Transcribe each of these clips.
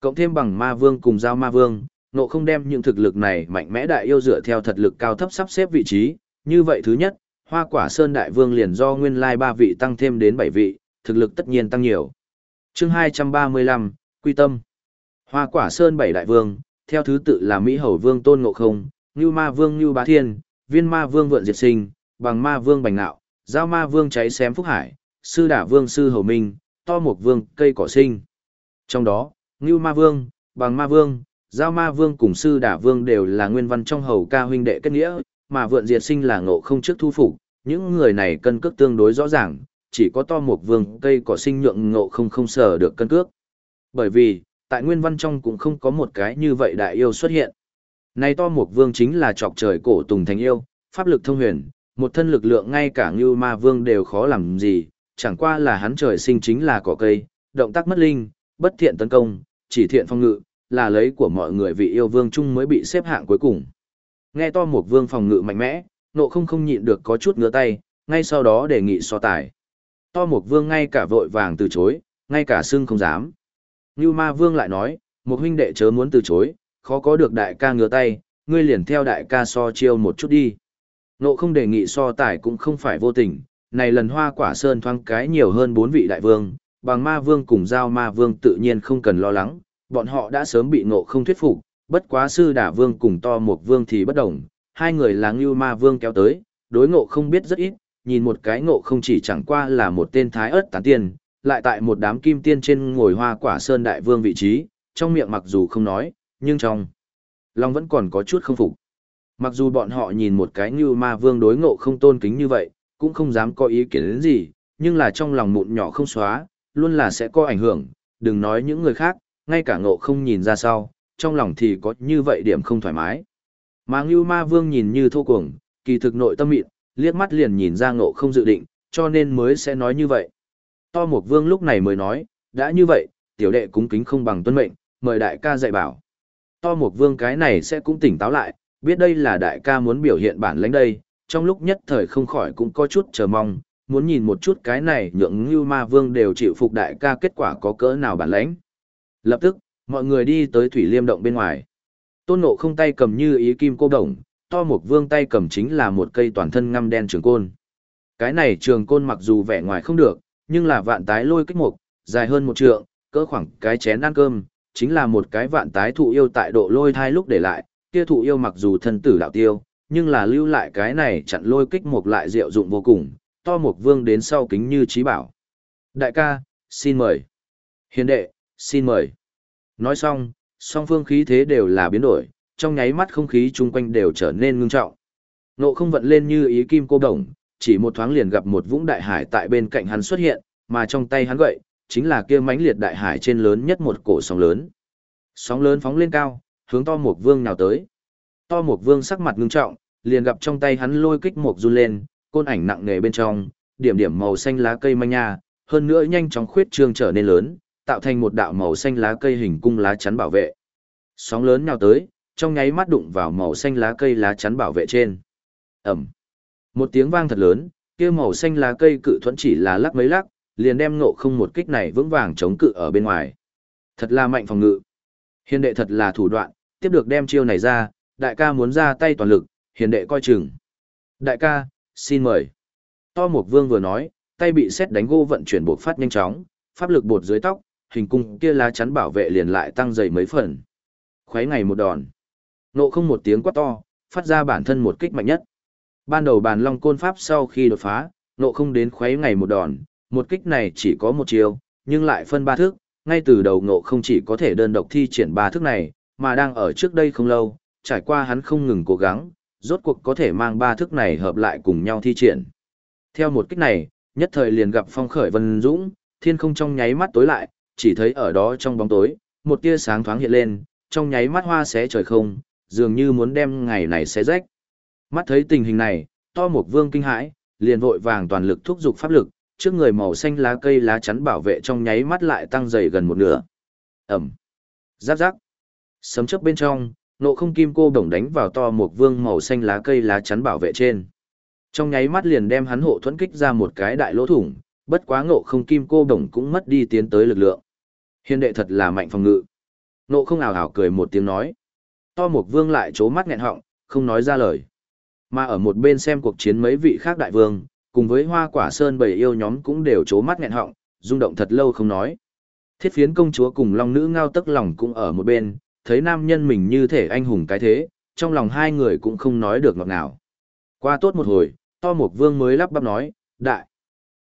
Cộng thêm bằng ma vương cùng giao ma vương, nộ không đem những thực lực này mạnh mẽ đại yêu dựa theo thật lực cao thấp sắp xếp vị trí. Như vậy thứ nhất, hoa quả sơn đại vương liền do nguyên lai ba vị tăng thêm đến bảy vị, thực lực tất nhiên tăng nhiều. chương 235, Quy Tâm Hoa quả sơn bảy đại vương, theo thứ tự là Mỹ Hầu Vương Tôn Ngộ Không, Ngưu Ma Vương Ngưu Bá Thiên, Viên Ma Vương Vượn Diệt Sinh, Bằng Ma Vương Bành Nạo, Giao Ma Vương Cháy Xém Phúc Hải, Sư Đả Vương Sư Hầu Minh, To Mục Vương Cây Cỏ Sinh. Trong đó, Ngưu Ma Vương, Bằng Ma Vương, Giao Ma Vương cùng Sư Đả Vương đều là nguyên văn trong hầu ca huynh đệ kết nghĩa, mà Vượn Diệt Sinh là ngộ không trước thu phục, những người này cân cước tương đối rõ ràng, chỉ có To Mục Vương Cây Cỏ Sinh nhượng ngộ không không sở được cân cước. Bởi vì, tại nguyên văn trong cũng không có một cái như vậy đại yêu xuất hiện. Này to một vương chính là trọc trời cổ tùng thành yêu, pháp lực thông huyền, một thân lực lượng ngay cả như ma vương đều khó làm gì, chẳng qua là hắn trời sinh chính là cỏ cây, động tác mất linh, bất thiện tấn công, chỉ thiện phong ngự, là lấy của mọi người vị yêu vương chung mới bị xếp hạng cuối cùng. Nghe to một vương phòng ngự mạnh mẽ, nộ không không nhịn được có chút ngứa tay, ngay sau đó đề nghị so tài. To một vương ngay cả vội vàng từ chối, ngay cả xưng không dám. Như ma vương lại nói, một huynh đệ chớ muốn từ chối, khó có được đại ca ngửa tay, ngươi liền theo đại ca so chiêu một chút đi. Nộ không đề nghị so tài cũng không phải vô tình, này lần hoa quả sơn thoáng cái nhiều hơn bốn vị đại vương, bằng ma vương cùng giao ma vương tự nhiên không cần lo lắng, bọn họ đã sớm bị Ngộ không thuyết phục, bất quá sư đả vương cùng to một vương thì bất đồng, hai người là ngưu ma vương kéo tới, đối ngộ không biết rất ít, nhìn một cái ngộ không chỉ chẳng qua là một tên thái ớt tán tiền, lại tại một đám kim tiên trên ngồi hoa quả sơn đại vương vị trí, trong miệng mặc dù không nói, nhưng trong lòng vẫn còn có chút không phục. Mặc dù bọn họ nhìn một cái như ma vương đối ngộ không tôn kính như vậy, cũng không dám có ý kiến đến gì, nhưng là trong lòng mụn nhỏ không xóa, luôn là sẽ có ảnh hưởng, đừng nói những người khác, ngay cả ngộ không nhìn ra sau, trong lòng thì có như vậy điểm không thoải mái. Mà Ngưu Ma Vương nhìn như thô cuồng, kỳ thực nội tâm mịn, liếc mắt liền nhìn ra ngộ không dự định, cho nên mới sẽ nói như vậy. To Mục Vương lúc này mới nói, đã như vậy, tiểu đệ cúng kính không bằng tuân mệnh, mời đại ca dạy bảo. To Mục Vương cái này sẽ cũng tỉnh táo lại, biết đây là đại ca muốn biểu hiện bản lãnh đây, trong lúc nhất thời không khỏi cũng có chút chờ mong, muốn nhìn một chút cái này nhượng như ma vương đều chịu phục đại ca kết quả có cỡ nào bản lãnh. Lập tức, mọi người đi tới thủy liêm động bên ngoài. Tôn nộ không tay cầm như ý kim cô đồng, to Mục vương tay cầm chính là một cây toàn thân ngăm đen trường côn. Cái này trường côn mặc dù vẻ ngoài không được, nhưng là vạn tái lôi kích mục, dài hơn một trượng, cỡ khoảng cái chén ăn cơm, chính là một cái vạn tái thụ yêu tại độ lôi thai lúc để lại, kia thụ yêu mặc dù thân tử đạo tiêu, nhưng là lưu lại cái này chặn lôi kích mục lại diệu dụng vô cùng, to mục vương đến sau kính như trí bảo. Đại ca, xin mời. Hiền đệ, xin mời. Nói xong, song phương khí thế đều là biến đổi, trong nháy mắt không khí chung quanh đều trở nên ngưng trọng. Nộ không vận lên như ý kim cô đồng, chỉ một thoáng liền gặp một vũng đại hải tại bên cạnh hắn xuất hiện, mà trong tay hắn gậy, chính là kia mãnh liệt đại hải trên lớn nhất một cổ sóng lớn. Sóng lớn phóng lên cao, hướng to mục vương nào tới. To mục vương sắc mặt ngưng trọng, liền gặp trong tay hắn lôi kích một run lên, côn ảnh nặng nề bên trong, điểm điểm màu xanh lá cây manh nha, hơn nữa nhanh chóng khuyết trương trở nên lớn, tạo thành một đạo màu xanh lá cây hình cung lá chắn bảo vệ. Sóng lớn nhào tới, trong nháy mắt đụng vào màu xanh lá cây lá chắn bảo vệ trên. Ẩm. Một tiếng vang thật lớn, kia màu xanh lá cây cự thuẫn chỉ là lắc mấy lắc, liền đem ngộ không một kích này vững vàng chống cự ở bên ngoài. Thật là mạnh phòng ngự. Hiền đệ thật là thủ đoạn, tiếp được đem chiêu này ra, đại ca muốn ra tay toàn lực, hiền đệ coi chừng. Đại ca, xin mời. To Mục Vương vừa nói, tay bị xét đánh gô vận chuyển bột phát nhanh chóng, pháp lực bột dưới tóc, hình cung kia lá chắn bảo vệ liền lại tăng dày mấy phần. Khuấy ngày một đòn. Nộ không một tiếng quát to, phát ra bản thân một kích mạnh nhất. Ban đầu bàn long côn pháp sau khi đột phá, nộ không đến khuấy ngày một đòn, một kích này chỉ có một chiều, nhưng lại phân ba thước, ngay từ đầu nộ không chỉ có thể đơn độc thi triển ba thước này, mà đang ở trước đây không lâu, trải qua hắn không ngừng cố gắng, rốt cuộc có thể mang ba thức này hợp lại cùng nhau thi triển. Theo một kích này, nhất thời liền gặp phong khởi vân dũng, thiên không trong nháy mắt tối lại, chỉ thấy ở đó trong bóng tối, một tia sáng thoáng hiện lên, trong nháy mắt hoa xé trời không, dường như muốn đem ngày này xé rách. Mắt thấy tình hình này, to một vương kinh hãi, liền vội vàng toàn lực thúc giục pháp lực, trước người màu xanh lá cây lá chắn bảo vệ trong nháy mắt lại tăng dày gần một nửa. Ẩm. Giáp giáp. Sấm chớp bên trong, nộ không kim cô đồng đánh vào to một vương màu xanh lá cây lá chắn bảo vệ trên. Trong nháy mắt liền đem hắn hộ thuẫn kích ra một cái đại lỗ thủng, bất quá ngộ không kim cô đồng cũng mất đi tiến tới lực lượng. Hiền đệ thật là mạnh phòng ngự. Nộ không ảo ảo cười một tiếng nói. To một Vương lại chố mắt nghẹn họng, không nói ra lời. Mà ở một bên xem cuộc chiến mấy vị khác đại vương, cùng với hoa quả sơn bầy yêu nhóm cũng đều chố mắt nghẹn họng, rung động thật lâu không nói. Thiết phiến công chúa cùng long nữ ngao tức lòng cũng ở một bên, thấy nam nhân mình như thể anh hùng cái thế, trong lòng hai người cũng không nói được ngọt ngào. Qua tốt một hồi, to một vương mới lắp bắp nói, đại,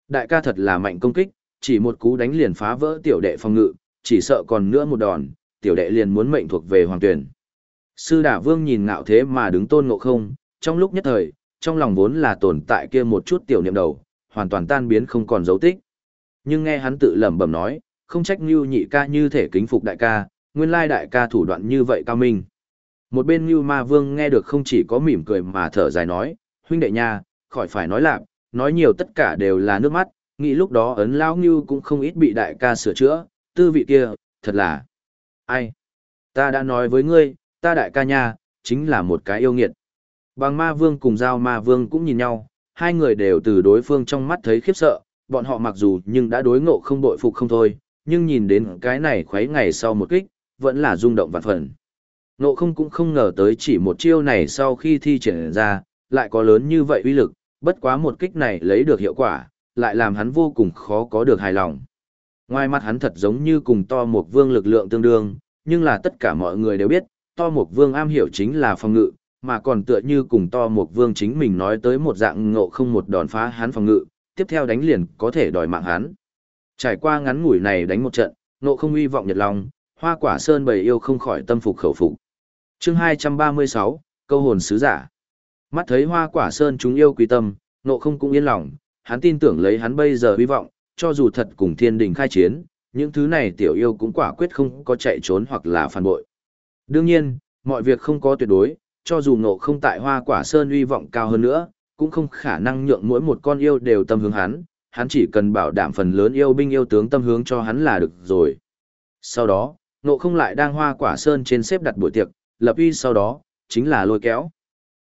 đại ca thật là mạnh công kích, chỉ một cú đánh liền phá vỡ tiểu đệ phòng ngự, chỉ sợ còn nữa một đòn, tiểu đệ liền muốn mệnh thuộc về hoàng tuyển. Sư đả vương nhìn ngạo thế mà đứng tôn ngộ không, trong lúc nhất thời, trong lòng vốn là tồn tại kia một chút tiểu niệm đầu, hoàn toàn tan biến không còn dấu tích. Nhưng nghe hắn tự lẩm bẩm nói, không trách Nưu nhị ca như thể kính phục đại ca, nguyên lai đại ca thủ đoạn như vậy cao minh. Một bên Ngưu Ma Vương nghe được không chỉ có mỉm cười mà thở dài nói, huynh đệ nha, khỏi phải nói lạc, nói nhiều tất cả đều là nước mắt, nghĩ lúc đó ấn lão Ngưu cũng không ít bị đại ca sửa chữa, tư vị kia, thật là... Ai? Ta đã nói với ngươi, ta đại ca nha, chính là một cái yêu nghiệt. Bằng ma vương cùng giao ma vương cũng nhìn nhau, hai người đều từ đối phương trong mắt thấy khiếp sợ, bọn họ mặc dù nhưng đã đối ngộ không bội phục không thôi, nhưng nhìn đến cái này khuấy ngày sau một kích, vẫn là rung động vạn phần. nộ không cũng không ngờ tới chỉ một chiêu này sau khi thi triển ra, lại có lớn như vậy uy lực, bất quá một kích này lấy được hiệu quả, lại làm hắn vô cùng khó có được hài lòng. Ngoài mặt hắn thật giống như cùng to một vương lực lượng tương đương, nhưng là tất cả mọi người đều biết, to một vương am hiểu chính là phòng ngự, mà còn tựa như cùng to một vương chính mình nói tới một dạng ngộ không một đòn phá hắn phòng ngự, tiếp theo đánh liền có thể đòi mạng hắn. Trải qua ngắn ngủi này đánh một trận, ngộ không uy vọng nhật lòng, hoa quả sơn bầy yêu không khỏi tâm phục khẩu phục. chương 236, câu hồn sứ giả. Mắt thấy hoa quả sơn chúng yêu quý tâm, nộ không cũng yên lòng, hắn tin tưởng lấy hắn bây giờ hy vọng, cho dù thật cùng thiên đình khai chiến, những thứ này tiểu yêu cũng quả quyết không có chạy trốn hoặc là phản bội. Đương nhiên, mọi việc không có tuyệt đối, cho dù nộ không tại hoa quả sơn hy vọng cao hơn nữa, cũng không khả năng nhượng mỗi một con yêu đều tâm hướng hắn, hắn chỉ cần bảo đảm phần lớn yêu binh yêu tướng tâm hướng cho hắn là được rồi. Sau đó, Nộ không lại đang hoa quả sơn trên xếp đặt buổi tiệc, lập uy sau đó, chính là lôi kéo.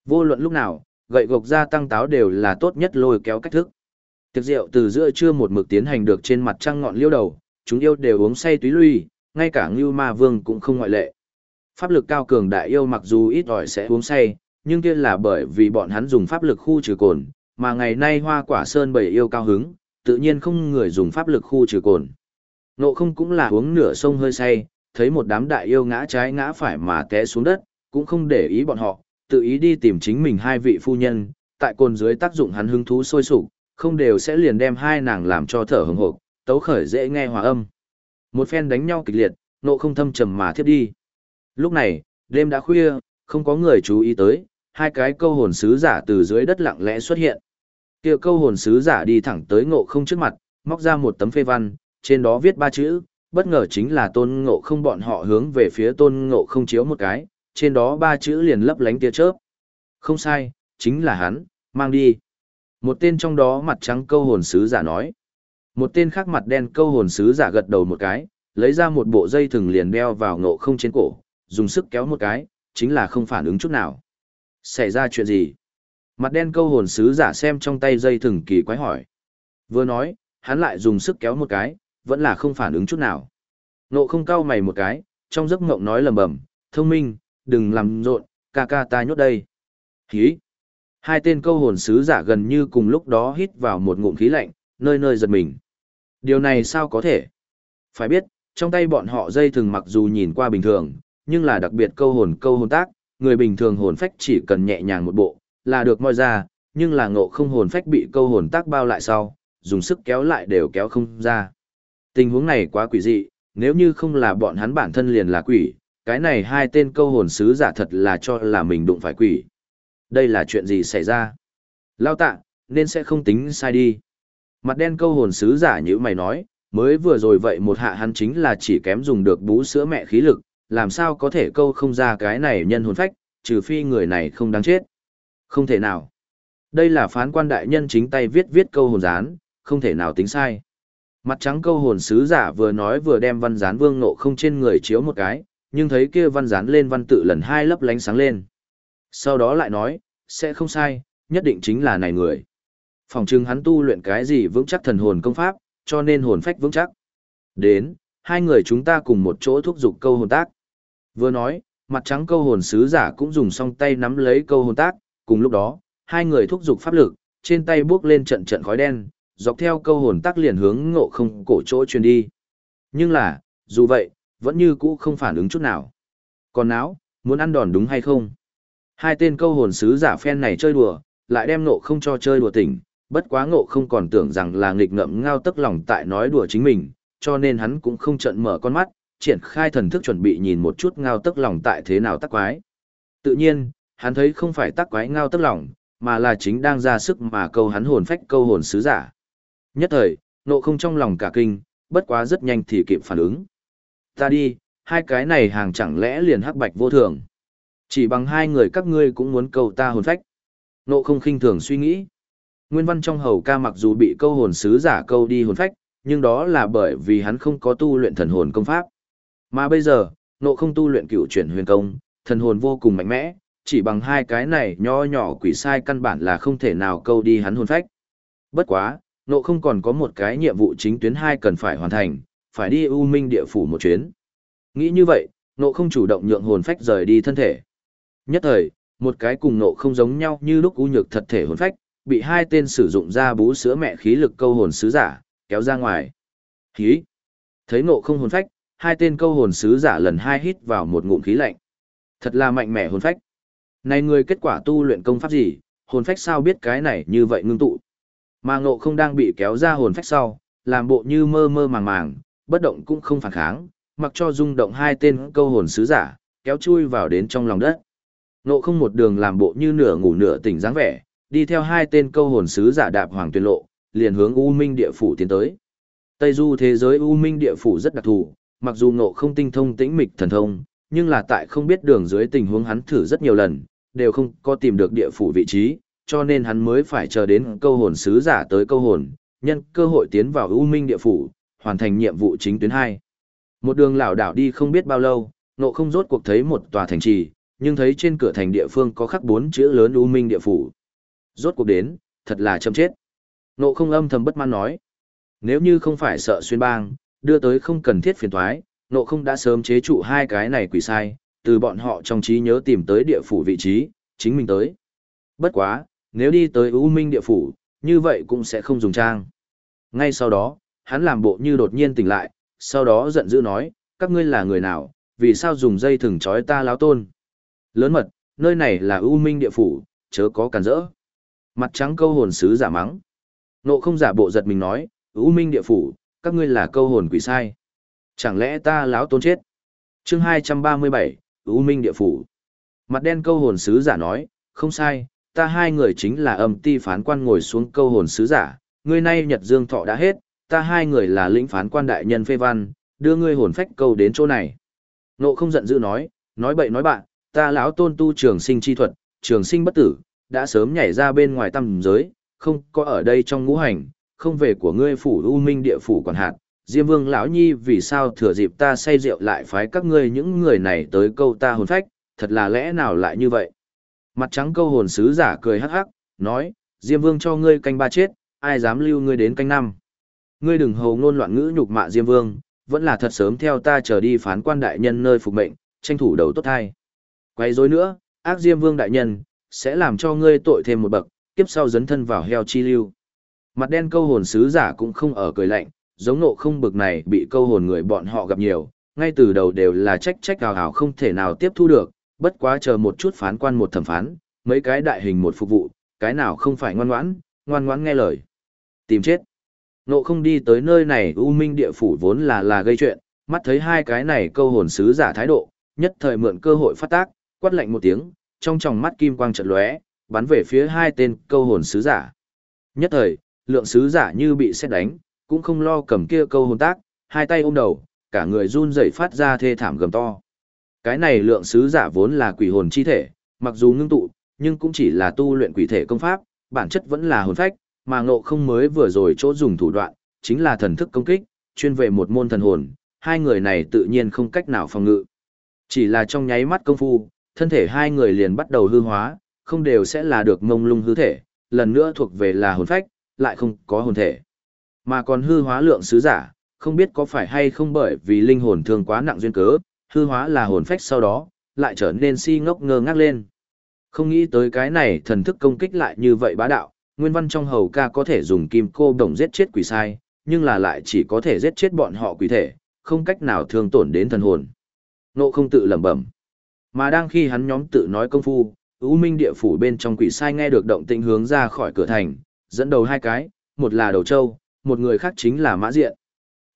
Vô luận lúc nào, gậy gộc ra tăng táo đều là tốt nhất lôi kéo cách thức. Tiệc rượu từ giữa trưa một mực tiến hành được trên mặt trăng ngọn liêu đầu, chúng yêu đều uống say túy lui, ngay cả Ngưu Ma Vương cũng không ngoại lệ. Pháp lực cao cường đại yêu mặc dù ít ỏi sẽ uống say, nhưng kia là bởi vì bọn hắn dùng pháp lực khu trừ cồn, mà ngày nay hoa quả sơn bầy yêu cao hứng, tự nhiên không người dùng pháp lực khu trừ cồn. Nộ không cũng là uống nửa sông hơi say, thấy một đám đại yêu ngã trái ngã phải mà té xuống đất, cũng không để ý bọn họ, tự ý đi tìm chính mình hai vị phu nhân, tại cồn dưới tác dụng hắn hứng thú sôi sục, không đều sẽ liền đem hai nàng làm cho thở hừng hực tấu khởi dễ nghe hòa âm. Một phen đánh nhau kịch liệt, nộ không thâm trầm mà thiếp đi. Lúc này, đêm đã khuya, không có người chú ý tới, hai cái câu hồn sứ giả từ dưới đất lặng lẽ xuất hiện. Kia câu hồn sứ giả đi thẳng tới ngộ không trước mặt, móc ra một tấm phê văn, trên đó viết ba chữ, bất ngờ chính là tôn ngộ không bọn họ hướng về phía tôn ngộ không chiếu một cái, trên đó ba chữ liền lấp lánh tia chớp. Không sai, chính là hắn, mang đi. Một tên trong đó mặt trắng câu hồn sứ giả nói. Một tên khác mặt đen câu hồn sứ giả gật đầu một cái, lấy ra một bộ dây thừng liền đeo vào ngộ không trên cổ, dùng sức kéo một cái, chính là không phản ứng chút nào. Xảy ra chuyện gì? Mặt đen câu hồn sứ giả xem trong tay dây thừng kỳ quái hỏi. Vừa nói, hắn lại dùng sức kéo một cái, vẫn là không phản ứng chút nào. Ngộ không cao mày một cái, trong giấc ngộng nói lầm bầm, thông minh, đừng làm rộn, ca ca ta nhốt đây. Hí! Hai tên câu hồn sứ giả gần như cùng lúc đó hít vào một ngụm khí lạnh, nơi nơi giật mình. Điều này sao có thể? Phải biết, trong tay bọn họ dây thường mặc dù nhìn qua bình thường, nhưng là đặc biệt câu hồn câu hồn tác, người bình thường hồn phách chỉ cần nhẹ nhàng một bộ, là được moi ra, nhưng là ngộ không hồn phách bị câu hồn tác bao lại sau, dùng sức kéo lại đều kéo không ra. Tình huống này quá quỷ dị, nếu như không là bọn hắn bản thân liền là quỷ, cái này hai tên câu hồn sứ giả thật là cho là mình đụng phải quỷ. Đây là chuyện gì xảy ra? Lao tạ, nên sẽ không tính sai đi. Mặt đen câu hồn sứ giả như mày nói, mới vừa rồi vậy một hạ hắn chính là chỉ kém dùng được bú sữa mẹ khí lực, làm sao có thể câu không ra cái này nhân hồn phách, trừ phi người này không đáng chết. Không thể nào. Đây là phán quan đại nhân chính tay viết viết câu hồn gián, không thể nào tính sai. Mặt trắng câu hồn sứ giả vừa nói vừa đem văn gián vương nộ không trên người chiếu một cái, nhưng thấy kia văn gián lên văn tự lần hai lấp lánh sáng lên. Sau đó lại nói, sẽ không sai, nhất định chính là này người. Phòng trưng hắn tu luyện cái gì vững chắc thần hồn công pháp, cho nên hồn phách vững chắc. Đến, hai người chúng ta cùng một chỗ thúc giục câu hồn tác. Vừa nói, mặt trắng câu hồn sứ giả cũng dùng song tay nắm lấy câu hồn tác, cùng lúc đó, hai người thúc giục pháp lực, trên tay bước lên trận trận khói đen, dọc theo câu hồn tác liền hướng ngộ không cổ chỗ truyền đi. Nhưng là, dù vậy, vẫn như cũ không phản ứng chút nào. Còn não, muốn ăn đòn đúng hay không? Hai tên câu hồn sứ giả phen này chơi đùa, lại đem ngộ không cho chơi đùa tỉnh, bất quá ngộ không còn tưởng rằng là nghịch ngợm ngao tức lòng tại nói đùa chính mình, cho nên hắn cũng không trận mở con mắt, triển khai thần thức chuẩn bị nhìn một chút ngao tức lòng tại thế nào tắc quái. Tự nhiên, hắn thấy không phải tắc quái ngao tức lòng, mà là chính đang ra sức mà câu hắn hồn phách câu hồn sứ giả. Nhất thời, nộ không trong lòng cả kinh, bất quá rất nhanh thì kịp phản ứng. Ta đi, hai cái này hàng chẳng lẽ liền hắc bạch vô thường. Chỉ bằng hai người các ngươi cũng muốn cầu ta hồn phách. Nộ không khinh thường suy nghĩ. Nguyên văn trong hầu ca mặc dù bị câu hồn sứ giả câu đi hồn phách, nhưng đó là bởi vì hắn không có tu luyện thần hồn công pháp. Mà bây giờ, nộ không tu luyện cựu chuyển huyền công, thần hồn vô cùng mạnh mẽ, chỉ bằng hai cái này nho nhỏ quỷ sai căn bản là không thể nào câu đi hắn hồn phách. Bất quá, nộ không còn có một cái nhiệm vụ chính tuyến hai cần phải hoàn thành, phải đi U Minh địa phủ một chuyến. Nghĩ như vậy, nộ không chủ động nhượng hồn phách rời đi thân thể. Nhất thời, một cái cùng nộ không giống nhau như lúc u nhược thật thể hồn phách, bị hai tên sử dụng ra bú sữa mẹ khí lực câu hồn sứ giả, kéo ra ngoài. Khí! Thấy nộ không hồn phách, hai tên câu hồn sứ giả lần hai hít vào một ngụm khí lạnh. Thật là mạnh mẽ hồn phách. Này người kết quả tu luyện công pháp gì, hồn phách sao biết cái này như vậy ngưng tụ. Mà ngộ không đang bị kéo ra hồn phách sau, làm bộ như mơ mơ màng màng, bất động cũng không phản kháng, mặc cho rung động hai tên câu hồn sứ giả, kéo chui vào đến trong lòng đất. Ngộ không một đường làm bộ như nửa ngủ nửa tỉnh dáng vẻ, đi theo hai tên câu hồn sứ giả đạp hoàng tuyên lộ, liền hướng U Minh địa phủ tiến tới. Tây du thế giới U Minh địa phủ rất đặc thù, mặc dù ngộ không tinh thông tĩnh mịch thần thông, nhưng là tại không biết đường dưới tình huống hắn thử rất nhiều lần, đều không có tìm được địa phủ vị trí, cho nên hắn mới phải chờ đến câu hồn sứ giả tới câu hồn, nhân cơ hội tiến vào U Minh địa phủ, hoàn thành nhiệm vụ chính tuyến 2. Một đường lảo đảo đi không biết bao lâu, nộ không rốt cuộc thấy một tòa thành trì, nhưng thấy trên cửa thành địa phương có khắc bốn chữ lớn U Minh địa phủ. Rốt cuộc đến, thật là châm chết. Nộ không âm thầm bất mãn nói. Nếu như không phải sợ xuyên bang, đưa tới không cần thiết phiền thoái, nộ không đã sớm chế trụ hai cái này quỷ sai, từ bọn họ trong trí nhớ tìm tới địa phủ vị trí, chính mình tới. Bất quá, nếu đi tới U Minh địa phủ, như vậy cũng sẽ không dùng trang. Ngay sau đó, hắn làm bộ như đột nhiên tỉnh lại, sau đó giận dữ nói, các ngươi là người nào, vì sao dùng dây thừng trói ta láo tôn. Lớn mật, nơi này là U Minh địa phủ, chớ có cản rỡ. Mặt trắng câu hồn sứ giả mắng. Nộ không giả bộ giật mình nói, U Minh địa phủ, các ngươi là câu hồn quỷ sai. Chẳng lẽ ta láo tôn chết? chương 237, U Minh địa phủ. Mặt đen câu hồn sứ giả nói, không sai, ta hai người chính là âm ti phán quan ngồi xuống câu hồn sứ giả, ngươi nay Nhật Dương Thọ đã hết, ta hai người là lĩnh phán quan đại nhân phê văn, đưa ngươi hồn phách câu đến chỗ này. Nộ không giận dữ nói, nói bậy nói bạn, ta lão tôn tu trường sinh chi thuật, trường sinh bất tử, đã sớm nhảy ra bên ngoài tầm giới, không có ở đây trong ngũ hành, không về của ngươi phủ U Minh địa phủ quản hạt. Diêm Vương lão nhi vì sao thừa dịp ta say rượu lại phái các ngươi những người này tới câu ta hồn phách, thật là lẽ nào lại như vậy? Mặt trắng câu hồn sứ giả cười hắc hắc, nói, Diêm Vương cho ngươi canh ba chết, ai dám lưu ngươi đến canh năm. Ngươi đừng hầu ngôn loạn ngữ nhục mạ Diêm Vương, vẫn là thật sớm theo ta trở đi phán quan đại nhân nơi phục mệnh, tranh thủ đầu tốt thai. Quay rối nữa, ác Diêm Vương đại nhân, sẽ làm cho ngươi tội thêm một bậc, kiếp sau dấn thân vào heo chi lưu. Mặt đen câu hồn sứ giả cũng không ở cười lạnh, giống nộ không bực này bị câu hồn người bọn họ gặp nhiều, ngay từ đầu đều là trách trách hào hào không thể nào tiếp thu được, bất quá chờ một chút phán quan một thẩm phán, mấy cái đại hình một phục vụ, cái nào không phải ngoan ngoãn, ngoan ngoãn nghe lời. Tìm chết. Nộ không đi tới nơi này U Minh địa phủ vốn là là gây chuyện, mắt thấy hai cái này câu hồn sứ giả thái độ, nhất thời mượn cơ hội phát tác, quát lạnh một tiếng, trong tròng mắt kim quang chợt lóe, bắn về phía hai tên câu hồn sứ giả. Nhất thời, lượng sứ giả như bị xét đánh, cũng không lo cầm kia câu hồn tác, hai tay ôm đầu, cả người run rẩy phát ra thê thảm gầm to. Cái này lượng sứ giả vốn là quỷ hồn chi thể, mặc dù ngưng tụ, nhưng cũng chỉ là tu luyện quỷ thể công pháp, bản chất vẫn là hồn phách, mà ngộ không mới vừa rồi chỗ dùng thủ đoạn, chính là thần thức công kích, chuyên về một môn thần hồn, hai người này tự nhiên không cách nào phòng ngự. Chỉ là trong nháy mắt công phu, thân thể hai người liền bắt đầu hư hóa, không đều sẽ là được mông lung hư thể, lần nữa thuộc về là hồn phách, lại không có hồn thể. Mà còn hư hóa lượng sứ giả, không biết có phải hay không bởi vì linh hồn thương quá nặng duyên cớ, Hư hóa là hồn phách sau đó, lại trở nên si ngốc ngơ ngác lên. Không nghĩ tới cái này thần thức công kích lại như vậy bá đạo, nguyên văn trong hầu ca có thể dùng kim cô đồng giết chết quỷ sai, nhưng là lại chỉ có thể giết chết bọn họ quỷ thể, không cách nào thương tổn đến thần hồn. Nộ không tự lẩm bẩm. Mà đang khi hắn nhóm tự nói công phu, U minh địa phủ bên trong quỷ sai nghe được động tĩnh hướng ra khỏi cửa thành, dẫn đầu hai cái, một là đầu châu, một người khác chính là mã diện.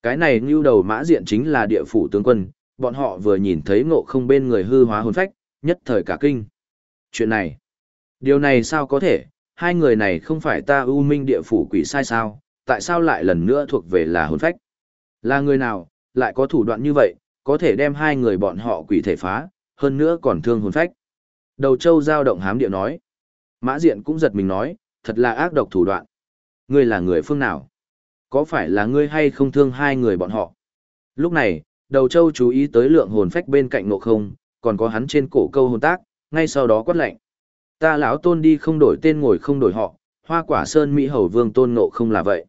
Cái này như đầu mã diện chính là địa phủ tướng quân, bọn họ vừa nhìn thấy ngộ không bên người hư hóa hồn phách, nhất thời cả kinh. Chuyện này, điều này sao có thể, hai người này không phải ta ưu minh địa phủ quỷ sai sao, tại sao lại lần nữa thuộc về là hồn phách? Là người nào, lại có thủ đoạn như vậy, có thể đem hai người bọn họ quỷ thể phá, hơn nữa còn thương hồn phách. Đầu châu giao động hám địa nói. Mã diện cũng giật mình nói, thật là ác độc thủ đoạn. Ngươi là người phương nào? Có phải là ngươi hay không thương hai người bọn họ? Lúc này, đầu châu chú ý tới lượng hồn phách bên cạnh nộ không, còn có hắn trên cổ câu hồn tác, ngay sau đó quát lạnh: Ta lão tôn đi không đổi tên ngồi không đổi họ, hoa quả sơn Mỹ hầu vương tôn nộ không là vậy.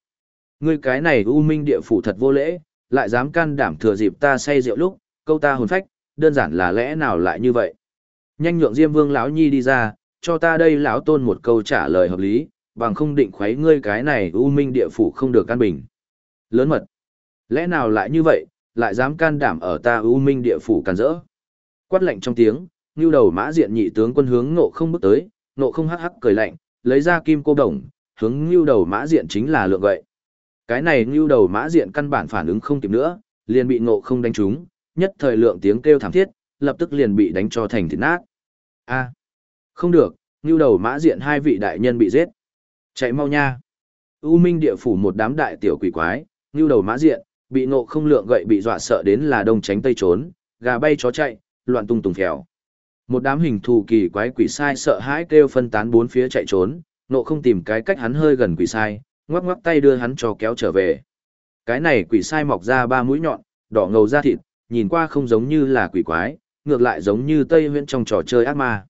Ngươi cái này u minh địa phủ thật vô lễ, lại dám can đảm thừa dịp ta say rượu lúc, câu ta hồn phách, đơn giản là lẽ nào lại như vậy. Nhanh nhượng Diêm Vương lão nhi đi ra, cho ta đây lão tôn một câu trả lời hợp lý, bằng không định khuấy ngươi cái này u minh địa phủ không được căn bình. Lớn mật. Lẽ nào lại như vậy, lại dám can đảm ở ta u minh địa phủ càn rỡ. Quát lạnh trong tiếng, như đầu mã diện nhị tướng quân hướng nộ không bước tới, nộ không hắc hắc cười lạnh, lấy ra kim cô đồng, hướng như đầu mã diện chính là lượng vậy Cái này như đầu mã diện căn bản phản ứng không kịp nữa, liền bị nộ không đánh trúng, nhất thời lượng tiếng kêu thảm thiết, lập tức liền bị đánh cho thành thịt nát. A, không được, như đầu mã diện hai vị đại nhân bị giết. Chạy mau nha. U Minh địa phủ một đám đại tiểu quỷ quái, như đầu mã diện, bị nộ không lượng gậy bị dọa sợ đến là đông tránh tây trốn, gà bay chó chạy, loạn tung tùng phèo. Một đám hình thù kỳ quái quỷ sai sợ hãi kêu phân tán bốn phía chạy trốn, nộ không tìm cái cách hắn hơi gần quỷ sai, ngoắc ngoắc tay đưa hắn cho kéo trở về. Cái này quỷ sai mọc ra ba mũi nhọn, đỏ ngầu da thịt, nhìn qua không giống như là quỷ quái, ngược lại giống như Tây Huyễn trong trò chơi ác ma.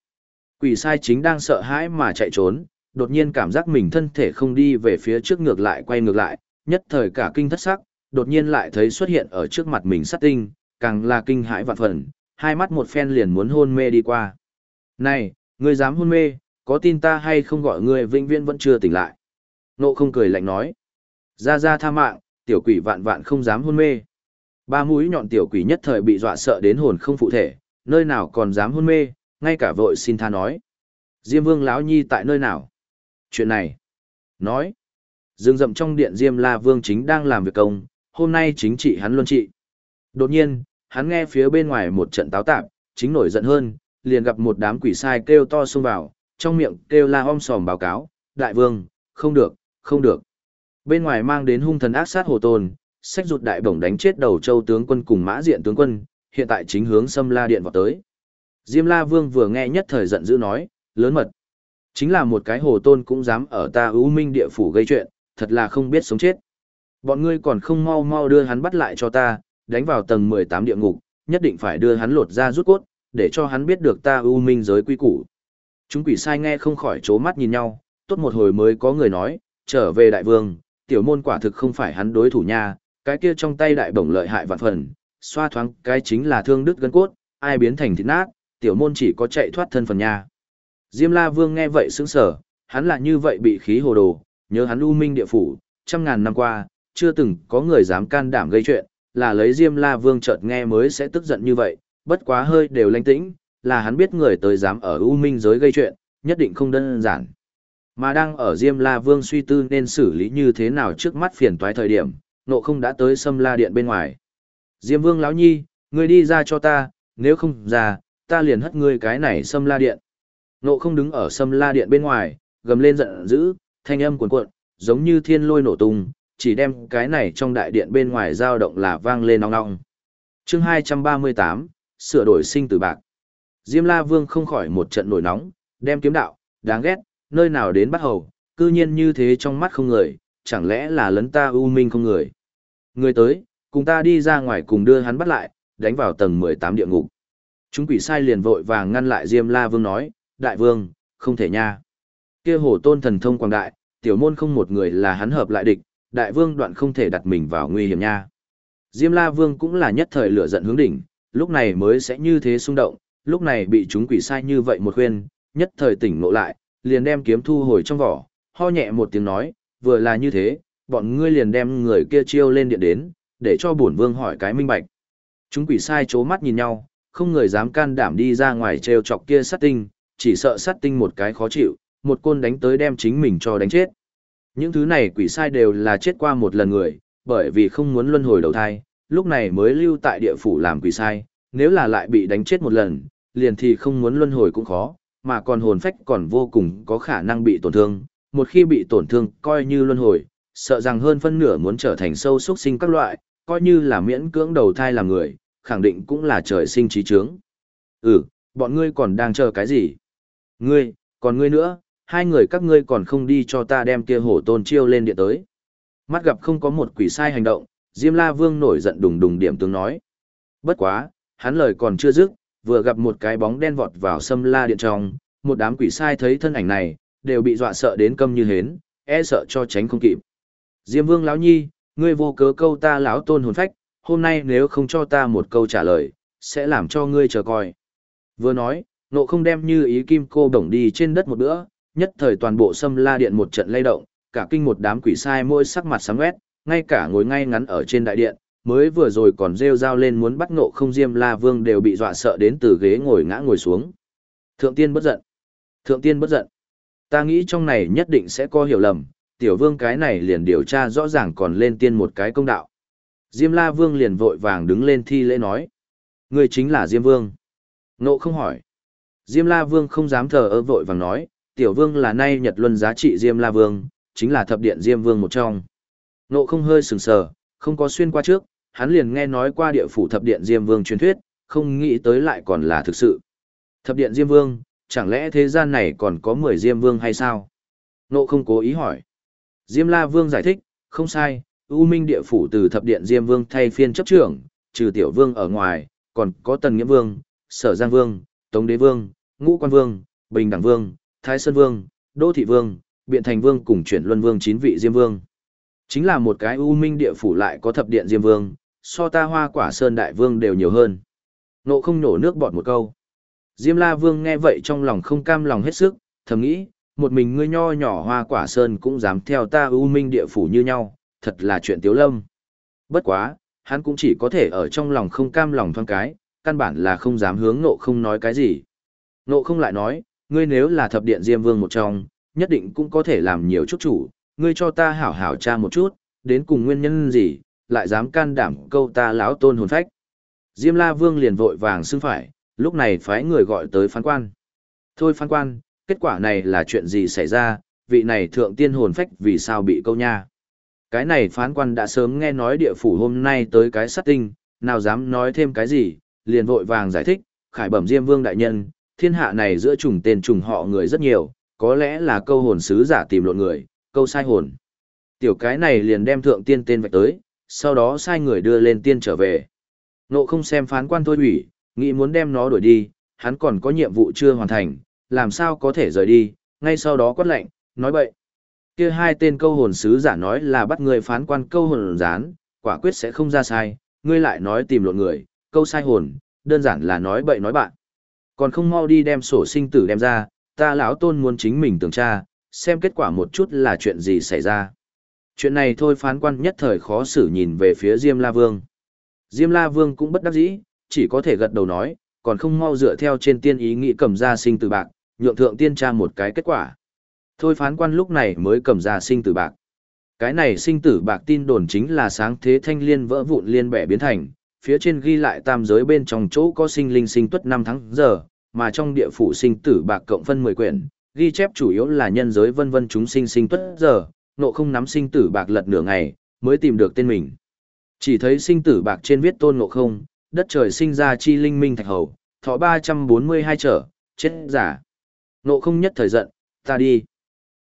Quỷ sai chính đang sợ hãi mà chạy trốn, đột nhiên cảm giác mình thân thể không đi về phía trước ngược lại quay ngược lại, nhất thời cả kinh thất sắc, đột nhiên lại thấy xuất hiện ở trước mặt mình sát tinh, càng là kinh hãi vạn phần, hai mắt một phen liền muốn hôn mê đi qua. Này, ngươi dám hôn mê, có tin ta hay không gọi ngươi vĩnh viễn vẫn chưa tỉnh lại. Nộ không cười lạnh nói. Ra ra tha mạng, tiểu quỷ vạn vạn không dám hôn mê. Ba mũi nhọn tiểu quỷ nhất thời bị dọa sợ đến hồn không phụ thể, nơi nào còn dám hôn mê, ngay cả vội xin tha nói. Diêm vương lão nhi tại nơi nào? Chuyện này. Nói. Dương rậm trong điện Diêm La Vương chính đang làm việc công, hôm nay chính trị hắn luân trị. Đột nhiên, hắn nghe phía bên ngoài một trận táo tạp, chính nổi giận hơn, liền gặp một đám quỷ sai kêu to xông vào, trong miệng kêu la om sòm báo cáo, đại vương, không được, không được. Bên ngoài mang đến hung thần ác sát hồ tôn, sách rụt đại bổng đánh chết đầu châu tướng quân cùng mã diện tướng quân, hiện tại chính hướng xâm la điện vào tới. Diêm la vương vừa nghe nhất thời giận dữ nói, lớn mật. Chính là một cái hồ tôn cũng dám ở ta ưu minh địa phủ gây chuyện, thật là không biết sống chết. Bọn ngươi còn không mau mau đưa hắn bắt lại cho ta, đánh vào tầng 18 địa ngục, nhất định phải đưa hắn lột ra rút cốt, để cho hắn biết được ta ưu minh giới quy củ. Chúng quỷ sai nghe không khỏi chố mắt nhìn nhau, tốt một hồi mới có người nói, trở về đại vương, tiểu môn quả thực không phải hắn đối thủ nha, cái kia trong tay đại bổng lợi hại vạn phần, xoa thoáng cái chính là thương đứt gân cốt, ai biến thành thịt nát, tiểu môn chỉ có chạy thoát thân phần nha. Diêm La Vương nghe vậy sững sờ, hắn là như vậy bị khí hồ đồ, nhớ hắn u minh địa phủ, trăm ngàn năm qua, chưa từng có người dám can đảm gây chuyện, là lấy Diêm La Vương chợt nghe mới sẽ tức giận như vậy, bất quá hơi đều lanh tĩnh, là hắn biết người tới dám ở U Minh giới gây chuyện, nhất định không đơn giản. Mà đang ở Diêm La Vương suy tư nên xử lý như thế nào trước mắt phiền toái thời điểm, nộ không đã tới Sâm La Điện bên ngoài. Diêm Vương lão nhi, ngươi đi ra cho ta, nếu không ra, ta liền hất ngươi cái này Sâm La Điện. Nộ không đứng ở Sâm La Điện bên ngoài, gầm lên giận dữ, thanh âm cuồn cuộn, giống như thiên lôi nổ tung, chỉ đem cái này trong đại điện bên ngoài dao động là vang lên nong nong. chương 238, sửa đổi sinh tử bạc. Diêm La Vương không khỏi một trận nổi nóng, đem kiếm đạo, đáng ghét, nơi nào đến bắt hầu, cư nhiên như thế trong mắt không người, chẳng lẽ là lấn ta u minh không người. Người tới, cùng ta đi ra ngoài cùng đưa hắn bắt lại, đánh vào tầng 18 địa ngục. Chúng quỷ sai liền vội vàng ngăn lại Diêm La Vương nói, đại vương, không thể nha. Kia hổ tôn thần thông quảng đại, tiểu môn không một người là hắn hợp lại địch, đại vương đoạn không thể đặt mình vào nguy hiểm nha. Diêm La Vương cũng là nhất thời lửa giận hướng đỉnh, lúc này mới sẽ như thế xung động, lúc này bị chúng quỷ sai như vậy một khuyên, nhất thời tỉnh ngộ lại, liền đem kiếm thu hồi trong vỏ, ho nhẹ một tiếng nói, vừa là như thế, bọn ngươi liền đem người kia chiêu lên điện đến, để cho bổn vương hỏi cái minh bạch. Chúng quỷ sai chố mắt nhìn nhau, không người dám can đảm đi ra ngoài trêu chọc kia sát tinh, chỉ sợ sát tinh một cái khó chịu, một côn đánh tới đem chính mình cho đánh chết. Những thứ này quỷ sai đều là chết qua một lần người, bởi vì không muốn luân hồi đầu thai, lúc này mới lưu tại địa phủ làm quỷ sai, nếu là lại bị đánh chết một lần, liền thì không muốn luân hồi cũng khó, mà còn hồn phách còn vô cùng có khả năng bị tổn thương, một khi bị tổn thương coi như luân hồi, sợ rằng hơn phân nửa muốn trở thành sâu súc sinh các loại, coi như là miễn cưỡng đầu thai làm người, khẳng định cũng là trời sinh trí trướng. Ừ, bọn ngươi còn đang chờ cái gì? Ngươi, còn ngươi nữa, hai người các ngươi còn không đi cho ta đem kia hổ tôn chiêu lên điện tới. Mắt gặp không có một quỷ sai hành động, Diêm La Vương nổi giận đùng đùng điểm tướng nói. Bất quá, hắn lời còn chưa dứt, vừa gặp một cái bóng đen vọt vào sâm la điện trong, một đám quỷ sai thấy thân ảnh này, đều bị dọa sợ đến câm như hến, e sợ cho tránh không kịp. Diêm Vương lão nhi, ngươi vô cớ câu ta lão tôn hồn phách, hôm nay nếu không cho ta một câu trả lời, sẽ làm cho ngươi chờ coi. Vừa nói, nộ không đem như ý kim cô đồng đi trên đất một bữa, nhất thời toàn bộ sâm la điện một trận lay động, cả kinh một đám quỷ sai môi sắc mặt sáng quét, ngay cả ngồi ngay ngắn ở trên đại điện, mới vừa rồi còn rêu rao lên muốn bắt nộ không diêm la vương đều bị dọa sợ đến từ ghế ngồi ngã ngồi xuống. Thượng tiên bất giận. Thượng tiên bất giận. Ta nghĩ trong này nhất định sẽ có hiểu lầm, tiểu vương cái này liền điều tra rõ ràng còn lên tiên một cái công đạo. Diêm la vương liền vội vàng đứng lên thi lễ nói. Người chính là Diêm vương. Nộ không hỏi. Diêm la vương không dám thờ ơ vội vàng nói, tiểu vương là nay nhật luân giá trị Diêm la vương, chính là thập điện Diêm vương một trong. Nộ không hơi sừng sờ, không có xuyên qua trước, hắn liền nghe nói qua địa phủ thập điện Diêm vương truyền thuyết, không nghĩ tới lại còn là thực sự. Thập điện Diêm vương, chẳng lẽ thế gian này còn có 10 Diêm vương hay sao? Nộ không cố ý hỏi. Diêm La Vương giải thích, không sai, U Minh địa phủ từ thập điện Diêm Vương thay phiên chấp trưởng, trừ tiểu vương ở ngoài, còn có Tần Nghĩa Vương, Sở Giang Vương, Tống Đế Vương, Ngũ Quan Vương, Bình Đẳng Vương, Thái Sơn Vương, Đô Thị Vương, Biện Thành Vương cùng chuyển Luân Vương chín vị Diêm Vương. Chính là một cái U Minh địa phủ lại có thập điện Diêm Vương, so ta hoa quả Sơn Đại Vương đều nhiều hơn. Nộ không nổ nước bọt một câu. Diêm La Vương nghe vậy trong lòng không cam lòng hết sức, thầm nghĩ, một mình ngươi nho nhỏ hoa quả sơn cũng dám theo ta U minh địa phủ như nhau, thật là chuyện tiếu lâm. Bất quá, hắn cũng chỉ có thể ở trong lòng không cam lòng thoáng cái, căn bản là không dám hướng nộ không nói cái gì. Nộ không lại nói, ngươi nếu là thập điện diêm vương một trong, nhất định cũng có thể làm nhiều chút chủ, ngươi cho ta hảo hảo tra một chút, đến cùng nguyên nhân gì, lại dám can đảm câu ta lão tôn hồn phách. Diêm la vương liền vội vàng xưng phải, lúc này phái người gọi tới phán quan. Thôi phán quan, kết quả này là chuyện gì xảy ra, vị này thượng tiên hồn phách vì sao bị câu nha. Cái này phán quan đã sớm nghe nói địa phủ hôm nay tới cái sát tinh, nào dám nói thêm cái gì, liền vội vàng giải thích, khải bẩm diêm vương đại nhân, thiên hạ này giữa trùng tên trùng họ người rất nhiều, có lẽ là câu hồn sứ giả tìm lộn người, câu sai hồn. Tiểu cái này liền đem thượng tiên tên vạch tới, sau đó sai người đưa lên tiên trở về. Nộ không xem phán quan thôi ủy, nghĩ muốn đem nó đuổi đi, hắn còn có nhiệm vụ chưa hoàn thành, làm sao có thể rời đi, ngay sau đó quát lệnh, nói bậy. Kia hai tên câu hồn sứ giả nói là bắt người phán quan câu hồn gián, quả quyết sẽ không ra sai, ngươi lại nói tìm lộn người, câu sai hồn, đơn giản là nói bậy nói bạn. Còn không mau đi đem sổ sinh tử đem ra, ta lão tôn muốn chính mình tưởng tra, xem kết quả một chút là chuyện gì xảy ra. Chuyện này thôi phán quan nhất thời khó xử nhìn về phía Diêm La Vương. Diêm La Vương cũng bất đắc dĩ, chỉ có thể gật đầu nói, còn không mau dựa theo trên tiên ý nghĩ cầm ra sinh tử bạc, nhượng thượng tiên tra một cái kết quả. Thôi phán quan lúc này mới cầm ra sinh tử bạc. Cái này sinh tử bạc tin đồn chính là sáng thế thanh liên vỡ vụn liên bẻ biến thành, phía trên ghi lại tam giới bên trong chỗ có sinh linh sinh tuất năm tháng giờ, mà trong địa phủ sinh tử bạc cộng phân 10 quyển, ghi chép chủ yếu là nhân giới vân vân chúng sinh sinh tuất giờ, nộ không nắm sinh tử bạc lật nửa ngày, mới tìm được tên mình. Chỉ thấy sinh tử bạc trên viết tôn nộ không, đất trời sinh ra chi linh minh thạch hầu, thọ 342 trở, chết giả. Nộ không nhất thời giận, ta đi.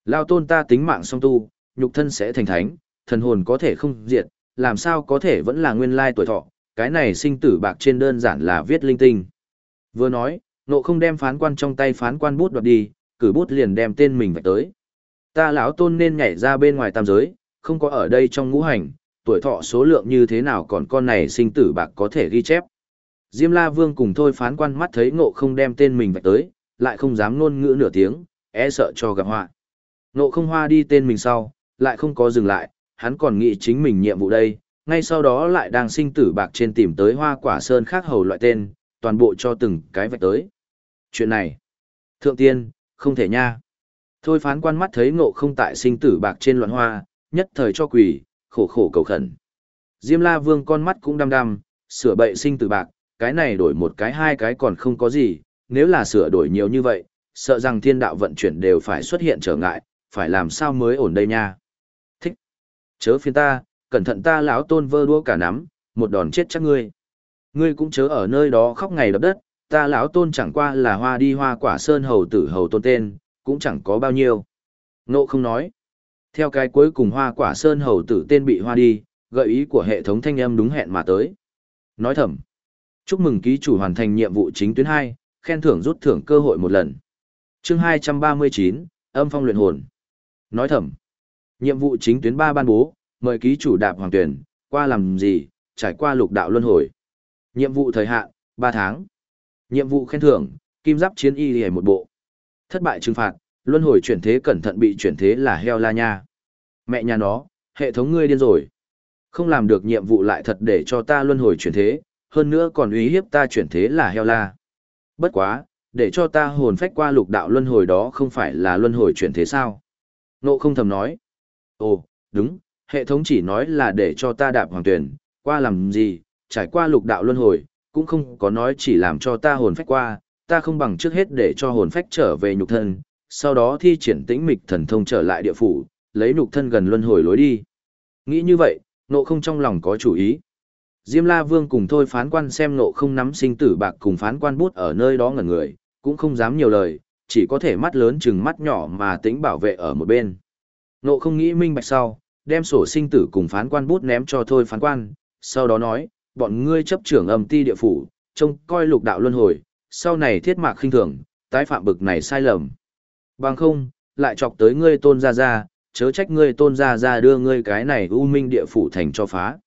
Lao tôn ta tính mạng song tu, nhục thân sẽ thành thánh, thần hồn có thể không diệt, làm sao có thể vẫn là nguyên lai tuổi thọ, cái này sinh tử bạc trên đơn giản là viết linh tinh. Vừa nói, nộ không đem phán quan trong tay phán quan bút đoạt đi, cử bút liền đem tên mình vạch tới. Ta lão tôn nên nhảy ra bên ngoài tam giới, không có ở đây trong ngũ hành, tuổi thọ số lượng như thế nào còn con này sinh tử bạc có thể ghi chép. Diêm La Vương cùng thôi phán quan mắt thấy ngộ không đem tên mình vạch tới, lại không dám ngôn ngữ nửa tiếng, e sợ cho gặp họa. Ngộ không hoa đi tên mình sau, lại không có dừng lại, hắn còn nghĩ chính mình nhiệm vụ đây, ngay sau đó lại đang sinh tử bạc trên tìm tới hoa quả sơn khác hầu loại tên, toàn bộ cho từng cái vạch tới. Chuyện này, thượng tiên, không thể nha. Thôi phán quan mắt thấy ngộ không tại sinh tử bạc trên loạn hoa, nhất thời cho quỷ, khổ khổ cầu khẩn. Diêm la vương con mắt cũng đăm đăm, sửa bậy sinh tử bạc, cái này đổi một cái hai cái còn không có gì, nếu là sửa đổi nhiều như vậy, sợ rằng thiên đạo vận chuyển đều phải xuất hiện trở ngại, phải làm sao mới ổn đây nha. Thích. Chớ phiền ta, cẩn thận ta lão tôn vơ đua cả nắm, một đòn chết chắc ngươi. Ngươi cũng chớ ở nơi đó khóc ngày đập đất, ta lão tôn chẳng qua là hoa đi hoa quả sơn hầu tử hầu tôn tên, cũng chẳng có bao nhiêu. Nộ không nói. Theo cái cuối cùng hoa quả sơn hầu tử tên bị hoa đi, gợi ý của hệ thống thanh âm đúng hẹn mà tới. Nói thầm. Chúc mừng ký chủ hoàn thành nhiệm vụ chính tuyến 2, khen thưởng rút thưởng cơ hội một lần. chương 239, âm phong luyện hồn. Nói thầm. Nhiệm vụ chính tuyến 3 ban bố, mời ký chủ đạp hoàng tuyển, qua làm gì, trải qua lục đạo luân hồi. Nhiệm vụ thời hạn, 3 tháng. Nhiệm vụ khen thưởng, kim giáp chiến y hề một bộ. Thất bại trừng phạt, luân hồi chuyển thế cẩn thận bị chuyển thế là heo la nha. Mẹ nhà nó, hệ thống ngươi điên rồi. Không làm được nhiệm vụ lại thật để cho ta luân hồi chuyển thế, hơn nữa còn uy hiếp ta chuyển thế là heo la. Bất quá, để cho ta hồn phách qua lục đạo luân hồi đó không phải là luân hồi chuyển thế sao? Nộ không thầm nói. Ồ, đúng, hệ thống chỉ nói là để cho ta đạp hoàng tuyển, qua làm gì, trải qua lục đạo luân hồi, cũng không có nói chỉ làm cho ta hồn phách qua, ta không bằng trước hết để cho hồn phách trở về nhục thân, sau đó thi triển tĩnh mịch thần thông trở lại địa phủ, lấy nhục thân gần luân hồi lối đi. Nghĩ như vậy, nộ không trong lòng có chủ ý. Diêm La Vương cùng thôi phán quan xem nộ không nắm sinh tử bạc cùng phán quan bút ở nơi đó ngẩn người, cũng không dám nhiều lời, chỉ có thể mắt lớn chừng mắt nhỏ mà tính bảo vệ ở một bên. Nộ không nghĩ minh bạch sau, đem sổ sinh tử cùng phán quan bút ném cho thôi phán quan, sau đó nói, bọn ngươi chấp trưởng âm ti địa phủ, trông coi lục đạo luân hồi, sau này thiết mạc khinh thường, tái phạm bực này sai lầm. Bằng không, lại chọc tới ngươi tôn ra ra, chớ trách ngươi tôn ra ra đưa ngươi cái này u minh địa phủ thành cho phá.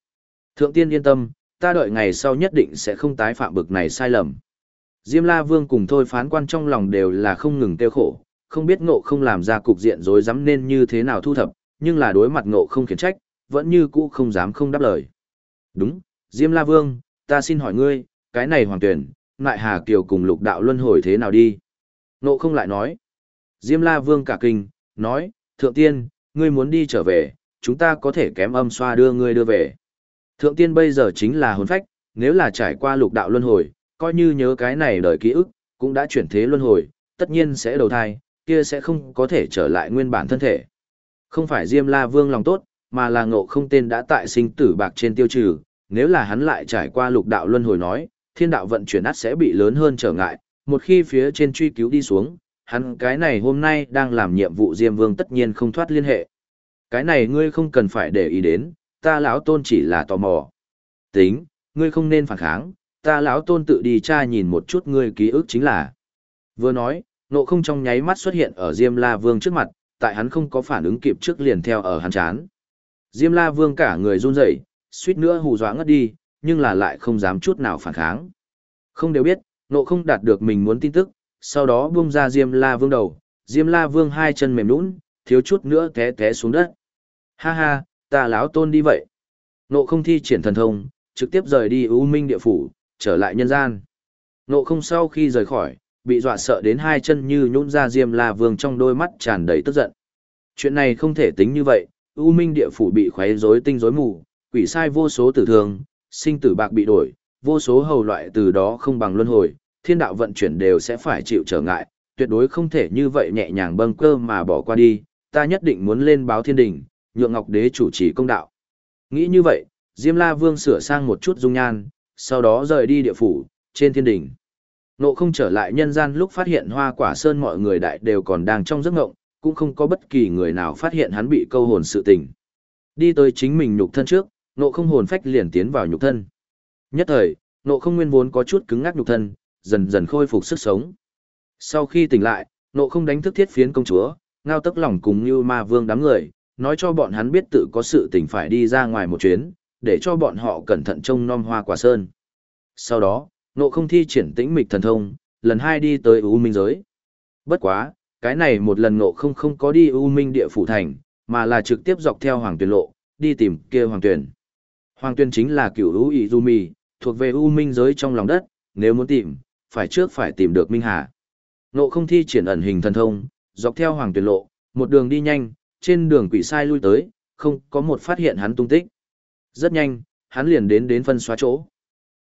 Thượng tiên yên tâm, ta đợi ngày sau nhất định sẽ không tái phạm bực này sai lầm. Diêm La Vương cùng thôi phán quan trong lòng đều là không ngừng tiêu khổ, không biết ngộ không làm ra cục diện rối rắm nên như thế nào thu thập, nhưng là đối mặt ngộ không khiển trách, vẫn như cũ không dám không đáp lời. Đúng, Diêm La Vương, ta xin hỏi ngươi, cái này hoàng tuyển, ngại Hà Kiều cùng lục đạo luân hồi thế nào đi? Ngộ không lại nói. Diêm La Vương cả kinh, nói, thượng tiên, ngươi muốn đi trở về, chúng ta có thể kém âm xoa đưa ngươi đưa về. Thượng tiên bây giờ chính là hồn phách, nếu là trải qua lục đạo luân hồi, coi như nhớ cái này đời ký ức, cũng đã chuyển thế luân hồi, tất nhiên sẽ đầu thai, kia sẽ không có thể trở lại nguyên bản thân thể. Không phải Diêm La Vương lòng tốt, mà là ngộ không tên đã tại sinh tử bạc trên tiêu trừ, nếu là hắn lại trải qua lục đạo luân hồi nói, thiên đạo vận chuyển át sẽ bị lớn hơn trở ngại, một khi phía trên truy cứu đi xuống, hắn cái này hôm nay đang làm nhiệm vụ Diêm Vương tất nhiên không thoát liên hệ. Cái này ngươi không cần phải để ý đến, ta lão tôn chỉ là tò mò. Tính, ngươi không nên phản kháng, ta lão tôn tự đi tra nhìn một chút ngươi ký ức chính là. Vừa nói, nộ không trong nháy mắt xuất hiện ở Diêm La Vương trước mặt, tại hắn không có phản ứng kịp trước liền theo ở hắn chán. Diêm La Vương cả người run rẩy, suýt nữa hù dọa ngất đi, nhưng là lại không dám chút nào phản kháng. Không đều biết, nộ không đạt được mình muốn tin tức, sau đó buông ra Diêm La Vương đầu, Diêm La Vương hai chân mềm nhũn, thiếu chút nữa té té xuống đất. Ha ha, ta láo tôn đi vậy. Nộ không thi triển thần thông, trực tiếp rời đi U Minh địa phủ, trở lại nhân gian. Nộ không sau khi rời khỏi, bị dọa sợ đến hai chân như nhũn ra Diêm La Vương trong đôi mắt tràn đầy tức giận. Chuyện này không thể tính như vậy, U Minh địa phủ bị khoé rối tinh rối mù, quỷ sai vô số tử thương, sinh tử bạc bị đổi, vô số hầu loại từ đó không bằng luân hồi, thiên đạo vận chuyển đều sẽ phải chịu trở ngại, tuyệt đối không thể như vậy nhẹ nhàng bâng cơ mà bỏ qua đi, ta nhất định muốn lên báo thiên đình, nhượng Ngọc Đế chủ trì công đạo. Nghĩ như vậy, Diêm La Vương sửa sang một chút dung nhan, sau đó rời đi địa phủ, trên thiên đình Nộ không trở lại nhân gian lúc phát hiện hoa quả sơn mọi người đại đều còn đang trong giấc ngộng, cũng không có bất kỳ người nào phát hiện hắn bị câu hồn sự tình. Đi tới chính mình nhục thân trước, nộ không hồn phách liền tiến vào nhục thân. Nhất thời, nộ không nguyên vốn có chút cứng ngắc nhục thân, dần dần khôi phục sức sống. Sau khi tỉnh lại, nộ không đánh thức thiết phiến công chúa, ngao tức lòng cùng như ma vương đám người, nói cho bọn hắn biết tự có sự tình phải đi ra ngoài một chuyến, để cho bọn họ cẩn thận trông nom hoa quả sơn. Sau đó, nộ không thi triển tĩnh mịch thần thông, lần hai đi tới U Minh giới. Bất quá, cái này một lần nộ không không có đi U Minh địa phủ thành, mà là trực tiếp dọc theo Hoàng Tuyền lộ, đi tìm kia Hoàng Tuyền. Hoàng Tuyền chính là cửu U Izumi, thuộc về U Minh giới trong lòng đất, nếu muốn tìm, phải trước phải tìm được Minh Hà. Nộ không thi triển ẩn hình thần thông, dọc theo Hoàng Tuyền lộ, một đường đi nhanh, trên đường quỷ sai lui tới, không có một phát hiện hắn tung tích. Rất nhanh, hắn liền đến đến phân xóa chỗ.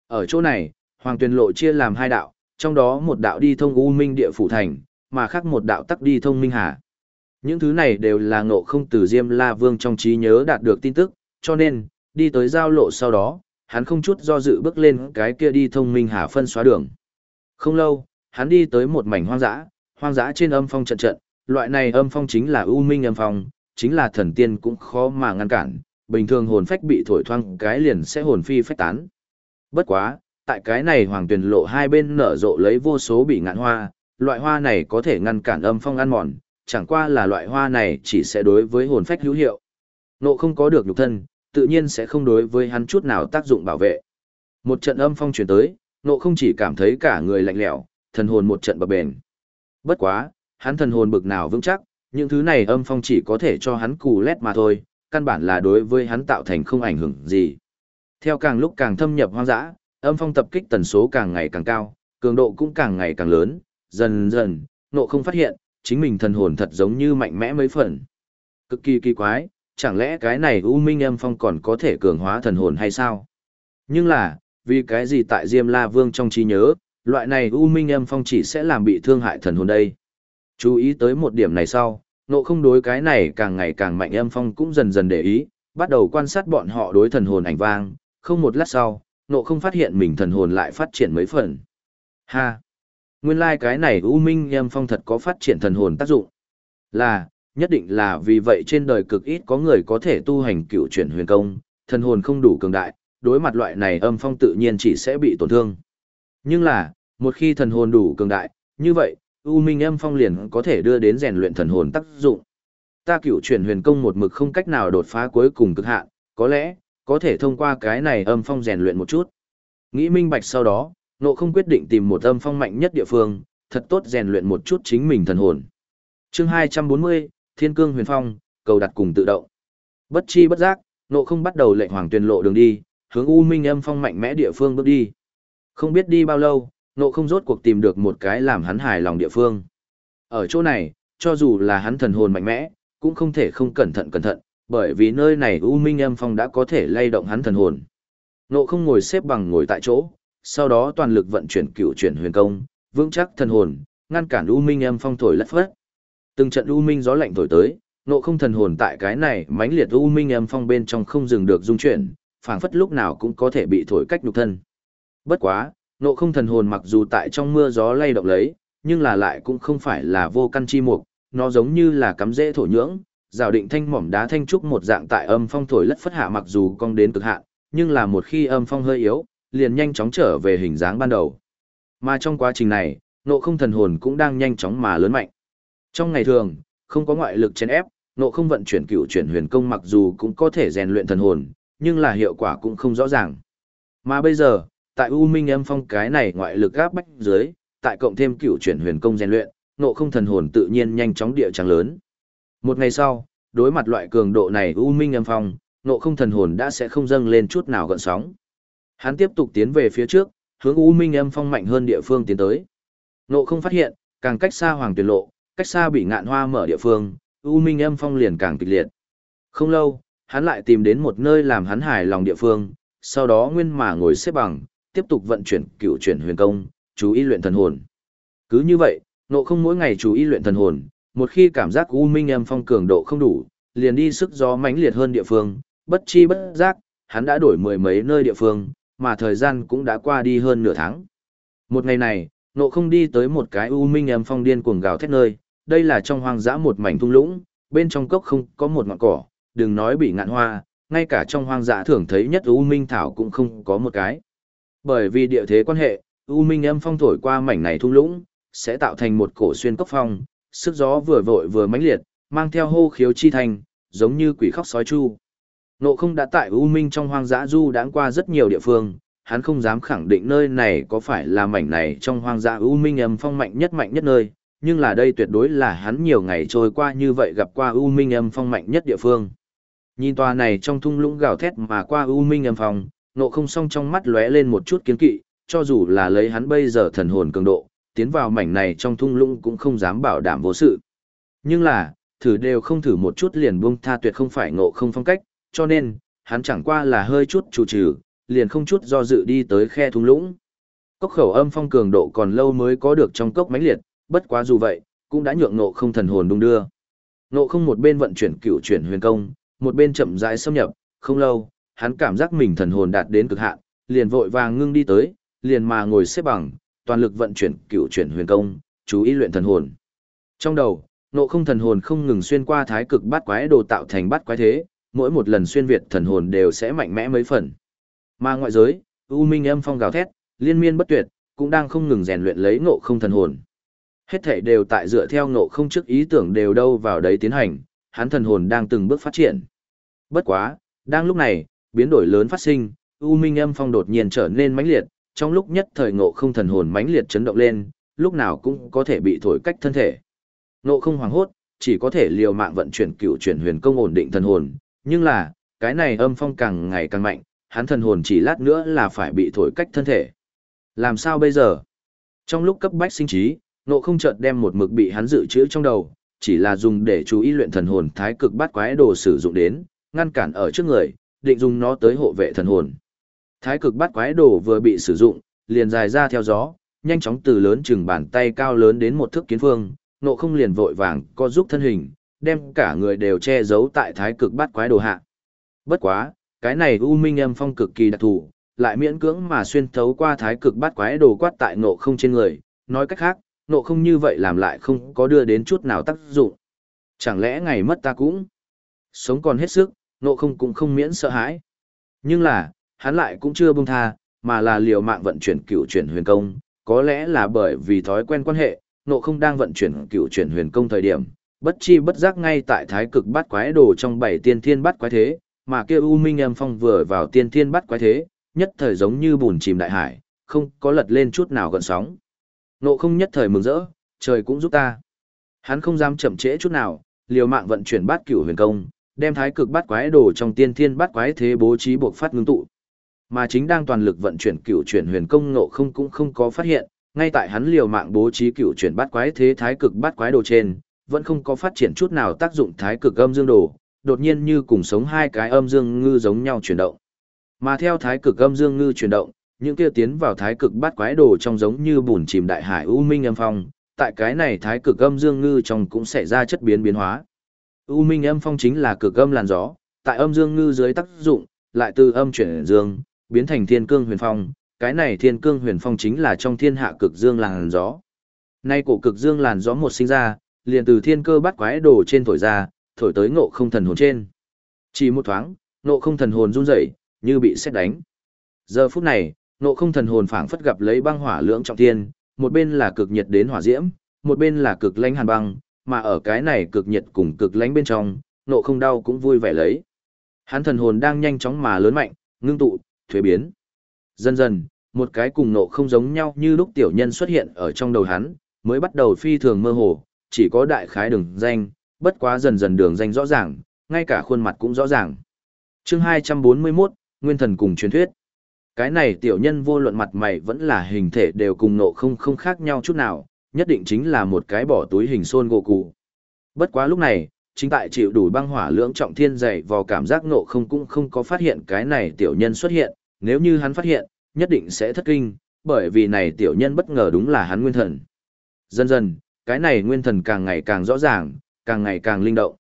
Ở chỗ này, Hoàng Tuyền lộ chia làm hai đạo, trong đó một đạo đi thông U Minh địa phủ thành, mà khác một đạo tắc đi thông Minh Hà. Những thứ này đều là ngộ không từ Diêm La Vương trong trí nhớ đạt được tin tức, cho nên, đi tới giao lộ sau đó, hắn không chút do dự bước lên cái kia đi thông Minh Hà phân xóa đường. Không lâu, hắn đi tới một mảnh hoang dã, hoang dã trên âm phong trận trận, loại này âm phong chính là U Minh âm phong, chính là thần tiên cũng khó mà ngăn cản, bình thường hồn phách bị thổi thoang cái liền sẽ hồn phi phách tán. Bất quá, tại cái này hoàng tuyển lộ hai bên nở rộ lấy vô số bị ngạn hoa, loại hoa này có thể ngăn cản âm phong ăn mòn, chẳng qua là loại hoa này chỉ sẽ đối với hồn phách hữu hiệu. Nộ không có được nhục thân, tự nhiên sẽ không đối với hắn chút nào tác dụng bảo vệ. Một trận âm phong chuyển tới, nộ không chỉ cảm thấy cả người lạnh lẽo, thần hồn một trận bập bền. Bất quá, hắn thần hồn bực nào vững chắc, những thứ này âm phong chỉ có thể cho hắn cù lét mà thôi, căn bản là đối với hắn tạo thành không ảnh hưởng gì. Theo càng lúc càng thâm nhập hoang dã, âm phong tập kích tần số càng ngày càng cao, cường độ cũng càng ngày càng lớn, dần dần, nộ không phát hiện, chính mình thần hồn thật giống như mạnh mẽ mấy phần. Cực kỳ kỳ quái, chẳng lẽ cái này U Minh âm phong còn có thể cường hóa thần hồn hay sao? Nhưng là, vì cái gì tại Diêm La Vương trong trí nhớ, loại này U Minh âm phong chỉ sẽ làm bị thương hại thần hồn đây? Chú ý tới một điểm này sau, nộ không đối cái này càng ngày càng mạnh âm phong cũng dần dần để ý, bắt đầu quan sát bọn họ đối thần hồn ảnh vang, không một lát sau, nộ không phát hiện mình thần hồn lại phát triển mấy phần. Ha! Nguyên lai like cái này U Minh em phong thật có phát triển thần hồn tác dụng. Là, nhất định là vì vậy trên đời cực ít có người có thể tu hành cựu chuyển huyền công, thần hồn không đủ cường đại, đối mặt loại này âm phong tự nhiên chỉ sẽ bị tổn thương. Nhưng là, một khi thần hồn đủ cường đại, như vậy, U Minh âm phong liền có thể đưa đến rèn luyện thần hồn tác dụng. Ta cựu chuyển huyền công một mực không cách nào đột phá cuối cùng cực hạn, có lẽ, có thể thông qua cái này âm phong rèn luyện một chút. Nghĩ minh bạch sau đó, nộ không quyết định tìm một âm phong mạnh nhất địa phương, thật tốt rèn luyện một chút chính mình thần hồn. chương 240, Thiên Cương Huyền Phong, cầu đặt cùng tự động. Bất chi bất giác, nộ không bắt đầu lệnh hoàng tuyên lộ đường đi, hướng U Minh âm phong mạnh mẽ địa phương bước đi. Không biết đi bao lâu, nộ không rốt cuộc tìm được một cái làm hắn hài lòng địa phương. Ở chỗ này, cho dù là hắn thần hồn mạnh mẽ, cũng không thể không cẩn thận cẩn thận, bởi vì nơi này U Minh âm phong đã có thể lay động hắn thần hồn. Nộ không ngồi xếp bằng ngồi tại chỗ, sau đó toàn lực vận chuyển cựu chuyển huyền công, vững chắc thần hồn, ngăn cản U Minh âm phong thổi lất phất. Từng trận U Minh gió lạnh thổi tới, nộ không thần hồn tại cái này mãnh liệt U Minh âm phong bên trong không dừng được dung chuyển, phảng phất lúc nào cũng có thể bị thổi cách nhục thân. Bất quá, nộ không thần hồn mặc dù tại trong mưa gió lay động lấy, nhưng là lại cũng không phải là vô căn chi mục, nó giống như là cắm rễ thổ nhưỡng, rào định thanh mỏm đá thanh trúc một dạng tại âm phong thổi lất phất hạ mặc dù cong đến cực hạn, nhưng là một khi âm phong hơi yếu, liền nhanh chóng trở về hình dáng ban đầu. Mà trong quá trình này, nộ không thần hồn cũng đang nhanh chóng mà lớn mạnh. Trong ngày thường, không có ngoại lực chèn ép, nộ không vận chuyển cựu chuyển huyền công mặc dù cũng có thể rèn luyện thần hồn, nhưng là hiệu quả cũng không rõ ràng. Mà bây giờ, tại U Minh âm phong cái này ngoại lực áp bách dưới, tại cộng thêm cựu chuyển huyền công rèn luyện, nộ không thần hồn tự nhiên nhanh chóng địa tràng lớn. Một ngày sau, đối mặt loại cường độ này U Minh âm phong, nộ không thần hồn đã sẽ không dâng lên chút nào gợn sóng. Hắn tiếp tục tiến về phía trước, hướng U Minh âm phong mạnh hơn địa phương tiến tới. Nộ không phát hiện, càng cách xa hoàng Tuyệt lộ, cách xa bị ngạn hoa mở địa phương, U Minh âm phong liền càng kịch liệt. Không lâu, hắn lại tìm đến một nơi làm hắn hài lòng địa phương, sau đó nguyên mà ngồi xếp bằng, tiếp tục vận chuyển cựu chuyển huyền công, chú ý luyện thần hồn. Cứ như vậy, nộ không mỗi ngày chú ý luyện thần hồn, một khi cảm giác U Minh âm phong cường độ không đủ, liền đi sức gió mãnh liệt hơn địa phương, bất chi bất giác, hắn đã đổi mười mấy nơi địa phương, mà thời gian cũng đã qua đi hơn nửa tháng. Một ngày này, nộ không đi tới một cái U Minh âm phong điên cuồng gào thét nơi, đây là trong hoang dã một mảnh thung lũng, bên trong cốc không có một ngọn cỏ, đừng nói bị ngạn hoa, ngay cả trong hoang dã thường thấy nhất U Minh Thảo cũng không có một cái. Bởi vì địa thế quan hệ, U Minh âm phong thổi qua mảnh này thung lũng, sẽ tạo thành một cổ xuyên cốc phong, sức gió vừa vội vừa mãnh liệt, mang theo hô khiếu chi thành, giống như quỷ khóc sói chu. Nộ không đã tại U Minh trong hoang dã du đãng qua rất nhiều địa phương, hắn không dám khẳng định nơi này có phải là mảnh này trong hoang dã U Minh âm phong mạnh nhất mạnh nhất nơi, nhưng là đây tuyệt đối là hắn nhiều ngày trôi qua như vậy gặp qua U Minh âm phong mạnh nhất địa phương. Nhìn tòa này trong thung lũng gào thét mà qua U Minh âm phong, nộ không song trong mắt lóe lên một chút kiến kỵ, cho dù là lấy hắn bây giờ thần hồn cường độ, tiến vào mảnh này trong thung lũng cũng không dám bảo đảm vô sự. Nhưng là, thử đều không thử một chút liền buông tha tuyệt không phải ngộ không phong cách, cho nên, hắn chẳng qua là hơi chút chủ trừ, liền không chút do dự đi tới khe thung lũng. Cốc khẩu âm phong cường độ còn lâu mới có được trong cốc mãnh liệt, bất quá dù vậy, cũng đã nhượng ngộ không thần hồn đung đưa. Ngộ không một bên vận chuyển cựu chuyển huyền công, một bên chậm rãi xâm nhập, không lâu, hắn cảm giác mình thần hồn đạt đến cực hạn, liền vội vàng ngưng đi tới, liền mà ngồi xếp bằng, toàn lực vận chuyển cựu chuyển huyền công, chú ý luyện thần hồn. Trong đầu, nộ không thần hồn không ngừng xuyên qua thái cực bát quái đồ tạo thành bát quái thế, mỗi một lần xuyên việt thần hồn đều sẽ mạnh mẽ mấy phần. Mà ngoại giới, U Minh âm phong gào thét, liên miên bất tuyệt, cũng đang không ngừng rèn luyện lấy nộ không thần hồn. Hết thảy đều tại dựa theo nộ không trước ý tưởng đều đâu vào đấy tiến hành, hắn thần hồn đang từng bước phát triển. Bất quá, đang lúc này, biến đổi lớn phát sinh, U Minh âm phong đột nhiên trở nên mãnh liệt, trong lúc nhất thời ngộ không thần hồn mãnh liệt chấn động lên, lúc nào cũng có thể bị thổi cách thân thể. Ngộ không hoàng hốt, chỉ có thể liều mạng vận chuyển cựu chuyển huyền công ổn định thần hồn, nhưng là, cái này âm phong càng ngày càng mạnh, hắn thần hồn chỉ lát nữa là phải bị thổi cách thân thể. Làm sao bây giờ? Trong lúc cấp bách sinh trí, ngộ không chợt đem một mực bị hắn dự trữ trong đầu, chỉ là dùng để chú ý luyện thần hồn thái cực bát quái đồ sử dụng đến, ngăn cản ở trước người, định dùng nó tới hộ vệ thần hồn. Thái cực bát quái đồ vừa bị sử dụng, liền dài ra theo gió, nhanh chóng từ lớn chừng bàn tay cao lớn đến một thước kiến phương, nộ không liền vội vàng co giúp thân hình, đem cả người đều che giấu tại thái cực bát quái đồ hạ. Bất quá, cái này U Minh âm phong cực kỳ đặc thù, lại miễn cưỡng mà xuyên thấu qua thái cực bát quái đồ quát tại nộ không trên người, nói cách khác, nộ không như vậy làm lại không có đưa đến chút nào tác dụng. Chẳng lẽ ngày mất ta cũng sống còn hết sức, nộ không cũng không miễn sợ hãi. Nhưng là, hắn lại cũng chưa buông tha, mà là liều mạng vận chuyển cựu chuyển huyền công, có lẽ là bởi vì thói quen quan hệ, nộ không đang vận chuyển cựu chuyển huyền công thời điểm, bất chi bất giác ngay tại thái cực bát quái đồ trong bảy tiên thiên bát quái thế, mà kia U Minh Âm Phong vừa vào tiên thiên bát quái thế, nhất thời giống như bùn chìm đại hải, không có lật lên chút nào gần sóng. Nộ không nhất thời mừng rỡ, trời cũng giúp ta. Hắn không dám chậm trễ chút nào, liều mạng vận chuyển bát cửu huyền công, đem thái cực bát quái đồ trong tiên thiên bát quái thế bố trí buộc phát ngưng tụ. Mà chính đang toàn lực vận chuyển cửu chuyển huyền công nộ không cũng không có phát hiện, ngay tại hắn liều mạng bố trí cửu chuyển bát quái thế thái cực bát quái đồ trên, vẫn không có phát triển chút nào tác dụng thái cực âm dương đồ, đột nhiên như cùng sống hai cái âm dương ngư giống nhau chuyển động. Mà theo thái cực âm dương ngư chuyển động, những kia tiến vào thái cực bát quái đồ trong giống như bùn chìm đại hải u minh âm phong, tại cái này thái cực âm dương ngư trong cũng sẽ ra chất biến biến hóa. U minh âm phong chính là cực âm làn gió, tại âm dương ngư dưới tác dụng, lại từ âm chuyển dương, biến thành thiên cương huyền phong, cái này thiên cương huyền phong chính là trong thiên hạ cực dương làn gió. Nay cổ cực dương làn gió một sinh ra, liền từ thiên cơ bắt quái đồ trên thổi ra, thổi tới ngộ không thần hồn trên. Chỉ một thoáng, ngộ không thần hồn run rẩy, như bị xét đánh. Giờ phút này, ngộ không thần hồn phảng phất gặp lấy băng hỏa lưỡng trọng thiên, một bên là cực nhiệt đến hỏa diễm, một bên là cực lãnh hàn băng, mà ở cái này cực nhiệt cùng cực lãnh bên trong, ngộ không đau cũng vui vẻ lấy. Hắn thần hồn đang nhanh chóng mà lớn mạnh, ngưng tụ, thuế biến. Dần dần, một cái cùng nộ không giống nhau như lúc tiểu nhân xuất hiện ở trong đầu hắn, mới bắt đầu phi thường mơ hồ, chỉ có đại khái đường danh, bất quá dần dần đường danh rõ ràng, ngay cả khuôn mặt cũng rõ ràng. chương 241, Nguyên thần cùng truyền thuyết. Cái này tiểu nhân vô luận mặt mày vẫn là hình thể đều cùng nộ không không khác nhau chút nào, nhất định chính là một cái bỏ túi hình xôn gỗ cụ. Bất quá lúc này, chính tại chịu đủ băng hỏa lưỡng trọng thiên dày vào cảm giác nộ không cũng không có phát hiện cái này tiểu nhân xuất hiện, nếu như hắn phát hiện, nhất định sẽ thất kinh, bởi vì này tiểu nhân bất ngờ đúng là hắn nguyên thần. Dần dần, cái này nguyên thần càng ngày càng rõ ràng, càng ngày càng linh động.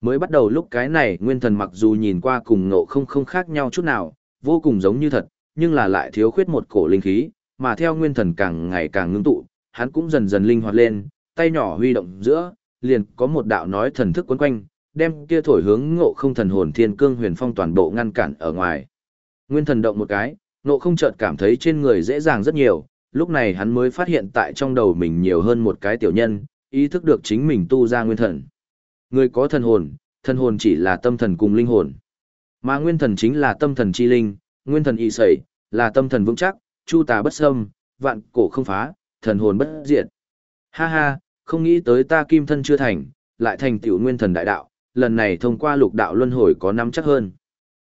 Mới bắt đầu lúc cái này nguyên thần mặc dù nhìn qua cùng ngộ không không khác nhau chút nào, vô cùng giống như thật, nhưng là lại thiếu khuyết một cổ linh khí, mà theo nguyên thần càng ngày càng ngưng tụ, hắn cũng dần dần linh hoạt lên, tay nhỏ huy động giữa, liền có một đạo nói thần thức quấn quanh, đem kia thổi hướng ngộ không thần hồn thiên cương huyền phong toàn bộ ngăn cản ở ngoài. Nguyên thần động một cái, ngộ không chợt cảm thấy trên người dễ dàng rất nhiều, lúc này hắn mới phát hiện tại trong đầu mình nhiều hơn một cái tiểu nhân, ý thức được chính mình tu ra nguyên thần. Người có thần hồn, thần hồn chỉ là tâm thần cùng linh hồn. Mà nguyên thần chính là tâm thần chi linh, nguyên thần y sẩy, Là tâm thần vững chắc, chu tà bất xâm, vạn cổ không phá, thần hồn bất diệt. Ha ha, không nghĩ tới ta kim thân chưa thành, lại thành tiểu nguyên thần đại đạo, lần này thông qua lục đạo luân hồi có nắm chắc hơn.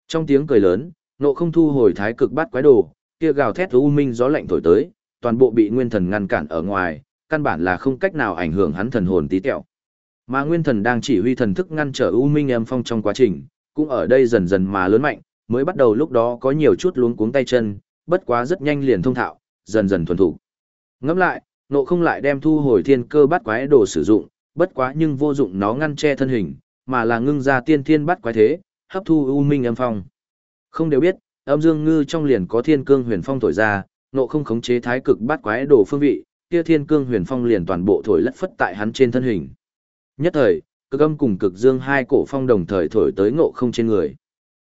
Trong tiếng cười lớn, nộ không thu hồi thái cực bát quái đồ, kia gào thét u minh gió lạnh thổi tới, toàn bộ bị nguyên thần ngăn cản ở ngoài, căn bản là không cách nào ảnh hưởng hắn thần hồn tí tẹo. Mà nguyên thần đang chỉ huy thần thức ngăn trở u minh âm phong trong quá trình, cũng ở đây dần dần mà lớn mạnh, mới bắt đầu lúc đó có nhiều chút luống cuống tay chân, bất quá rất nhanh liền thông thạo, dần dần thuần thủ. Ngẫm lại, nộ không lại đem thu hồi thiên cơ bắt quái đồ sử dụng, bất quá nhưng vô dụng nó ngăn che thân hình, mà là ngưng ra tiên thiên bắt quái thế, hấp thu u minh âm phong. Không đều biết, âm dương ngư trong liền có thiên cương huyền phong thổi ra, nộ không khống chế thái cực bắt quái đồ phương vị, kia thiên cương huyền phong liền toàn bộ thổi lất phất tại hắn trên thân hình. Nhất thời, cực âm cùng cực dương hai cổ phong đồng thời thổi tới ngộ không trên người.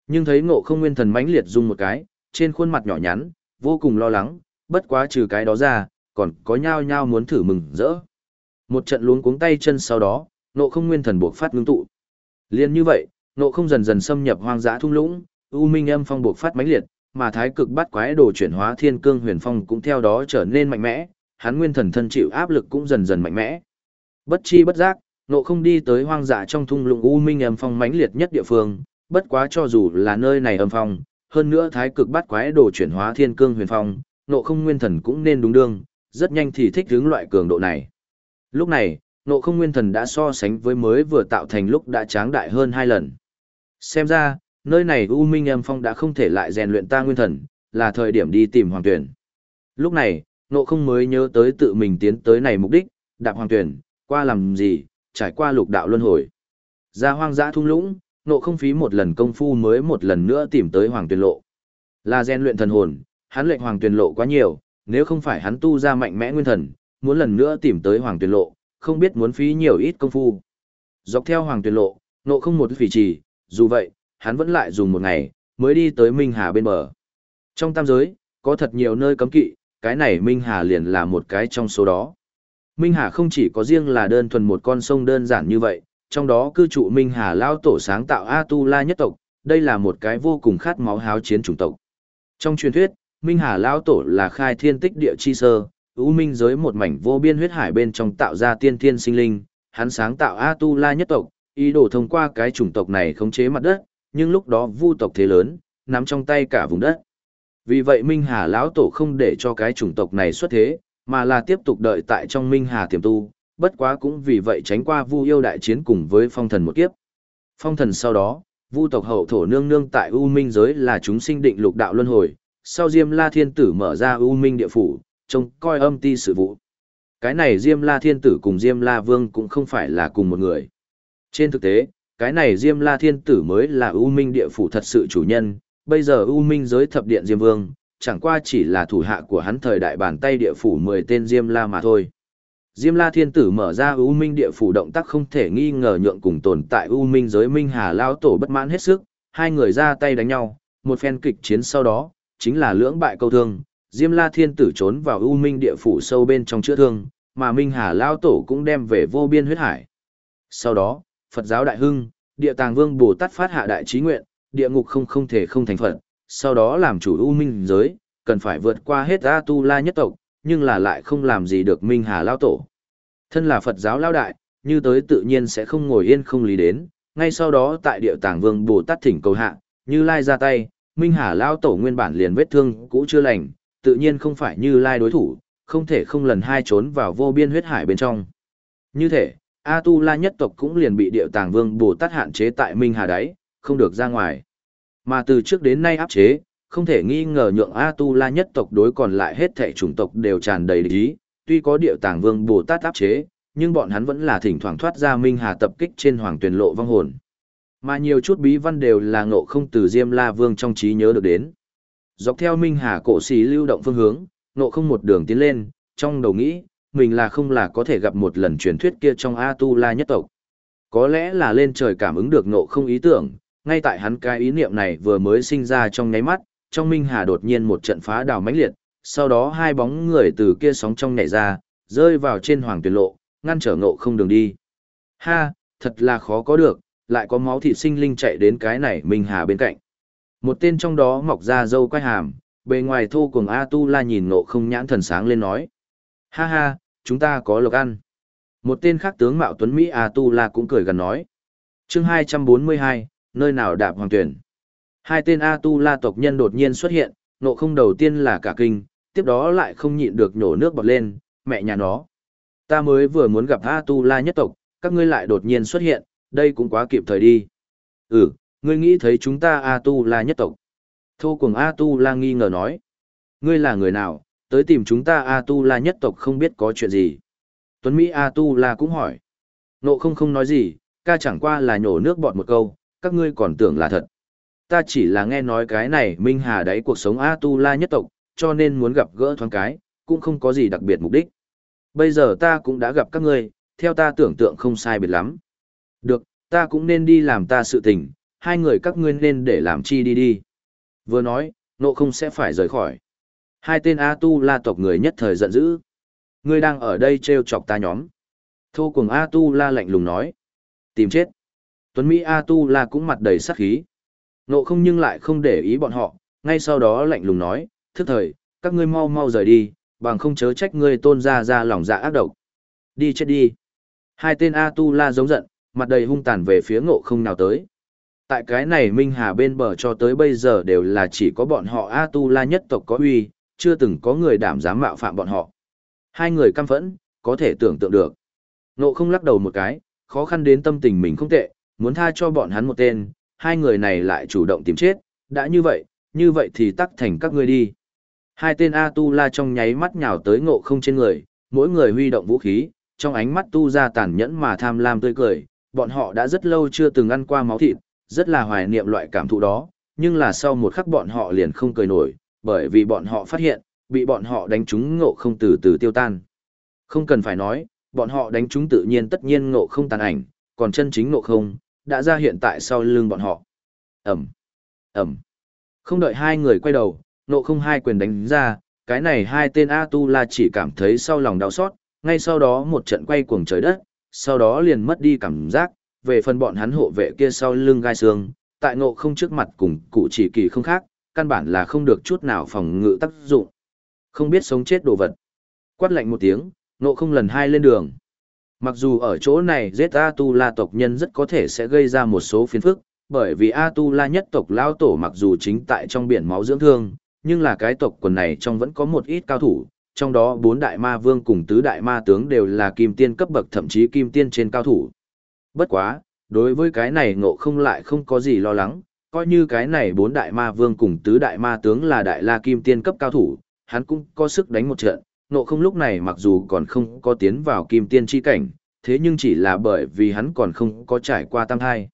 Nhưng thấy ngộ không nguyên thần mãnh liệt rung một cái, trên khuôn mặt nhỏ nhắn, vô cùng lo lắng, bất quá trừ cái đó ra, còn có nhao nhao muốn thử mừng rỡ. Một trận luống cuống tay chân sau đó, nộ không nguyên thần buộc phát ngưng tụ. Liên như vậy, nộ không dần dần xâm nhập hoang dã thung lũng, u minh âm phong buộc phát mãnh liệt, mà thái cực bắt quái đồ chuyển hóa thiên cương huyền phong cũng theo đó trở nên mạnh mẽ, hắn nguyên thần thân chịu áp lực cũng dần dần mạnh mẽ. Bất chi bất giác, nộ không đi tới hoang dã trong thung lũng u minh âm phong mãnh liệt nhất địa phương, bất quá cho dù là nơi này âm phong, hơn nữa thái cực bắt quái đồ chuyển hóa thiên cương huyền phong, nộ không nguyên thần cũng nên đúng đương, rất nhanh thì thích hướng loại cường độ này. Lúc này, nộ không nguyên thần đã so sánh với mới vừa tạo thành lúc đã tráng đại hơn hai lần. Xem ra, nơi này U Minh âm phong đã không thể lại rèn luyện ta nguyên thần, là thời điểm đi tìm hoàng tuyển. Lúc này, nộ không mới nhớ tới tự mình tiến tới này mục đích, đạp hoàng tuyển, qua làm gì, trải qua lục đạo luân hồi. Ra hoang dã thung lũng, nộ không phí một lần công phu mới một lần nữa tìm tới hoàng tuyển lộ. Là rèn luyện thần hồn, hắn lệnh hoàng tuyển lộ quá nhiều, nếu không phải hắn tu ra mạnh mẽ nguyên thần, muốn lần nữa tìm tới hoàng Tuyền lộ, không biết muốn phí nhiều ít công phu. Dọc theo hoàng Tuyền lộ, nộ không một phỉ trì, dù vậy, hắn vẫn lại dùng một ngày, mới đi tới Minh Hà bên bờ. Trong tam giới, có thật nhiều nơi cấm kỵ, cái này Minh Hà liền là một cái trong số đó. Minh Hà không chỉ có riêng là đơn thuần một con sông đơn giản như vậy, trong đó cư trụ Minh Hà lao tổ sáng tạo A-tu-la nhất tộc, đây là một cái vô cùng khát máu háo chiến chủng tộc. Trong truyền thuyết, Minh Hà Lão tổ là khai thiên tích địa chi sơ, ưu minh giới một mảnh vô biên huyết hải bên trong tạo ra tiên thiên sinh linh, hắn sáng tạo A-tu-la nhất tộc, ý đồ thông qua cái chủng tộc này khống chế mặt đất, nhưng lúc đó vu tộc thế lớn, nắm trong tay cả vùng đất. Vì vậy Minh Hà lão tổ không để cho cái chủng tộc này xuất thế, mà là tiếp tục đợi tại trong Minh Hà tiềm tu, bất quá cũng vì vậy tránh qua Vu yêu đại chiến cùng với phong thần một kiếp. Phong thần sau đó, Vu tộc hậu thổ nương nương tại U Minh giới là chúng sinh định lục đạo luân hồi, sau Diêm La Thiên Tử mở ra U Minh địa phủ, trông coi âm ti sự vụ. Cái này Diêm La Thiên Tử cùng Diêm La Vương cũng không phải là cùng một người. Trên thực tế, cái này Diêm La Thiên Tử mới là U Minh địa phủ thật sự chủ nhân, bây giờ U Minh giới thập điện Diêm Vương, chẳng qua chỉ là thủ hạ của hắn thời đại bàn tay địa phủ 10 tên Diêm La mà thôi. Diêm La Thiên Tử mở ra U Minh địa phủ động tác không thể nghi ngờ nhượng cùng tồn tại U Minh giới Minh Hà Lao Tổ bất mãn hết sức, hai người ra tay đánh nhau, một phen kịch chiến sau đó, chính là lưỡng bại câu thương, Diêm La Thiên Tử trốn vào U Minh địa phủ sâu bên trong chữa thương, mà Minh Hà Lao Tổ cũng đem về vô biên huyết hải. Sau đó, Phật giáo đại hưng, địa tàng vương Bồ Tát phát hạ đại trí nguyện, địa ngục không không thể không thành Phật, sau đó làm chủ u minh giới, cần phải vượt qua hết A Tu La nhất tộc, nhưng là lại không làm gì được Minh Hà Lao Tổ. Thân là Phật giáo lao đại, như tới tự nhiên sẽ không ngồi yên không lý đến, ngay sau đó tại địa tàng vương Bồ Tát thỉnh cầu hạ, như Lai ra tay, Minh Hà Lao Tổ nguyên bản liền vết thương cũ chưa lành, tự nhiên không phải như Lai đối thủ, không thể không lần hai trốn vào vô biên huyết hải bên trong. Như thể, A Tu La nhất tộc cũng liền bị điệu tàng vương Bồ Tát hạn chế tại Minh Hà đáy, không được ra ngoài. Mà từ trước đến nay áp chế, không thể nghi ngờ nhượng A Tu La nhất tộc đối còn lại hết thảy chủng tộc đều tràn đầy lý, tuy có điệu tàng vương Bồ Tát áp chế, nhưng bọn hắn vẫn là thỉnh thoảng thoát ra Minh Hà tập kích trên hoàng tuyển lộ vong hồn. Mà nhiều chút bí văn đều là ngộ không từ Diêm La Vương trong trí nhớ được đến. Dọc theo Minh Hà cổ xí lưu động phương hướng, ngộ không một đường tiến lên, trong đầu nghĩ, mình là không là có thể gặp một lần truyền thuyết kia trong A Tu La nhất tộc. Có lẽ là lên trời cảm ứng được nộ không ý tưởng, ngay tại hắn cái ý niệm này vừa mới sinh ra trong nháy mắt, trong Minh Hà đột nhiên một trận phá đào mãnh liệt, sau đó hai bóng người từ kia sóng trong nhảy ra, rơi vào trên hoàng tuyệt lộ, ngăn trở ngộ không đường đi. Ha, thật là khó có được, lại có máu thịt sinh linh chạy đến cái này Minh Hà bên cạnh. Một tên trong đó mọc ra dâu quai hàm, bề ngoài thô cùng A Tu La nhìn nộ không nhãn thần sáng lên nói. Ha ha, chúng ta có lộc ăn. Một tên khác tướng Mạo Tuấn Mỹ A Tu La cũng cười gần nói. chương 242, nơi nào đạp hoàng tuyển. Hai tên A Tu La tộc nhân đột nhiên xuất hiện, nộ không đầu tiên là cả kinh, tiếp đó lại không nhịn được nhổ nước bọt lên, mẹ nhà nó. Ta mới vừa muốn gặp A Tu La nhất tộc, các ngươi lại đột nhiên xuất hiện, đây cũng quá kịp thời đi. Ừ, ngươi nghĩ thấy chúng ta A Tu La nhất tộc. Thô cùng A Tu La nghi ngờ nói. Ngươi là người nào, tới tìm chúng ta A Tu La nhất tộc không biết có chuyện gì. Tuấn Mỹ A Tu La cũng hỏi. Nộ không không nói gì, ca chẳng qua là nhổ nước bọt một câu, các ngươi còn tưởng là thật. Ta chỉ là nghe nói cái này Minh Hà đáy cuộc sống A Tu La nhất tộc, cho nên muốn gặp gỡ thoáng cái, cũng không có gì đặc biệt mục đích. Bây giờ ta cũng đã gặp các ngươi, theo ta tưởng tượng không sai biệt lắm. Được, ta cũng nên đi làm ta sự tình, hai người các ngươi nên để làm chi đi đi. Vừa nói, nộ không sẽ phải rời khỏi. Hai tên A Tu La tộc người nhất thời giận dữ. Ngươi đang ở đây trêu chọc ta nhóm. Thô cùng A Tu La lạnh lùng nói. Tìm chết. Tuấn Mỹ A Tu La cũng mặt đầy sắc khí. Nộ không nhưng lại không để ý bọn họ, ngay sau đó lạnh lùng nói, thức thời, các ngươi mau mau rời đi, bằng không chớ trách ngươi tôn ra ra lòng dạ ác độc. Đi chết đi. Hai tên A Tu La giống giận, mặt đầy hung tàn về phía ngộ không nào tới. Tại cái này Minh Hà bên bờ cho tới bây giờ đều là chỉ có bọn họ A Tu La nhất tộc có uy, chưa từng có người đảm dám mạo phạm bọn họ. Hai người căm phẫn, có thể tưởng tượng được. Ngộ không lắc đầu một cái, khó khăn đến tâm tình mình không tệ, muốn tha cho bọn hắn một tên, hai người này lại chủ động tìm chết, đã như vậy, như vậy thì tắc thành các ngươi đi. Hai tên A Tu La trong nháy mắt nhào tới ngộ không trên người, mỗi người huy động vũ khí, trong ánh mắt tu ra tàn nhẫn mà tham lam tươi cười, bọn họ đã rất lâu chưa từng ăn qua máu thịt, rất là hoài niệm loại cảm thụ đó, nhưng là sau một khắc bọn họ liền không cười nổi, bởi vì bọn họ phát hiện, bị bọn họ đánh trúng ngộ không từ từ tiêu tan. Không cần phải nói, bọn họ đánh trúng tự nhiên tất nhiên ngộ không tàn ảnh, còn chân chính ngộ không, đã ra hiện tại sau lưng bọn họ. Ẩm, Ẩm. Không đợi hai người quay đầu, ngộ không hai quyền đánh ra, cái này hai tên A-tu-la chỉ cảm thấy sau lòng đau xót, ngay sau đó một trận quay cuồng trời đất, sau đó liền mất đi cảm giác, về phần bọn hắn hộ vệ kia sau lưng gai xương, tại ngộ không trước mặt cùng cụ chỉ kỳ không khác, căn bản là không được chút nào phòng ngự tác dụng. Không biết sống chết đồ vật. Quát lạnh một tiếng, ngộ không lần hai lên đường. Mặc dù ở chỗ này giết A-tu-la tộc nhân rất có thể sẽ gây ra một số phiền phức, bởi vì A-tu-la nhất tộc lao tổ mặc dù chính tại trong biển máu dưỡng thương, nhưng là cái tộc quần này trong vẫn có một ít cao thủ, trong đó bốn đại ma vương cùng tứ đại ma tướng đều là kim tiên cấp bậc thậm chí kim tiên trên cao thủ. Bất quá, đối với cái này ngộ không lại không có gì lo lắng, coi như cái này bốn đại ma vương cùng tứ đại ma tướng là đại la kim tiên cấp cao thủ, hắn cũng có sức đánh một trận, ngộ không lúc này mặc dù còn không có tiến vào kim tiên chi cảnh, thế nhưng chỉ là bởi vì hắn còn không có trải qua tam thai.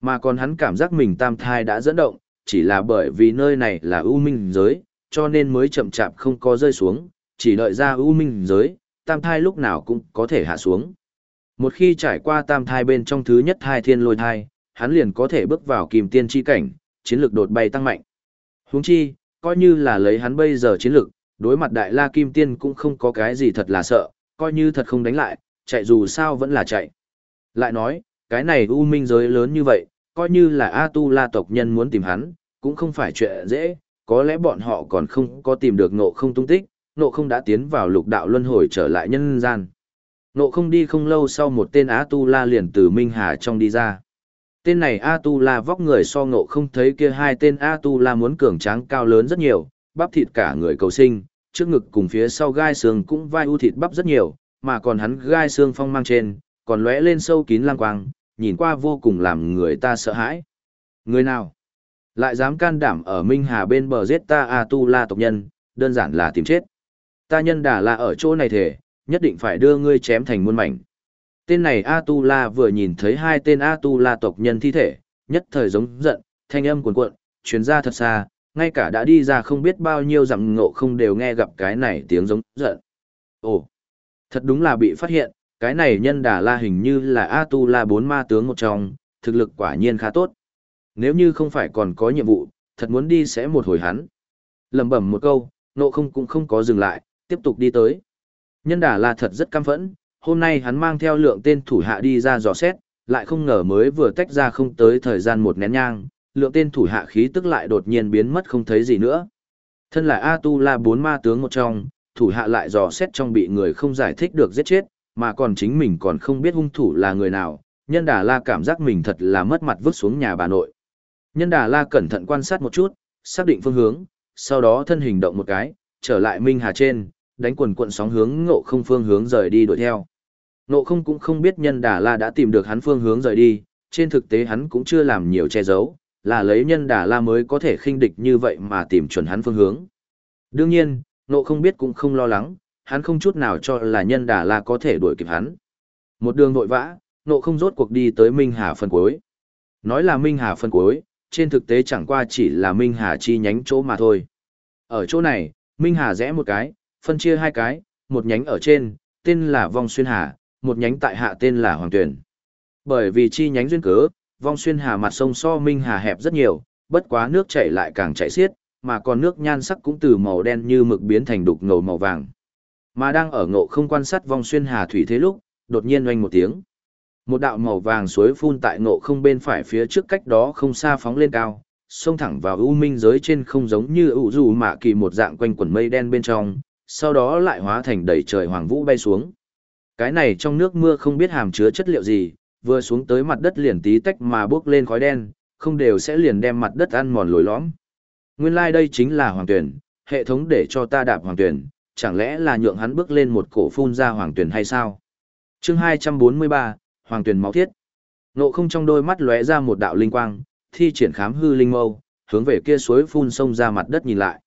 Mà còn hắn cảm giác mình tam thai đã dẫn động, chỉ là bởi vì nơi này là ưu minh giới, cho nên mới chậm chạp không có rơi xuống, chỉ đợi ra ưu minh giới, tam thai lúc nào cũng có thể hạ xuống. Một khi trải qua tam thai bên trong thứ nhất thai thiên lôi thai, hắn liền có thể bước vào kìm tiên chi cảnh, chiến lược đột bay tăng mạnh. Huống chi, coi như là lấy hắn bây giờ chiến lược, đối mặt đại la kim tiên cũng không có cái gì thật là sợ, coi như thật không đánh lại, chạy dù sao vẫn là chạy. Lại nói, cái này u minh giới lớn như vậy, coi như là A tu la tộc nhân muốn tìm hắn, cũng không phải chuyện dễ, có lẽ bọn họ còn không có tìm được ngộ không tung tích, Nộ không đã tiến vào lục đạo luân hồi trở lại nhân gian. Nộ không đi không lâu sau một tên A tu la liền từ Minh Hà trong đi ra. Tên này A tu la vóc người so ngộ không thấy kia hai tên A tu la muốn cường tráng cao lớn rất nhiều, bắp thịt cả người cầu sinh, trước ngực cùng phía sau gai xương cũng vai ưu thịt bắp rất nhiều, mà còn hắn gai xương phong mang trên, còn lóe lên sâu kín lang quang, nhìn qua vô cùng làm người ta sợ hãi. Người nào? Lại dám can đảm ở Minh Hà bên bờ giết ta A Tu La tộc nhân, đơn giản là tìm chết. Ta nhân đà là ở chỗ này thể, nhất định phải đưa ngươi chém thành muôn mảnh. Tên này A Tu La vừa nhìn thấy hai tên A Tu La tộc nhân thi thể, nhất thời giống giận, thanh âm cuồn cuộn, chuyến ra thật xa, ngay cả đã đi ra không biết bao nhiêu dặm ngộ không đều nghe gặp cái này tiếng giống giận. Ồ, thật đúng là bị phát hiện, cái này nhân đà la hình như là A Tu La bốn ma tướng một trong, thực lực quả nhiên khá tốt. Nếu như không phải còn có nhiệm vụ, thật muốn đi sẽ một hồi hắn. lẩm bẩm một câu, nộ không cũng không có dừng lại, tiếp tục đi tới. Nhân đà la thật rất căm phẫn, hôm nay hắn mang theo lượng tên thủ hạ đi ra dò xét, lại không ngờ mới vừa tách ra không tới thời gian một nén nhang, lượng tên thủ hạ khí tức lại đột nhiên biến mất không thấy gì nữa. Thân là A Tu La bốn ma tướng một trong, thủ hạ lại dò xét trong bị người không giải thích được giết chết, mà còn chính mình còn không biết hung thủ là người nào, nhân đà la cảm giác mình thật là mất mặt vứt xuống nhà bà nội. Nhân đà la cẩn thận quan sát một chút, xác định phương hướng, sau đó thân hình động một cái, trở lại Minh Hà trên, đánh quần cuộn sóng hướng ngộ không phương hướng rời đi đuổi theo. Ngộ không cũng không biết nhân đà la đã tìm được hắn phương hướng rời đi, trên thực tế hắn cũng chưa làm nhiều che giấu, là lấy nhân đà la mới có thể khinh địch như vậy mà tìm chuẩn hắn phương hướng. Đương nhiên, ngộ không biết cũng không lo lắng, hắn không chút nào cho là nhân đà la có thể đuổi kịp hắn. Một đường vội vã, ngộ không rốt cuộc đi tới Minh Hà phân cuối. Nói là Minh Hà phân cuối, trên thực tế chẳng qua chỉ là Minh Hà chi nhánh chỗ mà thôi. Ở chỗ này, Minh Hà rẽ một cái, phân chia hai cái, một nhánh ở trên, tên là Vong Xuyên Hà, một nhánh tại hạ tên là Hoàng Tuyển. Bởi vì chi nhánh duyên cớ, Vong Xuyên Hà mặt sông so Minh Hà hẹp rất nhiều, bất quá nước chảy lại càng chảy xiết, mà còn nước nhan sắc cũng từ màu đen như mực biến thành đục ngầu màu vàng. Mà đang ở ngộ không quan sát Vong Xuyên Hà thủy thế lúc, đột nhiên oanh một tiếng. Một đạo màu vàng suối phun tại ngộ không bên phải phía trước cách đó không xa phóng lên cao, xông thẳng vào u minh giới trên không giống như ủ dù mạ kỳ một dạng quanh quần mây đen bên trong, sau đó lại hóa thành đầy trời hoàng vũ bay xuống. Cái này trong nước mưa không biết hàm chứa chất liệu gì, vừa xuống tới mặt đất liền tí tách mà bước lên khói đen, không đều sẽ liền đem mặt đất ăn mòn lồi lõm. Nguyên lai like đây chính là hoàng tuyển, hệ thống để cho ta đạp hoàng tuyển, chẳng lẽ là nhượng hắn bước lên một cổ phun ra hoàng tuyển hay sao? Chương 243, Hoàng tuyển máu thiết. Nộ không trong đôi mắt lóe ra một đạo linh quang, thi triển khám hư linh mâu, hướng về kia suối phun sông ra mặt đất nhìn lại.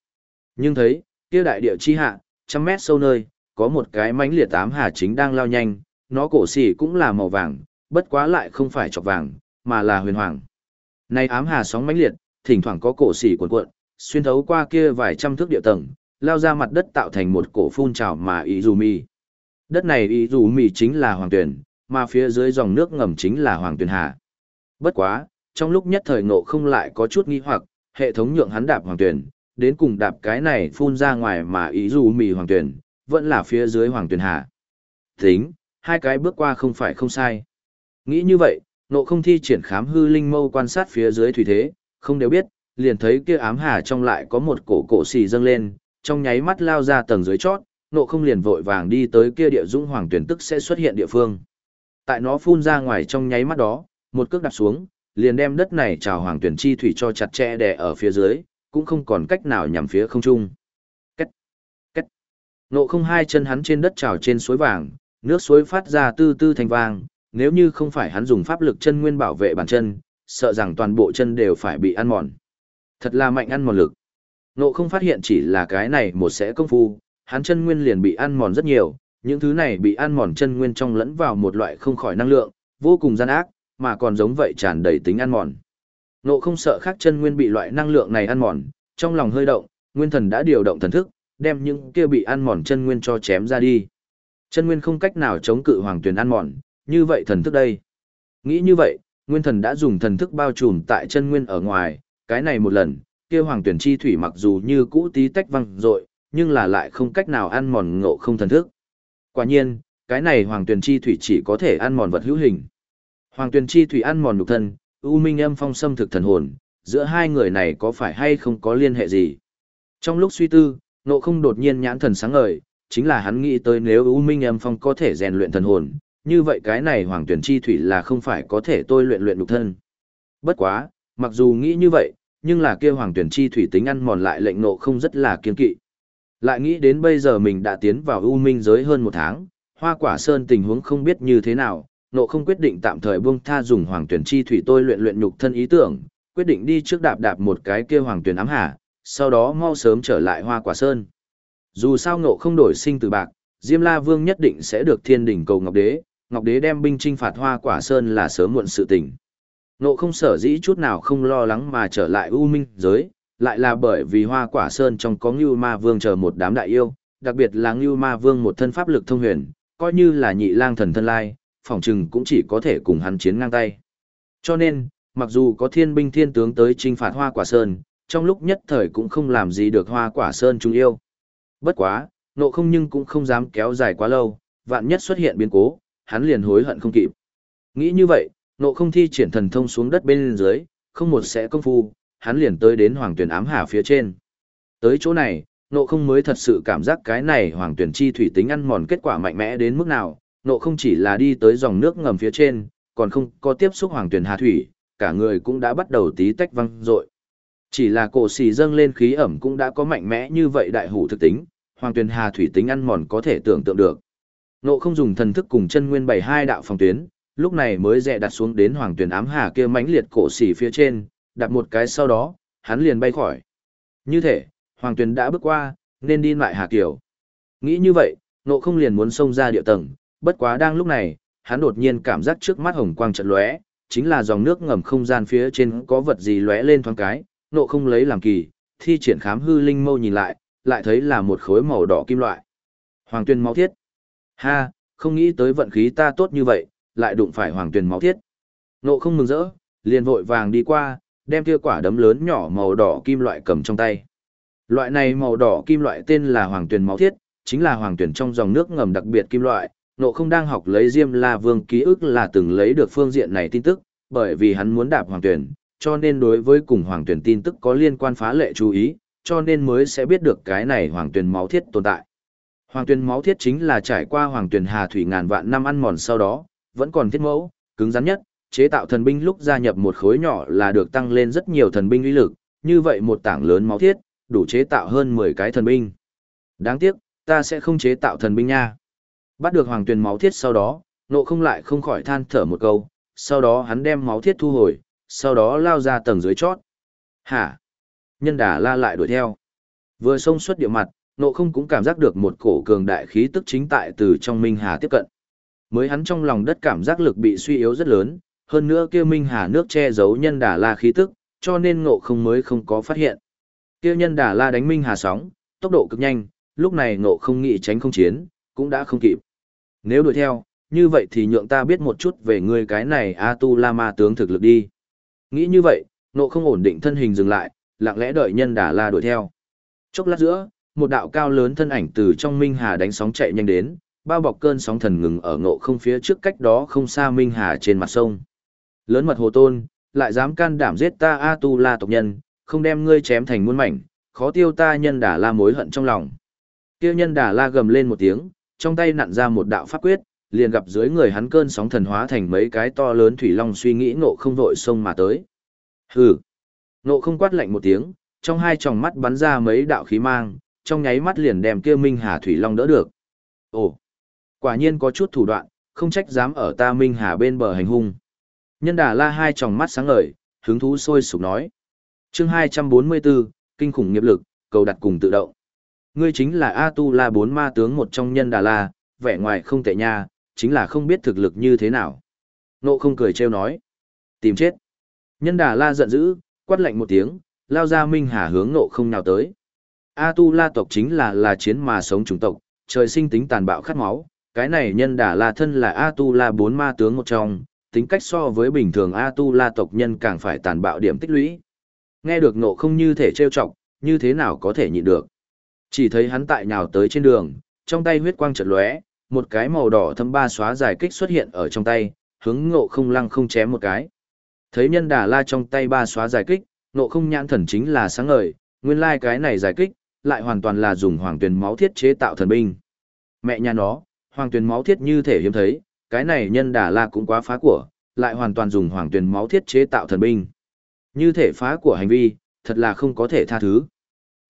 Nhưng thấy, kia đại địa chi hạ, trăm mét sâu nơi, có một cái mánh liệt tám hà chính đang lao nhanh, nó cổ xỉ cũng là màu vàng, bất quá lại không phải chọc vàng, mà là huyền hoàng. Này ám hà sóng mãnh liệt, thỉnh thoảng có cổ xỉ cuộn cuộn, xuyên thấu qua kia vài trăm thước địa tầng, lao ra mặt đất tạo thành một cổ phun trào mà ý dù. Đất này ý dù chính là hoàng tuyển, mà phía dưới dòng nước ngầm chính là hoàng tuyển hà. Bất quá, trong lúc nhất thời ngộ không lại có chút nghi hoặc, hệ thống nhượng hắn đạp hoàng tuyển, đến cùng đạp cái này phun ra ngoài mà ý dù mì hoàng tuyển, vẫn là phía dưới hoàng tuyển hạ Tính, hai cái bước qua không phải không sai. Nghĩ như vậy, nộ không thi triển khám hư linh mâu quan sát phía dưới thủy thế, không đều biết, liền thấy kia ám hà trong lại có một cổ cổ xì dâng lên, trong nháy mắt lao ra tầng dưới chót, nộ không liền vội vàng đi tới kia địa dũng hoàng tuyển tức sẽ xuất hiện địa phương. Tại nó phun ra ngoài trong nháy mắt đó, một cước đạp xuống, liền đem đất này trào hoàng tuyển chi thủy cho chặt chẽ đè ở phía dưới, cũng không còn cách nào nhằm phía không trung. Cách, cách. Nộ không hai chân hắn trên đất trào trên suối vàng, nước suối phát ra tư tư thành vàng, nếu như không phải hắn dùng pháp lực chân nguyên bảo vệ bản chân, sợ rằng toàn bộ chân đều phải bị ăn mòn. Thật là mạnh ăn mòn lực. Nộ không phát hiện chỉ là cái này một sẽ công phu, hắn chân nguyên liền bị ăn mòn rất nhiều, những thứ này bị ăn mòn chân nguyên trong lẫn vào một loại không khỏi năng lượng, vô cùng gian ác, mà còn giống vậy tràn đầy tính ăn mòn. Nộ không sợ khác chân nguyên bị loại năng lượng này ăn mòn, trong lòng hơi động, nguyên thần đã điều động thần thức, đem những kia bị ăn mòn chân nguyên cho chém ra đi. Chân nguyên không cách nào chống cự hoàng tuyển ăn mòn, như vậy thần thức đây. Nghĩ như vậy, nguyên thần đã dùng thần thức bao trùm tại chân nguyên ở ngoài, cái này một lần, kia hoàng tuyển chi thủy mặc dù như cũ tí tách văng rội, nhưng là lại không cách nào ăn mòn ngộ không thần thức. Quả nhiên, cái này hoàng tuyển chi thủy chỉ có thể ăn mòn vật hữu hình. Hoàng tuyển chi thủy ăn mòn nhục thân, U Minh âm phong xâm thực thần hồn, giữa hai người này có phải hay không có liên hệ gì? Trong lúc suy tư, nộ không đột nhiên nhãn thần sáng ngời, chính là hắn nghĩ tới nếu U Minh âm phong có thể rèn luyện thần hồn, như vậy cái này hoàng tuyển chi thủy là không phải có thể tôi luyện luyện nhục thân. Bất quá, mặc dù nghĩ như vậy, nhưng là kia hoàng tuyển chi thủy tính ăn mòn lại lệnh nộ không rất là kiên kỵ. Lại nghĩ đến bây giờ mình đã tiến vào U Minh giới hơn một tháng, hoa quả sơn tình huống không biết như thế nào, nộ không quyết định tạm thời buông tha dùng hoàng tuyển chi thủy tôi luyện luyện nhục thân ý tưởng, quyết định đi trước đạp đạp một cái kia hoàng tuyển ám hà, sau đó mau sớm trở lại hoa quả sơn. Dù sao nộ không đổi sinh từ bạc, Diêm La Vương nhất định sẽ được thiên đỉnh cầu Ngọc Đế, Ngọc Đế đem binh trinh phạt hoa quả sơn là sớm muộn sự tình. Nộ không sở dĩ chút nào không lo lắng mà trở lại U Minh giới, lại là bởi vì hoa quả sơn trong có Ngưu Ma Vương chờ một đám đại yêu, đặc biệt là Ngưu Ma Vương một thân pháp lực thông huyền, coi như là nhị lang thần thân lai, phỏng chừng cũng chỉ có thể cùng hắn chiến ngang tay. Cho nên, mặc dù có thiên binh thiên tướng tới trinh phạt hoa quả sơn, trong lúc nhất thời cũng không làm gì được hoa quả sơn chúng yêu. Bất quá, nộ không nhưng cũng không dám kéo dài quá lâu, vạn nhất xuất hiện biến cố, hắn liền hối hận không kịp. Nghĩ như vậy, nộ không thi triển thần thông xuống đất bên dưới, không một sẽ công phu, hắn liền tới đến hoàng tuyển ám hà phía trên. Tới chỗ này, nộ không mới thật sự cảm giác cái này hoàng tuyển chi thủy tính ăn mòn kết quả mạnh mẽ đến mức nào, nộ không chỉ là đi tới dòng nước ngầm phía trên, còn không có tiếp xúc hoàng tuyển hà thủy, cả người cũng đã bắt đầu tí tách văng rội. Chỉ là cổ xì dâng lên khí ẩm cũng đã có mạnh mẽ như vậy đại hủ thực tính, hoàng tuyển hà thủy tính ăn mòn có thể tưởng tượng được. Nộ không dùng thần thức cùng chân nguyên bảy hai đạo phòng tuyến, lúc này mới dẹ đặt xuống đến hoàng tuyển ám hà kia mãnh liệt cổ xì phía trên, đặt một cái sau đó, hắn liền bay khỏi. Như thế, hoàng tuyển đã bước qua, nên đi lại hà kiều. Nghĩ như vậy, nộ không liền muốn xông ra địa tầng, bất quá đang lúc này, hắn đột nhiên cảm giác trước mắt hồng quang trận lóe, chính là dòng nước ngầm không gian phía trên có vật gì lóe lên thoáng cái, nộ không lấy làm kỳ, thi triển khám hư linh mâu nhìn lại, lại thấy là một khối màu đỏ kim loại. Hoàng tuyên máu thiết. Ha, không nghĩ tới vận khí ta tốt như vậy, lại đụng phải hoàng tuyên máu thiết. Nộ không mừng rỡ, liền vội vàng đi qua, đem kia quả đấm lớn nhỏ màu đỏ kim loại cầm trong tay. Loại này màu đỏ kim loại tên là hoàng tuyển máu thiết, chính là hoàng tuyển trong dòng nước ngầm đặc biệt kim loại. Nộ không đang học lấy Diêm La Vương ký ức là từng lấy được phương diện này tin tức, bởi vì hắn muốn đạp hoàng tuyển, cho nên đối với cùng hoàng tuyển tin tức có liên quan phá lệ chú ý, cho nên mới sẽ biết được cái này hoàng tuyển máu thiết tồn tại. Hoàng tuyển máu thiết chính là trải qua hoàng tuyển hà thủy ngàn vạn năm ăn mòn sau đó, vẫn còn thiết mẫu, cứng rắn nhất, chế tạo thần binh lúc gia nhập một khối nhỏ là được tăng lên rất nhiều thần binh uy lực, như vậy một tảng lớn máu thiết, đủ chế tạo hơn 10 cái thần binh. Đáng tiếc, ta sẽ không chế tạo thần binh nha. Bắt được hoàng tuyển máu thiết sau đó, nộ không lại không khỏi than thở một câu, sau đó hắn đem máu thiết thu hồi, sau đó lao ra tầng dưới chót. Hả? Nhân đà la lại đuổi theo. Vừa xông xuất địa mặt, nộ không cũng cảm giác được một cổ cường đại khí tức chính tại từ trong Minh Hà tiếp cận. Mới hắn trong lòng đất cảm giác lực bị suy yếu rất lớn, hơn nữa kia Minh Hà nước che giấu nhân đà la khí tức, cho nên ngộ không mới không có phát hiện. Kia nhân đà la đánh Minh Hà sóng, tốc độ cực nhanh, lúc này ngộ không nghĩ tránh không chiến, cũng đã không kịp. Nếu đuổi theo, như vậy thì nhượng ta biết một chút về ngươi cái này A Tu La Ma tướng thực lực đi. Nghĩ như vậy, nộ không ổn định thân hình dừng lại, lặng lẽ đợi nhân đà la đuổi theo. Chốc lát giữa, một đạo cao lớn thân ảnh từ trong Minh Hà đánh sóng chạy nhanh đến, bao bọc cơn sóng thần ngừng ở ngộ không phía trước cách đó không xa Minh Hà trên mặt sông. Lớn mật hồ tôn, lại dám can đảm giết ta A Tu La tộc nhân, không đem ngươi chém thành muôn mảnh, khó tiêu ta nhân đà la mối hận trong lòng. Kêu nhân đà la gầm lên một tiếng, trong tay nặn ra một đạo pháp quyết, liền gặp dưới người hắn cơn sóng thần hóa thành mấy cái to lớn thủy long suy nghĩ ngộ không vội sông mà tới. Hừ. Ngộ không quát lạnh một tiếng, trong hai tròng mắt bắn ra mấy đạo khí mang, trong nháy mắt liền đem kia Minh Hà thủy long đỡ được. Ồ, quả nhiên có chút thủ đoạn, không trách dám ở ta Minh Hà bên bờ hành hung. Nhân đà la hai tròng mắt sáng ngời, hứng thú sôi sục nói. chương 244, kinh khủng nghiệp lực, cầu đặt cùng tự động. Ngươi chính là A Tu La bốn ma tướng một trong nhân đà la, vẻ ngoài không tệ nha, chính là không biết thực lực như thế nào. Nộ không cười trêu nói. Tìm chết. Nhân đà la giận dữ, quát lạnh một tiếng, lao ra minh hà hướng nộ không nào tới. A Tu La tộc chính là là chiến mà sống chủng tộc, trời sinh tính tàn bạo khát máu. Cái này nhân đà la thân là A Tu La bốn ma tướng một trong, tính cách so với bình thường A Tu La tộc nhân càng phải tàn bạo điểm tích lũy. Nghe được nộ không như thể trêu chọc, như thế nào có thể nhịn được. Chỉ thấy hắn tại nhào tới trên đường, trong tay huyết quang chợt lóe, một cái màu đỏ thâm ba xóa dài kích xuất hiện ở trong tay, hướng ngộ không lăng không chém một cái. Thấy nhân đà la trong tay ba xóa dài kích, ngộ không nhãn thần chính là sáng ngời, nguyên lai cái này dài kích, lại hoàn toàn là dùng hoàng tuyển máu thiết chế tạo thần binh. Mẹ nhà nó, hoàng tuyển máu thiết như thể hiếm thấy, cái này nhân đà la cũng quá phá của, lại hoàn toàn dùng hoàng tuyển máu thiết chế tạo thần binh. Như thể phá của hành vi, thật là không có thể tha thứ.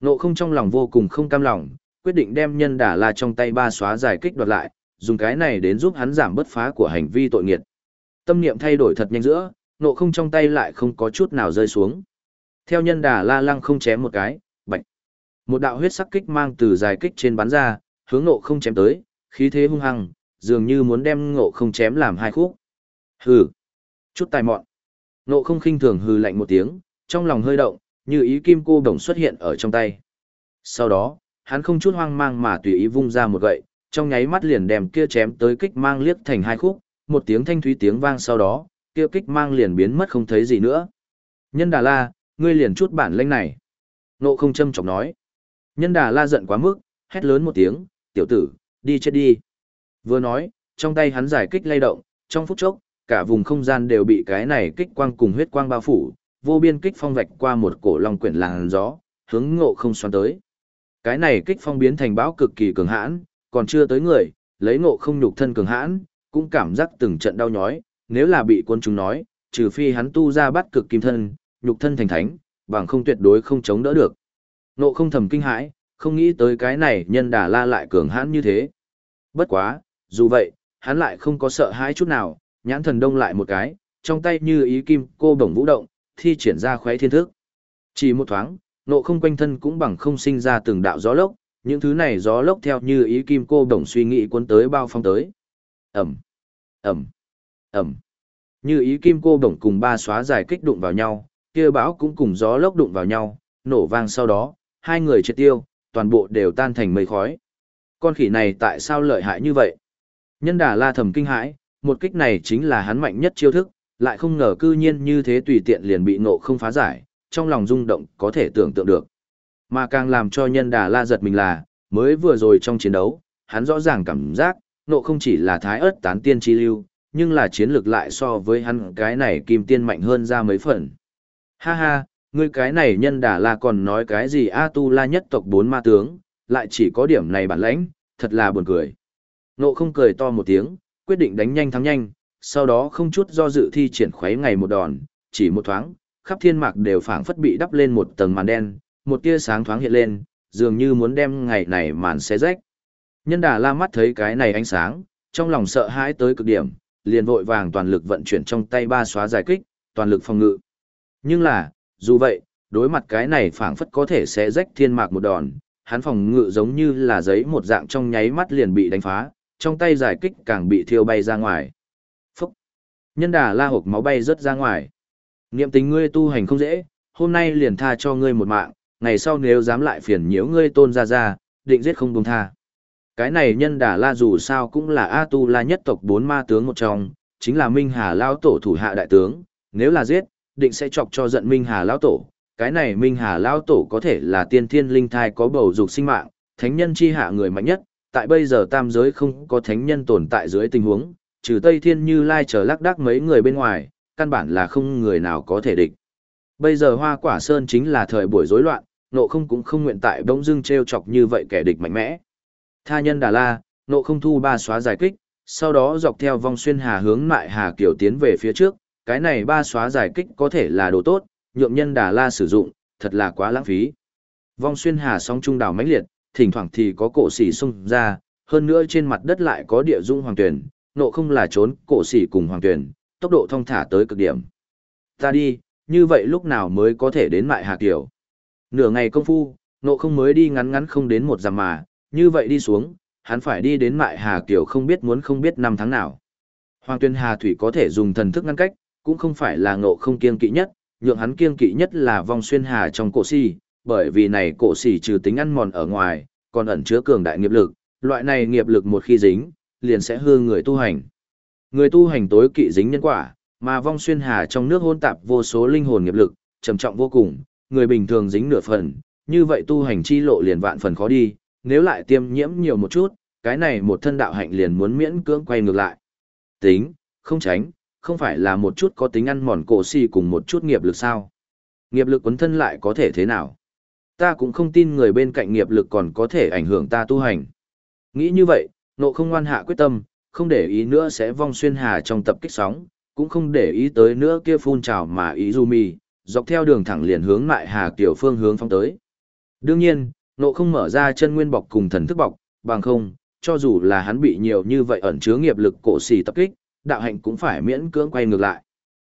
Nộ không trong lòng vô cùng không cam lòng, quyết định đem nhân đà la trong tay ba xóa giải kích đoạt lại, dùng cái này đến giúp hắn giảm bất phá của hành vi tội nghiệt. Tâm niệm thay đổi thật nhanh giữa, nộ không trong tay lại không có chút nào rơi xuống. Theo nhân đà la lăng không chém một cái, bạch. Một đạo huyết sắc kích mang từ dài kích trên bắn ra, hướng nộ không chém tới, khí thế hung hăng, dường như muốn đem nộ không chém làm hai khúc. Hừ, chút tài mọn. Nộ không khinh thường hừ lạnh một tiếng, trong lòng hơi động, như ý kim cô đồng xuất hiện ở trong tay. Sau đó, hắn không chút hoang mang mà tùy ý vung ra một gậy, trong nháy mắt liền đem kia chém tới kích mang liếc thành hai khúc, một tiếng thanh thúy tiếng vang sau đó, kia kích mang liền biến mất không thấy gì nữa. Nhân Đà La, ngươi liền chút bản lĩnh này. Nộ không châm chọc nói. Nhân Đà La giận quá mức, hét lớn một tiếng, tiểu tử, đi chết đi. Vừa nói, trong tay hắn giải kích lay động, trong phút chốc, cả vùng không gian đều bị cái này kích quang cùng huyết quang bao phủ, vô biên kích phong vạch qua một cổ long quyển làn gió, hướng ngộ không xoắn tới. Cái này kích phong biến thành bão cực kỳ cường hãn, còn chưa tới người, lấy ngộ không nhục thân cường hãn, cũng cảm giác từng trận đau nhói, nếu là bị quân chúng nói, trừ phi hắn tu ra bắt cực kim thân, nhục thân thành thánh, bằng không tuyệt đối không chống đỡ được. Ngộ không thầm kinh hãi, không nghĩ tới cái này nhân đà la lại cường hãn như thế. Bất quá, dù vậy, hắn lại không có sợ hãi chút nào, nhãn thần đông lại một cái, trong tay như ý kim cô bổng vũ động, thi triển ra khoé thiên thức. Chỉ một thoáng, nộ không quanh thân cũng bằng không sinh ra từng đạo gió lốc, những thứ này gió lốc theo như ý kim cô đồng suy nghĩ cuốn tới bao phong tới. Ẩm, Ẩm, Ẩm. Như ý kim cô đồng cùng ba xóa giải kích đụng vào nhau, kia bão cũng cùng gió lốc đụng vào nhau, nổ vang sau đó, hai người chết tiêu, toàn bộ đều tan thành mây khói. Con khỉ này tại sao lợi hại như vậy? Nhân đà la thầm kinh hãi, một kích này chính là hắn mạnh nhất chiêu thức, lại không ngờ cư nhiên như thế tùy tiện liền bị nộ không phá giải, trong lòng rung động có thể tưởng tượng được. Mà càng làm cho nhân đà la giật mình là, mới vừa rồi trong chiến đấu, hắn rõ ràng cảm giác, nộ không chỉ là thái ớt tán tiên chi lưu, nhưng là chiến lược lại so với hắn cái này kim tiên mạnh hơn ra mấy phần. Ha ha, ngươi cái này nhân đà la còn nói cái gì A tu la nhất tộc bốn ma tướng, lại chỉ có điểm này bản lãnh, thật là buồn cười. Nộ không cười to một tiếng, quyết định đánh nhanh thắng nhanh, sau đó không chút do dự thi triển khuấy ngày một đòn, chỉ một thoáng, khắp thiên mạc đều phảng phất bị đắp lên một tầng màn đen, một tia sáng thoáng hiện lên, dường như muốn đem ngày này màn xé rách. Nhân đà la mắt thấy cái này ánh sáng, trong lòng sợ hãi tới cực điểm, liền vội vàng toàn lực vận chuyển trong tay ba xóa giải kích, toàn lực phòng ngự. Nhưng là, dù vậy, đối mặt cái này phảng phất có thể xé rách thiên mạc một đòn, hắn phòng ngự giống như là giấy một dạng trong nháy mắt liền bị đánh phá, trong tay giải kích càng bị thiêu bay ra ngoài. Nhân đà la hộp máu bay rớt ra ngoài. Niệm tình ngươi tu hành không dễ, hôm nay liền tha cho ngươi một mạng, ngày sau nếu dám lại phiền nhiễu ngươi tôn ra ra, định giết không buông tha. Cái này nhân đà la dù sao cũng là A tu la nhất tộc bốn ma tướng một trong, chính là Minh Hà Lao Tổ thủ hạ đại tướng, nếu là giết, định sẽ chọc cho giận Minh Hà Lao Tổ. Cái này Minh Hà Lao Tổ có thể là tiên thiên linh thai có bầu dục sinh mạng, thánh nhân chi hạ người mạnh nhất, tại bây giờ tam giới không có thánh nhân tồn tại dưới tình huống, trừ Tây Thiên Như Lai chờ lắc đắc mấy người bên ngoài, căn bản là không người nào có thể địch. Bây giờ Hoa Quả Sơn chính là thời buổi rối loạn, nộ không cũng không nguyện tại bỗng dưng treo chọc như vậy kẻ địch mạnh mẽ. Tha nhân Đà La, nộ không thu ba xóa giải kích, sau đó dọc theo vòng xuyên hà hướng mại hà kiểu tiến về phía trước, cái này ba xóa giải kích có thể là đồ tốt, nhượng nhân Đà La sử dụng, thật là quá lãng phí. Vong xuyên hà song trung đảo mãnh liệt, thỉnh thoảng thì có cổ xỉ xung ra, hơn nữa trên mặt đất lại có địa dung hoàng tuyển, nộ không là trốn cổ xỉ cùng hoàng tuyển, tốc độ thông thả tới cực điểm. Ta đi, như vậy lúc nào mới có thể đến mại hà Tiểu? Nửa ngày công phu, nộ không mới đi ngắn ngắn không đến một dặm mà, như vậy đi xuống, hắn phải đi đến mại hà Tiểu không biết muốn không biết năm tháng nào. Hoàng tuyên hà thủy có thể dùng thần thức ngăn cách, cũng không phải là ngộ không kiên kỵ nhất, nhượng hắn kiên kỵ nhất là vong xuyên hà trong cổ si, bởi vì này cổ si trừ tính ăn mòn ở ngoài, còn ẩn chứa cường đại nghiệp lực, loại này nghiệp lực một khi dính, liền sẽ hư người tu hành. Người tu hành tối kỵ dính nhân quả, mà vong xuyên hà trong nước hôn tạp vô số linh hồn nghiệp lực, trầm trọng vô cùng, người bình thường dính nửa phần, như vậy tu hành chi lộ liền vạn phần khó đi, nếu lại tiêm nhiễm nhiều một chút, cái này một thân đạo hạnh liền muốn miễn cưỡng quay ngược lại. Tính, không tránh, không phải là một chút có tính ăn mòn cổ si cùng một chút nghiệp lực sao. Nghiệp lực quấn thân lại có thể thế nào? Ta cũng không tin người bên cạnh nghiệp lực còn có thể ảnh hưởng ta tu hành. Nghĩ như vậy, nộ không ngoan hạ quyết tâm, không để ý nữa sẽ vong xuyên hà trong tập kích sóng, cũng không để ý tới nữa kia phun trào mà ý dù mì, dọc theo đường thẳng liền hướng mại hà tiểu phương hướng phong tới. Đương nhiên, nộ không mở ra chân nguyên bọc cùng thần thức bọc, bằng không, cho dù là hắn bị nhiều như vậy ẩn chứa nghiệp lực cổ xì tập kích, đạo hạnh cũng phải miễn cưỡng quay ngược lại.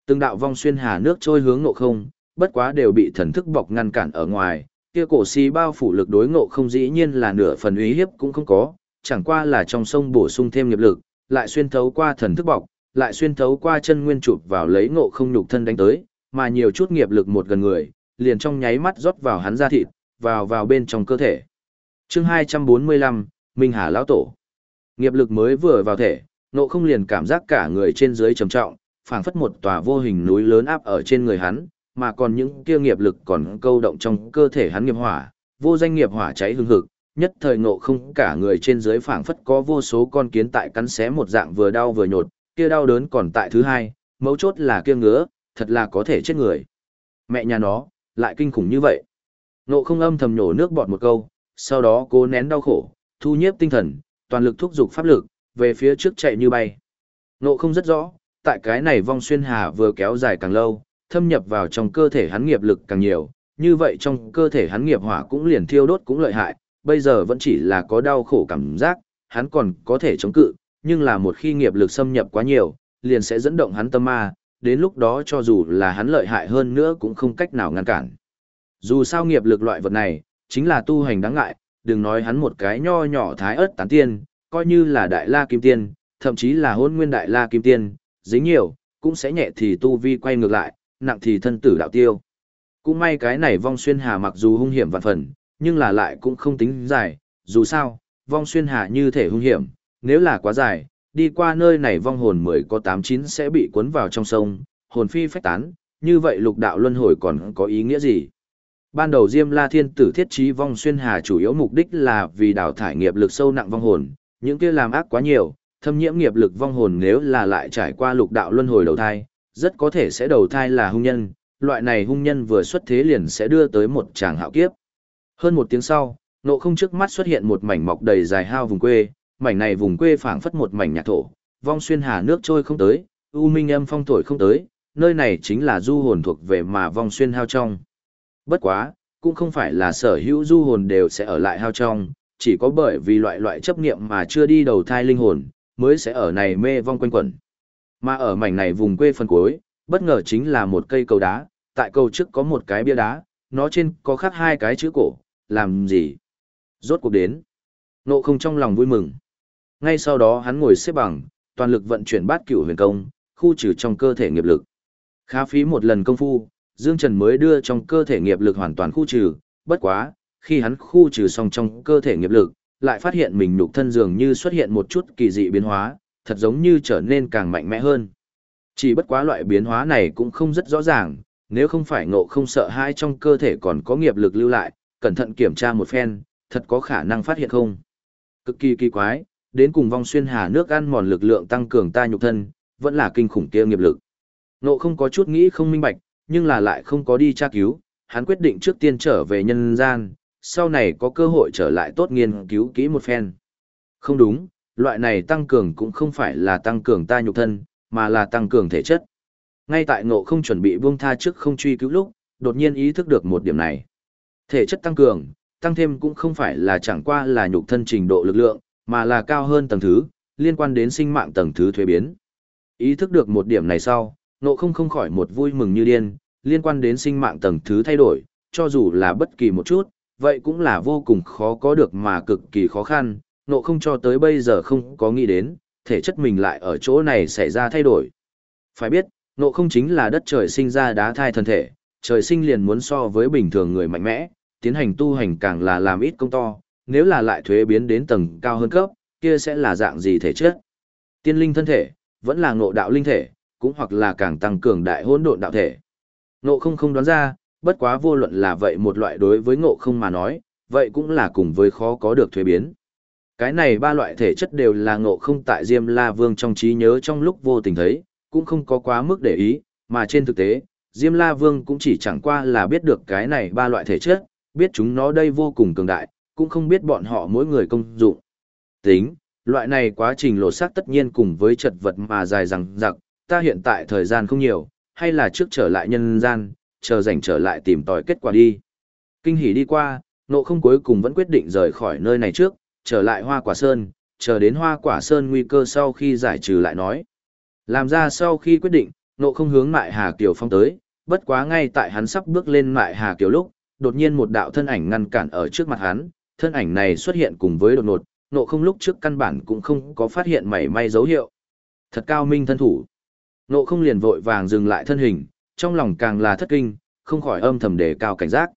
Từng đạo vong xuyên hà nước trôi hướng nộ không, bất quá đều bị thần thức bọc ngăn cản ở ngoài, kia cổ xỉ bao phủ lực đối ngộ không dĩ nhiên là nửa phần uy hiếp cũng không có, chẳng qua là trong sông bổ sung thêm nghiệp lực, lại xuyên thấu qua thần thức bọc, lại xuyên thấu qua chân nguyên chụp vào lấy ngộ không nhục thân đánh tới, mà nhiều chút nghiệp lực một gần người, liền trong nháy mắt rót vào hắn ra thịt, vào vào bên trong cơ thể. Chương 245, Minh Hà lão tổ. Nghiệp lực mới vừa vào thể, ngộ không liền cảm giác cả người trên dưới trầm trọng, phảng phất một tòa vô hình núi lớn áp ở trên người hắn, mà còn những kia nghiệp lực còn câu động trong cơ thể hắn nghiệp hỏa, vô danh nghiệp hỏa cháy hừng hực, nhất thời ngộ không cả người trên dưới phảng phất có vô số con kiến tại cắn xé một dạng vừa đau vừa nhột, kia đau đớn còn tại thứ hai, mấu chốt là kia ngứa, thật là có thể chết người. Mẹ nhà nó, lại kinh khủng như vậy. Nộ không âm thầm nhổ nước bọt một câu, sau đó cố nén đau khổ, thu nhiếp tinh thần, toàn lực thúc giục pháp lực, về phía trước chạy như bay. Nộ không rất rõ, tại cái này vong xuyên hà vừa kéo dài càng lâu, thâm nhập vào trong cơ thể hắn nghiệp lực càng nhiều, như vậy trong cơ thể hắn nghiệp hỏa cũng liền thiêu đốt cũng lợi hại, bây giờ vẫn chỉ là có đau khổ cảm giác, hắn còn có thể chống cự, nhưng là một khi nghiệp lực xâm nhập quá nhiều, liền sẽ dẫn động hắn tâm ma, đến lúc đó cho dù là hắn lợi hại hơn nữa cũng không cách nào ngăn cản. Dù sao nghiệp lực loại vật này, chính là tu hành đáng ngại, đừng nói hắn một cái nho nhỏ thái ớt tán tiên, coi như là đại la kim tiên, thậm chí là hôn nguyên đại la kim tiên, dính nhiều, cũng sẽ nhẹ thì tu vi quay ngược lại, nặng thì thân tử đạo tiêu. Cũng may cái này vong xuyên hà mặc dù hung hiểm vạn phần, nhưng là lại cũng không tính dài, dù sao, vong xuyên hà như thể hung hiểm, nếu là quá dài, đi qua nơi này vong hồn mười có tám chín sẽ bị cuốn vào trong sông, hồn phi phách tán, như vậy lục đạo luân hồi còn có ý nghĩa gì? Ban đầu Diêm La Thiên Tử thiết trí vong xuyên hà chủ yếu mục đích là vì đào thải nghiệp lực sâu nặng vong hồn, những kia làm ác quá nhiều, thâm nhiễm nghiệp lực vong hồn nếu là lại trải qua lục đạo luân hồi đầu thai, rất có thể sẽ đầu thai là hung nhân, loại này hung nhân vừa xuất thế liền sẽ đưa tới một tràng hạo kiếp. Hơn một tiếng sau, nộ không trước mắt xuất hiện một mảnh mọc đầy dài hao vùng quê, mảnh này vùng quê phảng phất một mảnh nhạc thổ, vong xuyên hà nước trôi không tới, u minh âm phong thổi không tới, nơi này chính là du hồn thuộc về mà vong xuyên hao trong. Bất quá, cũng không phải là sở hữu du hồn đều sẽ ở lại hao trong, chỉ có bởi vì loại loại chấp niệm mà chưa đi đầu thai linh hồn, mới sẽ ở này mê vong quanh quẩn. Mà ở mảnh này vùng quê phân cuối, bất ngờ chính là một cây cầu đá, tại cầu trước có một cái bia đá, nó trên có khắc hai cái chữ cổ, làm gì? Rốt cuộc đến. Nộ không trong lòng vui mừng. Ngay sau đó hắn ngồi xếp bằng, toàn lực vận chuyển bát cửu huyền công, khu trừ trong cơ thể nghiệp lực. Khá phí một lần công phu, Dương Trần mới đưa trong cơ thể nghiệp lực hoàn toàn khu trừ, bất quá, khi hắn khu trừ xong trong cơ thể nghiệp lực, lại phát hiện mình nhục thân dường như xuất hiện một chút kỳ dị biến hóa, thật giống như trở nên càng mạnh mẽ hơn. Chỉ bất quá loại biến hóa này cũng không rất rõ ràng, nếu không phải ngộ không sợ hai trong cơ thể còn có nghiệp lực lưu lại, cẩn thận kiểm tra một phen, thật có khả năng phát hiện không. Cực kỳ kỳ quái, đến cùng vong xuyên hà nước ăn mòn lực lượng tăng cường ta nhục thân, vẫn là kinh khủng kia nghiệp lực. Ngộ không có chút nghĩ không minh bạch, nhưng là lại không có đi tra cứu, hắn quyết định trước tiên trở về nhân gian, sau này có cơ hội trở lại tốt nghiên cứu kỹ một phen. Không đúng, loại này tăng cường cũng không phải là tăng cường ta nhục thân, mà là tăng cường thể chất. Ngay tại ngộ không chuẩn bị buông tha trước không truy cứu lúc, đột nhiên ý thức được một điểm này. Thể chất tăng cường, tăng thêm cũng không phải là chẳng qua là nhục thân trình độ lực lượng, mà là cao hơn tầng thứ, liên quan đến sinh mạng tầng thứ thuế biến. Ý thức được một điểm này sau, nộ không không khỏi một vui mừng như điên, liên quan đến sinh mạng tầng thứ thay đổi, cho dù là bất kỳ một chút, vậy cũng là vô cùng khó có được mà cực kỳ khó khăn, nộ không cho tới bây giờ không có nghĩ đến, thể chất mình lại ở chỗ này xảy ra thay đổi. Phải biết, nộ không chính là đất trời sinh ra đá thai thân thể, trời sinh liền muốn so với bình thường người mạnh mẽ, tiến hành tu hành càng là làm ít công to, nếu là lại thuế biến đến tầng cao hơn cấp, kia sẽ là dạng gì thể chất. Tiên linh thân thể, vẫn là ngộ đạo linh thể, cũng hoặc là càng tăng cường đại hỗn độn đạo thể. Ngộ không không đoán ra, bất quá vô luận là vậy một loại đối với ngộ không mà nói, vậy cũng là cùng với khó có được thuế biến. Cái này ba loại thể chất đều là ngộ không tại Diêm La Vương trong trí nhớ trong lúc vô tình thấy, cũng không có quá mức để ý, mà trên thực tế, Diêm La Vương cũng chỉ chẳng qua là biết được cái này ba loại thể chất, biết chúng nó đây vô cùng cường đại, cũng không biết bọn họ mỗi người công dụng. Tính, loại này quá trình lột xác tất nhiên cùng với chật vật mà dài rằng giặc, ta hiện tại thời gian không nhiều, hay là trước trở lại nhân gian, chờ rảnh trở lại tìm tòi kết quả đi. Kinh hỉ đi qua, nộ không cuối cùng vẫn quyết định rời khỏi nơi này trước, trở lại hoa quả sơn, chờ đến hoa quả sơn nguy cơ sau khi giải trừ lại nói. Làm ra sau khi quyết định, nộ không hướng mại Hà Kiều Phong tới, bất quá ngay tại hắn sắp bước lên mại Hà Kiều lúc, đột nhiên một đạo thân ảnh ngăn cản ở trước mặt hắn, thân ảnh này xuất hiện cùng với đột ngột, nộ không lúc trước căn bản cũng không có phát hiện mảy may dấu hiệu. Thật cao minh thân thủ. Nộ không liền vội vàng dừng lại thân hình, trong lòng càng là thất kinh, không khỏi âm thầm đề cao cảnh giác.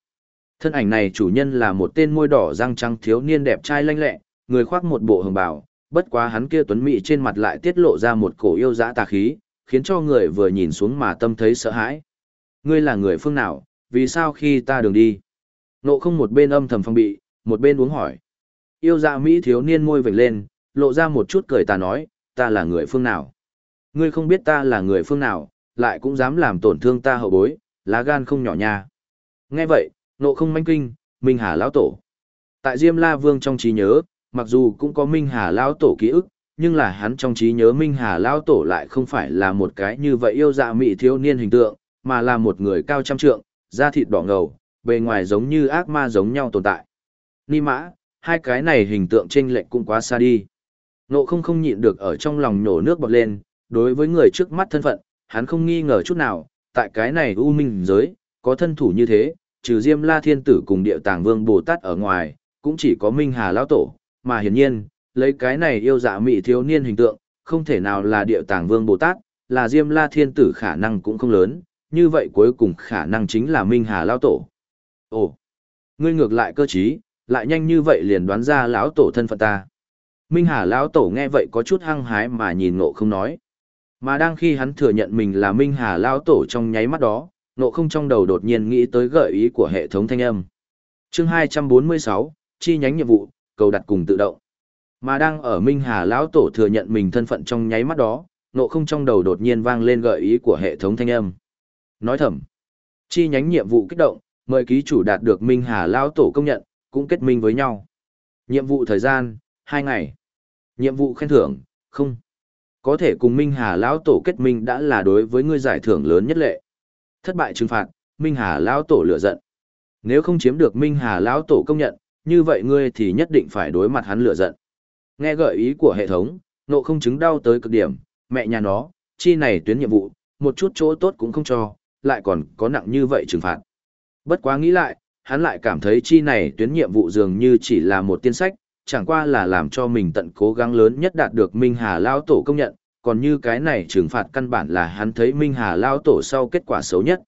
Thân ảnh này chủ nhân là một tên môi đỏ răng trắng thiếu niên đẹp trai lanh lẹ, người khoác một bộ hồng bào, bất quá hắn kia tuấn mỹ trên mặt lại tiết lộ ra một cổ yêu dã tà khí, khiến cho người vừa nhìn xuống mà tâm thấy sợ hãi. Ngươi là người phương nào, vì sao khi ta đường đi? Nộ không một bên âm thầm phong bị, một bên uống hỏi. Yêu dạ Mỹ thiếu niên môi vểnh lên, lộ ra một chút cười ta nói, ta là người phương nào? Ngươi không biết ta là người phương nào, lại cũng dám làm tổn thương ta hậu bối, lá gan không nhỏ nha. Nghe vậy, nộ không manh kinh, Minh Hà Lão Tổ. Tại Diêm La Vương trong trí nhớ, mặc dù cũng có Minh Hà Lão Tổ ký ức, nhưng là hắn trong trí nhớ Minh Hà Lão Tổ lại không phải là một cái như vậy yêu dạ mị thiếu niên hình tượng, mà là một người cao trăm trượng, da thịt đỏ ngầu, bề ngoài giống như ác ma giống nhau tồn tại. Ni mã, hai cái này hình tượng chênh lệch cũng quá xa đi. Nộ không không nhịn được ở trong lòng nhổ nước bọt lên, đối với người trước mắt thân phận, hắn không nghi ngờ chút nào, tại cái này u minh giới, có thân thủ như thế, trừ Diêm La Thiên Tử cùng Địa Tàng Vương Bồ Tát ở ngoài, cũng chỉ có Minh Hà Lão Tổ, mà hiển nhiên, lấy cái này yêu dạ mị thiếu niên hình tượng, không thể nào là Địa Tàng Vương Bồ Tát, là Diêm La Thiên Tử khả năng cũng không lớn, như vậy cuối cùng khả năng chính là Minh Hà Lão Tổ. Ồ, ngươi ngược lại cơ trí, lại nhanh như vậy liền đoán ra lão tổ thân phận ta. Minh Hà lão tổ nghe vậy có chút hăng hái mà nhìn Ngộ Không nói. Mà đang khi hắn thừa nhận mình là Minh Hà lão tổ trong nháy mắt đó, Ngộ Không trong đầu đột nhiên nghĩ tới gợi ý của hệ thống thanh âm. Chương 246, chi nhánh nhiệm vụ, cầu đặt cùng tự động. Mà đang ở Minh Hà lão tổ thừa nhận mình thân phận trong nháy mắt đó, Ngộ Không trong đầu đột nhiên vang lên gợi ý của hệ thống thanh âm. Nói thầm, chi nhánh nhiệm vụ kích động, mời ký chủ đạt được Minh Hà lão tổ công nhận, cũng kết minh với nhau. Nhiệm vụ thời gian, 2 ngày. Nhiệm vụ khen thưởng, không. Có thể cùng Minh Hà lão tổ kết minh đã là đối với ngươi giải thưởng lớn nhất lệ. Thất bại trừng phạt, Minh Hà lão tổ lựa giận. Nếu không chiếm được Minh Hà lão tổ công nhận, như vậy ngươi thì nhất định phải đối mặt hắn lựa giận. Nghe gợi ý của hệ thống, nộ không chứng đau tới cực điểm, mẹ nhà nó, chi này tuyến nhiệm vụ, một chút chỗ tốt cũng không cho, lại còn có nặng như vậy trừng phạt. Bất quá nghĩ lại, hắn lại cảm thấy chi này tuyến nhiệm vụ dường như chỉ là một tiên sách, chẳng qua là làm cho mình tận cố gắng lớn nhất đạt được Minh Hà Lao Tổ công nhận, còn như cái này trừng phạt căn bản là hắn thấy Minh Hà Lao Tổ sau kết quả xấu nhất.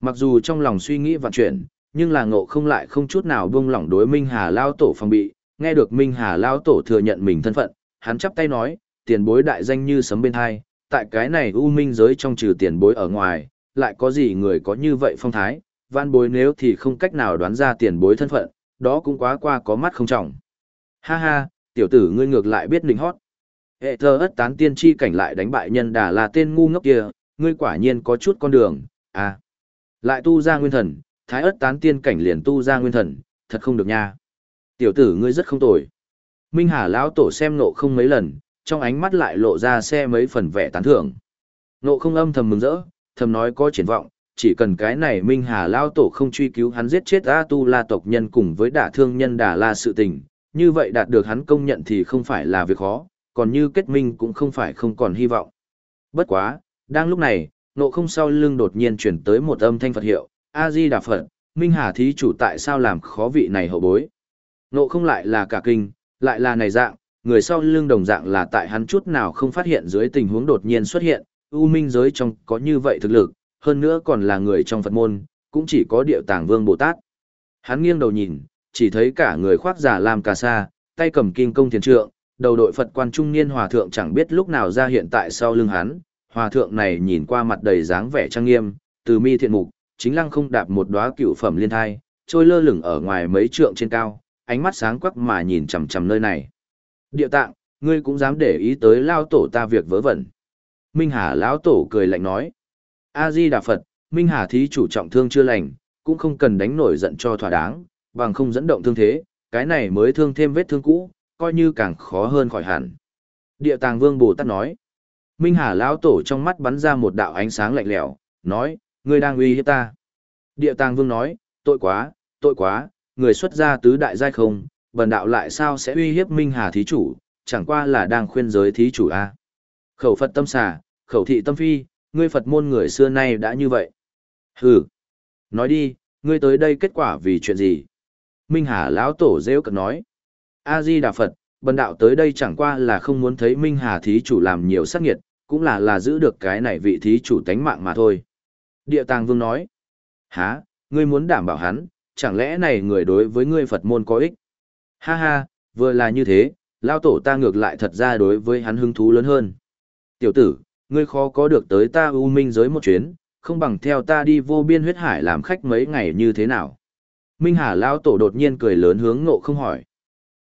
Mặc dù trong lòng suy nghĩ vạn chuyển, nhưng là ngộ không lại không chút nào buông lỏng đối Minh Hà Lao Tổ phòng bị, nghe được Minh Hà Lao Tổ thừa nhận mình thân phận, hắn chắp tay nói, tiền bối đại danh như sấm bên hai, tại cái này u minh giới trong trừ tiền bối ở ngoài, lại có gì người có như vậy phong thái, văn bối nếu thì không cách nào đoán ra tiền bối thân phận, đó cũng quá qua có mắt không trọng. Ha ha, tiểu tử ngươi ngược lại biết nịnh hót. Hệ thơ ất tán tiên tri cảnh lại đánh bại nhân đà là tên ngu ngốc kia, ngươi quả nhiên có chút con đường, à. Lại tu ra nguyên thần, thái ất tán tiên cảnh liền tu ra nguyên thần, thật không được nha. Tiểu tử ngươi rất không tồi. Minh Hà lão tổ xem nộ không mấy lần, trong ánh mắt lại lộ ra xe mấy phần vẻ tán thưởng. Nộ không âm thầm mừng rỡ, thầm nói có triển vọng, chỉ cần cái này Minh Hà Lao Tổ không truy cứu hắn giết chết A Tu La tộc nhân cùng với đả thương nhân Đà La sự tình, như vậy đạt được hắn công nhận thì không phải là việc khó, còn như kết minh cũng không phải không còn hy vọng. Bất quá, đang lúc này, nộ không sau lưng đột nhiên chuyển tới một âm thanh Phật hiệu, A-di Đà Phật, Minh Hà Thí chủ tại sao làm khó vị này hậu bối. Nộ không lại là cả kinh, lại là này dạng, người sau lưng đồng dạng là tại hắn chút nào không phát hiện dưới tình huống đột nhiên xuất hiện, U Minh giới trong có như vậy thực lực, hơn nữa còn là người trong Phật môn, cũng chỉ có địa tàng vương Bồ Tát. Hắn nghiêng đầu nhìn, chỉ thấy cả người khoác giả làm cà sa, tay cầm kim công thiền trượng, đầu đội Phật quan trung niên hòa thượng chẳng biết lúc nào ra hiện tại sau lưng hắn. Hòa thượng này nhìn qua mặt đầy dáng vẻ trang nghiêm, từ mi thiện mục, chính lăng không đạp một đóa cựu phẩm liên thai, trôi lơ lửng ở ngoài mấy trượng trên cao, ánh mắt sáng quắc mà nhìn chằm chằm nơi này. Địa tạng, ngươi cũng dám để ý tới lao tổ ta việc vớ vẩn. Minh Hà lão tổ cười lạnh nói. A-di Đà Phật, Minh Hà thí chủ trọng thương chưa lành, cũng không cần đánh nổi giận cho thỏa đáng, bằng không dẫn động thương thế, cái này mới thương thêm vết thương cũ, coi như càng khó hơn khỏi hẳn. Địa tàng vương Bồ Tát nói. Minh Hà lão tổ trong mắt bắn ra một đạo ánh sáng lạnh lẽo, nói, ngươi đang uy hiếp ta. Địa tàng vương nói, tội quá, tội quá, người xuất gia tứ đại giai không, bần đạo lại sao sẽ uy hiếp Minh Hà thí chủ, chẳng qua là đang khuyên giới thí chủ a. Khẩu Phật tâm xà, khẩu thị tâm phi, ngươi Phật môn người xưa nay đã như vậy. Hừ. Nói đi, ngươi tới đây kết quả vì chuyện gì? Minh Hà lão tổ rêu cực nói. A-di Đà Phật, bần đạo tới đây chẳng qua là không muốn thấy Minh Hà thí chủ làm nhiều sát nghiệt, cũng là là giữ được cái này vị thí chủ tánh mạng mà thôi. Địa tàng vương nói. Hả, ngươi muốn đảm bảo hắn, chẳng lẽ này người đối với ngươi Phật môn có ích? Ha ha, vừa là như thế, lao tổ ta ngược lại thật ra đối với hắn hứng thú lớn hơn. Tiểu tử, ngươi khó có được tới ta u minh giới một chuyến, không bằng theo ta đi vô biên huyết hải làm khách mấy ngày như thế nào. Minh Hà Lao Tổ đột nhiên cười lớn hướng nộ không hỏi.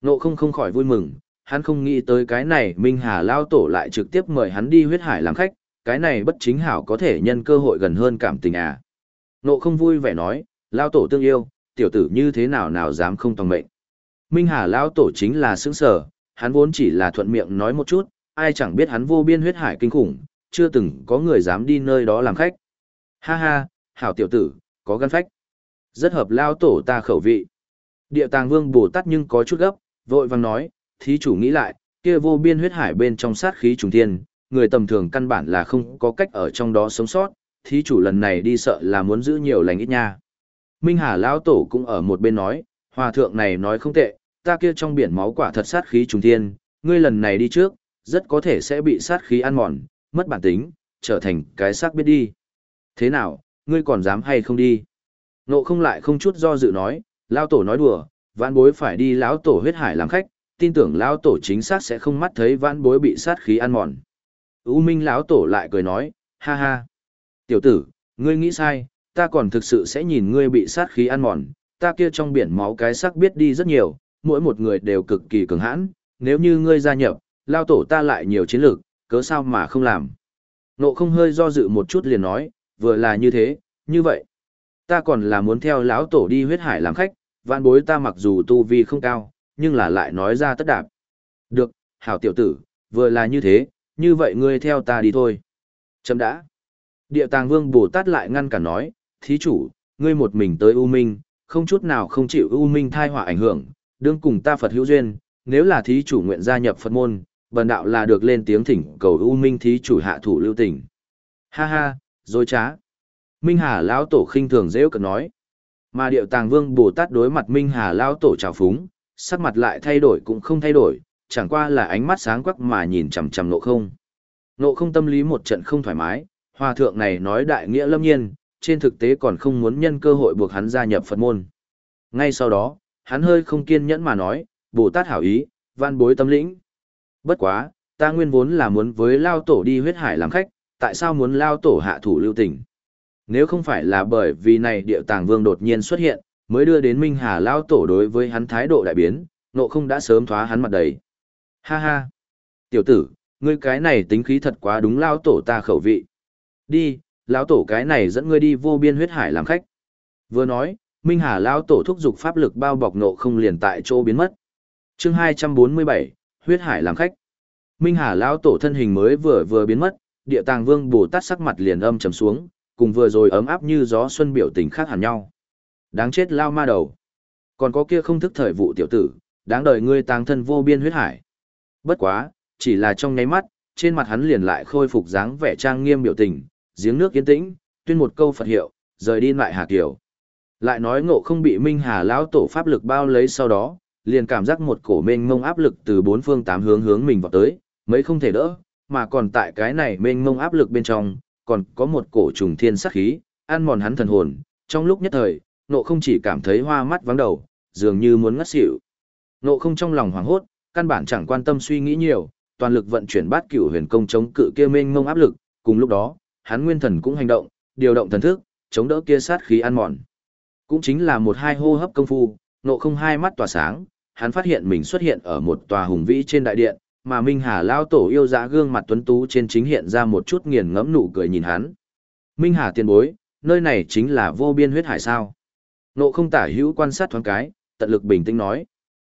Nộ không không khỏi vui mừng, hắn không nghĩ tới cái này Minh Hà Lao Tổ lại trực tiếp mời hắn đi huyết hải làm khách, cái này bất chính hảo có thể nhân cơ hội gần hơn cảm tình à. Nộ không vui vẻ nói, Lao Tổ tương yêu, tiểu tử như thế nào nào dám không tòng mệnh. Minh Hà lão tổ chính là sướng sở, hắn vốn chỉ là thuận miệng nói một chút, ai chẳng biết hắn vô biên huyết hải kinh khủng, chưa từng có người dám đi nơi đó làm khách. Ha ha, hảo tiểu tử, có gan phách. Rất hợp lao tổ ta khẩu vị. Địa tàng vương Bồ Tát nhưng có chút gấp, vội vàng nói, thí chủ nghĩ lại, kia vô biên huyết hải bên trong sát khí trùng thiên, người tầm thường căn bản là không có cách ở trong đó sống sót, thí chủ lần này đi sợ là muốn giữ nhiều lành ít nha. Minh Hà lão tổ cũng ở một bên nói, hòa thượng này nói không tệ, ta kia trong biển máu quả thật sát khí trùng thiên, ngươi lần này đi trước, rất có thể sẽ bị sát khí ăn mòn, mất bản tính, trở thành cái xác biết đi. Thế nào, ngươi còn dám hay không đi? Nộ không lại không chút do dự nói, lão tổ nói đùa, vãn bối phải đi lão tổ huyết hải làm khách, tin tưởng lão tổ chính xác sẽ không mắt thấy vãn bối bị sát khí ăn mòn. U Minh lão tổ lại cười nói, ha ha. Tiểu tử, ngươi nghĩ sai, ta còn thực sự sẽ nhìn ngươi bị sát khí ăn mòn, ta kia trong biển máu cái xác biết đi rất nhiều, mỗi một người đều cực kỳ cường hãn, nếu như ngươi gia nhập, lao tổ ta lại nhiều chiến lược, cớ sao mà không làm. Nộ không hơi do dự một chút liền nói, vừa là như thế, như vậy. Ta còn là muốn theo lão tổ đi huyết hải làm khách, vạn bối ta mặc dù tu vi không cao, nhưng là lại nói ra tất đạp. Được, hảo tiểu tử, vừa là như thế, như vậy ngươi theo ta đi thôi. Chấm đã. Địa tàng vương Bồ Tát lại ngăn cả nói, thí chủ, ngươi một mình tới U Minh, không chút nào không chịu U Minh thai họa ảnh hưởng, đương cùng ta Phật hữu duyên, nếu là thí chủ nguyện gia nhập Phật môn, bần đạo là được lên tiếng thỉnh cầu U Minh thí chủ hạ thủ lưu tình. Ha ha, dối trá. Minh Hà lão tổ khinh thường dễ cận nói. Mà điệu tàng vương Bồ Tát đối mặt Minh Hà lão tổ trào phúng, sắc mặt lại thay đổi cũng không thay đổi, chẳng qua là ánh mắt sáng quắc mà nhìn chằm chằm nộ không. Nộ không tâm lý một trận không thoải mái, hòa thượng này nói đại nghĩa lâm nhiên, trên thực tế còn không muốn nhân cơ hội buộc hắn gia nhập Phật môn. Ngay sau đó, hắn hơi không kiên nhẫn mà nói, Bồ Tát hảo ý, van bối tâm lĩnh. Bất quá, ta nguyên vốn là muốn với Lao Tổ đi huyết hải làm khách, tại sao muốn Lao Tổ hạ thủ lưu tình? Nếu không phải là bởi vì này địa tàng vương đột nhiên xuất hiện, mới đưa đến Minh Hà Lao Tổ đối với hắn thái độ đại biến, nộ không đã sớm thoá hắn mặt đầy. Ha ha! Tiểu tử, ngươi cái này tính khí thật quá đúng Lao Tổ ta khẩu vị. Đi, lão tổ cái này dẫn ngươi đi vô biên huyết hải làm khách. Vừa nói, Minh Hà lão tổ thúc giục pháp lực bao bọc nộ không liền tại chỗ biến mất. Chương 247, huyết hải làm khách. Minh Hà lão tổ thân hình mới vừa vừa biến mất, địa tàng vương Bồ Tát sắc mặt liền âm trầm xuống, cùng vừa rồi ấm áp như gió xuân biểu tình khác hẳn nhau. Đáng chết lao ma đầu. Còn có kia không thức thời vụ tiểu tử, đáng đời ngươi tàng thân vô biên huyết hải. Bất quá, chỉ là trong nháy mắt, trên mặt hắn liền lại khôi phục dáng vẻ trang nghiêm biểu tình, giếng nước yên tĩnh, tuyên một câu Phật hiệu, rời đi lại Hà Kiều. Lại nói ngộ không bị Minh Hà lão tổ pháp lực bao lấy sau đó, liền cảm giác một cổ mênh mông áp lực từ bốn phương tám hướng hướng mình vào tới, mấy không thể đỡ, mà còn tại cái này mênh mông áp lực bên trong, còn có một cổ trùng thiên sát khí, ăn mòn hắn thần hồn, trong lúc nhất thời, nộ không chỉ cảm thấy hoa mắt vắng đầu, dường như muốn ngất xỉu. Nộ không trong lòng hoảng hốt, căn bản chẳng quan tâm suy nghĩ nhiều, toàn lực vận chuyển bát cửu huyền công chống cự kia mênh mông áp lực, cùng lúc đó, hắn nguyên thần cũng hành động, điều động thần thức, chống đỡ kia sát khí ăn mòn. Cũng chính là một hai hô hấp công phu, nộ không hai mắt tỏa sáng, hắn phát hiện mình xuất hiện ở một tòa hùng vĩ trên đại điện, mà Minh Hà lao tổ yêu dã gương mặt tuấn tú trên chính hiện ra một chút nghiền ngẫm nụ cười nhìn hắn. Minh Hà tiền bối, nơi này chính là vô biên huyết hải sao? Nộ không tả hữu quan sát thoáng cái, tận lực bình tĩnh nói.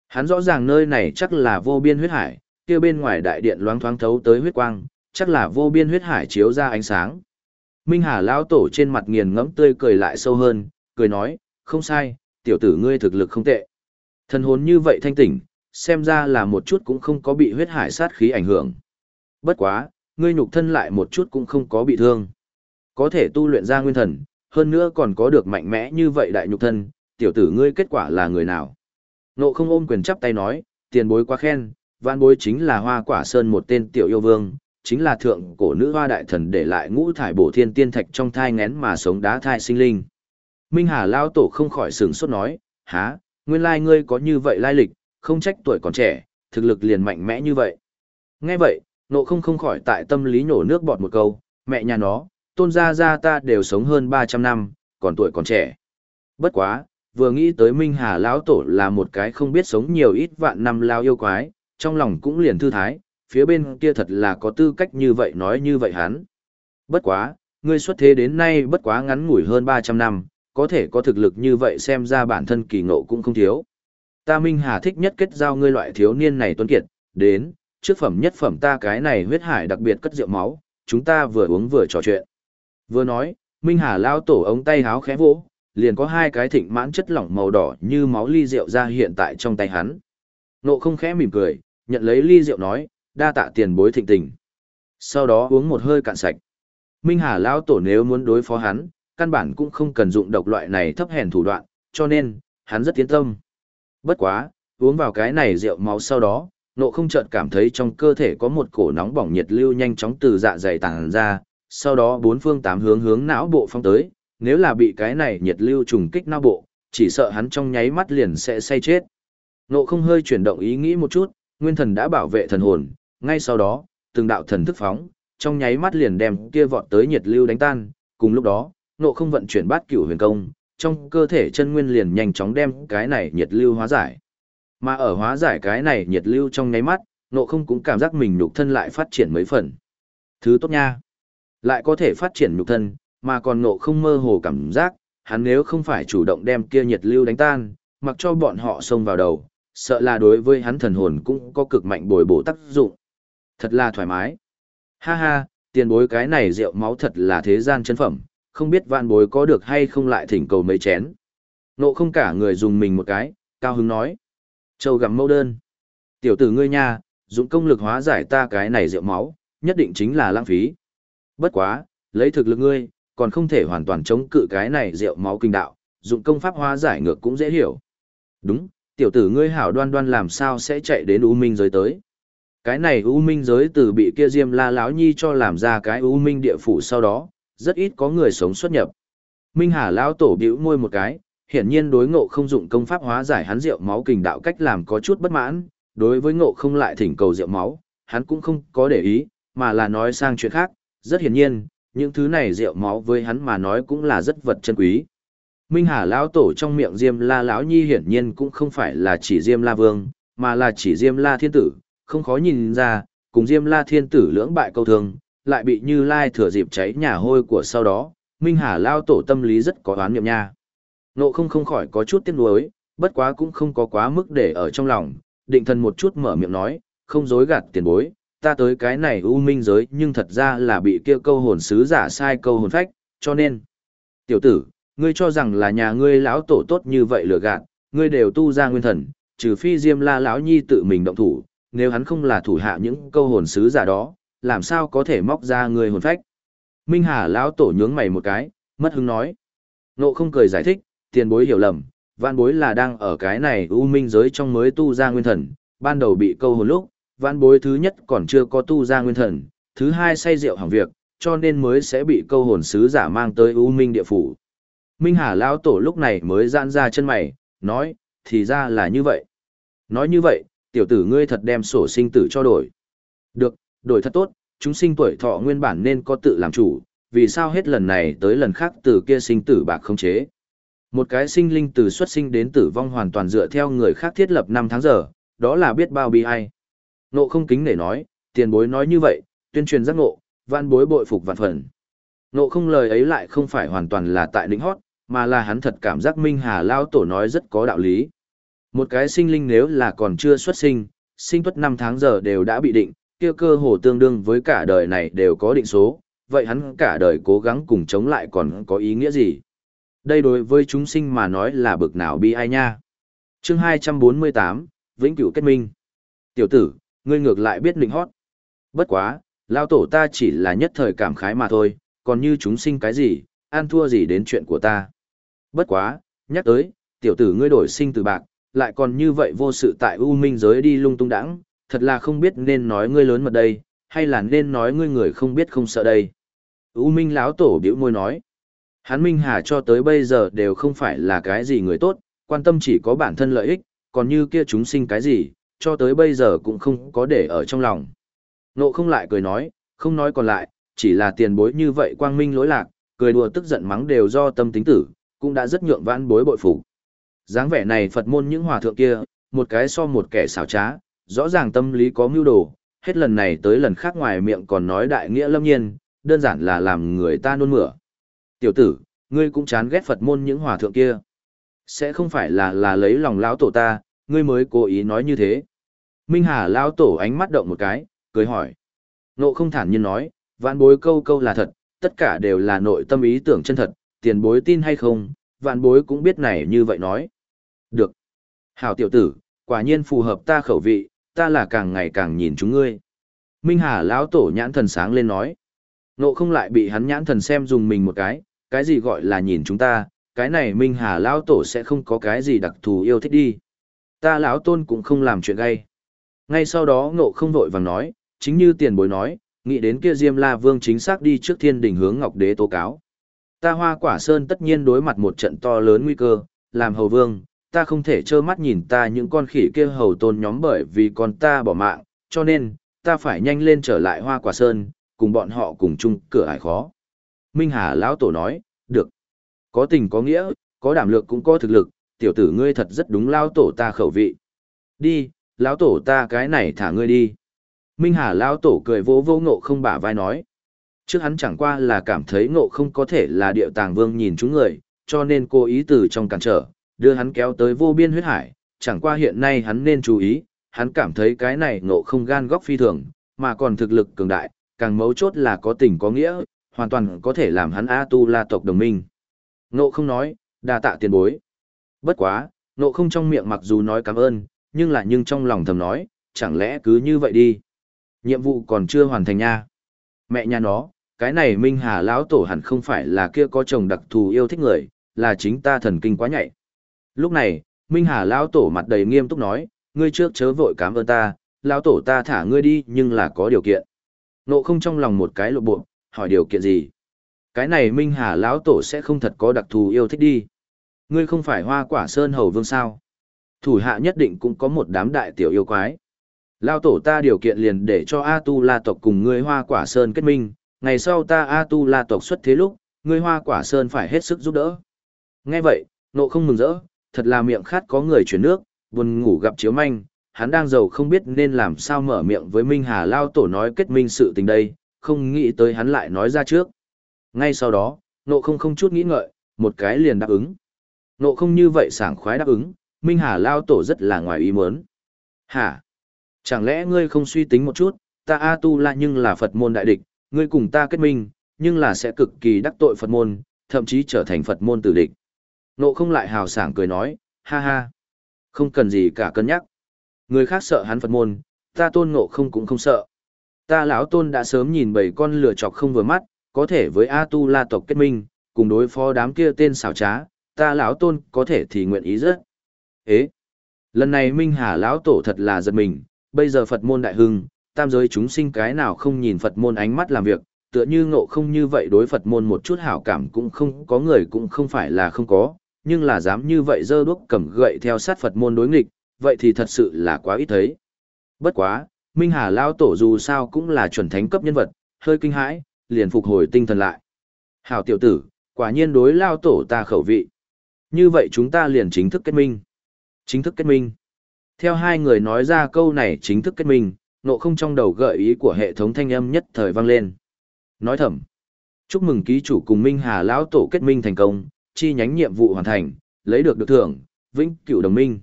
Hắn rõ ràng nơi này chắc là vô biên huyết hải, kia bên ngoài đại điện loáng thoáng thấu tới huyết quang, chắc là vô biên huyết hải chiếu ra ánh sáng. Minh Hà lão tổ trên mặt nghiền ngẫm tươi cười lại sâu hơn, cười nói, không sai, tiểu tử ngươi thực lực không tệ. Thần hồn như vậy thanh tỉnh, xem ra là một chút cũng không có bị huyết hải sát khí ảnh hưởng. Bất quá, ngươi nhục thân lại một chút cũng không có bị thương. Có thể tu luyện ra nguyên thần, hơn nữa còn có được mạnh mẽ như vậy đại nhục thân, tiểu tử ngươi kết quả là người nào? Nộ không ôm quyền chắp tay nói, tiền bối quá khen, vạn bối chính là hoa quả sơn một tên tiểu yêu vương, chính là thượng cổ nữ hoa đại thần để lại ngũ thải bổ thiên tiên thạch trong thai ngén mà sống đá thai sinh linh. Minh Hà Lao Tổ không khỏi sửng sốt nói, há, nguyên lai ngươi có như vậy lai lịch, không trách tuổi còn trẻ, thực lực liền mạnh mẽ như vậy. Nghe vậy, nộ không không khỏi tại tâm lý nhổ nước bọt một câu, mẹ nhà nó, tôn gia gia ta đều sống hơn 300 năm, còn tuổi còn trẻ. Bất quá, vừa nghĩ tới Minh Hà lão tổ là một cái không biết sống nhiều ít vạn năm lao yêu quái, trong lòng cũng liền thư thái, phía bên kia thật là có tư cách như vậy nói như vậy hắn. Bất quá, ngươi xuất thế đến nay bất quá ngắn ngủi hơn 300 năm, có thể có thực lực như vậy xem ra bản thân kỳ ngộ cũng không thiếu. Ta Minh Hà thích nhất kết giao ngươi loại thiếu niên này tuấn kiệt, đến, trước phẩm nhất phẩm ta cái này huyết hải đặc biệt cất rượu máu, chúng ta vừa uống vừa trò chuyện. Vừa nói, Minh Hà lao tổ ống tay háo khẽ vỗ, liền có hai cái thịnh mãn chất lỏng màu đỏ như máu ly rượu ra hiện tại trong tay hắn. Nộ không khẽ mỉm cười, nhận lấy ly rượu nói, đa tạ tiền bối thịnh tình. Sau đó uống một hơi cạn sạch. Minh Hà lao tổ nếu muốn đối phó hắn, căn bản cũng không cần dụng độc loại này thấp hèn thủ đoạn, cho nên, hắn rất tiến tâm. Bất quá, uống vào cái này rượu máu sau đó, nộ không chợt cảm thấy trong cơ thể có một cổ nóng bỏng nhiệt lưu nhanh chóng từ dạ dày tàng ra, sau đó bốn phương tám hướng hướng não bộ phong tới, nếu là bị cái này nhiệt lưu trùng kích não bộ, chỉ sợ hắn trong nháy mắt liền sẽ say chết. Nộ không hơi chuyển động ý nghĩ một chút, nguyên thần đã bảo vệ thần hồn, ngay sau đó, từng đạo thần thức phóng, trong nháy mắt liền đem kia vọt tới nhiệt lưu đánh tan, cùng lúc đó, nộ không vận chuyển bát cửu huyền công, trong cơ thể chân nguyên liền nhanh chóng đem cái này nhiệt lưu hóa giải. Mà ở hóa giải cái này nhiệt lưu trong nháy mắt, nộ không cũng cảm giác mình nhục thân lại phát triển mấy phần. Thứ tốt nha. Lại có thể phát triển nhục thân, mà còn nộ không mơ hồ cảm giác, hắn nếu không phải chủ động đem kia nhiệt lưu đánh tan, mặc cho bọn họ xông vào đầu, sợ là đối với hắn thần hồn cũng có cực mạnh bồi bổ tác dụng. Thật là thoải mái. Ha ha, tiền bối cái này rượu máu thật là thế gian chân phẩm, không biết vạn bối có được hay không lại thỉnh cầu mấy chén. Nộ không cả người dùng mình một cái, cao hứng nói. Châu gặm mẫu đơn. Tiểu tử ngươi nha, dụng công lực hóa giải ta cái này rượu máu, nhất định chính là lãng phí. Bất quá, lấy thực lực ngươi, còn không thể hoàn toàn chống cự cái này rượu máu kinh đạo, dụng công pháp hóa giải ngược cũng dễ hiểu. Đúng, tiểu tử ngươi hảo đoan đoan làm sao sẽ chạy đến U Minh giới tới. Cái này U Minh giới từ bị kia Diêm La lão nhi cho làm ra cái U Minh địa phủ sau đó, rất ít có người sống xuất nhập. Minh Hà lão tổ bĩu môi một cái, hiển nhiên đối ngộ không dụng công pháp hóa giải hắn rượu máu kình đạo cách làm có chút bất mãn, đối với ngộ không lại thỉnh cầu rượu máu, hắn cũng không có để ý, mà là nói sang chuyện khác, rất hiển nhiên, những thứ này rượu máu với hắn mà nói cũng là rất vật chân quý. Minh Hà lão tổ trong miệng Diêm La lão nhi hiển nhiên cũng không phải là chỉ Diêm La vương, mà là chỉ Diêm La thiên tử, không khó nhìn ra, cùng Diêm La thiên tử lưỡng bại câu thương, lại bị Như Lai thừa dịp cháy nhà hôi của sau đó, Minh Hà lao tổ tâm lý rất có oán niệm nha. Nộ không không khỏi có chút tiếc nuối, bất quá cũng không có quá mức để ở trong lòng, định thần một chút mở miệng nói, không dối gạt tiền bối, ta tới cái này u minh giới nhưng thật ra là bị kia câu hồn sứ giả sai câu hồn phách, cho nên. Tiểu tử, ngươi cho rằng là nhà ngươi lão tổ tốt như vậy lừa gạt, ngươi đều tu ra nguyên thần, trừ phi Diêm La lão nhi tự mình động thủ, nếu hắn không là thủ hạ những câu hồn sứ giả đó, làm sao có thể móc ra người hồn phách. Minh Hà lão tổ nhướng mày một cái, mất hứng nói. Nộ không cười giải thích, tiền bối hiểu lầm, vạn bối là đang ở cái này u minh giới trong mới tu ra nguyên thần, ban đầu bị câu hồn lúc, vạn bối thứ nhất còn chưa có tu ra nguyên thần, thứ hai say rượu hỏng việc, cho nên mới sẽ bị câu hồn sứ giả mang tới u minh địa phủ. Minh Hà lão tổ lúc này mới giãn ra chân mày, nói, thì ra là như vậy. Nói như vậy, tiểu tử ngươi thật đem sổ sinh tử cho đổi. Được, đổi thật tốt, chúng sinh tuổi thọ nguyên bản nên có tự làm chủ, vì sao hết lần này tới lần khác từ kia sinh tử bạc không chế. Một cái sinh linh từ xuất sinh đến tử vong hoàn toàn dựa theo người khác thiết lập năm tháng giờ, đó là biết bao bi ai. Nộ không kính để nói, tiền bối nói như vậy, tuyên truyền giác ngộ, văn bối bội phục vạn phần. Nộ không lời ấy lại không phải hoàn toàn là tại lĩnh hót, mà là hắn thật cảm giác Minh Hà Lao Tổ nói rất có đạo lý. Một cái sinh linh nếu là còn chưa xuất sinh, sinh tuất năm tháng giờ đều đã bị định, kia cơ hồ tương đương với cả đời này đều có định số, vậy hắn cả đời cố gắng cùng chống lại còn có ý nghĩa gì? Đây đối với chúng sinh mà nói là bực nào bi ai nha. chương 248, Vĩnh cửu kết minh. Tiểu tử, ngươi ngược lại biết lĩnh hót. Bất quá, lao tổ ta chỉ là nhất thời cảm khái mà thôi, còn như chúng sinh cái gì, an thua gì đến chuyện của ta. Bất quá, nhắc tới, tiểu tử ngươi đổi sinh từ bạc, lại còn như vậy vô sự tại U Minh giới đi lung tung đãng, thật là không biết nên nói ngươi lớn mật đây, hay là nên nói ngươi người không biết không sợ đây. U Minh lão tổ biểu môi nói, Hắn Minh Hà cho tới bây giờ đều không phải là cái gì người tốt, quan tâm chỉ có bản thân lợi ích, còn như kia chúng sinh cái gì, cho tới bây giờ cũng không có để ở trong lòng. Nộ không lại cười nói, không nói còn lại, chỉ là tiền bối như vậy quang minh lỗi lạc, cười đùa tức giận mắng đều do tâm tính tử, cũng đã rất nhượng vãn bối bội phục. dáng vẻ này Phật môn những hòa thượng kia, một cái so một kẻ xảo trá, rõ ràng tâm lý có mưu đồ, hết lần này tới lần khác ngoài miệng còn nói đại nghĩa lâm nhiên, đơn giản là làm người ta nôn mửa. Tiểu tử, ngươi cũng chán ghét Phật môn những hòa thượng kia. Sẽ không phải là là lấy lòng lão tổ ta, ngươi mới cố ý nói như thế. Minh Hà lão tổ ánh mắt động một cái, cười hỏi. Nộ không thản nhiên nói, vạn bối câu câu là thật, tất cả đều là nội tâm ý tưởng chân thật, tiền bối tin hay không, vạn bối cũng biết này như vậy nói. Được. Hảo tiểu tử, quả nhiên phù hợp ta khẩu vị, ta là càng ngày càng nhìn chúng ngươi. Minh Hà lão tổ nhãn thần sáng lên nói. Nộ không lại bị hắn nhãn thần xem dùng mình một cái, cái gì gọi là nhìn chúng ta, cái này Minh Hà lão tổ sẽ không có cái gì đặc thù yêu thích đi. Ta lão tôn cũng không làm chuyện gay. Ngay sau đó ngộ không vội vàng nói, chính như tiền bối nói, nghĩ đến kia Diêm La Vương chính xác đi trước thiên đình hướng Ngọc Đế tố cáo. Ta hoa quả sơn tất nhiên đối mặt một trận to lớn nguy cơ, làm hầu vương, ta không thể trơ mắt nhìn ta những con khỉ kia hầu tôn nhóm bởi vì con ta bỏ mạng, cho nên, ta phải nhanh lên trở lại hoa quả sơn, cùng bọn họ cùng chung cửa ải khó. Minh Hà lão tổ nói, được. Có tình có nghĩa, có đảm lược cũng có thực lực, tiểu tử ngươi thật rất đúng lão tổ ta khẩu vị. Đi, lão tổ ta cái này thả ngươi đi. Minh Hà lão tổ cười vỗ vỗ ngộ không bả vai nói. Trước hắn chẳng qua là cảm thấy ngộ không có thể là địa tàng vương nhìn chúng người, cho nên cô ý từ trong cản trở, đưa hắn kéo tới vô biên huyết hải, chẳng qua hiện nay hắn nên chú ý, hắn cảm thấy cái này ngộ không gan góc phi thường, mà còn thực lực cường đại, càng mấu chốt là có tình có nghĩa, hoàn toàn có thể làm hắn A-tu-la tộc đồng minh. Ngộ không nói, đa tạ tiền bối. Bất quá, ngộ không trong miệng mặc dù nói cảm ơn, nhưng là nhưng trong lòng thầm nói, chẳng lẽ cứ như vậy đi. Nhiệm vụ còn chưa hoàn thành nha. Mẹ nhà nó, cái này Minh Hà lão tổ hẳn không phải là kia có chồng đặc thù yêu thích người, là chính ta thần kinh quá nhạy. Lúc này, Minh Hà lão tổ mặt đầy nghiêm túc nói, ngươi trước chớ vội cảm ơn ta, lão tổ ta thả ngươi đi nhưng là có điều kiện. Nộ không trong lòng một cái lộ bộ, hỏi điều kiện gì? Cái này Minh Hà lão tổ sẽ không thật có đặc thù yêu thích đi. Ngươi không phải hoa quả sơn hầu vương sao? Thủ hạ nhất định cũng có một đám đại tiểu yêu quái. Lão tổ ta điều kiện liền để cho A Tu La tộc cùng ngươi hoa quả sơn kết minh, ngày sau ta A Tu La tộc xuất thế lúc, ngươi hoa quả sơn phải hết sức giúp đỡ. Nghe vậy, nộ không mừng rỡ, thật là miệng khát có người chuyển nước, buồn ngủ gặp chiếu manh, hắn đang giàu không biết nên làm sao mở miệng với Minh Hà Lao Tổ nói kết minh sự tình đây, không nghĩ tới hắn lại nói ra trước. Ngay sau đó, nộ không không chút nghĩ ngợi, một cái liền đáp ứng. Nộ không như vậy sảng khoái đáp ứng, Minh Hà Lao Tổ rất là ngoài ý muốn. Hả? Chẳng lẽ ngươi không suy tính một chút, ta A Tu La nhưng là Phật môn đại địch, ngươi cùng ta kết minh, nhưng là sẽ cực kỳ đắc tội Phật môn, thậm chí trở thành Phật môn tử địch. Nộ không lại hào sảng cười nói, ha ha. Không cần gì cả cân nhắc. Người khác sợ hắn Phật môn, ta tôn ngộ không cũng không sợ. Ta lão tôn đã sớm nhìn bảy con lửa chọc không vừa mắt, có thể với A Tu La tộc kết minh, cùng đối phó đám kia tên xảo trá, ta lão tôn có thể thì nguyện ý rất. Ế! Lần này Minh Hà lão tổ thật là giật mình, bây giờ Phật môn đại hưng, tam giới chúng sinh cái nào không nhìn Phật môn ánh mắt làm việc, tựa như ngộ không như vậy đối Phật môn một chút hảo cảm cũng không có người cũng không phải là không có, nhưng là dám như vậy dơ đuốc cầm gậy theo sát Phật môn đối nghịch, vậy thì thật sự là quá ít thấy. Bất quá, Minh Hà Lao Tổ dù sao cũng là chuẩn thánh cấp nhân vật, hơi kinh hãi, liền phục hồi tinh thần lại. Hảo tiểu tử, quả nhiên đối Lao Tổ ta khẩu vị. Như vậy chúng ta liền chính thức kết minh. Chính thức kết minh. Theo hai người nói ra câu này chính thức kết minh, nộ không trong đầu gợi ý của hệ thống thanh âm nhất thời vang lên. Nói thầm. Chúc mừng ký chủ cùng Minh Hà Lão Tổ kết minh thành công, chi nhánh nhiệm vụ hoàn thành, lấy được được thưởng, vĩnh cửu đồng minh.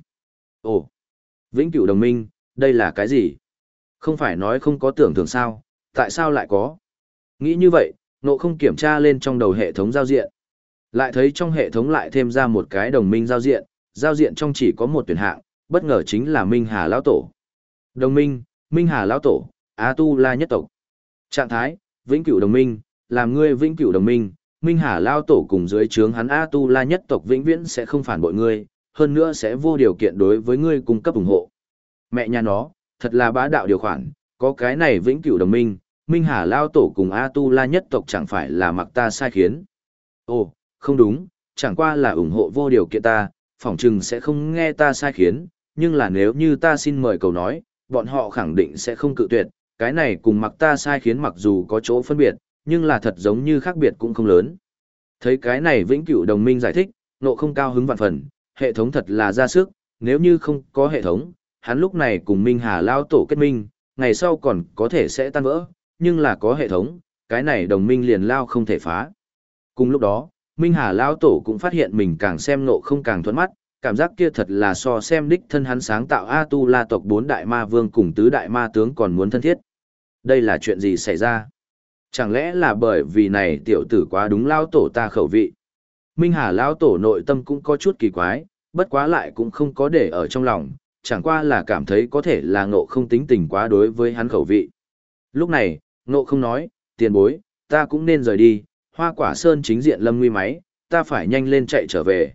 Ồ, vĩnh cửu đồng minh, đây là cái gì? Không phải nói không có tưởng thưởng sao, tại sao lại có? Nghĩ như vậy, nộ không kiểm tra lên trong đầu hệ thống giao diện. Lại thấy trong hệ thống lại thêm ra một cái đồng minh giao diện, giao diện trong chỉ có một tuyển hạng, bất ngờ chính là Minh Hà Lão Tổ. Đồng minh, Minh Hà Lão Tổ, A Tu La nhất tộc. Trạng thái, vĩnh cửu đồng minh, làm ngươi vĩnh cửu đồng minh, Minh Hà Lao Tổ cùng dưới trướng hắn A Tu La nhất tộc vĩnh viễn sẽ không phản bội ngươi, hơn nữa sẽ vô điều kiện đối với ngươi cung cấp ủng hộ. Mẹ nhà nó, thật là bá đạo điều khoản, có cái này vĩnh cửu đồng minh, Minh Hà Lao Tổ cùng A Tu La nhất tộc chẳng phải là mặc ta sai khiến. Ồ, không đúng, chẳng qua là ủng hộ vô điều kiện ta, phỏng chừng sẽ không nghe ta sai khiến, nhưng là nếu như ta xin mời cầu nói, bọn họ khẳng định sẽ không cự tuyệt, cái này cùng mặc ta sai khiến mặc dù có chỗ phân biệt, nhưng là thật giống như khác biệt cũng không lớn. Thấy cái này vĩnh cửu đồng minh giải thích, nộ không cao hứng vạn phần, hệ thống thật là ra sức, nếu như không có hệ thống, hắn lúc này cùng Minh Hà lao tổ kết minh, ngày sau còn có thể sẽ tan vỡ, nhưng là có hệ thống, cái này đồng minh liền lao không thể phá. Cùng lúc đó, Minh Hà lao tổ cũng phát hiện mình càng xem nộ không càng thuẫn mắt, cảm giác kia thật là so xem đích thân hắn sáng tạo A Tu La tộc bốn đại ma vương cùng tứ đại ma tướng còn muốn thân thiết. Đây là chuyện gì xảy ra? Chẳng lẽ là bởi vì này tiểu tử quá đúng lao tổ ta khẩu vị? Minh Hà lao tổ nội tâm cũng có chút kỳ quái, bất quá lại cũng không có để ở trong lòng, chẳng qua là cảm thấy có thể là ngộ không tính tình quá đối với hắn khẩu vị. Lúc này, ngộ không nói, tiền bối, ta cũng nên rời đi, hoa quả sơn chính diện lâm nguy máy, ta phải nhanh lên chạy trở về.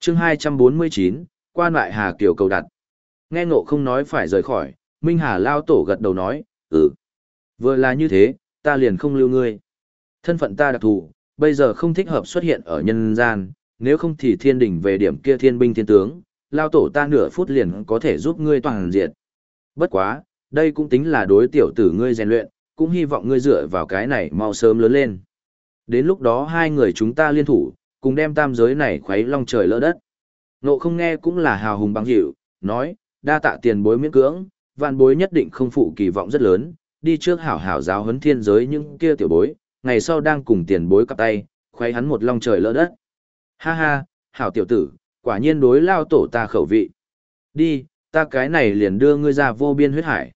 chương 249, quan lại Hà Kiều cầu đặt. Nghe ngộ không nói phải rời khỏi, Minh Hà lao tổ gật đầu nói, ừ. Vừa là như thế, ta liền không lưu ngươi. Thân phận ta đặc thù, bây giờ không thích hợp xuất hiện ở nhân gian, nếu không thì thiên đỉnh về điểm kia thiên binh thiên tướng, lao tổ ta nửa phút liền có thể giúp ngươi toàn diệt. Bất quá, đây cũng tính là đối tiểu tử ngươi rèn luyện, cũng hy vọng ngươi dựa vào cái này mau sớm lớn lên. Đến lúc đó hai người chúng ta liên thủ, cùng đem tam giới này khuấy long trời lỡ đất. Nộ không nghe cũng là hào hùng bằng hiệu, nói, đa tạ tiền bối miễn cưỡng, vạn bối nhất định không phụ kỳ vọng rất lớn, đi trước hảo hảo giáo huấn thiên giới những kia tiểu bối, ngày sau đang cùng tiền bối cặp tay, khoe hắn một long trời lỡ đất. Ha ha, hảo tiểu tử, quả nhiên đối lao tổ ta khẩu vị. Đi, ta cái này liền đưa ngươi ra vô biên huyết hải.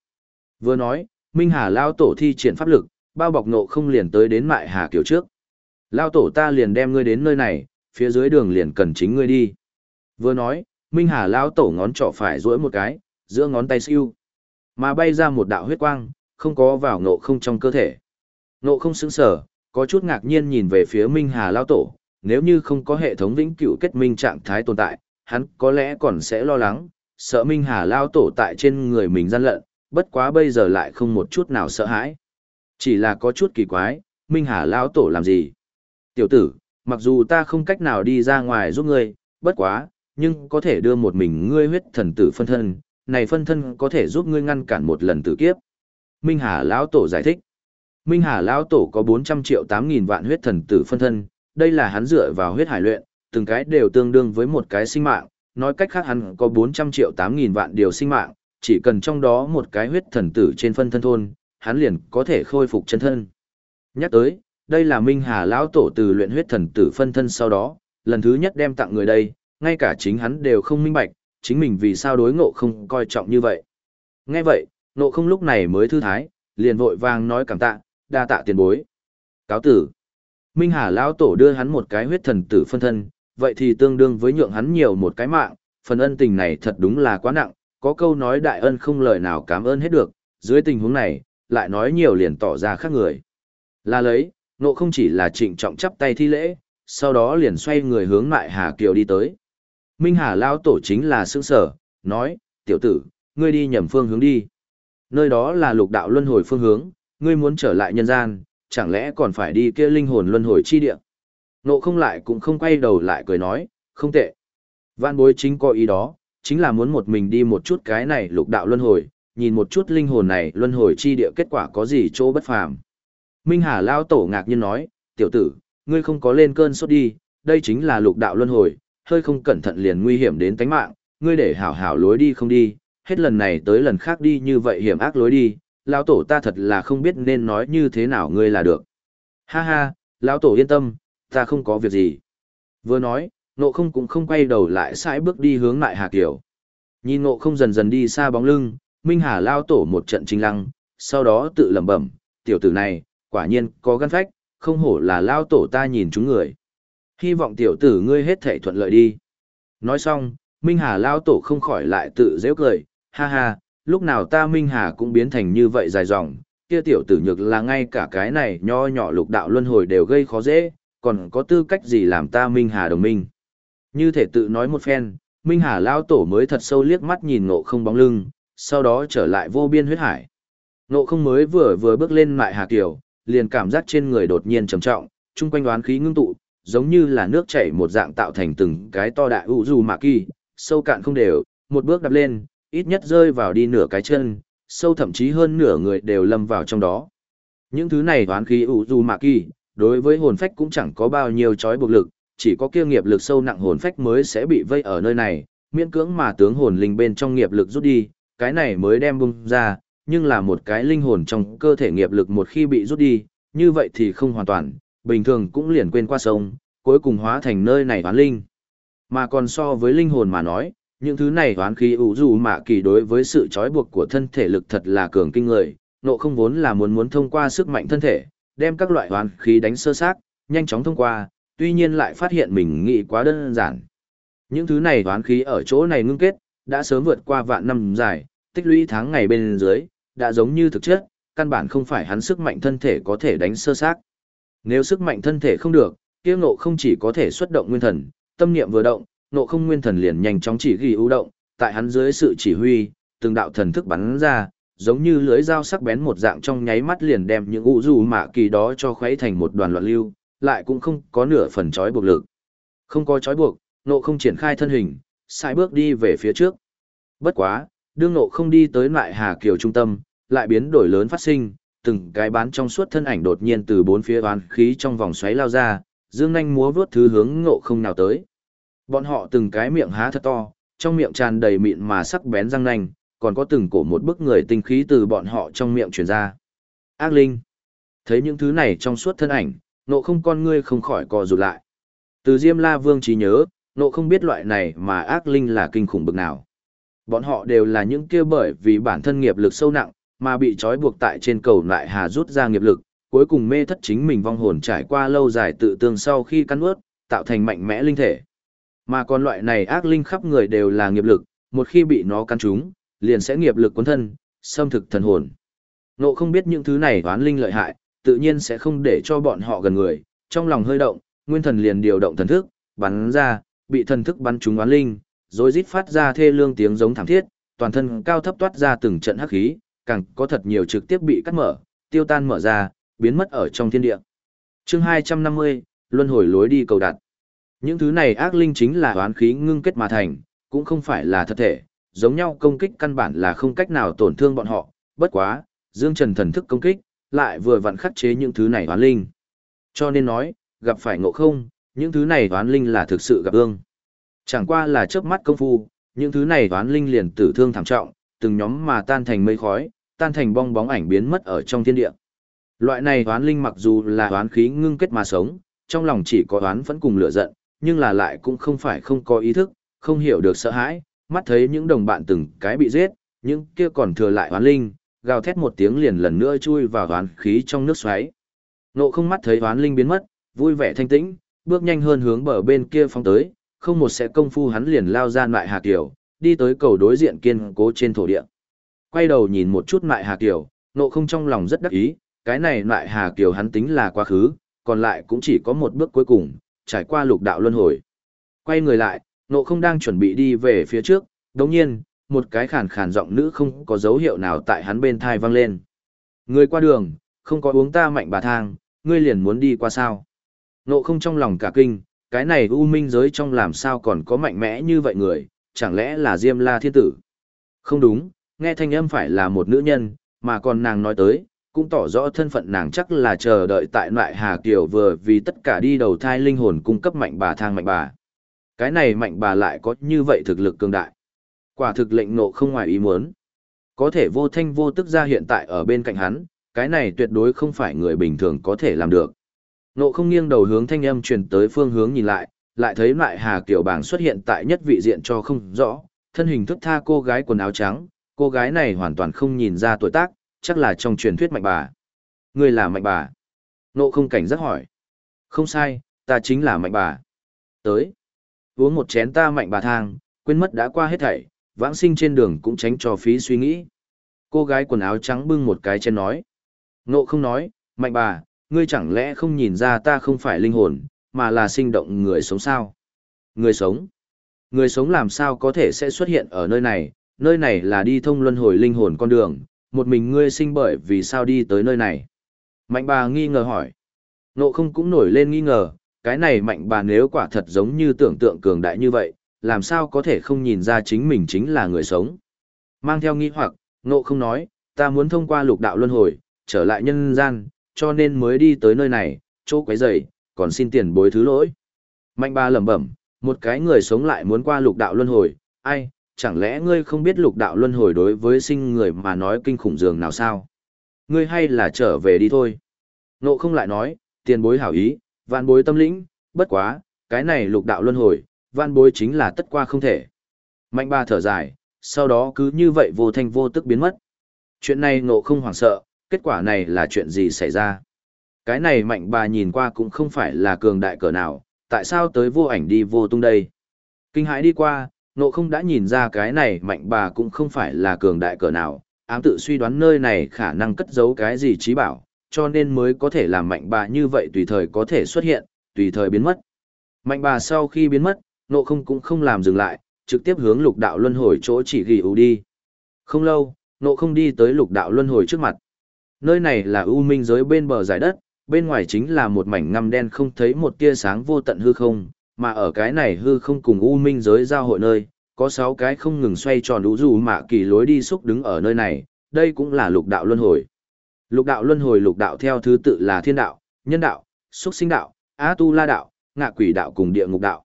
Vừa nói, Minh Hà lao tổ thi triển pháp lực, bao bọc nộ không liền tới đến mại Hà Kiều trước. Lao tổ ta liền đem ngươi đến nơi này, phía dưới đường liền cần chính ngươi đi. Vừa nói, Minh Hà lao tổ ngón trỏ phải duỗi một cái, giữa ngón tay siêu. Mà bay ra một đạo huyết quang, không có vào nộ không trong cơ thể. Nộ không sững sở, có chút ngạc nhiên nhìn về phía Minh Hà lao tổ, nếu như không có hệ thống vĩnh cửu kết minh trạng thái tồn tại, hắn có lẽ còn sẽ lo lắng, sợ Minh Hà lao tổ tại trên người mình gian lận, bất quá bây giờ lại không một chút nào sợ hãi. Chỉ là có chút kỳ quái, Minh Hà lao tổ làm gì? Tiểu tử, mặc dù ta không cách nào đi ra ngoài giúp ngươi, bất quá, nhưng có thể đưa một mình ngươi huyết thần tử phân thân, này phân thân có thể giúp ngươi ngăn cản một lần tử kiếp. Minh Hà lão tổ giải thích. Minh Hà lão tổ có 400 triệu 8000 vạn huyết thần tử phân thân, đây là hắn dựa vào huyết hải luyện, từng cái đều tương đương với một cái sinh mạng, nói cách khác hắn có 400 triệu 8.000 vạn điều sinh mạng, chỉ cần trong đó một cái huyết thần tử trên phân thân thôn, hắn liền có thể khôi phục chân thân. Nhắc tới, đây là Minh Hà lão tổ từ luyện huyết thần tử phân thân sau đó, lần thứ nhất đem tặng người đây, ngay cả chính hắn đều không minh bạch, chính mình vì sao đối ngộ không coi trọng như vậy. Nghe vậy, Nộ không lúc này mới thư thái, liền vội vàng nói cảm tạ, đa tạ tiền bối. Cáo tử. Minh Hà lão tổ đưa hắn một cái huyết thần tử phân thân, vậy thì tương đương với nhượng hắn nhiều một cái mạng, phần ân tình này thật đúng là quá nặng, có câu nói đại ân không lời nào cảm ơn hết được, dưới tình huống này, lại nói nhiều liền tỏ ra khác người. Là lấy, nộ không chỉ là trịnh trọng chắp tay thi lễ, sau đó liền xoay người hướng mại Hà Kiều đi tới. Minh Hà lão tổ chính là sững sở, nói, tiểu tử, ngươi đi nhầm phương hướng đi. Nơi đó là lục đạo luân hồi phương hướng, ngươi muốn trở lại nhân gian, chẳng lẽ còn phải đi kia linh hồn luân hồi chi địa. Nộ không lại cũng không quay đầu lại cười nói, không tệ. Vạn bối chính có ý đó, chính là muốn một mình đi một chút cái này lục đạo luân hồi, nhìn một chút linh hồn này luân hồi chi địa kết quả có gì chỗ bất phàm. Minh Hà Lao Tổ ngạc nhiên nói, tiểu tử, ngươi không có lên cơn sốt đi, đây chính là lục đạo luân hồi, hơi không cẩn thận liền nguy hiểm đến tánh mạng, ngươi để hảo hảo lối đi không đi, hết lần này tới lần khác đi như vậy hiểm ác lối đi, lão tổ ta thật là không biết nên nói như thế nào ngươi là được. Ha ha, lão tổ yên tâm, ta không có việc gì. Vừa nói, nộ không cũng không quay đầu lại sải bước đi hướng lại Hà Kiều. Nhìn nộ không dần dần đi xa bóng lưng, Minh Hà lao tổ một trận chính lăng, sau đó tự lẩm bẩm, tiểu tử này, quả nhiên có gan phách, không hổ là lao tổ ta nhìn chúng người. Hy vọng tiểu tử ngươi hết thể thuận lợi đi. Nói xong, Minh Hà lao tổ không khỏi lại tự dễ cười, ha ha, lúc nào ta Minh Hà cũng biến thành như vậy dài dòng, kia tiểu tử nhược là ngay cả cái này nho nhỏ lục đạo luân hồi đều gây khó dễ, còn có tư cách gì làm ta Minh Hà đồng minh. Như thể tự nói một phen, Minh Hà lao tổ mới thật sâu liếc mắt nhìn ngộ không bóng lưng, sau đó trở lại vô biên huyết hải. Ngộ không mới vừa vừa bước lên mại Hà Kiều, liền cảm giác trên người đột nhiên trầm trọng, chung quanh đoán khí ngưng tụ, giống như là nước chảy một dạng tạo thành từng cái to đại u dù mạ kỳ, sâu cạn không đều, một bước đạp lên, ít nhất rơi vào đi nửa cái chân, sâu thậm chí hơn nửa người đều lâm vào trong đó. Những thứ này toán khí ủ dù mạ kỳ, đối với hồn phách cũng chẳng có bao nhiêu chói buộc lực, chỉ có kia nghiệp lực sâu nặng hồn phách mới sẽ bị vây ở nơi này, miễn cưỡng mà tướng hồn linh bên trong nghiệp lực rút đi, cái này mới đem bung ra, nhưng là một cái linh hồn trong cơ thể nghiệp lực một khi bị rút đi, như vậy thì không hoàn toàn, bình thường cũng liền quên qua sông, cuối cùng hóa thành nơi này toán linh. Mà còn so với linh hồn mà nói, những thứ này oán khí ủ dù mạ kỳ đối với sự trói buộc của thân thể lực thật là cường kinh người, nộ không vốn là muốn muốn thông qua sức mạnh thân thể, đem các loại oán khí đánh sơ sát, nhanh chóng thông qua, tuy nhiên lại phát hiện mình nghĩ quá đơn giản. Những thứ này oán khí ở chỗ này ngưng kết, đã sớm vượt qua vạn năm dài, tích lũy tháng ngày bên dưới, đã giống như thực chất, căn bản không phải hắn sức mạnh thân thể có thể đánh sơ sát. Nếu sức mạnh thân thể không được, kia ngộ không chỉ có thể xuất động nguyên thần, tâm niệm vừa động, Nộ không nguyên thần liền nhanh chóng chỉ ghi ưu động, tại hắn dưới sự chỉ huy, từng đạo thần thức bắn ra, giống như lưới dao sắc bén một dạng trong nháy mắt liền đem những ụ dù mạ kỳ đó cho khuấy thành một đoàn loạn lưu, lại cũng không có nửa phần trói buộc lực. Không có trói buộc, nộ không triển khai thân hình, sai bước đi về phía trước. Bất quá, đương nộ không đi tới lại Hà Kiều trung tâm, lại biến đổi lớn phát sinh, từng cái bán trong suốt thân ảnh đột nhiên từ bốn phía oán khí trong vòng xoáy lao ra, dương nhanh múa vuốt thứ hướng ngộ không nào tới. Bọn họ từng cái miệng há thật to, trong miệng tràn đầy mịn mà sắc bén răng nanh, còn có từng cổ một bức người tinh khí từ bọn họ trong miệng truyền ra. Ác linh. Thấy những thứ này trong suốt thân ảnh, nộ không con ngươi không khỏi co rụt lại. Từ Diêm La Vương trí nhớ, nộ không biết loại này mà ác linh là kinh khủng bực nào. Bọn họ đều là những kia bởi vì bản thân nghiệp lực sâu nặng, mà bị trói buộc tại trên cầu lại hà rút ra nghiệp lực, cuối cùng mê thất chính mình vong hồn trải qua lâu dài tự tương sau khi cắn ướt, tạo thành mạnh mẽ linh thể. Mà còn loại này ác linh khắp người đều là nghiệp lực, một khi bị nó cắn trúng, liền sẽ nghiệp lực cuốn thân, xâm thực thần hồn. Nộ không biết những thứ này toán linh lợi hại, tự nhiên sẽ không để cho bọn họ gần người, trong lòng hơi động, nguyên thần liền điều động thần thức, bắn ra, bị thần thức bắn trúng oán linh, rồi rít phát ra thê lương tiếng giống thảm thiết, toàn thân cao thấp toát ra từng trận hắc khí, càng có thật nhiều trực tiếp bị cắt mở, tiêu tan mở ra, biến mất ở trong thiên địa. Chương 250, luân hồi lối đi cầu đặt. Những thứ này ác linh chính là oán khí ngưng kết mà thành, cũng không phải là thật thể, giống nhau công kích căn bản là không cách nào tổn thương bọn họ, bất quá, Dương Trần thần thức công kích, lại vừa vặn khắc chế những thứ này oán linh. Cho nên nói, gặp phải ngộ không, những thứ này oán linh là thực sự gặp ương. Chẳng qua là chớp mắt công phu, những thứ này oán linh liền tử thương thảm trọng, từng nhóm mà tan thành mây khói, tan thành bong bóng ảnh biến mất ở trong thiên địa. Loại này oán linh mặc dù là oán khí ngưng kết mà sống, trong lòng chỉ có oán vẫn cùng lửa giận, nhưng là lại cũng không phải không có ý thức, không hiểu được sợ hãi, mắt thấy những đồng bạn từng cái bị giết, những kia còn thừa lại oán linh, gào thét một tiếng liền lần nữa chui vào oán khí trong nước xoáy. Nộ không mắt thấy oán linh biến mất, vui vẻ thanh tĩnh, bước nhanh hơn hướng bờ bên kia phóng tới, không một sẽ công phu hắn liền lao ra lại Hà Kiều, đi tới cầu đối diện kiên cố trên thổ địa. Quay đầu nhìn một chút lại Hà Kiều, nộ không trong lòng rất đắc ý, cái này lại Hà Kiều hắn tính là quá khứ, còn lại cũng chỉ có một bước cuối cùng, trải qua lục đạo luân hồi. Quay người lại, nộ không đang chuẩn bị đi về phía trước, đồng nhiên, một cái khàn khàn giọng nữ không có dấu hiệu nào tại hắn bên thai vang lên. Người qua đường, không có uống ta mạnh bà thang, ngươi liền muốn đi qua sao. Nộ không trong lòng cả kinh, cái này u minh giới trong làm sao còn có mạnh mẽ như vậy người, chẳng lẽ là Diêm La Thiên Tử? Không đúng, nghe thanh âm phải là một nữ nhân, mà còn nàng nói tới, cũng tỏ rõ thân phận nàng chắc là chờ đợi tại loại Hà Kiều vừa vì tất cả đi đầu thai linh hồn cung cấp mạnh bà thang mạnh bà. Cái này mạnh bà lại có như vậy thực lực cường đại. Quả thực lệnh nộ không ngoài ý muốn. Có thể vô thanh vô tức ra hiện tại ở bên cạnh hắn, cái này tuyệt đối không phải người bình thường có thể làm được. Nộ không nghiêng đầu hướng thanh âm truyền tới phương hướng nhìn lại, lại thấy lại Hà Kiều Bảng xuất hiện tại nhất vị diện cho không rõ, thân hình thức tha cô gái quần áo trắng, cô gái này hoàn toàn không nhìn ra tuổi tác, chắc là trong truyền thuyết mạnh bà. ngươi là mạnh bà. Nộ không cảnh giác hỏi. Không sai, ta chính là mạnh bà. Tới. Uống một chén ta mạnh bà thang, quên mất đã qua hết thảy, vãng sinh trên đường cũng tránh cho phí suy nghĩ. Cô gái quần áo trắng bưng một cái chén nói. Nộ không nói, mạnh bà, ngươi chẳng lẽ không nhìn ra ta không phải linh hồn, mà là sinh động người sống sao? Người sống? Người sống làm sao có thể sẽ xuất hiện ở nơi này, nơi này là đi thông luân hồi linh hồn con đường, một mình ngươi sinh bởi vì sao đi tới nơi này? Mạnh bà nghi ngờ hỏi. Nộ không cũng nổi lên nghi ngờ, cái này mạnh bà nếu quả thật giống như tưởng tượng cường đại như vậy, làm sao có thể không nhìn ra chính mình chính là người sống? Mang theo nghi hoặc, nộ không nói, ta muốn thông qua lục đạo luân hồi, trở lại nhân gian, cho nên mới đi tới nơi này, chỗ quấy rầy, còn xin tiền bối thứ lỗi. Mạnh bà lẩm bẩm, một cái người sống lại muốn qua lục đạo luân hồi, ai, chẳng lẽ ngươi không biết lục đạo luân hồi đối với sinh người mà nói kinh khủng dường nào sao? Ngươi hay là trở về đi thôi. Nộ không lại nói, tiền bối hảo ý, vạn bối tâm lĩnh, bất quá, cái này lục đạo luân hồi, vạn bối chính là tất qua không thể. Mạnh ba thở dài, sau đó cứ như vậy vô thanh vô tức biến mất. Chuyện này ngộ không hoảng sợ, kết quả này là chuyện gì xảy ra? Cái này mạnh bà nhìn qua cũng không phải là cường đại cỡ nào, tại sao tới vô ảnh đi vô tung đây? Kinh hãi đi qua, Nộ không đã nhìn ra cái này mạnh bà cũng không phải là cường đại cỡ nào, ám tự suy đoán nơi này khả năng cất giấu cái gì trí bảo, cho nên mới có thể làm mạnh bà như vậy tùy thời có thể xuất hiện, tùy thời biến mất. Mạnh bà sau khi biến mất, Nộ không cũng không làm dừng lại, trực tiếp hướng lục đạo luân hồi chỗ chỉ ghi ưu đi. Không lâu, Nộ không đi tới lục đạo luân hồi trước mặt. Nơi này là ưu minh giới bên bờ giải đất, bên ngoài chính là một mảnh ngăm đen không thấy một tia sáng vô tận hư không, mà ở cái này hư không cùng u minh giới giao hội nơi, có sáu cái không ngừng xoay tròn đủ dù mạ kỳ lối đi xúc đứng ở nơi này, đây cũng là lục đạo luân hồi. Lục đạo luân hồi lục đạo theo thứ tự là thiên đạo, nhân đạo, xuất sinh đạo, á tu la đạo, ngạ quỷ đạo cùng địa ngục đạo.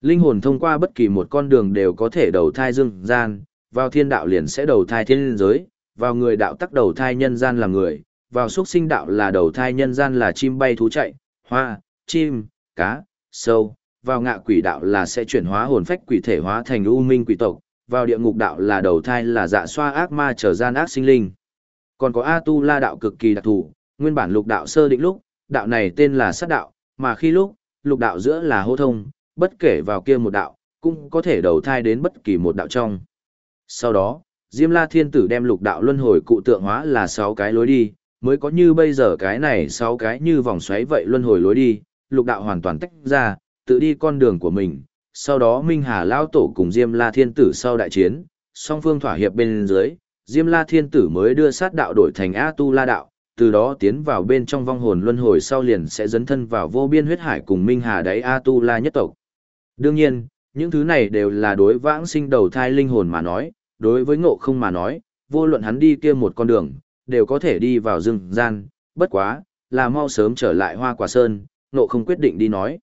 Linh hồn thông qua bất kỳ một con đường đều có thể đầu thai dương gian, vào thiên đạo liền sẽ đầu thai thiên giới, vào người đạo tắc đầu thai nhân gian là người, vào xuất sinh đạo là đầu thai nhân gian là chim bay thú chạy, hoa, chim, cá, sâu, vào ngạ quỷ đạo là sẽ chuyển hóa hồn phách quỷ thể hóa thành u minh quỷ tộc, vào địa ngục đạo là đầu thai là dạ xoa ác ma trở gian ác sinh linh. Còn có A tu la đạo cực kỳ đặc thù, nguyên bản lục đạo sơ định lúc, đạo này tên là sát đạo, mà khi lúc, lục đạo giữa là hô thông, bất kể vào kia một đạo, cũng có thể đầu thai đến bất kỳ một đạo trong. Sau đó, Diêm La Thiên Tử đem lục đạo luân hồi cụ tượng hóa là 6 cái lối đi, mới có như bây giờ cái này 6 cái như vòng xoáy vậy luân hồi lối đi, lục đạo hoàn toàn tách ra, tự đi con đường của mình. Sau đó Minh Hà Lao Tổ cùng Diêm La Thiên Tử sau đại chiến, song phương thỏa hiệp bên dưới, Diêm La Thiên Tử mới đưa sát đạo đổi thành A Tu La Đạo, từ đó tiến vào bên trong vong hồn luân hồi sau liền sẽ dấn thân vào vô biên huyết hải cùng Minh Hà đáy A Tu La nhất tộc. Đương nhiên, những thứ này đều là đối vãng sinh đầu thai linh hồn mà nói, đối với ngộ không mà nói, vô luận hắn đi kia một con đường, đều có thể đi vào rừng gian, bất quá, là mau sớm trở lại hoa quả sơn, ngộ không quyết định đi nói.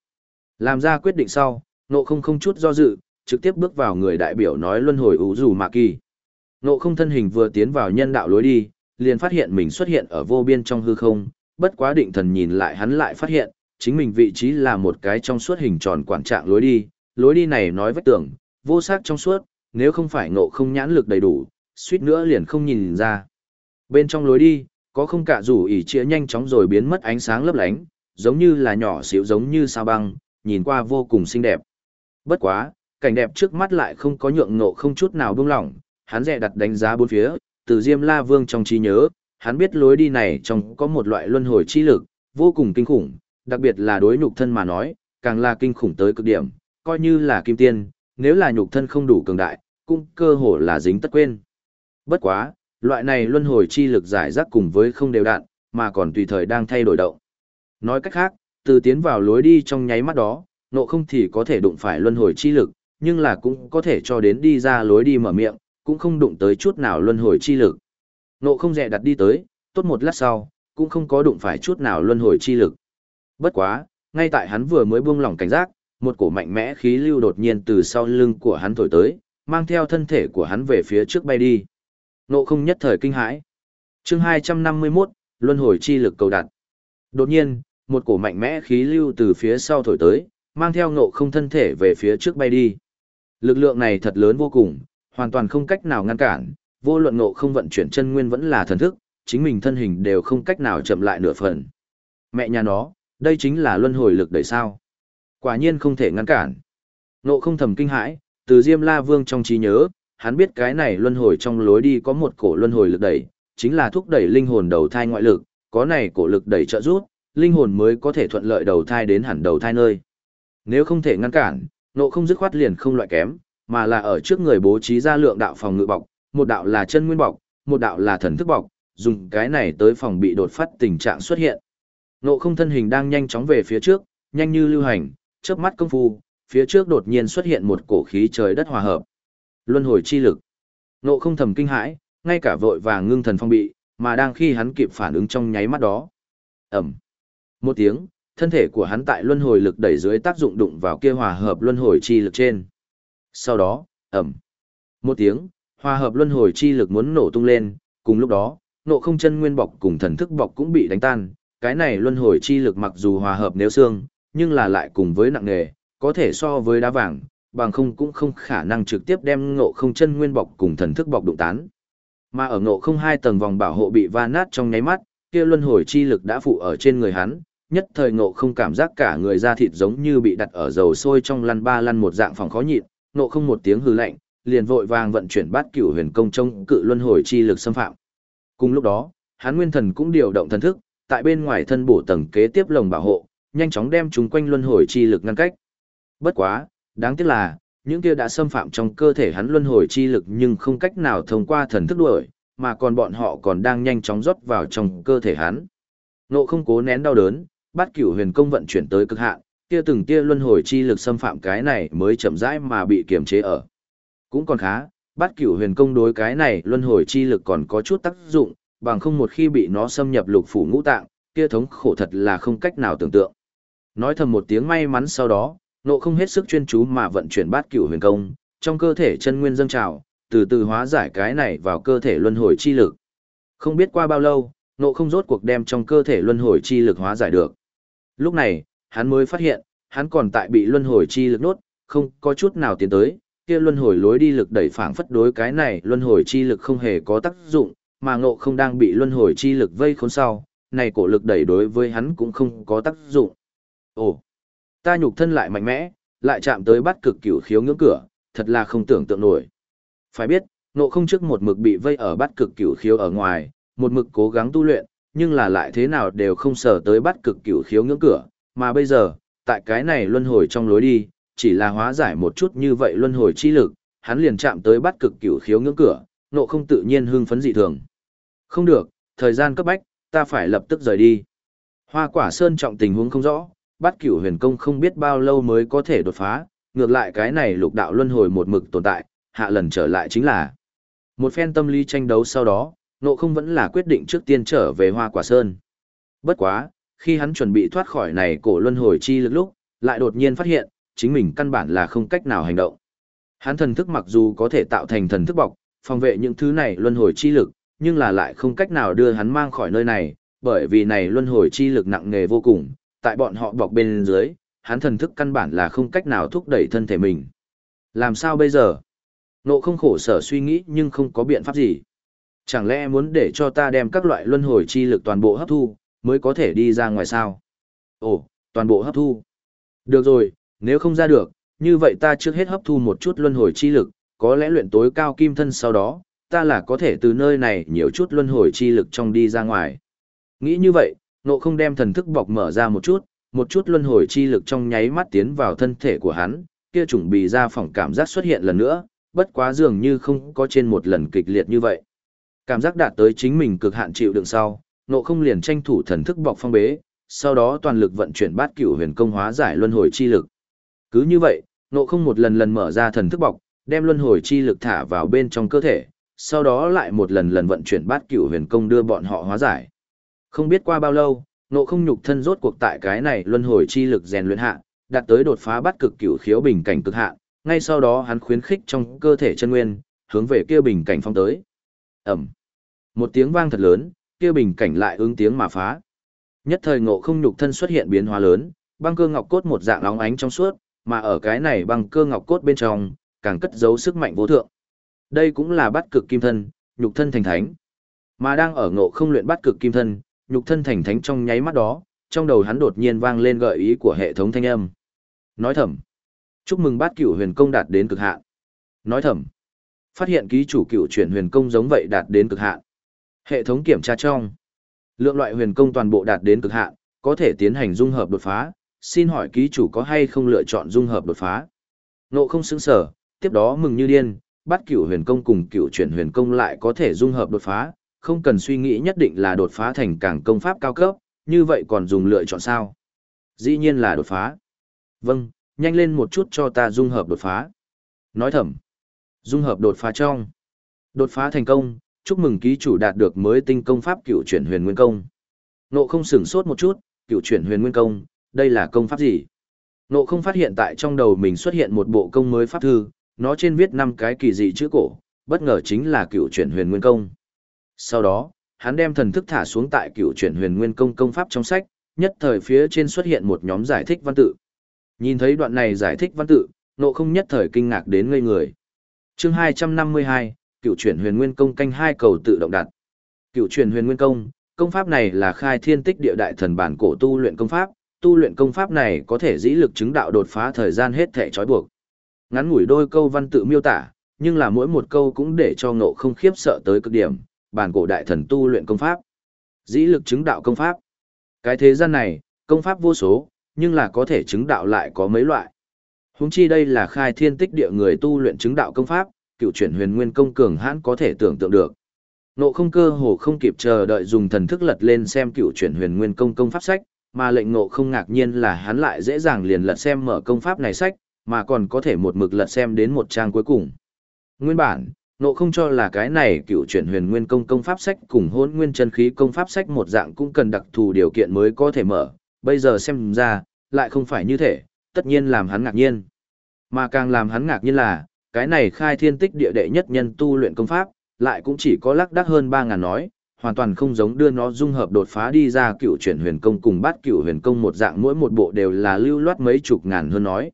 Làm ra quyết định sau, nộ không không chút do dự, trực tiếp bước vào người đại biểu nói luân hồi ủ dù mạ kỳ. Nộ không thân hình vừa tiến vào nhân đạo lối đi, liền phát hiện mình xuất hiện ở vô biên trong hư không, bất quá định thần nhìn lại hắn lại phát hiện, chính mình vị trí là một cái trong suốt hình tròn quản trạng lối đi, lối đi này nói vách tưởng, vô sắc trong suốt, nếu không phải ngộ không nhãn lực đầy đủ, suýt nữa liền không nhìn ra. Bên trong lối đi, có không cả rủ ỉ chĩa nhanh chóng rồi biến mất ánh sáng lấp lánh, giống như là nhỏ xíu giống như sao băng, nhìn qua vô cùng xinh đẹp. Bất quá, cảnh đẹp trước mắt lại không có nhượng ngộ không chút nào buông lỏng, hắn dè đặt đánh giá bốn phía, từ Diêm La Vương trong trí nhớ, hắn biết lối đi này trong có một loại luân hồi chi lực, vô cùng kinh khủng, đặc biệt là đối nhục thân mà nói, càng là kinh khủng tới cực điểm, coi như là kim tiên, nếu là nhục thân không đủ cường đại, cũng cơ hồ là dính tất quên. Bất quá, loại này luân hồi chi lực giải rác cùng với không đều đặn, mà còn tùy thời đang thay đổi động. Nói cách khác, từ tiến vào lối đi trong nháy mắt đó, nộ không thì có thể đụng phải luân hồi chi lực, nhưng là cũng có thể cho đến đi ra lối đi mở miệng, cũng không đụng tới chút nào luân hồi chi lực. Nộ không dẹ đặt đi tới, tốt một lát sau, cũng không có đụng phải chút nào luân hồi chi lực. Bất quá, ngay tại hắn vừa mới buông lỏng cảnh giác, một cổ mạnh mẽ khí lưu đột nhiên từ sau lưng của hắn thổi tới, mang theo thân thể của hắn về phía trước bay đi. Nộ không nhất thời kinh hãi. chương 251, Luân hồi chi lực cầu đặt. Đột nhiên, một cổ mạnh mẽ khí lưu từ phía sau thổi tới, mang theo nộ không thân thể về phía trước bay đi. Lực lượng này thật lớn vô cùng, hoàn toàn không cách nào ngăn cản, vô luận nộ không vận chuyển chân nguyên vẫn là thần thức, chính mình thân hình đều không cách nào chậm lại nửa phần. Mẹ nhà nó, đây chính là luân hồi lực đẩy sao. Quả nhiên không thể ngăn cản. Nộ không thầm kinh hãi, từ Diêm La Vương trong trí nhớ, hắn biết cái này luân hồi trong lối đi có một cổ luân hồi lực đẩy, chính là thúc đẩy linh hồn đầu thai ngoại lực, có này cổ lực đẩy trợ giúp, linh hồn mới có thể thuận lợi đầu thai đến hẳn đầu thai nơi. Nếu không thể ngăn cản, nộ không dứt khoát liền không loại kém, mà là ở trước người bố trí ra lượng đạo phòng ngự bọc, một đạo là chân nguyên bọc, một đạo là thần thức bọc, dùng cái này tới phòng bị đột phát tình trạng xuất hiện. Nộ không thân hình đang nhanh chóng về phía trước, nhanh như lưu hành, chớp mắt công phu, phía trước đột nhiên xuất hiện một cổ khí trời đất hòa hợp. Luân hồi chi lực. Nộ không thầm kinh hãi, ngay cả vội vàng ngưng thần phong bị, mà đang khi hắn kịp phản ứng trong nháy mắt đó. Ẩm. Một tiếng, thân thể của hắn tại luân hồi lực đẩy dưới tác dụng đụng vào kia hòa hợp luân hồi chi lực trên. Sau đó, ẩm. Một tiếng, hòa hợp luân hồi chi lực muốn nổ tung lên, cùng lúc đó, nộ không chân nguyên bọc cùng thần thức bọc cũng bị đánh tan. Cái này luân hồi chi lực mặc dù hòa hợp nếu xương, nhưng là lại cùng với nặng nghề, có thể so với đá vàng, bằng không cũng không khả năng trực tiếp đem ngộ không chân nguyên bọc cùng thần thức bọc đụng tán. Mà ở ngộ không hai tầng vòng bảo hộ bị va nát trong nháy mắt, kia luân hồi chi lực đã phụ ở trên người hắn, nhất thời ngộ không cảm giác cả người da thịt giống như bị đặt ở dầu sôi trong lăn ba lăn một dạng phòng khó nhịn, ngộ không một tiếng hừ lạnh, liền vội vàng vận chuyển bát cửu huyền công trong cự luân hồi chi lực xâm phạm. Cùng lúc đó, hắn nguyên thần cũng điều động thần thức, tại bên ngoài thân bổ tầng kế tiếp lồng bảo hộ, nhanh chóng đem chúng quanh luân hồi chi lực ngăn cách. Bất quá, đáng tiếc là, những kia đã xâm phạm trong cơ thể hắn luân hồi chi lực nhưng không cách nào thông qua thần thức đuổi, mà còn bọn họ còn đang nhanh chóng rót vào trong cơ thể hắn. Nộ không cố nén đau đớn, Bát cửu huyền công vận chuyển tới cực hạn, kia từng Tia luân hồi chi lực xâm phạm cái này mới chậm rãi mà bị kiềm chế ở. Cũng còn khá, Bát cửu huyền công đối cái này luân hồi chi lực còn có chút tác dụng, bằng không một khi bị nó xâm nhập lục phủ ngũ tạng, kia thống khổ thật là không cách nào tưởng tượng. Nói thầm một tiếng may mắn sau đó, nộ không hết sức chuyên chú mà vận chuyển bát cửu huyền công, trong cơ thể chân nguyên dâng trào, từ từ hóa giải cái này vào cơ thể luân hồi chi lực. Không biết qua bao lâu, nộ không rốt cuộc đem trong cơ thể luân hồi chi lực hóa giải được. Lúc này, hắn mới phát hiện, hắn còn tại bị luân hồi chi lực nốt, không có chút nào tiến tới, kia luân hồi lối đi lực đẩy phảng phất đối cái này luân hồi chi lực không hề có tác dụng, mà ngộ không đang bị luân hồi chi lực vây khốn sau, này cổ lực đẩy đối với hắn cũng không có tác dụng. Ồ, ta nhục thân lại mạnh mẽ, lại chạm tới bắt cực cửu khiếu ngưỡng cửa, thật là không tưởng tượng nổi. Phải biết, ngộ không trước một mực bị vây ở bắt cực cửu khiếu ở ngoài, một mực cố gắng tu luyện, nhưng là lại thế nào đều không sở tới bắt cực cửu khiếu ngưỡng cửa, mà bây giờ, tại cái này luân hồi trong lối đi, chỉ là hóa giải một chút như vậy luân hồi chi lực, hắn liền chạm tới bắt cực cửu khiếu ngưỡng cửa, nộ không tự nhiên hưng phấn dị thường. Không được, thời gian cấp bách, ta phải lập tức rời đi. Hoa quả sơn trọng tình huống không rõ, bắt cửu huyền công không biết bao lâu mới có thể đột phá, ngược lại cái này lục đạo luân hồi một mực tồn tại, hạ lần trở lại chính là một phen tâm lý tranh đấu sau đó, nộ không vẫn là quyết định trước tiên trở về hoa quả sơn. Bất quá, khi hắn chuẩn bị thoát khỏi này cổ luân hồi chi lực lúc, lại đột nhiên phát hiện, chính mình căn bản là không cách nào hành động. Hắn thần thức mặc dù có thể tạo thành thần thức bọc, phòng vệ những thứ này luân hồi chi lực, nhưng là lại không cách nào đưa hắn mang khỏi nơi này, bởi vì này luân hồi chi lực nặng nghề vô cùng, tại bọn họ bọc bên dưới, hắn thần thức căn bản là không cách nào thúc đẩy thân thể mình. Làm sao bây giờ? Nộ không khổ sở suy nghĩ nhưng không có biện pháp gì. Chẳng lẽ muốn để cho ta đem các loại luân hồi chi lực toàn bộ hấp thu, mới có thể đi ra ngoài sao? Ồ, toàn bộ hấp thu. Được rồi, nếu không ra được, như vậy ta trước hết hấp thu một chút luân hồi chi lực, có lẽ luyện tối cao kim thân sau đó, ta là có thể từ nơi này nhiều chút luân hồi chi lực trong đi ra ngoài. Nghĩ như vậy, nộ không đem thần thức bọc mở ra một chút, một chút luân hồi chi lực trong nháy mắt tiến vào thân thể của hắn, kia chuẩn bì ra phỏng cảm giác xuất hiện lần nữa, bất quá dường như không có trên một lần kịch liệt như vậy. Cảm giác đạt tới chính mình cực hạn chịu đựng sau, nộ không liền tranh thủ thần thức bọc phong bế, sau đó toàn lực vận chuyển bát cửu huyền công hóa giải luân hồi chi lực. Cứ như vậy, nộ không một lần lần mở ra thần thức bọc, đem luân hồi chi lực thả vào bên trong cơ thể, sau đó lại một lần lần vận chuyển bát cửu huyền công đưa bọn họ hóa giải. Không biết qua bao lâu, nộ không nhục thân rốt cuộc tại cái này luân hồi chi lực rèn luyện hạ, đạt tới đột phá bát cực cửu khiếu bình cảnh cực hạ, ngay sau đó hắn khuyến khích trong cơ thể chân nguyên, hướng về kia bình cảnh phong tới. Ẩm. Một tiếng vang thật lớn, kia bình cảnh lại ứng tiếng mà phá. Nhất thời ngộ không nhục thân xuất hiện biến hóa lớn, băng cơ ngọc cốt một dạng óng ánh trong suốt, mà ở cái này băng cơ ngọc cốt bên trong, càng cất giấu sức mạnh vô thượng. Đây cũng là bắt cực kim thân, nhục thân thành thánh. Mà đang ở ngộ không luyện bắt cực kim thân, nhục thân thành thánh trong nháy mắt đó, trong đầu hắn đột nhiên vang lên gợi ý của hệ thống thanh âm. Nói thầm, chúc mừng bát cửu huyền công đạt đến cực hạn. Nói thầm, phát hiện ký chủ cửu chuyển huyền công giống vậy đạt đến cực hạn. Hệ thống kiểm tra trong, lượng loại huyền công toàn bộ đạt đến cực hạn, có thể tiến hành dung hợp đột phá, xin hỏi ký chủ có hay không lựa chọn dung hợp đột phá. Nộ không xứng sở, tiếp đó mừng như điên, bắt cửu huyền công cùng cửu chuyển huyền công lại có thể dung hợp đột phá, không cần suy nghĩ nhất định là đột phá thành càng công pháp cao cấp, như vậy còn dùng lựa chọn sao? Dĩ nhiên là đột phá. Vâng, nhanh lên một chút cho ta dung hợp đột phá. Nói thầm. Dung hợp đột phá trong. Đột phá thành công, chúc mừng ký chủ đạt được mới tinh công pháp Cựu chuyển huyền nguyên công. Nộ không sửng sốt một chút, Cựu chuyển huyền nguyên công, đây là công pháp gì? Nộ không phát hiện tại trong đầu mình xuất hiện một bộ công mới pháp thư, nó trên viết năm cái kỳ dị chữ cổ, bất ngờ chính là cựu chuyển huyền nguyên công. Sau đó, hắn đem thần thức thả xuống tại cựu chuyển huyền nguyên công công pháp trong sách, nhất thời phía trên xuất hiện một nhóm giải thích văn tự. Nhìn thấy đoạn này giải thích văn tự, nộ không nhất thời kinh ngạc đến ngây người. chương 252, cựu chuyển huyền nguyên công canh hai cầu tự động đặt. Cựu chuyển huyền nguyên công, công pháp này là khai thiên tích địa đại thần bản cổ tu luyện công pháp, tu luyện công pháp này có thể dĩ lực chứng đạo đột phá thời gian hết thể trói buộc. Ngắn ngủi đôi câu văn tự miêu tả, nhưng là mỗi một câu cũng để cho ngộ không khiếp sợ tới cực điểm, bản cổ đại thần tu luyện công pháp. Dĩ lực chứng đạo công pháp. Cái thế gian này, công pháp vô số, nhưng là có thể chứng đạo lại có mấy loại. Húng chi đây là khai thiên tích địa người tu luyện chứng đạo công pháp, cựu chuyển huyền nguyên công cường hãn có thể tưởng tượng được. Nộ không cơ hồ không kịp chờ đợi dùng thần thức lật lên xem cựu chuyển huyền nguyên công công pháp sách, mà lệnh nộ không ngạc nhiên là hắn lại dễ dàng liền lật xem mở công pháp này sách, mà còn có thể một mực lật xem đến một trang cuối cùng. Nguyên bản, nộ không cho là cái này cựu chuyển huyền nguyên công công pháp sách cùng hôn nguyên chân khí công pháp sách một dạng cũng cần đặc thù điều kiện mới có thể mở, bây giờ xem ra, lại không phải như thế, tất nhiên làm hắn ngạc nhiên. Mà càng làm hắn ngạc nhiên là, cái này khai thiên tích địa đệ nhất nhân tu luyện công pháp, lại cũng chỉ có lắc đắc hơn 3.000 nói, hoàn toàn không giống đưa nó dung hợp đột phá đi ra cựu chuyển huyền công cùng bát cựu huyền công một dạng mỗi một bộ đều là lưu loát mấy chục ngàn hơn nói.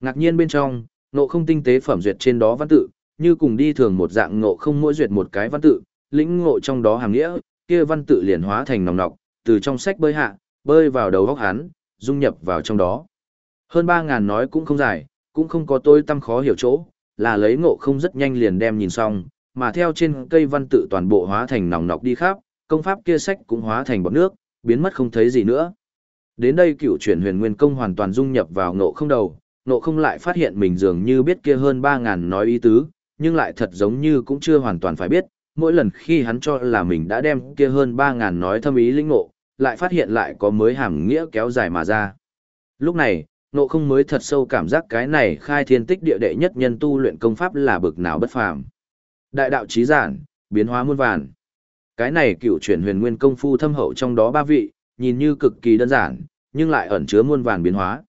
Ngạc nhiên bên trong, nộ không tinh tế phẩm duyệt trên đó văn tự, như cùng đi thường một dạng ngộ không mỗi duyệt một cái văn tự, lĩnh ngộ trong đó hàng nghĩa, kia văn tự liền hóa thành nòng nọc, từ trong sách bơi hạ, bơi vào đầu góc hắn, dung nhập vào trong đó. Hơn 3.000 nói cũng không dài, cũng không có tôi tâm khó hiểu chỗ, là lấy ngộ không rất nhanh liền đem nhìn xong, mà theo trên cây văn tự toàn bộ hóa thành nòng nọc đi khắp, công pháp kia sách cũng hóa thành bọt nước, biến mất không thấy gì nữa. Đến đây cựu chuyển huyền nguyên công hoàn toàn dung nhập vào ngộ không đầu, ngộ không lại phát hiện mình dường như biết kia hơn 3.000 nói ý tứ, nhưng lại thật giống như cũng chưa hoàn toàn phải biết, mỗi lần khi hắn cho là mình đã đem kia hơn 3.000 nói thâm ý linh ngộ, lại phát hiện lại có mới hàm nghĩa kéo dài mà ra. Lúc này, nộ không mới thật sâu cảm giác cái này khai thiên tích địa đệ nhất nhân tu luyện công pháp là bực nào bất phàm. Đại đạo trí giản, biến hóa muôn vàn. Cái này cựu chuyển huyền nguyên công phu thâm hậu trong đó ba vị, nhìn như cực kỳ đơn giản, nhưng lại ẩn chứa muôn vàn biến hóa.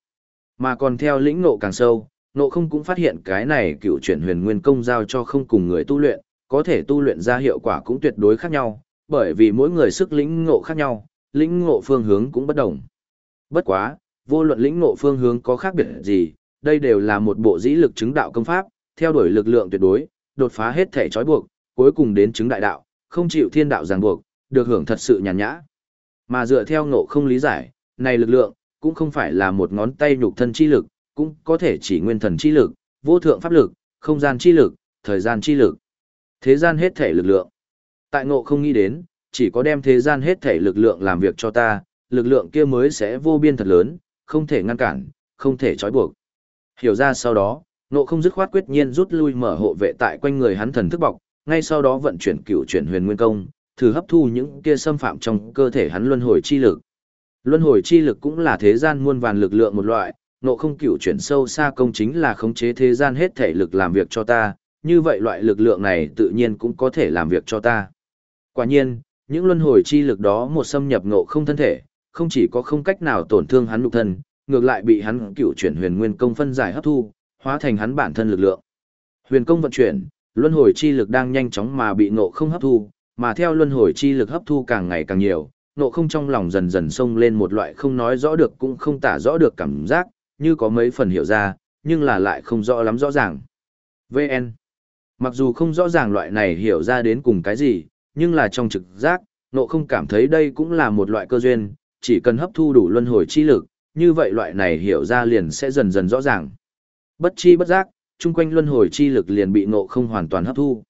Mà còn theo lĩnh ngộ càng sâu, nộ không cũng phát hiện cái này cựu chuyển huyền nguyên công giao cho không cùng người tu luyện, có thể tu luyện ra hiệu quả cũng tuyệt đối khác nhau, bởi vì mỗi người sức lĩnh ngộ khác nhau, lĩnh ngộ phương hướng cũng bất đồng. Bất quá, vô luận lĩnh ngộ phương hướng có khác biệt gì, đây đều là một bộ dĩ lực chứng đạo công pháp, theo đuổi lực lượng tuyệt đối, đột phá hết thể trói buộc, cuối cùng đến chứng đại đạo, không chịu thiên đạo ràng buộc, được hưởng thật sự nhàn nhã. Mà dựa theo ngộ không lý giải, này lực lượng, cũng không phải là một ngón tay nhục thân chi lực, cũng có thể chỉ nguyên thần chi lực, vô thượng pháp lực, không gian chi lực, thời gian chi lực. Thế gian hết thể lực lượng. Tại ngộ không nghĩ đến, chỉ có đem thế gian hết thể lực lượng làm việc cho ta, lực lượng kia mới sẽ vô biên thật lớn, không thể ngăn cản, không thể trói buộc. Hiểu ra sau đó, nộ không dứt khoát quyết nhiên rút lui mở hộ vệ tại quanh người hắn thần thức bọc, ngay sau đó vận chuyển cựu chuyển huyền nguyên công, thử hấp thu những kia xâm phạm trong cơ thể hắn luân hồi chi lực. Luân hồi chi lực cũng là thế gian muôn vàn lực lượng một loại, nộ không cửu chuyển sâu xa công chính là khống chế thế gian hết thể lực làm việc cho ta, như vậy loại lực lượng này tự nhiên cũng có thể làm việc cho ta. Quả nhiên, những luân hồi chi lực đó một xâm nhập nộ không thân thể, không chỉ có không cách nào tổn thương hắn nhục thân, ngược lại bị hắn cửu chuyển huyền nguyên công phân giải hấp thu, hóa thành hắn bản thân lực lượng. Huyền công vận chuyển, luân hồi chi lực đang nhanh chóng mà bị nộ không hấp thu, mà theo luân hồi chi lực hấp thu càng ngày càng nhiều, nộ không trong lòng dần dần xông lên một loại không nói rõ được cũng không tả rõ được cảm giác, như có mấy phần hiểu ra, nhưng là lại không rõ lắm rõ ràng. VN Mặc dù không rõ ràng loại này hiểu ra đến cùng cái gì, nhưng là trong trực giác, nộ không cảm thấy đây cũng là một loại cơ duyên, chỉ cần hấp thu đủ luân hồi chi lực, như vậy loại này hiểu ra liền sẽ dần dần rõ ràng. Bất chi bất giác, chung quanh luân hồi chi lực liền bị ngộ không hoàn toàn hấp thu.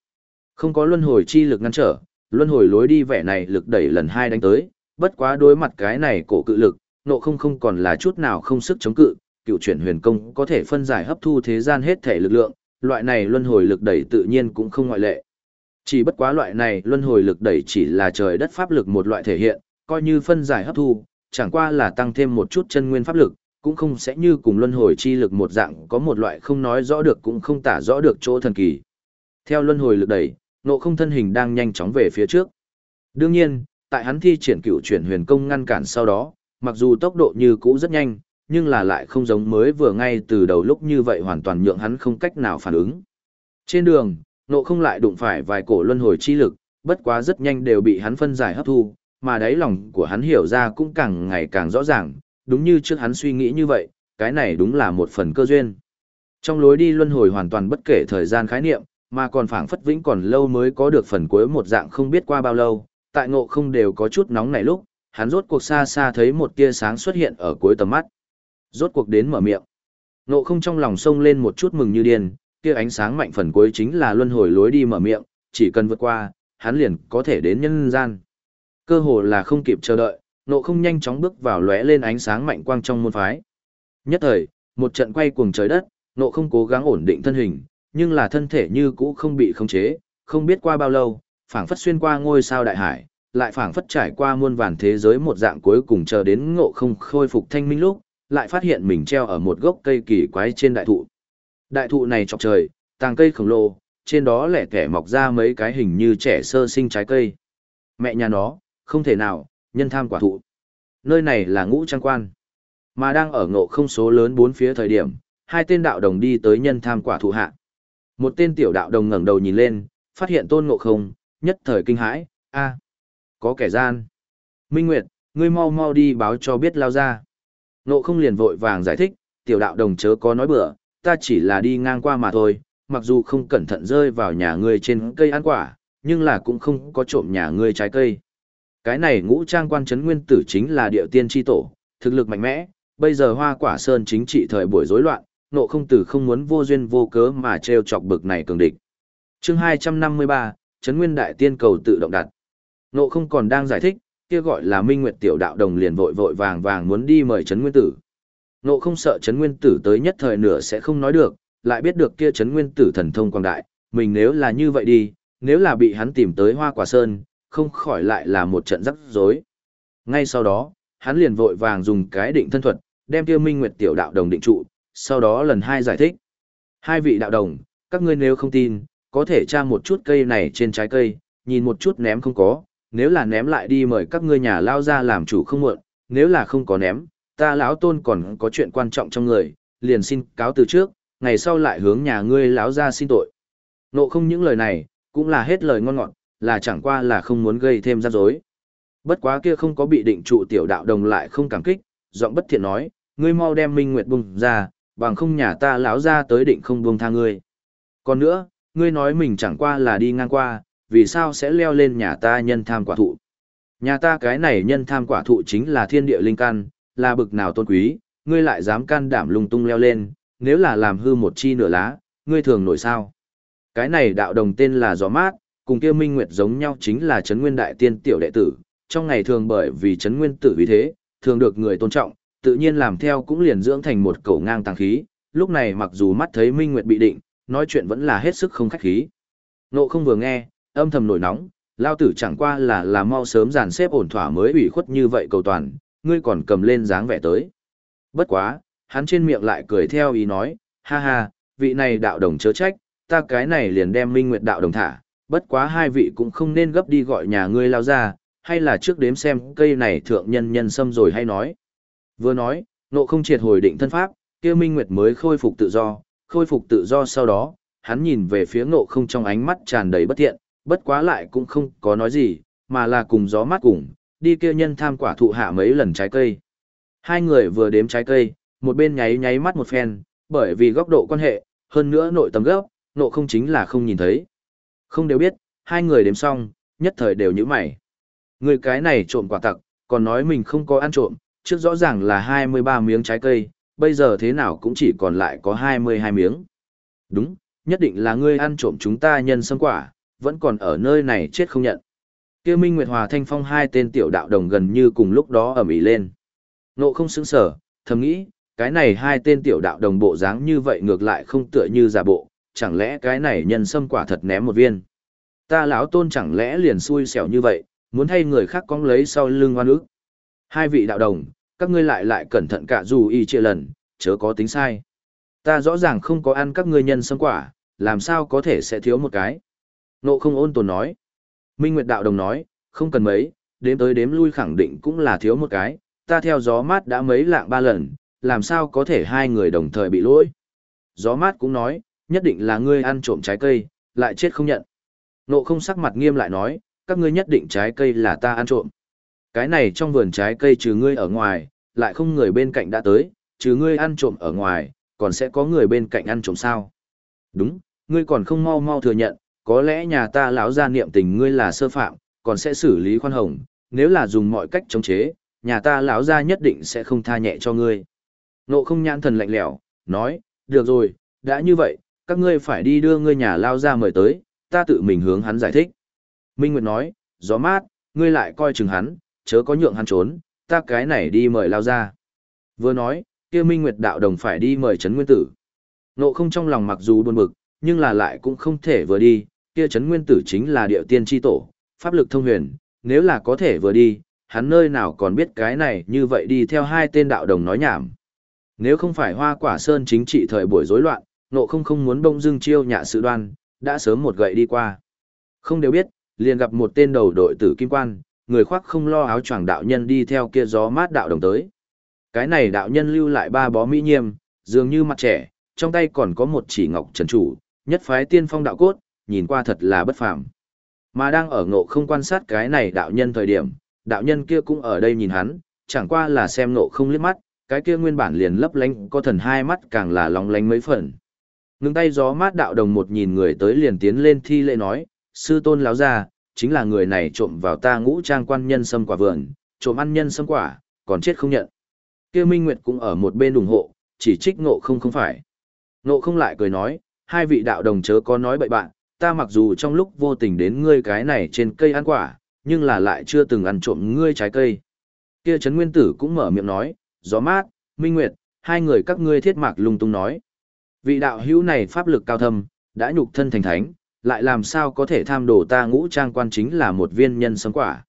Không có luân hồi chi lực ngăn trở, luân hồi lối đi vẻ này lực đẩy lần hai đánh tới, bất quá đối mặt cái này cổ cự lực, ngộ không không còn là chút nào không sức chống cự, cựu chuyển huyền công có thể phân giải hấp thu thế gian hết thể lực lượng, loại này luân hồi lực đẩy tự nhiên cũng không ngoại lệ. Chỉ bất quá loại này luân hồi lực đẩy chỉ là trời đất pháp lực một loại thể hiện, coi như phân giải hấp thu, chẳng qua là tăng thêm một chút chân nguyên pháp lực, cũng không sẽ như cùng luân hồi chi lực một dạng có một loại không nói rõ được cũng không tả rõ được chỗ thần kỳ. Theo luân hồi lực đẩy, nộ không thân hình đang nhanh chóng về phía trước. Đương nhiên, tại hắn thi triển cựu chuyển huyền công ngăn cản sau đó, mặc dù tốc độ như cũ rất nhanh, nhưng là lại không giống mới vừa ngay từ đầu lúc như vậy hoàn toàn nhượng hắn không cách nào phản ứng. Trên đường, nộ không lại đụng phải vài cổ luân hồi chi lực, bất quá rất nhanh đều bị hắn phân giải hấp thu, mà đáy lòng của hắn hiểu ra cũng càng ngày càng rõ ràng, đúng như trước hắn suy nghĩ như vậy, cái này đúng là một phần cơ duyên. Trong lối đi luân hồi hoàn toàn bất kể thời gian khái niệm, mà còn phảng phất vĩnh còn lâu mới có được phần cuối một dạng không biết qua bao lâu, tại ngộ không đều có chút nóng này lúc, hắn rốt cuộc xa xa thấy một tia sáng xuất hiện ở cuối tầm mắt. Rốt cuộc đến mở miệng. Ngộ không trong lòng sông lên một chút mừng như điên, kia ánh sáng mạnh phần cuối chính là luân hồi lối đi mở miệng, chỉ cần vượt qua, hắn liền có thể đến nhân gian. Cơ hồ là không kịp chờ đợi, nộ không nhanh chóng bước vào lóe lên ánh sáng mạnh quang trong môn phái. Nhất thời, một trận quay cuồng trời đất, nộ không cố gắng ổn định thân hình, nhưng là thân thể như cũ không bị khống chế, không biết qua bao lâu, phảng phất xuyên qua ngôi sao đại hải, lại phảng phất trải qua muôn vàn thế giới một dạng cuối cùng chờ đến ngộ không khôi phục thanh minh lúc, lại phát hiện mình treo ở một gốc cây kỳ quái trên đại thụ. Đại thụ này chọc trời, tàng cây khổng lồ, trên đó lẻ kẻ mọc ra mấy cái hình như trẻ sơ sinh trái cây. Mẹ nhà nó, không thể nào, nhân tham quả thụ. Nơi này là ngũ trang quan. Mà đang ở ngộ không số lớn bốn phía thời điểm, hai tên đạo đồng đi tới nhân tham quả thụ hạ. Một tên tiểu đạo đồng ngẩng đầu nhìn lên, phát hiện tôn ngộ không, nhất thời kinh hãi, a có kẻ gian. Minh Nguyệt, ngươi mau mau đi báo cho biết lao ra. Ngộ không liền vội vàng giải thích, tiểu đạo đồng chớ có nói bừa, ta chỉ là đi ngang qua mà thôi, mặc dù không cẩn thận rơi vào nhà ngươi trên cây ăn quả, nhưng là cũng không có trộm nhà ngươi trái cây. Cái này ngũ trang quan trấn nguyên tử chính là địa tiên tri tổ, thực lực mạnh mẽ, bây giờ hoa quả sơn chính trị thời buổi rối loạn, nộ không tử không muốn vô duyên vô cớ mà treo chọc bực này cường địch. chương 253, Trấn Nguyên Đại Tiên cầu tự động đặt. Nộ không còn đang giải thích, kia gọi là Minh Nguyệt Tiểu Đạo Đồng liền vội vội vàng vàng muốn đi mời Trấn Nguyên Tử. Nộ không sợ Trấn Nguyên Tử tới nhất thời nửa sẽ không nói được, lại biết được kia Trấn Nguyên Tử thần thông quang đại, mình nếu là như vậy đi, nếu là bị hắn tìm tới Hoa Quả Sơn, không khỏi lại là một trận rắc rối. Ngay sau đó, hắn liền vội vàng dùng cái định thân thuật, đem kia Minh Nguyệt Tiểu Đạo Đồng định trụ, sau đó lần hai giải thích. Hai vị đạo đồng, các ngươi nếu không tin, có thể tra một chút cây này trên trái cây, nhìn một chút ném không có, nếu là ném lại đi mời các ngươi nhà lao ra làm chủ không muộn, nếu là không có ném, ta lão tôn còn có chuyện quan trọng trong người, liền xin cáo từ trước, ngày sau lại hướng nhà ngươi lão ra xin tội. Nộ không những lời này, cũng là hết lời ngon ngọt, là chẳng qua là không muốn gây thêm rắc rối. Bất quá kia không có bị định trụ tiểu đạo đồng lại không cảm kích, giọng bất thiện nói, ngươi mau đem Minh Nguyệt bùng ra, bằng không nhà ta lão ra tới định không buông tha ngươi. Còn nữa, ngươi nói mình chẳng qua là đi ngang qua, vì sao sẽ leo lên nhà ta nhân tham quả thụ. Nhà ta cái này nhân tham quả thụ chính là thiên địa linh căn, là bực nào tôn quý, ngươi lại dám can đảm lung tung leo lên, nếu là làm hư một chi nửa lá, ngươi thường nổi sao. Cái này đạo đồng tên là gió mát, cùng kia minh nguyệt giống nhau chính là Trấn Nguyên Đại Tiên tiểu đệ tử, trong ngày thường bởi vì Trấn Nguyên tử vì thế, thường được người tôn trọng, tự nhiên làm theo cũng liền dưỡng thành một cẩu ngang tàng khí, lúc này mặc dù mắt thấy Minh Nguyệt bị định, nói chuyện vẫn là hết sức không khách khí. Nộ không vừa nghe, âm thầm nổi nóng, lao tử chẳng qua là là mau sớm dàn xếp ổn thỏa mới ủy khuất như vậy cầu toàn, ngươi còn cầm lên dáng vẻ tới. Bất quá, hắn trên miệng lại cười theo ý nói, ha ha, vị này đạo đồng chớ trách, ta cái này liền đem Minh Nguyệt đạo đồng thả, bất quá hai vị cũng không nên gấp đi gọi nhà ngươi lao ra, hay là trước đếm xem cây này thượng nhân nhân sâm rồi hay nói. Vừa nói, nộ không triệt hồi định thân pháp, kia Minh Nguyệt mới khôi phục tự do, khôi phục tự do sau đó, hắn nhìn về phía nộ không trong ánh mắt tràn đầy bất thiện, bất quá lại cũng không có nói gì, mà là cùng gió mát cùng, đi kia nhân tham quả thụ hạ mấy lần trái cây. Hai người vừa đếm trái cây, một bên nháy nháy mắt một phen, bởi vì góc độ quan hệ, hơn nữa nội tầm gốc, nộ không chính là không nhìn thấy. Không đều biết, hai người đếm xong, nhất thời đều nhíu mày. Người cái này trộm quả tặc, còn nói mình không có ăn trộm, trước rõ ràng là 23 miếng trái cây, bây giờ thế nào cũng chỉ còn lại có 22 miếng. Đúng, nhất định là ngươi ăn trộm chúng ta nhân sâm quả, vẫn còn ở nơi này chết không nhận. Kia Minh Nguyệt Hòa Thanh Phong hai tên tiểu đạo đồng gần như cùng lúc đó ở ĩ lên. Nộ không xứng sở, thầm nghĩ, cái này hai tên tiểu đạo đồng bộ dáng như vậy ngược lại không tựa như giả bộ, chẳng lẽ cái này nhân sâm quả thật ném một viên. Ta lão tôn chẳng lẽ liền xui xẻo như vậy, muốn thay người khác cong lấy sau lưng oan ức. Hai vị đạo đồng, các ngươi lại lại cẩn thận cả dù y chia lần, chớ có tính sai. Ta rõ ràng không có ăn các ngươi nhân sâm quả, làm sao có thể sẽ thiếu một cái. Nộ không ôn tồn nói. Minh Nguyệt Đạo Đồng nói, không cần mấy, đếm tới đếm lui khẳng định cũng là thiếu một cái, ta theo gió mát đã mấy lạng ba lần, làm sao có thể hai người đồng thời bị lỗi. Gió mát cũng nói, nhất định là ngươi ăn trộm trái cây, lại chết không nhận. Nộ không sắc mặt nghiêm lại nói, các ngươi nhất định trái cây là ta ăn trộm. Cái này trong vườn trái cây trừ ngươi ở ngoài, lại không người bên cạnh đã tới, trừ ngươi ăn trộm ở ngoài, còn sẽ có người bên cạnh ăn trộm sao? Đúng, ngươi còn không mau mau thừa nhận, có lẽ nhà ta lão gia niệm tình ngươi là sơ phạm, còn sẽ xử lý khoan hồng, nếu là dùng mọi cách chống chế, nhà ta lão gia nhất định sẽ không tha nhẹ cho ngươi. Nộ không nhãn thần lạnh lẽo, nói, được rồi, đã như vậy, các ngươi phải đi đưa ngươi nhà lao ra mời tới, ta tự mình hướng hắn giải thích. Minh Nguyệt nói, gió mát, ngươi lại coi chừng hắn, chớ có nhượng hắn trốn, ta cái này đi mời lao ra. Vừa nói, kia Minh Nguyệt đạo đồng phải đi mời Trấn Nguyên Tử. Nộ không trong lòng mặc dù buồn bực, nhưng là lại cũng không thể vừa đi, kia Trấn Nguyên Tử chính là địa tiên tri tổ, pháp lực thông huyền, nếu là có thể vừa đi, hắn nơi nào còn biết cái này như vậy đi theo hai tên đạo đồng nói nhảm. Nếu không phải hoa quả sơn chính trị thời buổi rối loạn, nộ không không muốn bông dưng chiêu nhạ sự đoan, đã sớm một gậy đi qua. Không đều biết, liền gặp một tên đầu đội tử kim quan, người khoác không lo áo choàng đạo nhân đi theo kia gió mát đạo đồng tới. Cái này đạo nhân lưu lại ba bó mỹ nhiêm, dường như mặt trẻ, trong tay còn có một chỉ ngọc trần chủ, nhất phái tiên phong đạo cốt, nhìn qua thật là bất phàm. Mà đang ở ngộ không quan sát cái này đạo nhân thời điểm, đạo nhân kia cũng ở đây nhìn hắn, chẳng qua là xem ngộ không liếc mắt, cái kia nguyên bản liền lấp lánh có thần hai mắt càng là lóng lánh mấy phần. Ngưng tay gió mát đạo đồng một nhìn người tới liền tiến lên thi lễ nói, sư tôn láo ra, chính là người này trộm vào ta ngũ trang quan nhân sâm quả vườn, trộm ăn nhân sâm quả, còn chết không nhận. kia Minh Nguyệt cũng ở một bên ủng hộ, chỉ trích ngộ không không phải. Ngộ không lại cười nói, hai vị đạo đồng chớ có nói bậy bạn, ta mặc dù trong lúc vô tình đến ngươi cái này trên cây ăn quả, nhưng là lại chưa từng ăn trộm ngươi trái cây. Kia Trấn Nguyên Tử cũng mở miệng nói, gió mát, minh nguyệt, hai người các ngươi thiết mạc lung tung nói. Vị đạo hữu này pháp lực cao thâm, đã nhục thân thành thánh, lại làm sao có thể tham đồ ta ngũ trang quan chính là một viên nhân sấm quả.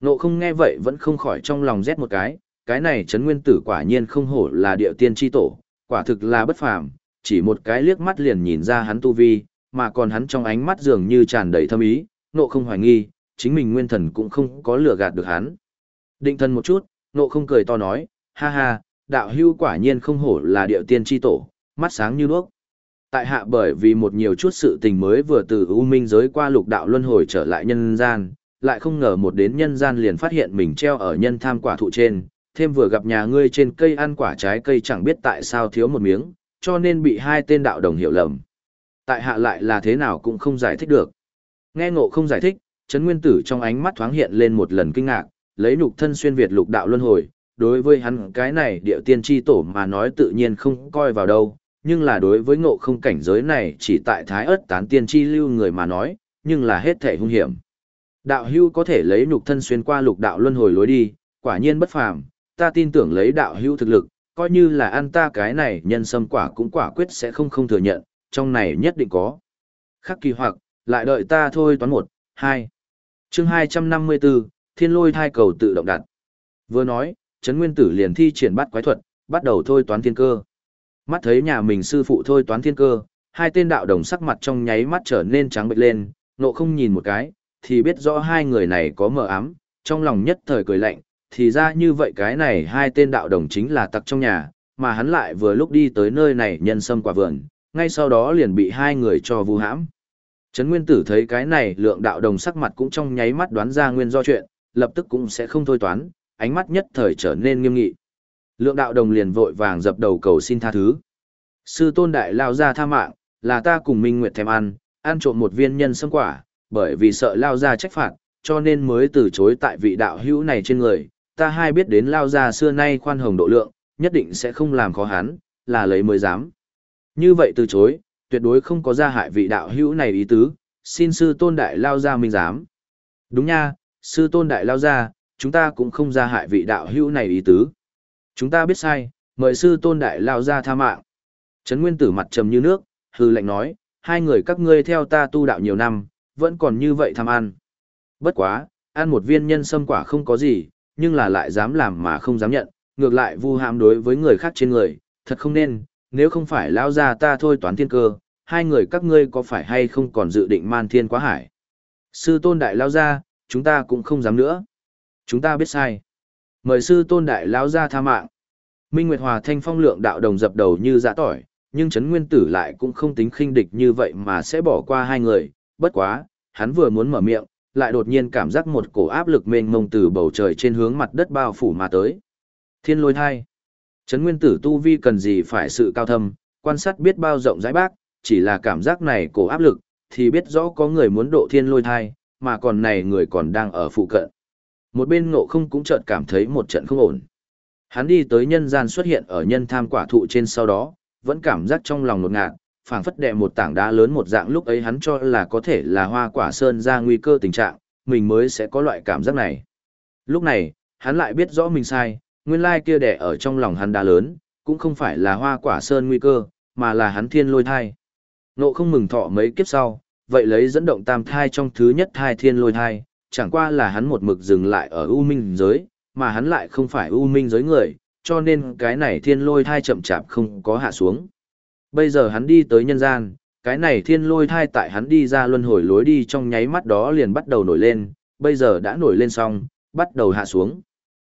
Nộ không nghe vậy vẫn không khỏi trong lòng rét một cái, cái này chấn nguyên tử quả nhiên không hổ là địa tiên tri tổ, quả thực là bất phàm, chỉ một cái liếc mắt liền nhìn ra hắn tu vi, mà còn hắn trong ánh mắt dường như tràn đầy thâm ý, nộ không hoài nghi, chính mình nguyên thần cũng không có lừa gạt được hắn. Định thân một chút, nộ không cười to nói, ha ha, đạo hưu quả nhiên không hổ là địa tiên tri tổ, mắt sáng như đuốc. Tại hạ bởi vì một nhiều chút sự tình mới vừa từ U Minh giới qua lục đạo luân hồi trở lại nhân gian, lại không ngờ một đến nhân gian liền phát hiện mình treo ở nhân tham quả thụ trên, thêm vừa gặp nhà ngươi trên cây ăn quả trái cây chẳng biết tại sao thiếu một miếng, cho nên bị hai tên đạo đồng hiểu lầm. Tại hạ lại là thế nào cũng không giải thích được. Nghe ngộ không giải thích, Trấn Nguyên Tử trong ánh mắt thoáng hiện lên một lần kinh ngạc, lấy nhục thân xuyên Việt lục đạo luân hồi, đối với hắn cái này địa tiên tri tổ mà nói tự nhiên không coi vào đâu, nhưng là đối với ngộ không cảnh giới này chỉ tại thái ớt tán tiên chi lưu người mà nói, nhưng là hết thể hung hiểm. Đạo hưu có thể lấy nhục thân xuyên qua lục đạo luân hồi lối đi, quả nhiên bất phàm, ta tin tưởng lấy đạo hưu thực lực, coi như là ăn ta cái này nhân sâm quả cũng quả quyết sẽ không không thừa nhận, trong này nhất định có. Khắc kỳ hoặc, lại đợi ta thôi toán một, hai. Chương hai trăm năm mươi 254, Thiên Lôi thai cầu tự động đặt. Vừa nói, Trấn Nguyên Tử liền thi triển bắt quái thuật, bắt đầu thôi toán thiên cơ. Mắt thấy nhà mình sư phụ thôi toán thiên cơ, hai tên đạo đồng sắc mặt trong nháy mắt trở nên trắng bệch lên, nộ không nhìn một cái, thì biết rõ hai người này có mờ ám, trong lòng nhất thời cười lạnh, thì ra như vậy cái này hai tên đạo đồng chính là tặc trong nhà, mà hắn lại vừa lúc đi tới nơi này nhân sâm quả vườn, ngay sau đó liền bị hai người cho vu hãm. Trấn Nguyên Tử thấy cái này lượng đạo đồng sắc mặt cũng trong nháy mắt đoán ra nguyên do chuyện, lập tức cũng sẽ không thôi toán, ánh mắt nhất thời trở nên nghiêm nghị. Lượng đạo đồng liền vội vàng dập đầu cầu xin tha thứ. Sư tôn đại lao ra tha mạng, là ta cùng Minh Nguyệt thèm ăn, ăn trộm một viên nhân sâm quả, bởi vì sợ lao ra trách phạt, cho nên mới từ chối tại vị đạo hữu này trên người. Ta hai biết đến lao ra xưa nay khoan hồng độ lượng, nhất định sẽ không làm khó hắn, là lấy mới dám. Như vậy từ chối, tuyệt đối không có gia hại vị đạo hữu này ý tứ, xin sư tôn đại lao ra minh dám. Đúng nha, sư tôn đại lao ra, chúng ta cũng không gia hại vị đạo hữu này ý tứ. Chúng ta biết sai, mời sư tôn đại lao ra tha mạng. Trấn Nguyên Tử mặt trầm như nước, hư lệnh nói, hai người các ngươi theo ta tu đạo nhiều năm, vẫn còn như vậy tham ăn. Bất quá, ăn một viên nhân sâm quả không có gì, nhưng là lại dám làm mà không dám nhận, ngược lại vu hãm đối với người khác trên người, thật không nên, nếu không phải lao ra ta thôi toán thiên cơ, hai người các ngươi có phải hay không còn dự định man thiên quá hải. Sư tôn đại lao ra, chúng ta cũng không dám nữa. Chúng ta biết sai. Mời sư tôn đại lão ra tha mạng. Minh Nguyệt Hòa thanh phong lượng đạo đồng dập đầu như dã tỏi, nhưng Trấn Nguyên Tử lại cũng không tính khinh địch như vậy mà sẽ bỏ qua hai người, bất quá, hắn vừa muốn mở miệng, lại đột nhiên cảm giác một cổ áp lực mênh mông từ bầu trời trên hướng mặt đất bao phủ mà tới. Thiên lôi thai. Trấn nguyên tử tu vi cần gì phải sự cao thâm, quan sát biết bao rộng rãi bác, chỉ là cảm giác này cổ áp lực, thì biết rõ có người muốn độ thiên lôi thai, mà còn này người còn đang ở phụ cận. Một bên ngộ không cũng chợt cảm thấy một trận không ổn. Hắn đi tới nhân gian xuất hiện ở nhân tham quả thụ trên sau đó, vẫn cảm giác trong lòng nột ngạt, phảng phất đè một tảng đá lớn một dạng lúc ấy hắn cho là có thể là hoa quả sơn ra nguy cơ tình trạng, mình mới sẽ có loại cảm giác này. Lúc này, hắn lại biết rõ mình sai, nguyên lai kia đè ở trong lòng hắn đá lớn, cũng không phải là hoa quả sơn nguy cơ, mà là hắn thiên lôi thai. Nộ không mừng thọ mấy kiếp sau, vậy lấy dẫn động tam thai trong thứ nhất thai thiên lôi thai, chẳng qua là hắn một mực dừng lại ở U Minh giới, mà hắn lại không phải U Minh giới người, cho nên cái này thiên lôi thai chậm chạp không có hạ xuống. Bây giờ hắn đi tới nhân gian, cái này thiên lôi thai tại hắn đi ra luân hồi lối đi trong nháy mắt đó liền bắt đầu nổi lên, bây giờ đã nổi lên xong, bắt đầu hạ xuống.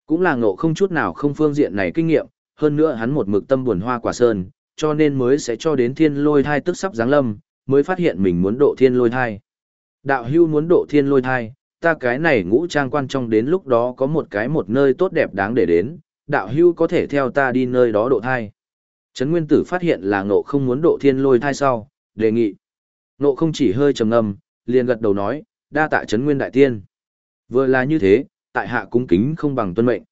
Cũng là ngộ không chút nào không phương diện này kinh nghiệm, hơn nữa hắn một mực tâm buồn hoa quả sơn, cho nên mới sẽ cho đến thiên lôi thai tức sắp giáng lâm, mới phát hiện mình muốn độ thiên lôi thai. Đạo hưu muốn độ thiên lôi thai, ta cái này ngũ trang quan trong đến lúc đó có một cái một nơi tốt đẹp đáng để đến, đạo hưu có thể theo ta đi nơi đó độ thai. Trấn Nguyên Tử phát hiện là ngộ không muốn độ thiên lôi thai sau, đề nghị. Ngộ không chỉ hơi trầm ngâm, liền gật đầu nói, đa tạ Trấn Nguyên Đại Tiên. Vừa là như thế, tại hạ cung kính không bằng tuân mệnh.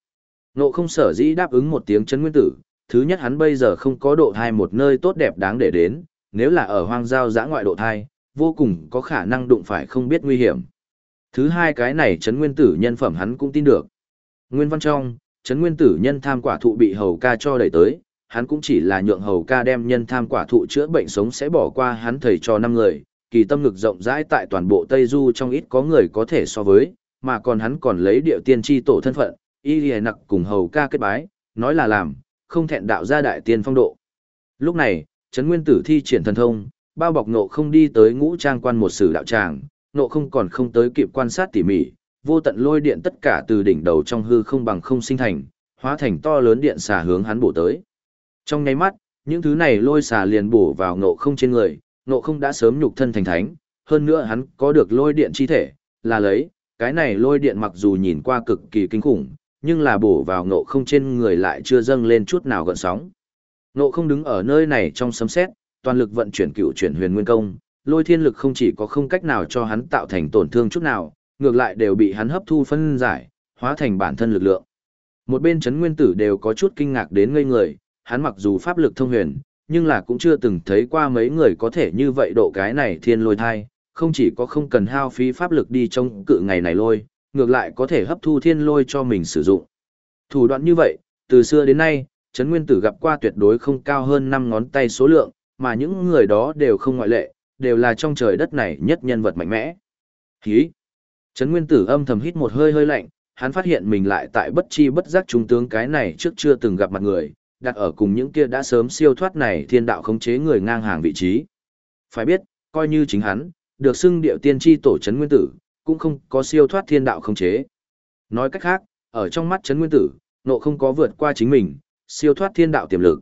Ngộ không sở dĩ đáp ứng một tiếng Trấn Nguyên Tử, thứ nhất hắn bây giờ không có độ thai một nơi tốt đẹp đáng để đến, nếu là ở hoang giao giã ngoại độ thai, vô cùng có khả năng đụng phải không biết nguy hiểm. Thứ hai cái này Trấn Nguyên Tử nhân phẩm hắn cũng tin được. Nguyên văn trong, Trấn Nguyên Tử nhân tham quả thụ bị hầu ca cho đẩy tới, hắn cũng chỉ là nhượng hầu ca đem nhân tham quả thụ chữa bệnh sống sẽ bỏ qua hắn thầy cho năm người, kỳ tâm ngực rộng rãi tại toàn bộ Tây Du trong ít có người có thể so với, mà còn hắn còn lấy điệu tiên tri tổ thân phận, y lìa nặc cùng hầu ca kết bái, nói là làm, không thẹn đạo ra đại tiên phong độ. Lúc này, Trấn Nguyên Tử thi triển thần thông, bao bọc nộ không đi tới ngũ trang quan một sử đạo tràng, nộ không còn không tới kịp quan sát tỉ mỉ, vô tận lôi điện tất cả từ đỉnh đầu trong hư không bằng không sinh thành, hóa thành to lớn điện xà hướng hắn bổ tới. Trong nháy mắt, những thứ này lôi xà liền bổ vào nộ không trên người, nộ không đã sớm nhục thân thành thánh, hơn nữa hắn có được lôi điện chi thể, là lấy, cái này lôi điện mặc dù nhìn qua cực kỳ kinh khủng, nhưng là bổ vào nộ không trên người lại chưa dâng lên chút nào gợn sóng. Nộ không đứng ở nơi này trong sấm xét, toàn lực vận chuyển cựu chuyển huyền nguyên công, lôi thiên lực không chỉ có không cách nào cho hắn tạo thành tổn thương chút nào, ngược lại đều bị hắn hấp thu phân giải, hóa thành bản thân lực lượng. Một bên chấn nguyên tử đều có chút kinh ngạc đến ngây người, hắn mặc dù pháp lực thông huyền, nhưng là cũng chưa từng thấy qua mấy người có thể như vậy độ cái này thiên lôi thai, không chỉ có không cần hao phí pháp lực đi trong cự ngày này lôi, ngược lại có thể hấp thu thiên lôi cho mình sử dụng. Thủ đoạn như vậy, từ xưa đến nay, Trấn Nguyên Tử gặp qua tuyệt đối không cao hơn 5 ngón tay số lượng, mà những người đó đều không ngoại lệ, đều là trong trời đất này nhất nhân vật mạnh mẽ. Hí! Trấn Nguyên Tử âm thầm hít một hơi hơi lạnh, hắn phát hiện mình lại tại bất chi bất giác trung tướng cái này trước chưa từng gặp mặt người, đặt ở cùng những kia đã sớm siêu thoát này thiên đạo khống chế người ngang hàng vị trí. Phải biết, coi như chính hắn, được xưng điệu tiên tri tổ Trấn Nguyên Tử, cũng không có siêu thoát thiên đạo khống chế. Nói cách khác, ở trong mắt Trấn Nguyên Tử, nộ không có vượt qua chính mình, siêu thoát thiên đạo tiềm lực.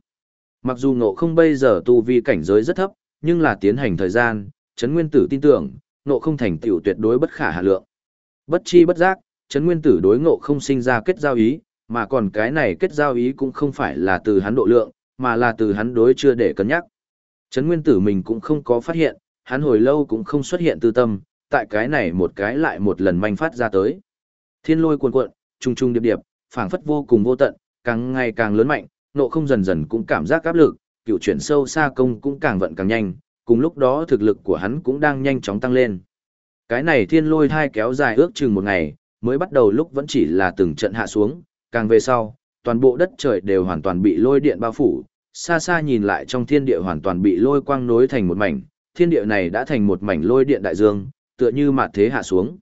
Mặc dù nộ không bây giờ tu vi cảnh giới rất thấp, nhưng là tiến hành thời gian, Trấn Nguyên Tử tin tưởng, nộ không thành tựu tuyệt đối bất khả hạ lượng. Bất chi bất giác, Trấn Nguyên Tử đối ngộ không sinh ra kết giao ý, mà còn cái này kết giao ý cũng không phải là từ hắn độ lượng, mà là từ hắn đối chưa để cân nhắc. Trấn Nguyên Tử mình cũng không có phát hiện, hắn hồi lâu cũng không xuất hiện tư tâm, tại cái này một cái lại một lần manh phát ra tới. Thiên lôi cuồn cuộn, trung trung điệp điệp, phảng phất vô cùng vô tận, càng ngày càng lớn mạnh, nộ không dần dần cũng cảm giác áp lực, cựu chuyển sâu xa công cũng càng vận càng nhanh, cùng lúc đó thực lực của hắn cũng đang nhanh chóng tăng lên. Cái này thiên lôi thai kéo dài ước chừng một ngày, mới bắt đầu lúc vẫn chỉ là từng trận hạ xuống, càng về sau, toàn bộ đất trời đều hoàn toàn bị lôi điện bao phủ, xa xa nhìn lại trong thiên địa hoàn toàn bị lôi quang nối thành một mảnh, thiên địa này đã thành một mảnh lôi điện đại dương, tựa như mạt thế hạ xuống.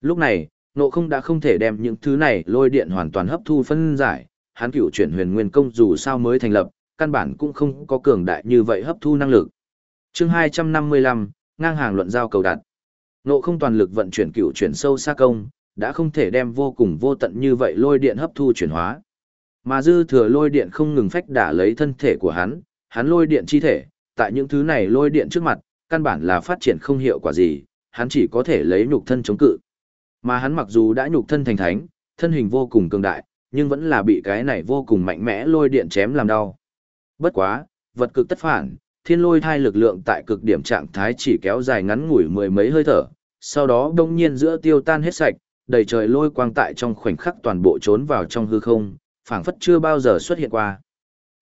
Lúc này, nộ không đã không thể đem những thứ này lôi điện hoàn toàn hấp thu phân giải, hắn cửu chuyển huyền nguyên công dù sao mới thành lập, căn bản cũng không có cường đại như vậy hấp thu năng lực. chương 255, ngang hàng luận giao cầu đặt. Nộ không toàn lực vận chuyển cửu chuyển sâu xa công, đã không thể đem vô cùng vô tận như vậy lôi điện hấp thu chuyển hóa. Mà dư thừa lôi điện không ngừng phách đả lấy thân thể của hắn, hắn lôi điện chi thể, tại những thứ này lôi điện trước mặt, căn bản là phát triển không hiệu quả gì, hắn chỉ có thể lấy nhục thân chống cự. Mà hắn mặc dù đã nhục thân thành thánh, thân hình vô cùng cường đại, nhưng vẫn là bị cái này vô cùng mạnh mẽ lôi điện chém làm đau. Bất quá, vật cực tất phản, thiên lôi thai lực lượng tại cực điểm trạng thái chỉ kéo dài ngắn ngủi mười mấy hơi thở, sau đó đông nhiên giữa tiêu tan hết sạch, đầy trời lôi quang tại trong khoảnh khắc toàn bộ trốn vào trong hư không, phảng phất chưa bao giờ xuất hiện qua.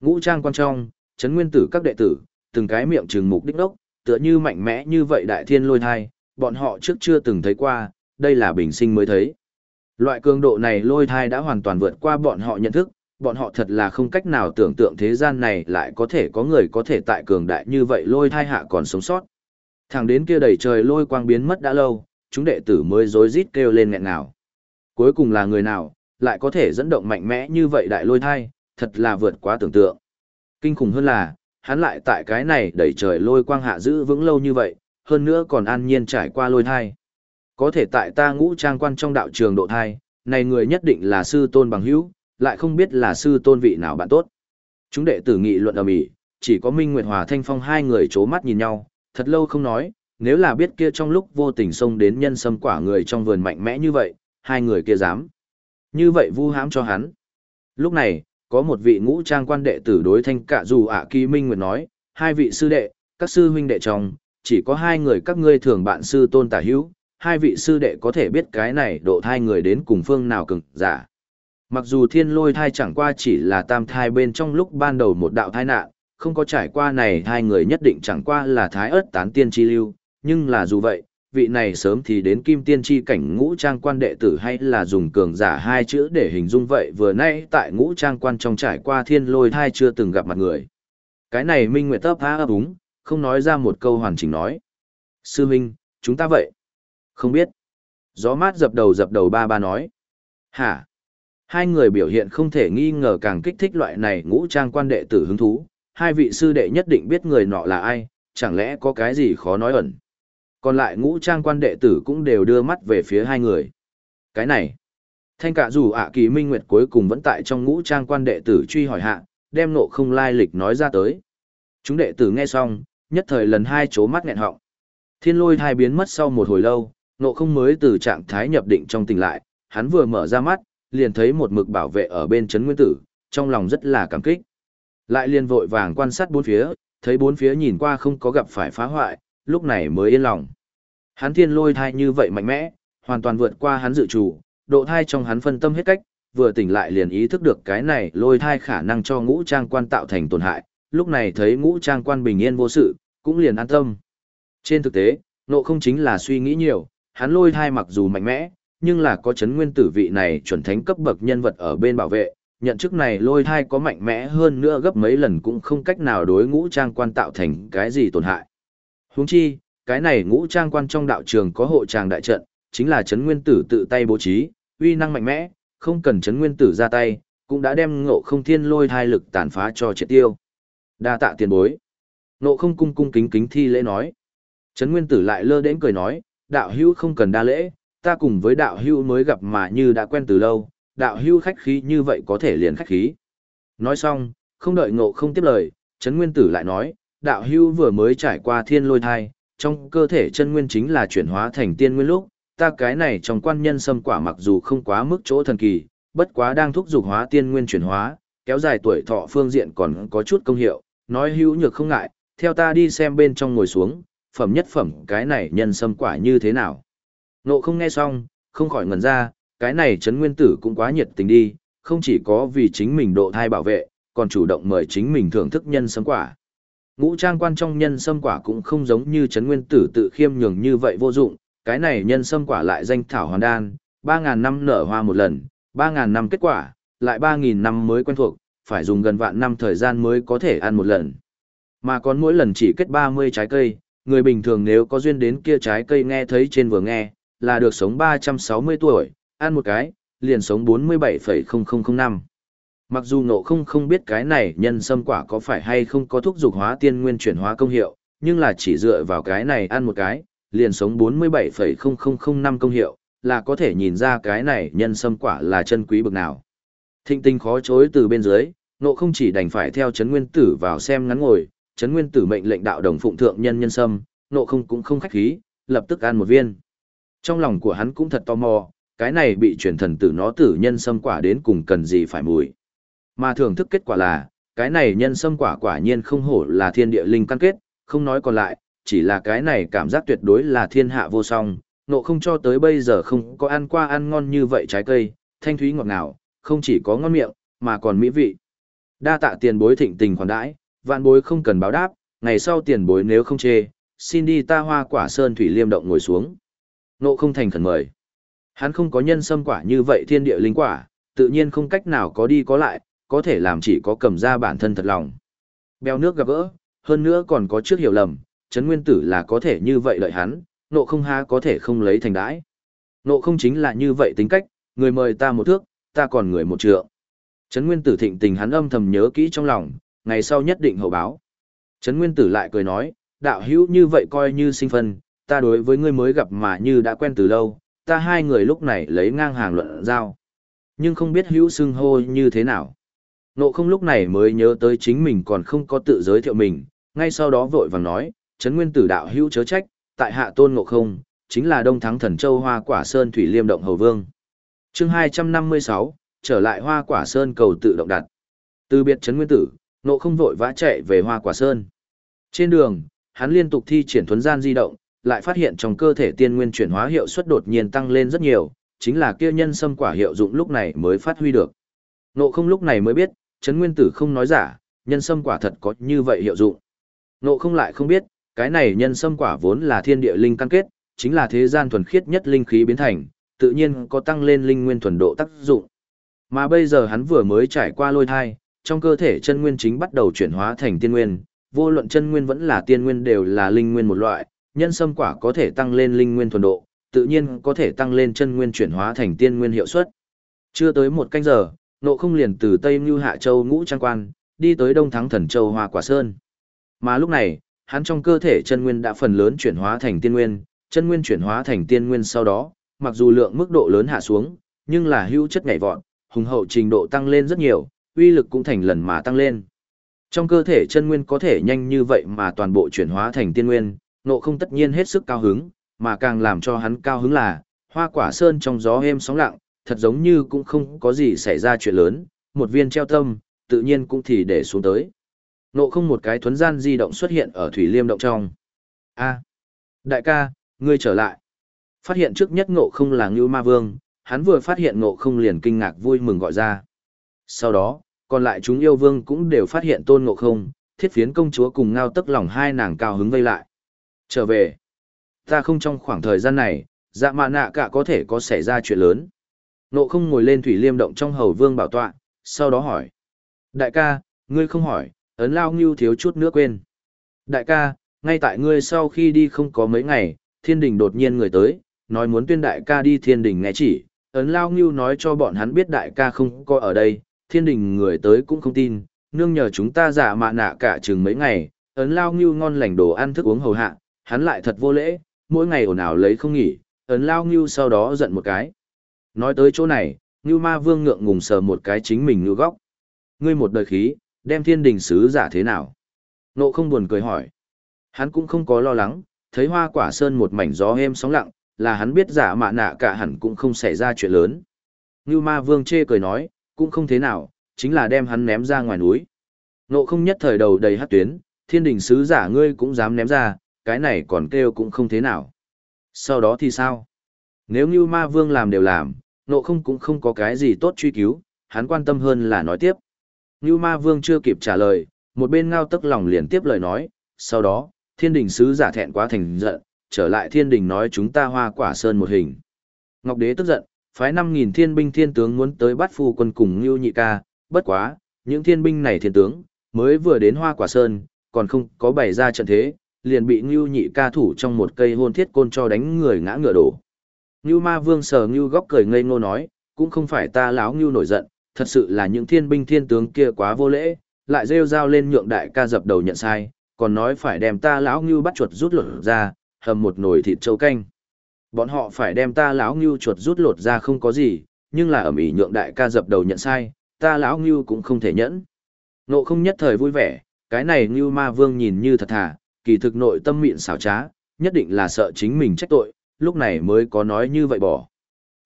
Ngũ trang quan trong, chấn nguyên tử các đệ tử, từng cái miệng trừng mục đích đốc, tựa như mạnh mẽ như vậy đại thiên lôi thai, bọn họ trước chưa từng thấy qua, đây là bình sinh mới thấy. Loại cường độ này lôi thai đã hoàn toàn vượt qua bọn họ nhận thức, bọn họ thật là không cách nào tưởng tượng thế gian này lại có thể có người có thể tại cường đại như vậy lôi thai hạ còn sống sót. Thẳng đến kia đầy trời lôi quang biến mất đã lâu, chúng đệ tử mới rối rít kêu lên nghẹn ngào. Cuối cùng là người nào, lại có thể dẫn động mạnh mẽ như vậy đại lôi thai, thật là vượt quá tưởng tượng. Kinh khủng hơn là, hắn lại tại cái này đầy trời lôi quang hạ giữ vững lâu như vậy, hơn nữa còn an nhiên trải qua lôi thai. Có thể tại ta ngũ trang quan trong đạo trường độ thai, này người nhất định là sư tôn bằng hữu, lại không biết là sư tôn vị nào bạn tốt. Chúng đệ tử nghị luận ở mỹ, chỉ có Minh Nguyệt Hòa Thanh Phong hai người chố mắt nhìn nhau, thật lâu không nói, nếu là biết kia trong lúc vô tình xông đến nhân sâm quả người trong vườn mạnh mẽ như vậy, hai người kia dám. Như vậy vu hãm cho hắn. Lúc này, có một vị ngũ trang quan đệ tử đối thanh cả dù ạ kỳ Minh Nguyệt nói, hai vị sư đệ, các sư huynh đệ chồng, chỉ có hai người các ngươi thường bạn sư tôn tả hữu, hai vị sư đệ có thể biết cái này độ thai người đến cùng phương nào cực giả. Mặc dù thiên lôi thai chẳng qua chỉ là tam thai bên trong lúc ban đầu một đạo thai nạn, không có trải qua này hai người nhất định chẳng qua là thái ớt tán tiên chi lưu, nhưng là dù vậy, vị này sớm thì đến kim tiên chi cảnh ngũ trang quan đệ tử hay là dùng cường giả hai chữ để hình dung vậy vừa nay tại ngũ trang quan trong trải qua thiên lôi thai chưa từng gặp mặt người. Cái này Minh Nguyệt tấp há ấp úng, không nói ra một câu hoàn chỉnh nói. Sư Minh, chúng ta vậy. Không biết. Gió mát dập đầu dập đầu ba ba nói. Hả? Hai người biểu hiện không thể nghi ngờ càng kích thích loại này ngũ trang quan đệ tử hứng thú. Hai vị sư đệ nhất định biết người nọ là ai, chẳng lẽ có cái gì khó nói ẩn. Còn lại ngũ trang quan đệ tử cũng đều đưa mắt về phía hai người. Cái này. Thanh cả dù ạ kỳ minh nguyệt cuối cùng vẫn tại trong ngũ trang quan đệ tử truy hỏi hạ, đem nộ không lai lịch nói ra tới. Chúng đệ tử nghe xong, nhất thời lần hai chố mắt nghẹn họng. Thiên lôi thai biến mất sau một hồi lâu, nộ không mới từ trạng thái nhập định trong tỉnh lại, hắn vừa mở ra mắt, liền thấy một mực bảo vệ ở bên chấn nguyên tử, trong lòng rất là cảm kích. Lại liền vội vàng quan sát bốn phía, thấy bốn phía nhìn qua không có gặp phải phá hoại, lúc này mới yên lòng. Hắn thiên lôi thai như vậy mạnh mẽ, hoàn toàn vượt qua hắn dự chủ, độ thai trong hắn phân tâm hết cách, vừa tỉnh lại liền ý thức được cái này lôi thai khả năng cho ngũ trang quan tạo thành tổn hại, lúc này thấy ngũ trang quan bình yên vô sự, cũng liền an tâm. Trên thực tế, nộ không chính là suy nghĩ nhiều, hắn lôi thai mặc dù mạnh mẽ, nhưng là có chấn nguyên tử vị này chuẩn thánh cấp bậc nhân vật ở bên bảo vệ, nhận chức này lôi thai có mạnh mẽ hơn nữa gấp mấy lần cũng không cách nào đối ngũ trang quan tạo thành cái gì tổn hại. Huống chi, cái này ngũ trang quan trong đạo trường có hộ tràng đại trận, chính là chấn nguyên tử tự tay bố trí, uy năng mạnh mẽ, không cần chấn nguyên tử ra tay, cũng đã đem ngộ không thiên lôi thai lực tàn phá cho triệt tiêu. Đa tạ tiền bối. Ngộ không cung cung kính kính thi lễ nói. chấn Nguyên Tử lại lơ đến cười nói, đạo hữu không cần đa lễ, ta cùng với đạo hưu mới gặp mà như đã quen từ lâu, đạo hưu khách khí như vậy có thể liền khách khí. Nói xong, không đợi ngộ không tiếp lời, Trấn Nguyên Tử lại nói, đạo hưu vừa mới trải qua thiên lôi thai, trong cơ thể chân nguyên chính là chuyển hóa thành tiên nguyên lúc, ta cái này trong quan nhân xâm quả mặc dù không quá mức chỗ thần kỳ, bất quá đang thúc dục hóa tiên nguyên chuyển hóa, kéo dài tuổi thọ phương diện còn có chút công hiệu, nói hữu nhược không ngại, theo ta đi xem bên trong ngồi xuống, phẩm nhất phẩm cái này nhân sâm quả như thế nào. Nộ không nghe xong, không khỏi ngẩn ra, cái này chấn nguyên tử cũng quá nhiệt tình đi, không chỉ có vì chính mình độ thai bảo vệ, còn chủ động mời chính mình thưởng thức nhân sâm quả. Ngũ trang quan trong nhân sâm quả cũng không giống như chấn nguyên tử tự khiêm nhường như vậy vô dụng, cái này nhân sâm quả lại danh thảo hoàn đan, 3.000 năm nở hoa một lần, 3.000 năm kết quả, lại 3.000 năm mới quen thuộc, phải dùng gần vạn năm thời gian mới có thể ăn một lần. Mà còn mỗi lần chỉ kết 30 trái cây, người bình thường nếu có duyên đến kia trái cây nghe thấy trên vừa nghe, là được sống 360 tuổi, ăn một cái, liền sống 47,0005. Mặc dù ngộ không không biết cái này nhân sâm quả có phải hay không có thuốc dục hóa tiên nguyên chuyển hóa công hiệu, nhưng là chỉ dựa vào cái này ăn một cái, liền sống 47,0005 công hiệu, là có thể nhìn ra cái này nhân sâm quả là chân quý bực nào. Thịnh tinh khó chối từ bên dưới, ngộ không chỉ đành phải theo chấn nguyên tử vào xem ngắn ngồi, chấn Nguyên Tử mệnh lệnh đạo đồng phụng thượng nhân nhân sâm, nộ không cũng không khách khí, lập tức ăn một viên. Trong lòng của hắn cũng thật tò mò, cái này bị truyền thần tử nó tử nhân sâm quả đến cùng cần gì phải mùi. Mà thưởng thức kết quả là, cái này nhân sâm quả quả nhiên không hổ là thiên địa linh căn kết, không nói còn lại, chỉ là cái này cảm giác tuyệt đối là thiên hạ vô song, nộ không cho tới bây giờ không có ăn qua ăn ngon như vậy trái cây, thanh thúy ngọt ngào, không chỉ có ngon miệng, mà còn mỹ vị. Đa tạ tiền bối thịnh tình khoản đãi, vạn bối không cần báo đáp, ngày sau tiền bối nếu không chê, xin đi ta hoa quả sơn thủy liêm động ngồi xuống. Nộ không thành khẩn mời. Hắn không có nhân sâm quả như vậy thiên địa linh quả, tự nhiên không cách nào có đi có lại, có thể làm chỉ có cầm ra bản thân thật lòng. Bèo nước gặp gỡ, hơn nữa còn có trước hiểu lầm, chấn nguyên tử là có thể như vậy lợi hắn, nộ không ha có thể không lấy thành đãi. Nộ không chính là như vậy tính cách, người mời ta một thước, ta còn người một trượng. Trấn Nguyên Tử thịnh tình hắn âm thầm nhớ kỹ trong lòng, ngày sau nhất định hậu báo. Trấn Nguyên Tử lại cười nói, đạo hữu như vậy coi như sinh phân, ta đối với ngươi mới gặp mà như đã quen từ lâu, ta hai người lúc này lấy ngang hàng luận giao. Nhưng không biết hữu xưng hô như thế nào. Nộ không lúc này mới nhớ tới chính mình còn không có tự giới thiệu mình, ngay sau đó vội vàng nói, Trấn Nguyên Tử đạo hữu chớ trách, tại hạ tôn ngộ không, chính là Đông Thắng Thần Châu Hoa Quả Sơn Thủy Liêm Động Hầu Vương. chương 256, trở lại Hoa Quả Sơn cầu tự động đặt. Từ biệt Trấn Nguyên Tử, nộ không vội vã chạy về Hoa Quả Sơn. Trên đường, hắn liên tục thi triển thuấn gian di động, lại phát hiện trong cơ thể tiên nguyên chuyển hóa hiệu suất đột nhiên tăng lên rất nhiều, chính là kia nhân sâm quả hiệu dụng lúc này mới phát huy được. Nộ không lúc này mới biết, chấn Nguyên Tử không nói giả, nhân sâm quả thật có như vậy hiệu dụng. Nộ không lại không biết, cái này nhân sâm quả vốn là thiên địa linh căn kết, chính là thế gian thuần khiết nhất linh khí biến thành, tự nhiên có tăng lên linh nguyên thuần độ tác dụng. Mà bây giờ hắn vừa mới trải qua lôi thai, trong cơ thể chân nguyên chính bắt đầu chuyển hóa thành tiên nguyên, vô luận chân nguyên vẫn là tiên nguyên đều là linh nguyên một loại, nhân sâm quả có thể tăng lên linh nguyên thuần độ, tự nhiên có thể tăng lên chân nguyên chuyển hóa thành tiên nguyên hiệu suất. Chưa tới một canh giờ, nộ không liền từ Tây Như Hạ Châu ngũ trang quan, đi tới Đông Thắng Thần Châu Hoa Quả Sơn. Mà lúc này, hắn trong cơ thể chân nguyên đã phần lớn chuyển hóa thành tiên nguyên, chân nguyên chuyển hóa thành tiên nguyên sau đó, mặc dù lượng mức độ lớn hạ xuống, nhưng là hữu chất nhảy vọt, hùng hậu trình độ tăng lên rất nhiều, uy lực cũng thành lần mà tăng lên. Trong cơ thể chân nguyên có thể nhanh như vậy mà toàn bộ chuyển hóa thành tiên nguyên, nộ không tất nhiên hết sức cao hứng, mà càng làm cho hắn cao hứng là, hoa quả sơn trong gió êm sóng lặng, thật giống như cũng không có gì xảy ra chuyện lớn, một viên treo tâm, tự nhiên cũng thì để xuống tới. Nộ không một cái thuấn gian di động xuất hiện ở thủy liêm động trong. a đại ca, ngươi trở lại. Phát hiện trước nhất ngộ không là Ngưu Ma Vương, hắn vừa phát hiện ngộ không liền kinh ngạc vui mừng gọi ra. Sau đó, còn lại chúng yêu vương cũng đều phát hiện tôn ngộ không, thiết phiến công chúa cùng ngao tức lòng hai nàng cao hứng vây lại. Trở về. Ta không trong khoảng thời gian này, dạ mạ nạ cả có thể có xảy ra chuyện lớn. nộ không ngồi lên thủy liêm động trong hầu vương bảo tọa, sau đó hỏi. Đại ca, ngươi không hỏi, ấn lao ngưu thiếu chút nữa quên. Đại ca, ngay tại ngươi sau khi đi không có mấy ngày, thiên đình đột nhiên người tới, nói muốn tuyên đại ca đi thiên đình nghe chỉ, ấn lao ngưu nói cho bọn hắn biết đại ca không có ở đây, thiên đình người tới cũng không tin, nương nhờ chúng ta giả mạ nạ cả chừng mấy ngày, ấn lao ngưu ngon lành đồ ăn thức uống hầu hạ, hắn lại thật vô lễ, mỗi ngày ồn ào lấy không nghỉ, ấn lao ngưu sau đó giận một cái. Nói tới chỗ này, ngưu ma vương ngượng ngùng sờ một cái chính mình ngưu góc. Ngươi một đời khí, đem thiên đình sứ giả thế nào? Nộ không buồn cười hỏi. Hắn cũng không có lo lắng, thấy hoa quả sơn một mảnh gió êm sóng lặng, là hắn biết giả mạ nạ cả hẳn cũng không xảy ra chuyện lớn. Ngưu ma vương chê cười nói, cũng không thế nào, chính là đem hắn ném ra ngoài núi. Nộ không nhất thời đầu đầy hát tuyến, thiên đình sứ giả ngươi cũng dám ném ra, cái này còn kêu cũng không thế nào. Sau đó thì sao? Nếu như ma vương làm đều làm, nộ không cũng không có cái gì tốt truy cứu, hắn quan tâm hơn là nói tiếp. Như ma vương chưa kịp trả lời, một bên ngao tức lòng liền tiếp lời nói, sau đó, thiên đình sứ giả thẹn quá thành giận, trở lại thiên đình nói chúng ta hoa quả sơn một hình. Ngọc đế tức giận, phái 5.000 thiên binh thiên tướng muốn tới bắt phu quân cùng Ngưu Nhị Ca, bất quá, những thiên binh này thiên tướng, mới vừa đến Hoa Quả Sơn, còn không có bày ra trận thế, liền bị Ngưu Nhị Ca thủ trong một cây hôn thiết côn cho đánh người ngã ngựa đổ. Ngưu Ma Vương sờ Ngưu góc cười ngây ngô nói, cũng không phải ta láo Ngưu nổi giận, thật sự là những thiên binh thiên tướng kia quá vô lễ, lại rêu rao lên nhượng đại ca dập đầu nhận sai, còn nói phải đem ta lão Ngưu bắt chuột rút lột ra, hầm một nồi thịt châu canh. Bọn họ phải đem ta lão ngưu chuột rút lột ra không có gì, nhưng là ẩm ỉ nhượng đại ca dập đầu nhận sai, ta lão ngưu cũng không thể nhẫn. Nộ không nhất thời vui vẻ, cái này ngưu ma vương nhìn như thật thà, kỳ thực nội tâm miệng xảo trá, nhất định là sợ chính mình trách tội, lúc này mới có nói như vậy bỏ.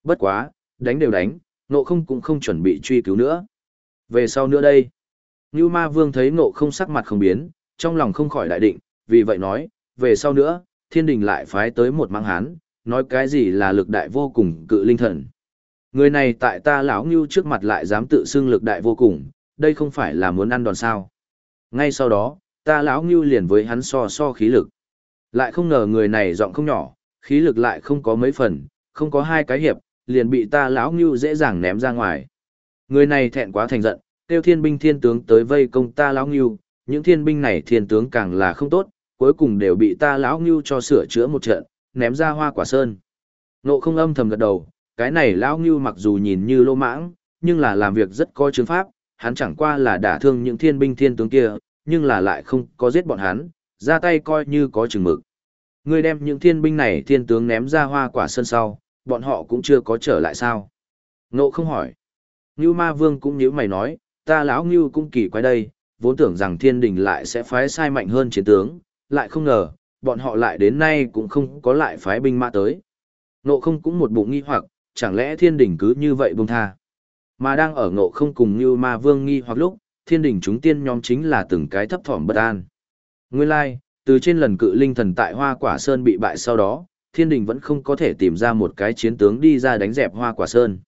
Bất quá, đánh đều đánh, nộ không cũng không chuẩn bị truy cứu nữa. Về sau nữa đây, Như Ma Vương thấy nộ không sắc mặt không biến, trong lòng không khỏi đại định, vì vậy nói, về sau nữa, thiên đình lại phái tới một mang hán, nói cái gì là lực đại vô cùng cự linh thần. Người này tại ta lão Ngưu trước mặt lại dám tự xưng lực đại vô cùng, đây không phải là muốn ăn đòn sao. Ngay sau đó, ta lão Ngưu liền với hắn so so khí lực. Lại không ngờ người này giọng không nhỏ, khí lực lại không có mấy phần, không có hai cái hiệp, liền bị ta lão Ngưu dễ dàng ném ra ngoài. Người này thẹn quá thành giận, tiêu thiên binh thiên tướng tới vây công ta lão Ngưu, những thiên binh này thiên tướng càng là không tốt, cuối cùng đều bị ta lão Ngưu cho sửa chữa một trận, ném ra hoa quả sơn. Nộ không âm thầm gật đầu, cái này lão Ngưu mặc dù nhìn như lô mãng, nhưng là làm việc rất có chứng pháp, hắn chẳng qua là đả thương những thiên binh thiên tướng kia, nhưng là lại không có giết bọn hắn, ra tay coi như có chừng mực. Ngươi đem những thiên binh này thiên tướng ném ra hoa quả sân sau, bọn họ cũng chưa có trở lại sao? Ngộ không hỏi. Ngưu ma vương cũng nhíu mày nói, ta lão Ngưu cũng kỳ quái đây, vốn tưởng rằng thiên đình lại sẽ phái sai mạnh hơn chiến tướng, lại không ngờ, bọn họ lại đến nay cũng không có lại phái binh mã tới. Ngộ không cũng một bụng nghi hoặc, chẳng lẽ thiên đình cứ như vậy buông tha. Mà đang ở ngộ không cùng như ma vương nghi hoặc lúc, thiên đình chúng tiên nhóm chính là từng cái thấp thỏm bất an. Nguyên lai, like, từ trên lần cự linh thần tại hoa quả sơn bị bại sau đó, thiên đình vẫn không có thể tìm ra một cái chiến tướng đi ra đánh dẹp hoa quả sơn.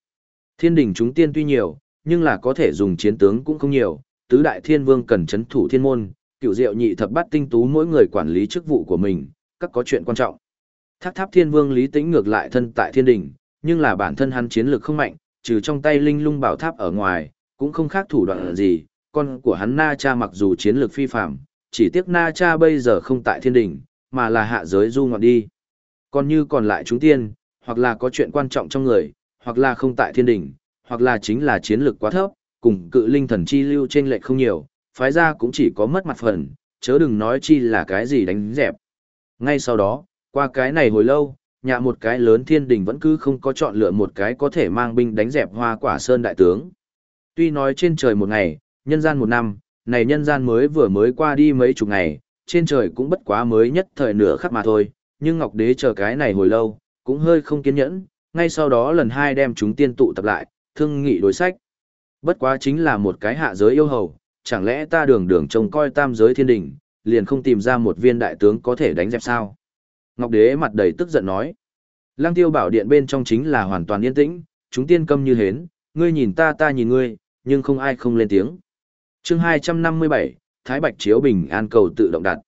Thiên đình chúng tiên tuy nhiều, nhưng là có thể dùng chiến tướng cũng không nhiều, tứ đại thiên vương cần chấn thủ thiên môn, cựu diệu nhị thập bát tinh tú mỗi người quản lý chức vụ của mình, các có chuyện quan trọng. Thác tháp thiên vương lý tĩnh ngược lại thân tại thiên đình, nhưng là bản thân hắn chiến lược không mạnh, trừ trong tay linh lung bảo tháp ở ngoài, cũng không khác thủ đoạn gì, con của hắn Na Cha mặc dù chiến lược phi phạm, chỉ tiếc Na Cha bây giờ không tại thiên đình, mà là hạ giới du ngoạn đi. Còn như còn lại chúng tiên, hoặc là có chuyện quan trọng trong người, hoặc là không tại thiên đình, hoặc là chính là chiến lược quá thấp, cùng cự linh thần chi lưu trên lệch không nhiều, phái ra cũng chỉ có mất mặt phần, chớ đừng nói chi là cái gì đánh dẹp. Ngay sau đó, qua cái này hồi lâu, nhà một cái lớn thiên đình vẫn cứ không có chọn lựa một cái có thể mang binh đánh dẹp hoa quả sơn đại tướng. Tuy nói trên trời một ngày, nhân gian một năm, này nhân gian mới vừa mới qua đi mấy chục ngày, trên trời cũng bất quá mới nhất thời nửa khắc mà thôi, nhưng Ngọc Đế chờ cái này hồi lâu, cũng hơi không kiên nhẫn, ngay sau đó lần hai đem chúng tiên tụ tập lại, thương nghị đối sách. Bất quá chính là một cái hạ giới yêu hầu, chẳng lẽ ta đường đường trông coi tam giới thiên đình, liền không tìm ra một viên đại tướng có thể đánh dẹp sao? Ngọc Đế mặt đầy tức giận nói. Lăng tiêu bảo điện bên trong chính là hoàn toàn yên tĩnh, chúng tiên câm như hến, ngươi nhìn ta ta nhìn ngươi, nhưng không ai không lên tiếng chương 257, Thái Bạch Chiếu Bình an cầu tự động đặt.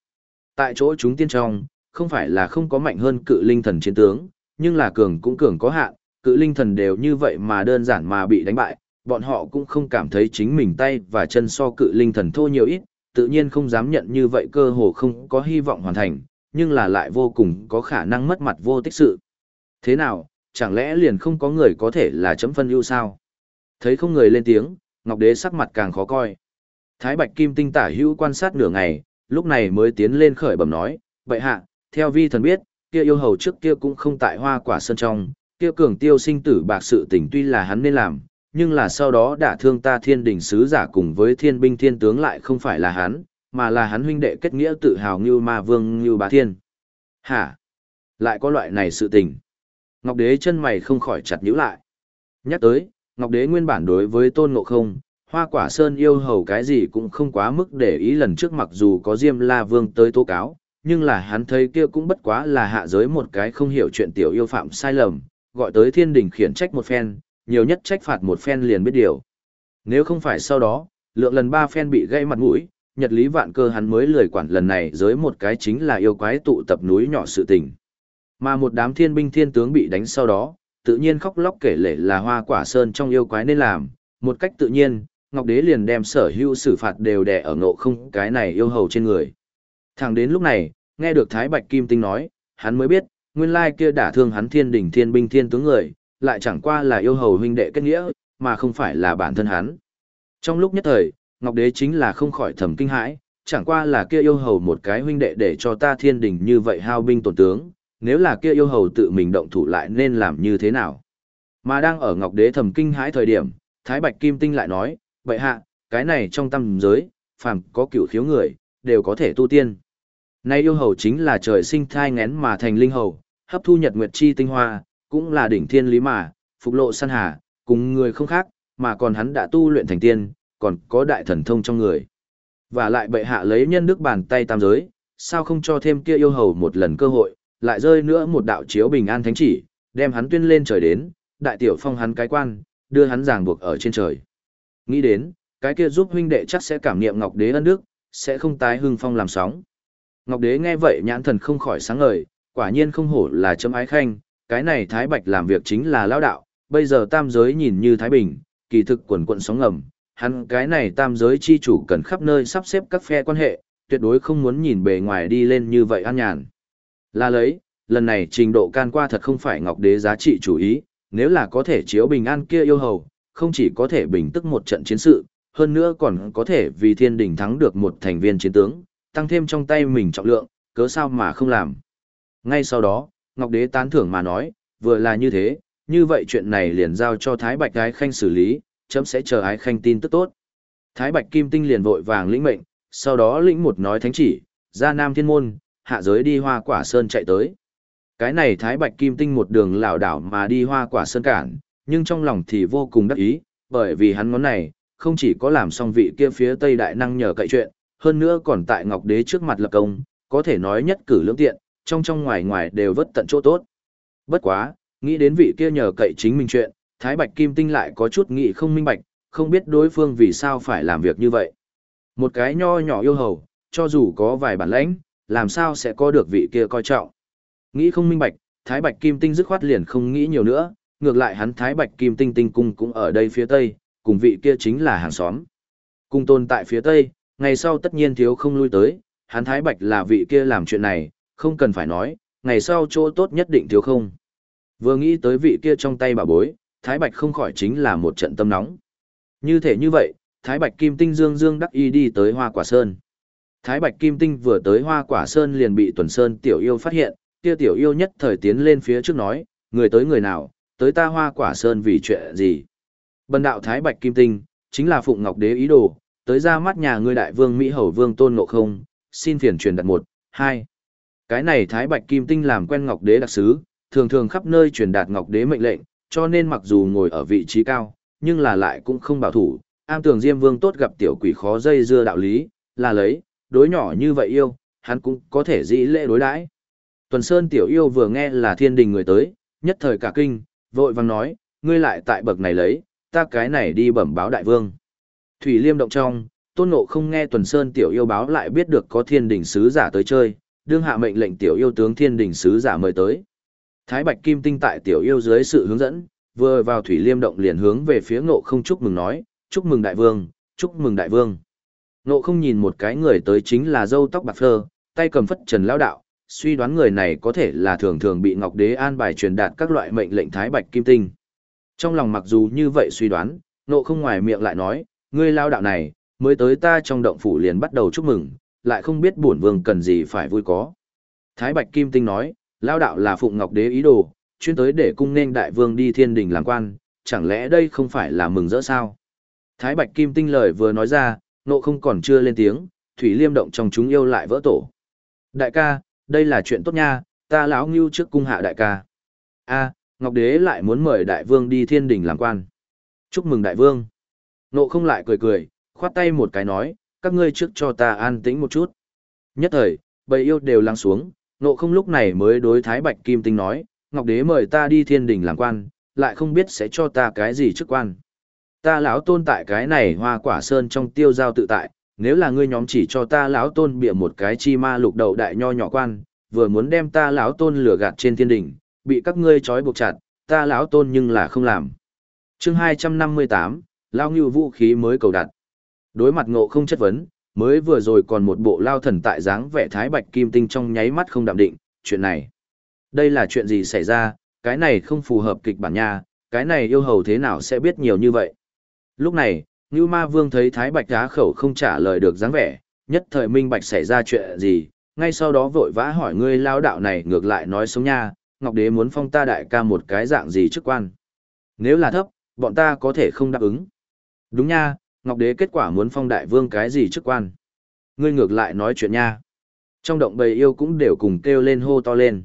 Tại chỗ chúng tiên trong, không phải là không có mạnh hơn cự linh thần chiến tướng, nhưng là cường cũng cường có hạn, cự linh thần đều như vậy mà đơn giản mà bị đánh bại, bọn họ cũng không cảm thấy chính mình tay và chân so cự linh thần thô nhiều ít, tự nhiên không dám nhận như vậy cơ hồ không có hy vọng hoàn thành, nhưng là lại vô cùng có khả năng mất mặt vô tích sự. Thế nào, chẳng lẽ liền không có người có thể là chấm phân ưu sao? Thấy không người lên tiếng, Ngọc Đế sắc mặt càng khó coi. Thái Bạch Kim Tinh tả hữu quan sát nửa ngày, lúc này mới tiến lên khởi bẩm nói, vậy hạ, theo vi thần biết, kia yêu hầu trước kia cũng không tại hoa quả sơn trong, kia cường tiêu sinh tử bạc sự tình tuy là hắn nên làm, nhưng là sau đó đả thương ta thiên đình sứ giả cùng với thiên binh thiên tướng lại không phải là hắn, mà là hắn huynh đệ kết nghĩa tự hào như ma vương như bá thiên. Hả? Lại có loại này sự tình. Ngọc Đế chân mày không khỏi chặt nhíu lại. Nhắc tới, Ngọc Đế nguyên bản đối với tôn ngộ không, hoa quả sơn yêu hầu cái gì cũng không quá mức để ý lần trước mặc dù có Diêm La Vương tới tố cáo, nhưng là hắn thấy kia cũng bất quá là hạ giới một cái không hiểu chuyện tiểu yêu phạm sai lầm, gọi tới thiên đình khiển trách một phen, nhiều nhất trách phạt một phen liền biết điều. Nếu không phải sau đó, lượng lần ba phen bị gây mặt mũi, nhật lý vạn cơ hắn mới lười quản lần này giới một cái chính là yêu quái tụ tập núi nhỏ sự tình. Mà một đám thiên binh thiên tướng bị đánh sau đó, tự nhiên khóc lóc kể lể là hoa quả sơn trong yêu quái nên làm, một cách tự nhiên, Ngọc Đế liền đem sở hữu xử phạt đều đè ở ngộ không cái này yêu hầu trên người. Thẳng đến lúc này, nghe được Thái Bạch Kim Tinh nói, hắn mới biết, nguyên lai kia đả thương hắn thiên đỉnh thiên binh thiên tướng người, lại chẳng qua là yêu hầu huynh đệ kết nghĩa, mà không phải là bản thân hắn. Trong lúc nhất thời, Ngọc Đế chính là không khỏi thầm kinh hãi, chẳng qua là kia yêu hầu một cái huynh đệ để cho ta thiên đình như vậy hao binh tổn tướng, nếu là kia yêu hầu tự mình động thủ lại nên làm như thế nào. Mà đang ở Ngọc Đế thầm kinh hãi thời điểm, Thái Bạch Kim Tinh lại nói, vậy hạ, cái này trong tâm giới, phàm có cửu khiếu người, đều có thể tu tiên. Nay yêu hầu chính là trời sinh thai ngén mà thành linh hầu, hấp thu nhật nguyệt chi tinh hoa, cũng là đỉnh thiên lý mà, phục lộ săn hà, cùng người không khác, mà còn hắn đã tu luyện thành tiên, còn có đại thần thông trong người. Và lại bệ hạ lấy nhân đức bàn tay tam giới, sao không cho thêm kia yêu hầu một lần cơ hội, lại rơi nữa một đạo chiếu bình an thánh chỉ, đem hắn tuyên lên trời đến, đại tiểu phong hắn cái quan, đưa hắn ràng buộc ở trên trời. Nghĩ đến, cái kia giúp huynh đệ chắc sẽ cảm niệm Ngọc Đế ân đức, sẽ không tái hưng phong làm sóng. Ngọc Đế nghe vậy nhãn thần không khỏi sáng ngời, quả nhiên không hổ là chấm ái khanh, cái này Thái Bạch làm việc chính là lao đạo, bây giờ tam giới nhìn như Thái Bình, kỳ thực quần quận sóng ngầm, hắn cái này tam giới chi chủ cần khắp nơi sắp xếp các phe quan hệ, tuyệt đối không muốn nhìn bề ngoài đi lên như vậy an nhàn. Là lấy, lần này trình độ can qua thật không phải Ngọc Đế giá trị chủ ý, nếu là có thể chiếu bình an kia yêu hầu, không chỉ có thể bình tức một trận chiến sự, hơn nữa còn có thể vì thiên đình thắng được một thành viên chiến tướng, tăng thêm trong tay mình trọng lượng, cớ sao mà không làm. Ngay sau đó, Ngọc Đế tán thưởng mà nói, vừa là như thế, như vậy chuyện này liền giao cho Thái Bạch Ái Khanh xử lý, chấm sẽ chờ Ái Khanh tin tức tốt. Thái Bạch Kim Tinh liền vội vàng lĩnh mệnh, sau đó lĩnh một nói thánh chỉ, ra Nam Thiên Môn, hạ giới đi hoa quả sơn chạy tới. Cái này Thái Bạch Kim Tinh một đường lảo đảo mà đi hoa quả sơn cản, nhưng trong lòng thì vô cùng đắc ý, bởi vì hắn ngón này, không chỉ có làm xong vị kia phía Tây Đại Năng nhờ cậy chuyện, hơn nữa còn tại Ngọc Đế trước mặt lập công, có thể nói nhất cử lưỡng tiện, trong trong ngoài ngoài đều vất tận chỗ tốt. Bất quá, nghĩ đến vị kia nhờ cậy chính mình chuyện, Thái Bạch Kim Tinh lại có chút nghĩ không minh bạch, không biết đối phương vì sao phải làm việc như vậy. Một cái nho nhỏ yêu hầu, cho dù có vài bản lãnh, làm sao sẽ có được vị kia coi trọng. Nghĩ không minh bạch, Thái Bạch Kim Tinh dứt khoát liền không nghĩ nhiều nữa, ngược lại hắn Thái Bạch Kim Tinh Tinh cung cũng ở đây phía tây, cùng vị kia chính là hàng xóm. Cung tôn tại phía tây, ngày sau tất nhiên thiếu không lui tới, hắn Thái Bạch là vị kia làm chuyện này, không cần phải nói, ngày sau chỗ tốt nhất định thiếu không. Vừa nghĩ tới vị kia trong tay bà bối, Thái Bạch không khỏi chính là một trận tâm nóng. Như thể như vậy, Thái Bạch Kim Tinh Dương Dương đắc y đi tới Hoa Quả Sơn. Thái Bạch Kim Tinh vừa tới Hoa Quả Sơn liền bị Tuần Sơn tiểu yêu phát hiện, kia tiểu yêu nhất thời tiến lên phía trước nói, người tới người nào, tới ta Hoa Quả Sơn vì chuyện gì. Bần đạo Thái Bạch Kim Tinh, chính là Phụng Ngọc Đế ý đồ, tới ra mắt nhà ngươi đại vương Mỹ Hầu Vương Tôn Ngộ Không, xin phiền truyền đặt một, hai. Cái này Thái Bạch Kim Tinh làm quen Ngọc Đế đặc sứ, thường thường khắp nơi truyền đạt Ngọc Đế mệnh lệnh, cho nên mặc dù ngồi ở vị trí cao, nhưng là lại cũng không bảo thủ, am tường Diêm Vương tốt gặp tiểu quỷ khó dây dưa đạo lý, là lấy, đối nhỏ như vậy yêu, hắn cũng có thể dĩ lễ đối đãi. Tuần Sơn tiểu yêu vừa nghe là thiên đình người tới, nhất thời cả kinh, vội vàng nói, ngươi lại tại bậc này lấy, ta cái này đi bẩm báo đại vương. Thủy Liêm động trong, Tôn Ngộ không nghe Tuần Sơn tiểu yêu báo lại biết được có thiên đình sứ giả tới chơi, đương hạ mệnh lệnh tiểu yêu tướng thiên đình sứ giả mời tới. Thái Bạch Kim Tinh tại tiểu yêu dưới sự hướng dẫn, vừa vào Thủy Liêm động liền hướng về phía Ngộ không chúc mừng nói, chúc mừng đại vương, chúc mừng đại vương. Ngộ không nhìn một cái người tới chính là dâu tóc bạc phơ, tay cầm phất trần lão đạo, suy đoán người này có thể là thường thường bị Ngọc Đế an bài truyền đạt các loại mệnh lệnh Thái Bạch Kim Tinh. Trong lòng mặc dù như vậy suy đoán, nộ không ngoài miệng lại nói, ngươi lao đạo này, mới tới ta trong động phủ liền bắt đầu chúc mừng, lại không biết bổn vương cần gì phải vui có. Thái Bạch Kim Tinh nói, lao đạo là Phụng Ngọc Đế ý đồ, chuyên tới để cung nên đại vương đi thiên đình làm quan, chẳng lẽ đây không phải là mừng rỡ sao? Thái Bạch Kim Tinh lời vừa nói ra, nộ không còn chưa lên tiếng, Thủy Liêm động trong chúng yêu lại vỡ tổ. Đại ca, đây là chuyện tốt nha, ta lão ngưu trước cung hạ đại ca. A, Ngọc Đế lại muốn mời đại vương đi thiên đình làm quan. Chúc mừng đại vương. Nộ không lại cười cười, khoát tay một cái nói, các ngươi trước cho ta an tĩnh một chút. Nhất thời, bầy yêu đều lắng xuống, nộ không lúc này mới đối Thái Bạch Kim Tinh nói, Ngọc Đế mời ta đi thiên đình làm quan, lại không biết sẽ cho ta cái gì chức quan. Ta lão tôn tại cái này hoa quả sơn trong tiêu giao tự tại, nếu là ngươi nhóm chỉ cho ta lão tôn bịa một cái chi ma lục đầu đại nho nhỏ quan, vừa muốn đem ta lão tôn lừa gạt trên thiên đình, bị các ngươi trói buộc chặt, ta lão tôn nhưng là không làm. Chương 258, lao ngưu vũ khí mới cầu đặt. Đối mặt ngộ không chất vấn, mới vừa rồi còn một bộ lao thần tại dáng vẻ thái bạch kim tinh trong nháy mắt không đạm định, chuyện này. Đây là chuyện gì xảy ra, cái này không phù hợp kịch bản nha, cái này yêu hầu thế nào sẽ biết nhiều như vậy. Lúc này, Ngưu Ma Vương thấy Thái Bạch Á khẩu không trả lời được dáng vẻ, nhất thời minh bạch xảy ra chuyện gì, ngay sau đó vội vã hỏi ngươi lao đạo này ngược lại nói sống nha, Ngọc Đế muốn phong ta đại ca một cái dạng gì chức quan. Nếu là thấp, bọn ta có thể không đáp ứng. Đúng nha, Ngọc Đế kết quả muốn phong đại vương cái gì chức quan. Ngươi ngược lại nói chuyện nha. Trong động bầy yêu cũng đều cùng kêu lên hô to lên.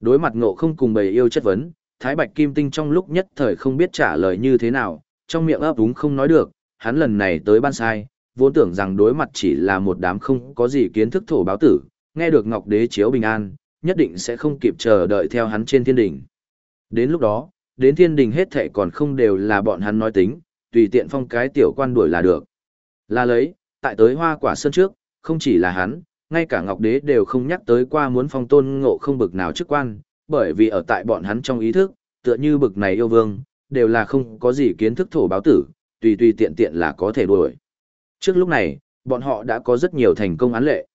Đối mặt ngộ không cùng bầy yêu chất vấn, Thái Bạch Kim Tinh trong lúc nhất thời không biết trả lời như thế nào, trong miệng ấp úng không nói được, hắn lần này tới ban sai, vốn tưởng rằng đối mặt chỉ là một đám không có gì kiến thức thổ báo tử, nghe được Ngọc Đế chiếu bình an, nhất định sẽ không kịp chờ đợi theo hắn trên thiên đỉnh. Đến lúc đó, đến thiên đình hết thệ còn không đều là bọn hắn nói tính, tùy tiện phong cái tiểu quan đuổi là được. Là lấy, tại tới hoa quả sơn trước, không chỉ là hắn, ngay cả Ngọc Đế đều không nhắc tới qua muốn phong tôn ngộ không bực nào chức quan, bởi vì ở tại bọn hắn trong ý thức, tựa như bực này yêu vương, đều là không có gì kiến thức thổ báo tử, tùy tùy tiện tiện là có thể đuổi. Trước lúc này, bọn họ đã có rất nhiều thành công án lệ.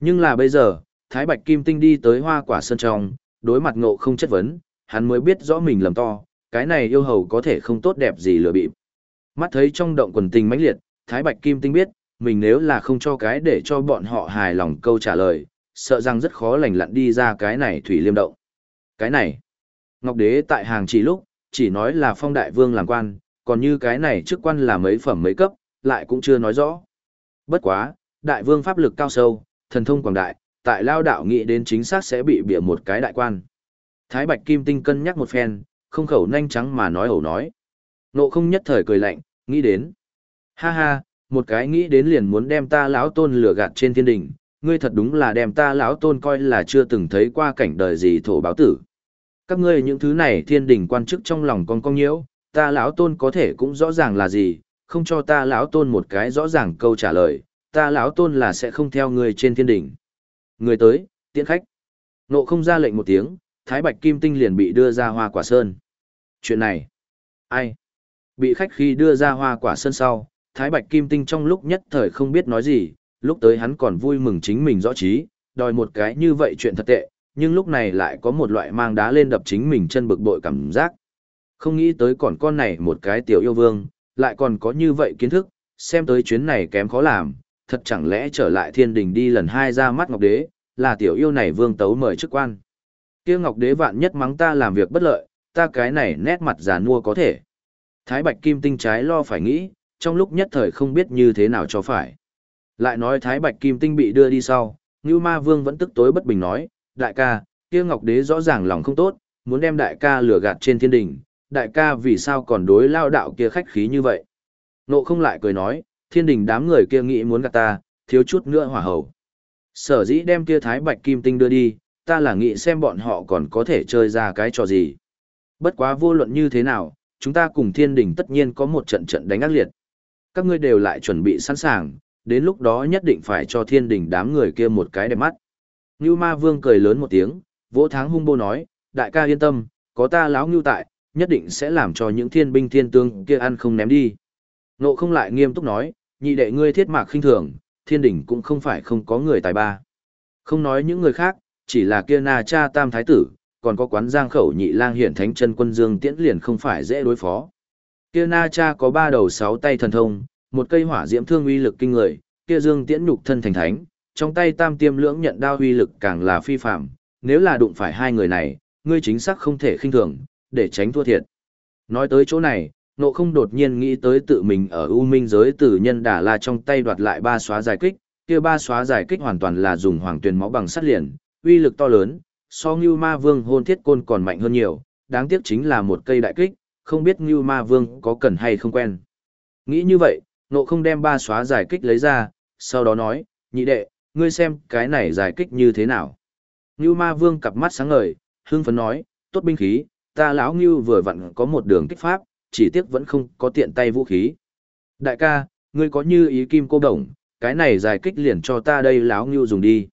Nhưng là bây giờ, Thái Bạch Kim Tinh đi tới hoa quả sơn trong, đối mặt ngộ không chất vấn, hắn mới biết rõ mình lầm to, cái này yêu hầu có thể không tốt đẹp gì lừa bịp. Mắt thấy trong động quần tình mãnh liệt, Thái Bạch Kim Tinh biết, mình nếu là không cho cái để cho bọn họ hài lòng câu trả lời, sợ rằng rất khó lành lặn đi ra cái này thủy liêm động. Cái này, Ngọc Đế tại hàng chỉ lúc, chỉ nói là phong đại vương làm quan, còn như cái này chức quan là mấy phẩm mấy cấp, lại cũng chưa nói rõ. Bất quá, đại vương pháp lực cao sâu, thần thông quảng đại, tại lao đạo nghĩ đến chính xác sẽ bị bịa một cái đại quan. Thái Bạch Kim Tinh cân nhắc một phen, không khẩu nhanh trắng mà nói ẩu nói. Nộ không nhất thời cười lạnh, nghĩ đến. Ha ha, một cái nghĩ đến liền muốn đem ta lão tôn lừa gạt trên thiên đình, ngươi thật đúng là đem ta lão tôn coi là chưa từng thấy qua cảnh đời gì thổ báo tử. Các ngươi những thứ này thiên đình quan chức trong lòng con con nhiễu, ta lão tôn có thể cũng rõ ràng là gì, không cho ta lão tôn một cái rõ ràng câu trả lời, ta lão tôn là sẽ không theo người trên thiên đình. Người tới, tiễn khách. Nộ không ra lệnh một tiếng, Thái Bạch Kim Tinh liền bị đưa ra hoa quả sơn. Chuyện này, ai? Bị khách khi đưa ra hoa quả sơn sau, Thái Bạch Kim Tinh trong lúc nhất thời không biết nói gì, lúc tới hắn còn vui mừng chính mình rõ trí, đòi một cái như vậy chuyện thật tệ, nhưng lúc này lại có một loại mang đá lên đập chính mình chân bực bội cảm giác. Không nghĩ tới còn con này một cái tiểu yêu vương, lại còn có như vậy kiến thức, xem tới chuyến này kém khó làm, thật chẳng lẽ trở lại thiên đình đi lần hai ra mắt ngọc đế, là tiểu yêu này vương tấu mời chức quan kia ngọc đế vạn nhất mắng ta làm việc bất lợi, ta cái này nét mặt giả mua có thể. Thái Bạch Kim Tinh trái lo phải nghĩ, trong lúc nhất thời không biết như thế nào cho phải. Lại nói Thái Bạch Kim Tinh bị đưa đi sau, Ngưu Ma Vương vẫn tức tối bất bình nói, đại ca, kia ngọc đế rõ ràng lòng không tốt, muốn đem đại ca lừa gạt trên thiên đình, đại ca vì sao còn đối lao đạo kia khách khí như vậy. Nộ không lại cười nói, thiên đình đám người kia nghĩ muốn gạt ta, thiếu chút nữa hỏa hầu. Sở dĩ đem kia Thái Bạch Kim Tinh đưa đi, ta là nghĩ xem bọn họ còn có thể chơi ra cái trò gì. Bất quá vô luận như thế nào, chúng ta cùng thiên đình tất nhiên có một trận trận đánh ác liệt. Các ngươi đều lại chuẩn bị sẵn sàng, đến lúc đó nhất định phải cho thiên đình đám người kia một cái đẹp mắt. Ngưu ma vương cười lớn một tiếng, vỗ tháng hung bô nói, đại ca yên tâm, có ta láo ngưu tại, nhất định sẽ làm cho những thiên binh thiên tướng kia ăn không ném đi. Nộ không lại nghiêm túc nói, nhị đệ ngươi thiết mạc khinh thường, thiên đình cũng không phải không có người tài ba. Không nói những người khác, chỉ là kia na cha tam thái tử, còn có quán giang khẩu nhị lang hiển thánh chân quân dương tiễn liền không phải dễ đối phó. Kia na cha có ba đầu sáu tay thần thông, một cây hỏa diễm thương uy lực kinh người, kia dương tiễn nhục thân thành thánh, trong tay tam tiêm lưỡng nhận đao uy lực càng là phi phạm, nếu là đụng phải hai người này, ngươi chính xác không thể khinh thường, để tránh thua thiệt. Nói tới chỗ này, nộ không đột nhiên nghĩ tới tự mình ở U Minh giới tử nhân đà la trong tay đoạt lại ba xóa giải kích, kia ba xóa giải kích hoàn toàn là dùng hoàng tuyền máu bằng sắt liền, uy lực to lớn, so Ngưu Ma Vương hôn thiết côn còn mạnh hơn nhiều, đáng tiếc chính là một cây đại kích, không biết Ngưu Ma Vương có cần hay không quen. Nghĩ như vậy, nộ không đem ba xóa giải kích lấy ra, sau đó nói, nhị đệ, ngươi xem cái này giải kích như thế nào. Ngưu Ma Vương cặp mắt sáng ngời, hưng phấn nói, tốt binh khí, ta lão Ngưu vừa vặn có một đường kích pháp, chỉ tiếc vẫn không có tiện tay vũ khí. Đại ca, ngươi có như ý kim cô đồng, cái này giải kích liền cho ta đây lão Ngưu dùng đi.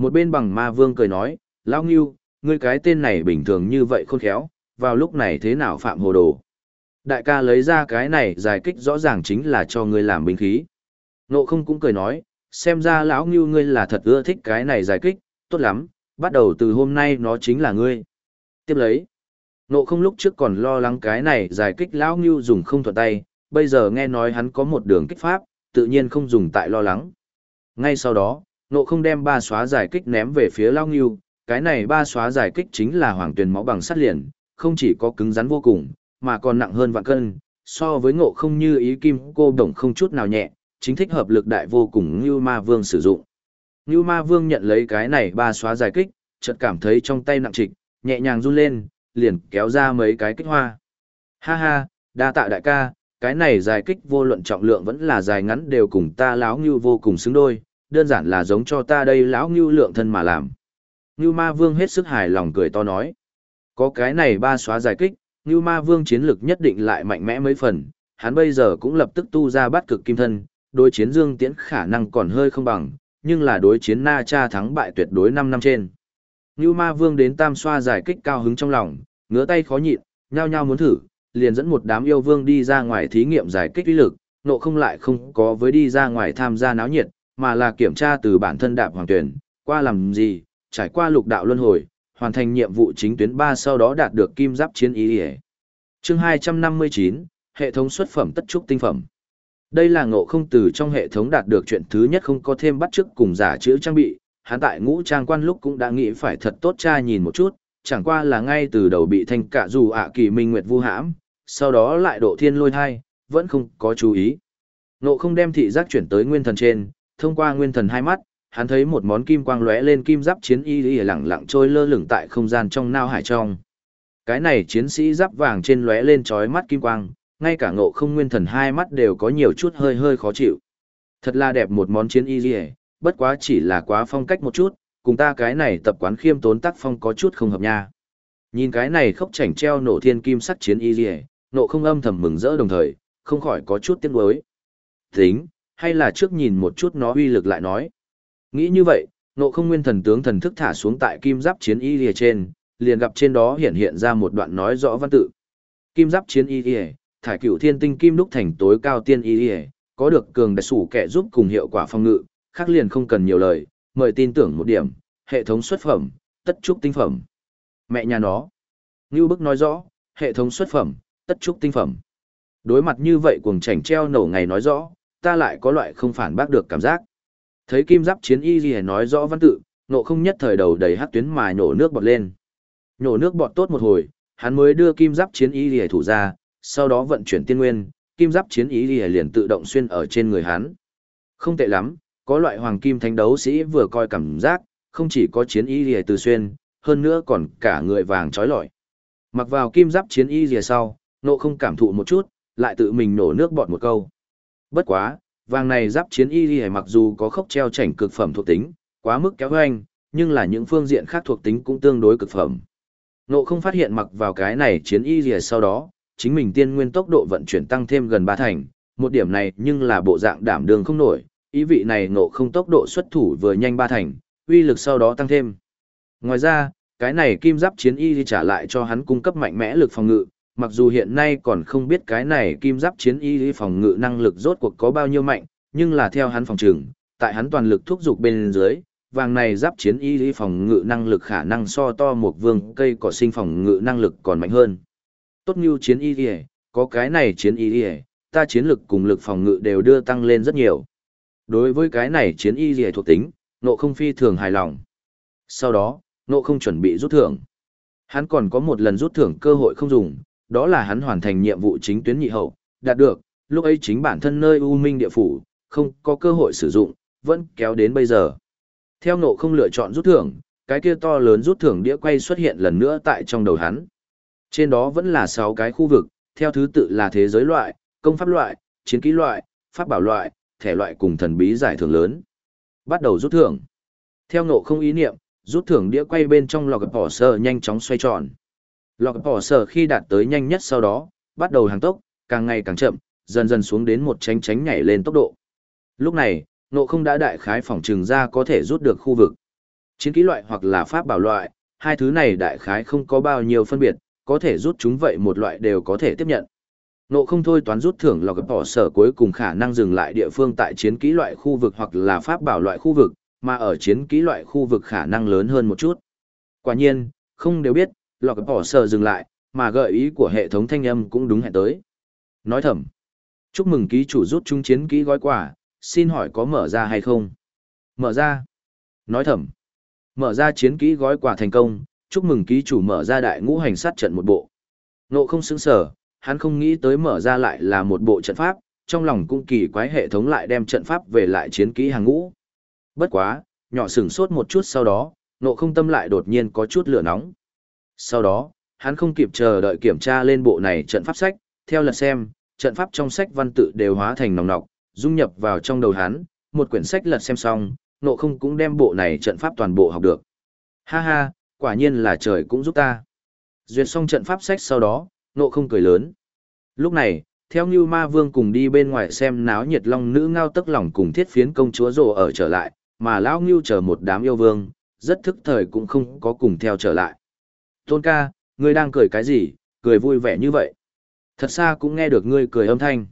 Một bên bằng ma vương cười nói, lão ngưu, ngươi cái tên này bình thường như vậy khôn khéo, vào lúc này thế nào phạm hồ đồ. Đại ca lấy ra cái này giải kích rõ ràng chính là cho ngươi làm binh khí. Nộ không cũng cười nói, xem ra lão ngưu ngươi là thật ưa thích cái này giải kích, tốt lắm, bắt đầu từ hôm nay nó chính là ngươi. Tiếp lấy. Nộ không lúc trước còn lo lắng cái này giải kích lão ngưu dùng không thuận tay, bây giờ nghe nói hắn có một đường kích pháp, tự nhiên không dùng tại lo lắng. Ngay sau đó, nộ không đem ba xóa giải kích ném về phía lão ngưu, cái này ba xóa giải kích chính là hoàng tuyền máu bằng sắt liền, không chỉ có cứng rắn vô cùng, mà còn nặng hơn vạn cân, so với ngộ không như ý kim cô đồng không chút nào nhẹ, chính thích hợp lực đại vô cùng như ma vương sử dụng. Như ma vương nhận lấy cái này ba xóa giải kích, chợt cảm thấy trong tay nặng trịch, nhẹ nhàng run lên, liền kéo ra mấy cái kích hoa. Ha ha, đa tạ đại ca, cái này dài kích vô luận trọng lượng vẫn là dài ngắn đều cùng ta lão ngưu vô cùng xứng đôi, đơn giản là giống cho ta đây lão ngưu lượng thân mà làm. Ngưu ma vương hết sức hài lòng cười to nói. Có cái này ba xóa dài kích, Ngưu ma vương chiến lực nhất định lại mạnh mẽ mấy phần, hắn bây giờ cũng lập tức tu ra bát cực kim thân, đối chiến dương tiễn khả năng còn hơi không bằng, nhưng là đối chiến na cha thắng bại tuyệt đối 5 năm trên. Như ma vương đến tam xoa giải kích cao hứng trong lòng, ngứa tay khó nhịn, nhao nhao muốn thử, liền dẫn một đám yêu vương đi ra ngoài thí nghiệm giải kích uy lực, nộ không lại không có với đi ra ngoài tham gia náo nhiệt, mà là kiểm tra từ bản thân đạp hoàng tuyển, qua làm gì, trải qua lục đạo luân hồi, hoàn thành nhiệm vụ chính tuyến 3 sau đó đạt được kim giáp chiến ý hề. Chương 259, hệ thống xuất phẩm tất trúc tinh phẩm. Đây là ngộ không từ trong hệ thống đạt được chuyện thứ nhất không có thêm bắt chước cùng giả chữ trang bị, hắn tại ngũ trang quan lúc cũng đã nghĩ phải thật tốt tra nhìn một chút, chẳng qua là ngay từ đầu bị thanh cả dù ạ kỳ minh nguyệt vu hãm, sau đó lại độ thiên lôi thai, vẫn không có chú ý. Nộ không đem thị giác chuyển tới nguyên thần trên, thông qua nguyên thần hai mắt, hắn thấy một món kim quang lóe lên kim giáp chiến y y lẳng lặng trôi lơ lửng tại không gian trong nao hải trong. Cái này chiến sĩ giáp vàng trên lóe lên chói mắt kim quang, ngay cả ngộ không nguyên thần hai mắt đều có nhiều chút hơi hơi khó chịu. Thật là đẹp một món chiến y y, bất quá chỉ là quá phong cách một chút, cùng ta cái này tập quán khiêm tốn tác phong có chút không hợp nha. Nhìn cái này khốc chảnh treo nổ thiên kim sắc chiến y liề, nộ không âm thầm mừng rỡ đồng thời, không khỏi có chút tiếc nuối. Tính, hay là trước nhìn một chút nó uy lực lại nói. Nghĩ như vậy, nộ không nguyên thần tướng thần thức thả xuống tại kim giáp chiến y lìa trên, liền gặp trên đó hiện hiện ra một đoạn nói rõ văn tự. Kim giáp chiến y lìa, thải cửu thiên tinh kim đúc thành tối cao tiên y lìa, có được cường đại sủ kẻ giúp cùng hiệu quả phong ngự, khác liền không cần nhiều lời, mời tin tưởng một điểm, hệ thống xuất phẩm, tất trúc tinh phẩm. Mẹ nhà nó. Ngưu bức nói rõ, hệ thống xuất phẩm, tất trúc tinh phẩm. Đối mặt như vậy cuồng chảnh treo nổ ngày nói rõ, ta lại có loại không phản bác được cảm giác. Thấy kim giáp chiến y gì nói rõ văn tự, nộ không nhất thời đầu đầy hát tuyến mà nhổ nước bọt lên. Nhổ nước bọt tốt một hồi, hắn mới đưa kim giáp chiến y gì thủ ra, sau đó vận chuyển tiên nguyên, kim giáp chiến y gì liền tự động xuyên ở trên người hắn. Không tệ lắm, có loại hoàng kim thánh đấu sĩ vừa coi cảm giác, không chỉ có chiến y rìa từ xuyên, hơn nữa còn cả người vàng trói lọi. Mặc vào kim giáp chiến y rìa sau, nộ không cảm thụ một chút, lại tự mình nổ nước bọt một câu. Bất quá, vàng này giáp chiến y rìa mặc dù có khốc treo chảnh cực phẩm thuộc tính, quá mức kéo hoanh, nhưng là những phương diện khác thuộc tính cũng tương đối cực phẩm. Nộ không phát hiện mặc vào cái này chiến y rìa sau đó, chính mình tiên nguyên tốc độ vận chuyển tăng thêm gần ba thành, một điểm này nhưng là bộ dạng đảm đường không nổi, ý vị này nộ không tốc độ xuất thủ vừa nhanh ba thành, uy lực sau đó tăng thêm. Ngoài ra, cái này kim giáp chiến y trả lại cho hắn cung cấp mạnh mẽ lực phòng ngự, mặc dù hiện nay còn không biết cái này kim giáp chiến y phòng ngự năng lực rốt cuộc có bao nhiêu mạnh, nhưng là theo hắn phòng trường, tại hắn toàn lực thúc dục bên dưới, vàng này giáp chiến y phòng ngự năng lực khả năng so to một vương cây cỏ sinh phòng ngự năng lực còn mạnh hơn. Tốt như chiến y có cái này chiến y ta chiến lực cùng lực phòng ngự đều đưa tăng lên rất nhiều. Đối với cái này chiến y thuộc tính, nộ không phi thường hài lòng. Sau đó, nộ không chuẩn bị rút thưởng. Hắn còn có một lần rút thưởng cơ hội không dùng, đó là hắn hoàn thành nhiệm vụ chính tuyến nhị hậu, đạt được, lúc ấy chính bản thân nơi U Minh địa phủ, không có cơ hội sử dụng, vẫn kéo đến bây giờ. Theo nộ không lựa chọn rút thưởng, cái kia to lớn rút thưởng đĩa quay xuất hiện lần nữa tại trong đầu hắn. Trên đó vẫn là 6 cái khu vực, theo thứ tự là thế giới loại, công pháp loại, chiến kỹ loại, pháp bảo loại, thể loại cùng thần bí giải thưởng lớn. Bắt đầu rút thưởng. Theo nộ không ý niệm, rút thưởng đĩa quay bên trong lọc bỏ sờ nhanh chóng xoay tròn. Lọc bỏ sờ khi đạt tới nhanh nhất sau đó, bắt đầu hàng tốc, càng ngày càng chậm, dần dần xuống đến một tránh tránh nhảy lên tốc độ. Lúc này, nộ không đã đại khái phòng trừng ra có thể rút được khu vực. Chiến kỹ loại hoặc là pháp bảo loại, hai thứ này đại khái không có bao nhiêu phân biệt, có thể rút chúng vậy một loại đều có thể tiếp nhận. Nộ không thôi toán rút thưởng lọc bỏ sở cuối cùng khả năng dừng lại địa phương tại chiến kỹ loại khu vực hoặc là pháp bảo loại khu vực, mà ở chiến kỹ loại khu vực khả năng lớn hơn một chút. Quả nhiên, không đều biết, lọc bỏ sở dừng lại, mà gợi ý của hệ thống thanh âm cũng đúng hẹn tới. Nói thầm. Chúc mừng ký chủ rút chung chiến kỹ gói quà, xin hỏi có mở ra hay không? Mở ra. Nói thầm. Mở ra chiến kỹ gói quà thành công, chúc mừng ký chủ mở ra đại ngũ hành sát trận một bộ. Nộ không xứng sở, hắn không nghĩ tới mở ra lại là một bộ trận pháp, trong lòng cũng kỳ quái hệ thống lại đem trận pháp về lại chiến kỹ hàng ngũ. Bất quá, nhỏ sửng sốt một chút sau đó, nộ không tâm lại đột nhiên có chút lửa nóng. Sau đó, hắn không kịp chờ đợi kiểm tra lên bộ này trận pháp sách, theo lần xem, trận pháp trong sách văn tự đều hóa thành nòng nọc, dung nhập vào trong đầu hắn, một quyển sách lật xem xong, nộ không cũng đem bộ này trận pháp toàn bộ học được. Ha ha, quả nhiên là trời cũng giúp ta. Duyệt xong trận pháp sách sau đó, nộ không cười lớn. Lúc này, theo như ma vương cùng đi bên ngoài xem náo nhiệt long nữ ngao tức lòng cùng thiết phiến công chúa rồ ở trở lại, mà lão ngưu chờ một đám yêu vương, rất thức thời cũng không có cùng theo trở lại. Tôn ca, ngươi đang cười cái gì, cười vui vẻ như vậy. Thật xa cũng nghe được ngươi cười âm thanh.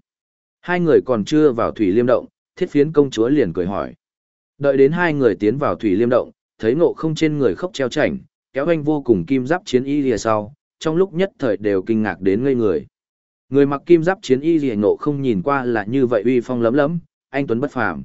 Hai người còn chưa vào thủy liêm động, thiết phiến công chúa liền cười hỏi. Đợi đến hai người tiến vào thủy liêm động, thấy ngộ không trên người khóc treo chảnh, kéo anh vô cùng kim giáp chiến y lìa sau, trong lúc nhất thời đều kinh ngạc đến ngây người. Người mặc kim giáp chiến y rìa ngộ không nhìn qua là như vậy uy phong lấm lấm, anh Tuấn bất phàm.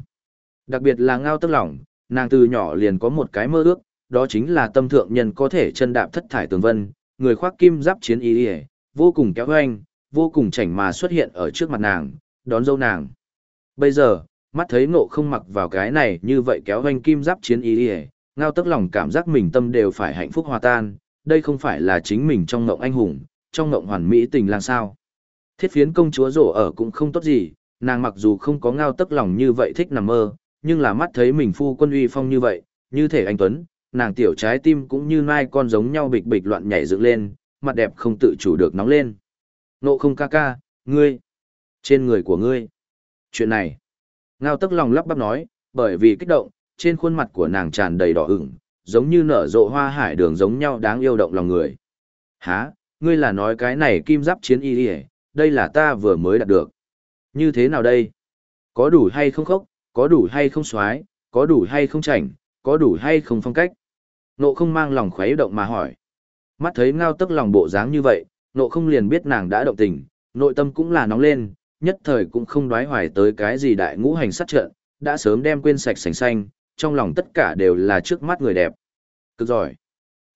Đặc biệt là ngao tức lỏng, nàng từ nhỏ liền có một cái mơ ước, đó chính là tâm thượng nhân có thể chân đạp thất thải tường vân, người khoác kim giáp chiến y lìa, vô cùng kéo anh, vô cùng chảnh mà xuất hiện ở trước mặt nàng, đón dâu nàng. Bây giờ, mắt thấy ngộ không mặc vào cái này như vậy kéo anh kim giáp chiến y lìa, ngao tức lòng cảm giác mình tâm đều phải hạnh phúc hòa tan, đây không phải là chính mình trong ngộng anh hùng, trong ngộng hoàn mỹ tình lang sao. Thiết phiến công chúa rổ ở cũng không tốt gì, nàng mặc dù không có ngao tức lòng như vậy thích nằm mơ, nhưng là mắt thấy mình phu quân uy phong như vậy, như thể anh Tuấn, nàng tiểu trái tim cũng như mai con giống nhau bịch bịch loạn nhảy dựng lên, mặt đẹp không tự chủ được nóng lên. Nộ không ca ca, ngươi, trên người của ngươi. Chuyện này, ngao tức lòng lắp bắp nói, bởi vì kích động, trên khuôn mặt của nàng tràn đầy đỏ ửng, giống như nở rộ hoa hải đường giống nhau đáng yêu động lòng người. Hả, ngươi là nói cái này kim giáp chiến y đi đây là ta vừa mới đạt được. Như thế nào đây? Có đủ hay không khốc, có đủ hay không xoái, có đủ hay không chảnh, có đủ hay không phong cách? Nộ không mang lòng khuấy động mà hỏi. Mắt thấy ngao tức lòng bộ dáng như vậy, nộ không liền biết nàng đã động tình, nội tâm cũng là nóng lên, nhất thời cũng không đoái hoài tới cái gì đại ngũ hành sát trận, đã sớm đem quên sạch sành xanh, trong lòng tất cả đều là trước mắt người đẹp. Cực giỏi.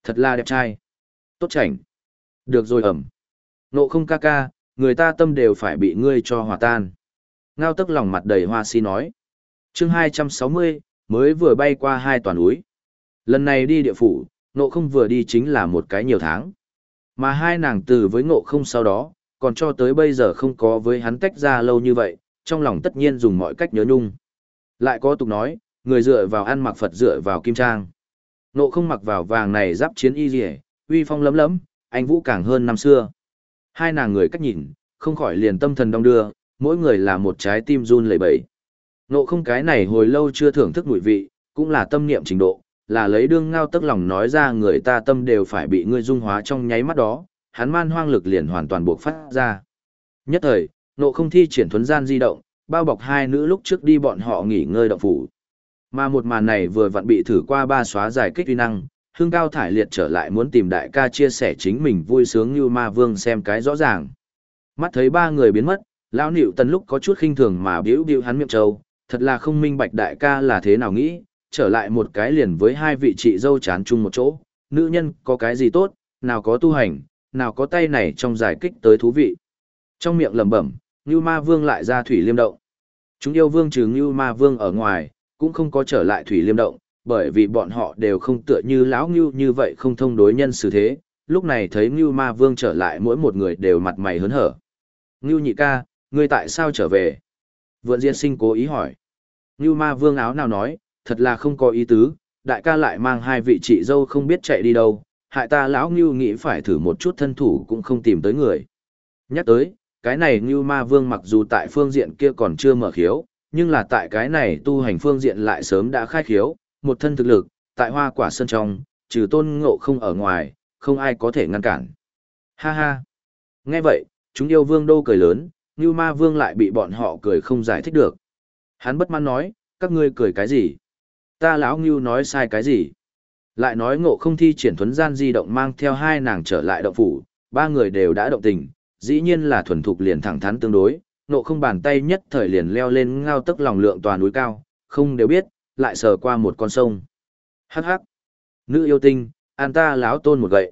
Thật là đẹp trai. Tốt chảnh. Được rồi ẩm. Nộ không ca ca, người ta tâm đều phải bị ngươi cho hòa tan. Ngao tức lòng mặt đầy hoa si nói. chương 260, mới vừa bay qua hai toàn núi. Lần này đi địa phủ, nộ không vừa đi chính là một cái nhiều tháng. Mà hai nàng từ với ngộ không sau đó, còn cho tới bây giờ không có với hắn tách ra lâu như vậy, trong lòng tất nhiên dùng mọi cách nhớ nhung. Lại có tục nói, người dựa vào ăn mặc Phật dựa vào kim trang. Nộ không mặc vào vàng này giáp chiến y rỉ, uy phong lấm lấm, anh vũ càng hơn năm xưa. Hai nàng người cách nhìn, không khỏi liền tâm thần đong đưa, mỗi người là một trái tim run lẩy bẩy. Nộ không cái này hồi lâu chưa thưởng thức mùi vị, cũng là tâm niệm trình độ, là lấy đương ngao tức lòng nói ra người ta tâm đều phải bị ngươi dung hóa trong nháy mắt đó, hắn man hoang lực liền hoàn toàn buộc phát ra. Nhất thời, nộ không thi triển thuấn gian di động, bao bọc hai nữ lúc trước đi bọn họ nghỉ ngơi động phủ. Mà một màn này vừa vặn bị thử qua ba xóa giải kích uy năng, hương cao thải liệt trở lại muốn tìm đại ca chia sẻ chính mình vui sướng như ma vương xem cái rõ ràng. Mắt thấy ba người biến mất, lão nịu tần lúc có chút khinh thường mà biểu biểu hắn miệng trâu, thật là không minh bạch đại ca là thế nào nghĩ, trở lại một cái liền với hai vị chị dâu chán chung một chỗ, nữ nhân có cái gì tốt, nào có tu hành, nào có tay này trong giải kích tới thú vị. Trong miệng lẩm bẩm, như Ma Vương lại ra thủy liêm động. Chúng yêu vương trừ như Ma Vương ở ngoài, cũng không có trở lại thủy liêm động, bởi vì bọn họ đều không tựa như lão Ngưu như vậy không thông đối nhân xử thế. Lúc này thấy Ngưu Ma Vương trở lại mỗi một người đều mặt mày hớn hở. Ngưu nhị ca, ngươi tại sao trở về? Vượn Diên Sinh cố ý hỏi. Ngưu Ma Vương áo nào nói, thật là không có ý tứ, đại ca lại mang hai vị chị dâu không biết chạy đi đâu, hại ta lão Ngưu nghĩ phải thử một chút thân thủ cũng không tìm tới người. Nhắc tới, cái này Ngưu Ma Vương mặc dù tại phương diện kia còn chưa mở khiếu, nhưng là tại cái này tu hành phương diện lại sớm đã khai khiếu, một thân thực lực, tại hoa quả sơn trong, trừ tôn ngộ không ở ngoài, không ai có thể ngăn cản. Ha ha! Nghe vậy, chúng yêu vương đô cười lớn, như Ma Vương lại bị bọn họ cười không giải thích được. Hắn bất mãn nói, các ngươi cười cái gì? Ta lão Ngưu nói sai cái gì? Lại nói ngộ không thi triển thuấn gian di động mang theo hai nàng trở lại động phủ, ba người đều đã động tình, dĩ nhiên là thuần thục liền thẳng thắn tương đối, Nộ không bàn tay nhất thời liền leo lên ngao tức lòng lượng tòa núi cao, không đều biết, lại sờ qua một con sông. Hắc hắc! Nữ yêu tinh, an ta lão tôn một gậy.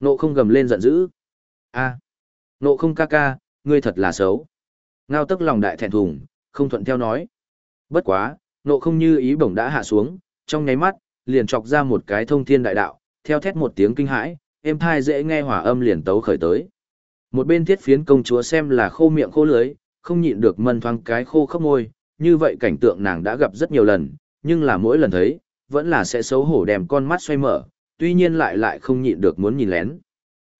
Nộ không gầm lên giận dữ. a Nộ không ca ca, ngươi thật là xấu. Ngao tức lòng đại thẹn thùng, không thuận theo nói. Bất quá, Nộ không như ý bổng đã hạ xuống, trong nháy mắt, liền chọc ra một cái thông thiên đại đạo, theo thét một tiếng kinh hãi, êm thai dễ nghe hỏa âm liền tấu khởi tới. Một bên thiết phiến công chúa xem là khô miệng khô lưới, không nhịn được mân thoáng cái khô khốc môi, như vậy cảnh tượng nàng đã gặp rất nhiều lần, nhưng là mỗi lần thấy, vẫn là sẽ xấu hổ đem con mắt xoay mở, tuy nhiên lại lại không nhịn được muốn nhìn lén.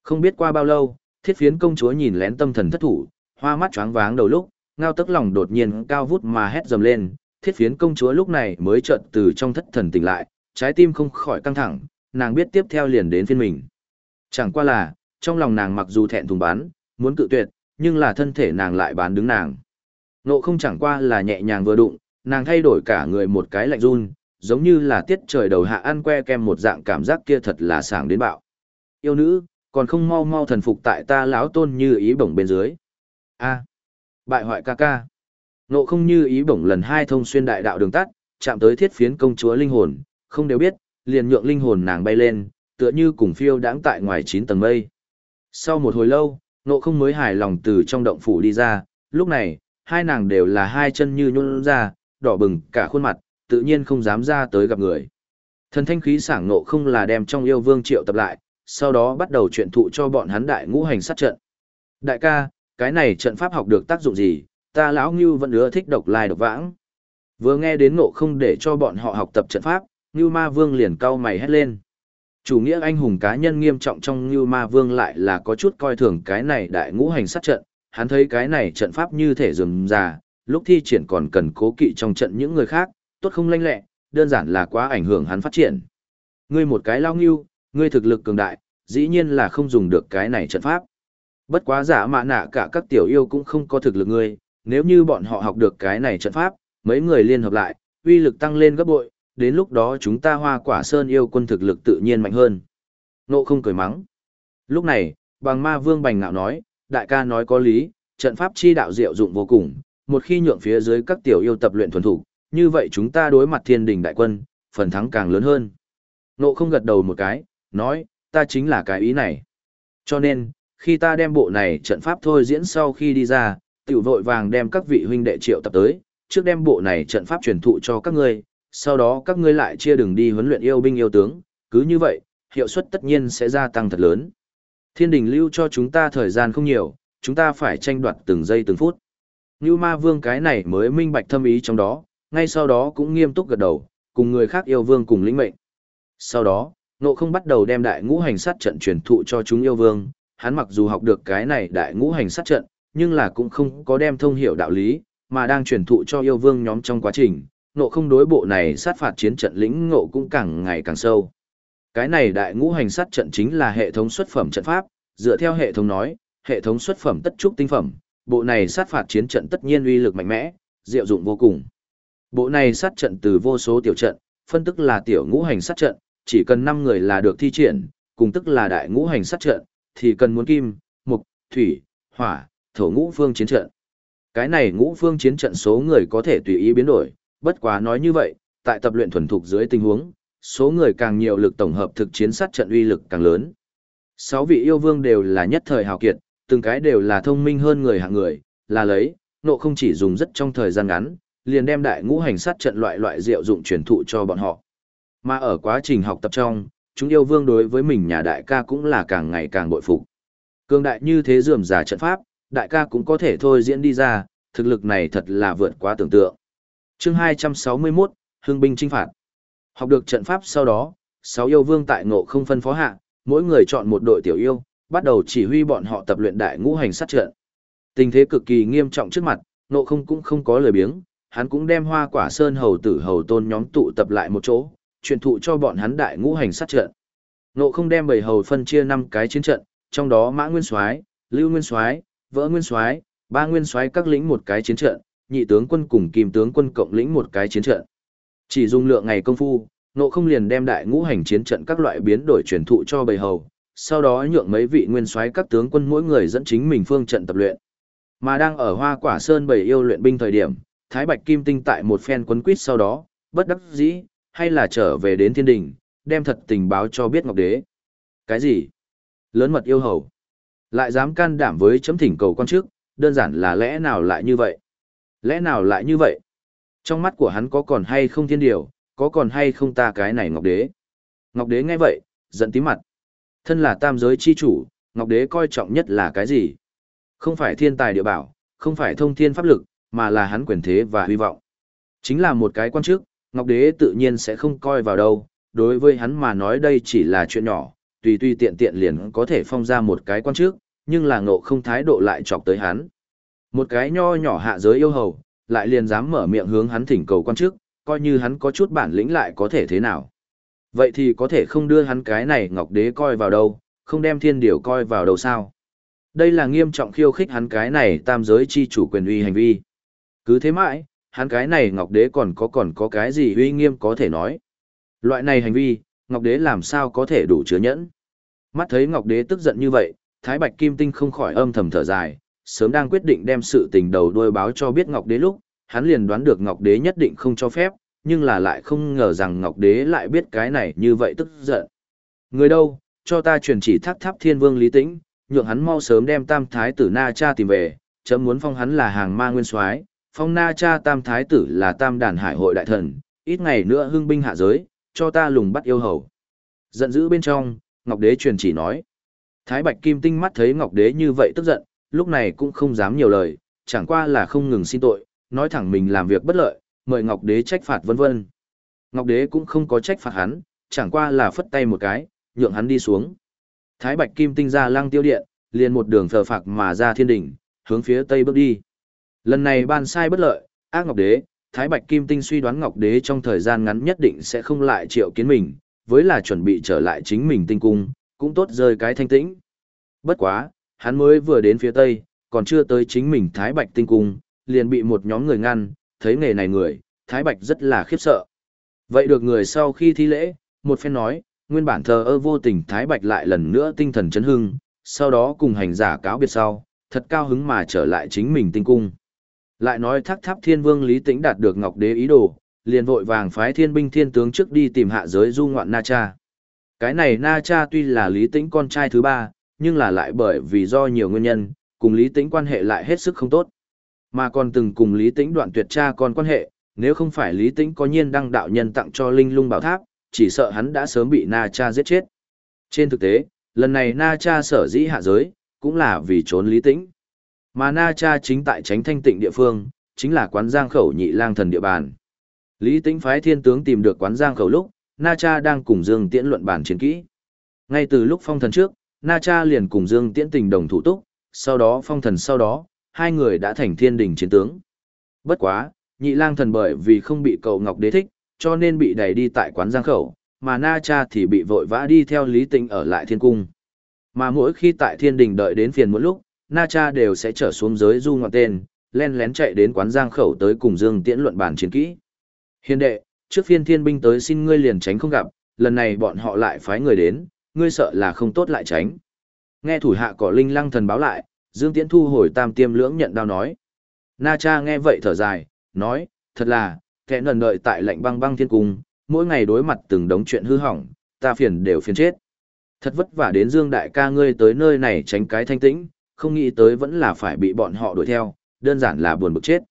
Không biết qua bao lâu, thiết phiến công chúa nhìn lén tâm thần thất thủ, hoa mắt choáng váng đầu lúc, ngao tức lòng đột nhiên cao vút mà hét dầm lên, thiết phiến công chúa lúc này mới chợt từ trong thất thần tỉnh lại, trái tim không khỏi căng thẳng, nàng biết tiếp theo liền đến phiên mình. Chẳng qua là, trong lòng nàng mặc dù thẹn thùng bán, muốn cự tuyệt, nhưng là thân thể nàng lại bán đứng nàng. Nộ không chẳng qua là nhẹ nhàng vừa đụng, nàng thay đổi cả người một cái lạnh run, giống như là tiết trời đầu hạ ăn que kem một dạng cảm giác kia thật là sảng đến bạo. Yêu nữ, còn không mau mau thần phục tại ta lão tôn như ý bổng bên dưới. A. bại hoại ca ca. Nộ không như ý bổng lần hai thông xuyên đại đạo đường tắt, chạm tới thiết phiến công chúa linh hồn, không đều biết, liền nhượng linh hồn nàng bay lên, tựa như cùng phiêu đáng tại ngoài chín tầng mây. Sau một hồi lâu, nộ không mới hài lòng từ trong động phủ đi ra, lúc này, hai nàng đều là hai chân như nhún ra, đỏ bừng cả khuôn mặt, tự nhiên không dám ra tới gặp người. Thần thanh khí sảng nộ không là đem trong yêu vương triệu tập lại, sau đó bắt đầu chuyện thụ cho bọn hắn đại ngũ hành sát trận. Đại ca, cái này trận pháp học được tác dụng gì, ta lão Ngưu vẫn ưa thích độc lai độc vãng. Vừa nghe đến nộ không để cho bọn họ học tập trận pháp, Ngưu Ma Vương liền cau mày hét lên. Chủ nghĩa anh hùng cá nhân nghiêm trọng trong Như Ma Vương lại là có chút coi thường cái này đại ngũ hành sát trận, hắn thấy cái này trận pháp như thể rườm già, lúc thi triển còn cần cố kỵ trong trận những người khác, tốt không lanh lẹ, đơn giản là quá ảnh hưởng hắn phát triển. Ngươi một cái lao Ngưu, ngươi thực lực cường đại, dĩ nhiên là không dùng được cái này trận pháp. Bất quá giả mạ nạ cả các tiểu yêu cũng không có thực lực ngươi, nếu như bọn họ học được cái này trận pháp, mấy người liên hợp lại, uy lực tăng lên gấp bội, đến lúc đó chúng ta hoa quả sơn yêu quân thực lực tự nhiên mạnh hơn. Nộ không cười mắng. Lúc này, bằng ma vương bành ngạo nói, đại ca nói có lý, trận pháp chi đạo diệu dụng vô cùng, một khi nhượng phía dưới các tiểu yêu tập luyện thuần thủ, như vậy chúng ta đối mặt thiên đình đại quân, phần thắng càng lớn hơn. Nộ không gật đầu một cái, nói, ta chính là cái ý này. Cho nên, khi ta đem bộ này trận pháp thôi diễn sau khi đi ra, tiểu vội vàng đem các vị huynh đệ triệu tập tới, trước đem bộ này trận pháp truyền thụ cho các ngươi, sau đó các ngươi lại chia đường đi huấn luyện yêu binh yêu tướng, cứ như vậy, hiệu suất tất nhiên sẽ gia tăng thật lớn. Thiên đình lưu cho chúng ta thời gian không nhiều, chúng ta phải tranh đoạt từng giây từng phút. Như ma vương cái này mới minh bạch thâm ý trong đó, ngay sau đó cũng nghiêm túc gật đầu, cùng người khác yêu vương cùng lĩnh mệnh. Sau đó, nộ không bắt đầu đem đại ngũ hành sát trận truyền thụ cho chúng yêu vương, hắn mặc dù học được cái này đại ngũ hành sát trận, nhưng là cũng không có đem thông hiểu đạo lý, mà đang truyền thụ cho yêu vương nhóm trong quá trình, nộ không đối bộ này sát phạt chiến trận lĩnh ngộ cũng càng ngày càng sâu. Cái này đại ngũ hành sát trận chính là hệ thống xuất phẩm trận pháp, dựa theo hệ thống nói, hệ thống xuất phẩm tất trúc tinh phẩm, bộ này sát phạt chiến trận tất nhiên uy lực mạnh mẽ, diệu dụng vô cùng. Bộ này sát trận từ vô số tiểu trận, phân tức là tiểu ngũ hành sát trận, chỉ cần 5 người là được thi triển, cùng tức là đại ngũ hành sát trận, thì cần muốn kim, mục, thủy, hỏa, thổ ngũ phương chiến trận. Cái này ngũ phương chiến trận số người có thể tùy ý biến đổi, bất quá nói như vậy, tại tập luyện thuần thục dưới tình huống, số người càng nhiều lực tổng hợp thực chiến sát trận uy lực càng lớn. Sáu vị yêu vương đều là nhất thời hào kiệt, từng cái đều là thông minh hơn người hạng người, là lấy, nộ không chỉ dùng rất trong thời gian ngắn, liền đem đại ngũ hành sát trận loại loại diệu dụng truyền thụ cho bọn họ. Mà ở quá trình học tập trong, chúng yêu vương đối với mình nhà đại ca cũng là càng ngày càng bội phục. Cương đại như thế dườm giả trận pháp, đại ca cũng có thể thôi diễn đi ra, thực lực này thật là vượt quá tưởng tượng chương 261, Hương binh trinh phạt. Học được trận pháp sau đó, sáu yêu vương tại ngộ không phân phó hạ, mỗi người chọn một đội tiểu yêu, bắt đầu chỉ huy bọn họ tập luyện đại ngũ hành sát trận. Tình thế cực kỳ nghiêm trọng trước mặt, ngộ không cũng không có lời biếng, hắn cũng đem hoa quả sơn hầu tử hầu tôn nhóm tụ tập lại một chỗ, truyền thụ cho bọn hắn đại ngũ hành sát trận. Ngộ không đem bảy hầu phân chia năm cái chiến trận, trong đó Mã Nguyên Soái, Lưu Nguyên Soái, Vỡ Nguyên Soái, ba Nguyên Soái các lĩnh một cái chiến trận, nhị tướng quân cùng kim tướng quân cộng lĩnh một cái chiến trận. Chỉ dùng lượng ngày công phu, nộ không liền đem đại ngũ hành chiến trận các loại biến đổi truyền thụ cho bầy hầu, sau đó nhượng mấy vị nguyên soái các tướng quân mỗi người dẫn chính mình phương trận tập luyện. Mà đang ở Hoa Quả Sơn bầy yêu luyện binh thời điểm, Thái Bạch Kim Tinh tại một phen quấn quýt sau đó, bất đắc dĩ, hay là trở về đến thiên đình, đem thật tình báo cho biết Ngọc Đế. Cái gì? Lớn mật yêu hầu. Lại dám can đảm với chấm thỉnh cầu quan trước, đơn giản là lẽ nào lại như vậy? Lẽ nào lại như vậy? Trong mắt của hắn có còn hay không thiên điều, có còn hay không ta cái này Ngọc Đế? Ngọc Đế nghe vậy, giận tí mặt. Thân là tam giới chi chủ, Ngọc Đế coi trọng nhất là cái gì? Không phải thiên tài địa bảo, không phải thông thiên pháp lực, mà là hắn quyền thế và hy vọng. Chính là một cái quan chức, Ngọc Đế tự nhiên sẽ không coi vào đâu, đối với hắn mà nói đây chỉ là chuyện nhỏ, tùy tùy tiện tiện liền có thể phong ra một cái quan chức, nhưng là ngộ không thái độ lại chọc tới hắn. Một cái nho nhỏ hạ giới yêu hầu, lại liền dám mở miệng hướng hắn thỉnh cầu quan chức, coi như hắn có chút bản lĩnh lại có thể thế nào. Vậy thì có thể không đưa hắn cái này Ngọc Đế coi vào đâu, không đem thiên điều coi vào đâu sao. Đây là nghiêm trọng khiêu khích hắn cái này tam giới chi chủ quyền uy hành vi. Cứ thế mãi, hắn cái này Ngọc Đế còn có còn có cái gì uy nghiêm có thể nói. Loại này hành vi, Ngọc Đế làm sao có thể đủ chứa nhẫn. Mắt thấy Ngọc Đế tức giận như vậy, Thái Bạch Kim Tinh không khỏi âm thầm thở dài, sớm đang quyết định đem sự tình đầu đuôi báo cho biết Ngọc Đế lúc, hắn liền đoán được Ngọc Đế nhất định không cho phép, nhưng là lại không ngờ rằng Ngọc Đế lại biết cái này như vậy tức giận. Người đâu, cho ta truyền chỉ thác tháp thiên vương Lý Tĩnh, nhượng hắn mau sớm đem tam thái tử Na Cha tìm về, chấm muốn phong hắn là hàng ma nguyên soái phong Na Cha tam thái tử là tam đàn hải hội đại thần, ít ngày nữa hưng binh hạ giới, cho ta lùng bắt yêu hầu. Giận dữ bên trong, Ngọc Đế truyền chỉ nói. Thái Bạch Kim Tinh mắt thấy Ngọc Đế như vậy tức giận, lúc này cũng không dám nhiều lời, chẳng qua là không ngừng xin tội, nói thẳng mình làm việc bất lợi, mời Ngọc Đế trách phạt vân vân. Ngọc Đế cũng không có trách phạt hắn, chẳng qua là phất tay một cái, nhượng hắn đi xuống. Thái Bạch Kim Tinh ra lăng tiêu điện, liền một đường thờ phạc mà ra thiên đỉnh, hướng phía tây bước đi. Lần này ban sai bất lợi, ác Ngọc Đế, Thái Bạch Kim Tinh suy đoán Ngọc Đế trong thời gian ngắn nhất định sẽ không lại triệu kiến mình, với là chuẩn bị trở lại chính mình tinh cung, cũng tốt rơi cái thanh tĩnh. Bất quá, hắn mới vừa đến phía tây, còn chưa tới chính mình Thái Bạch tinh cung, liền bị một nhóm người ngăn, thấy nghề này người, Thái Bạch rất là khiếp sợ. Vậy được người sau khi thi lễ, một phen nói, nguyên bản thờ ơ vô tình Thái Bạch lại lần nữa tinh thần chấn hưng, sau đó cùng hành giả cáo biệt sau, thật cao hứng mà trở lại chính mình tinh cung. Lại nói thác tháp thiên vương Lý Tĩnh đạt được Ngọc Đế ý đồ, liền vội vàng phái thiên binh thiên tướng trước đi tìm hạ giới du ngoạn Na Cha. Cái này Na Cha tuy là Lý Tĩnh con trai thứ ba, nhưng là lại bởi vì do nhiều nguyên nhân, cùng Lý Tĩnh quan hệ lại hết sức không tốt. Mà còn từng cùng Lý Tĩnh đoạn tuyệt cha con quan hệ, nếu không phải Lý Tĩnh có nhiên đăng đạo nhân tặng cho Linh Lung Bảo Tháp, chỉ sợ hắn đã sớm bị Na Cha giết chết. Trên thực tế, lần này Na Cha sở dĩ hạ giới, cũng là vì trốn Lý Tĩnh. Mà Na Cha chính tại tránh thanh tịnh địa phương, chính là quán giang khẩu nhị lang thần địa bàn. Lý Tĩnh phái thiên tướng tìm được quán giang khẩu lúc, Na Cha đang cùng Dương Tiễn luận bản chiến kỹ. Ngay từ lúc phong thần trước, Na Cha liền cùng Dương Tiễn tình đồng thủ túc, sau đó phong thần sau đó, hai người đã thành thiên đình chiến tướng. Bất quá, nhị lang thần bởi vì không bị cậu Ngọc Đế thích, cho nên bị đẩy đi tại quán giang khẩu, mà Na Cha thì bị vội vã đi theo Lý Tĩnh ở lại thiên cung. Mà mỗi khi tại thiên đình đợi đến phiền mỗi lúc, Na Cha đều sẽ trở xuống giới du ngoạn tên, len lén chạy đến quán giang khẩu tới cùng Dương Tiễn luận bàn chiến kỹ. Hiền đệ, trước phiên thiên binh tới xin ngươi liền tránh không gặp, lần này bọn họ lại phái người đến, ngươi sợ là không tốt lại tránh. Nghe thủ hạ cỏ linh lăng thần báo lại, Dương Tiễn thu hồi tam tiêm lưỡng nhận đao nói. Na cha nghe vậy thở dài, nói, thật là, kẻ nần đợi tại lạnh băng băng thiên cung, mỗi ngày đối mặt từng đống chuyện hư hỏng, ta phiền đều phiền chết. Thật vất vả đến Dương đại ca ngươi tới nơi này tránh cái thanh tĩnh, không nghĩ tới vẫn là phải bị bọn họ đuổi theo, đơn giản là buồn bực chết.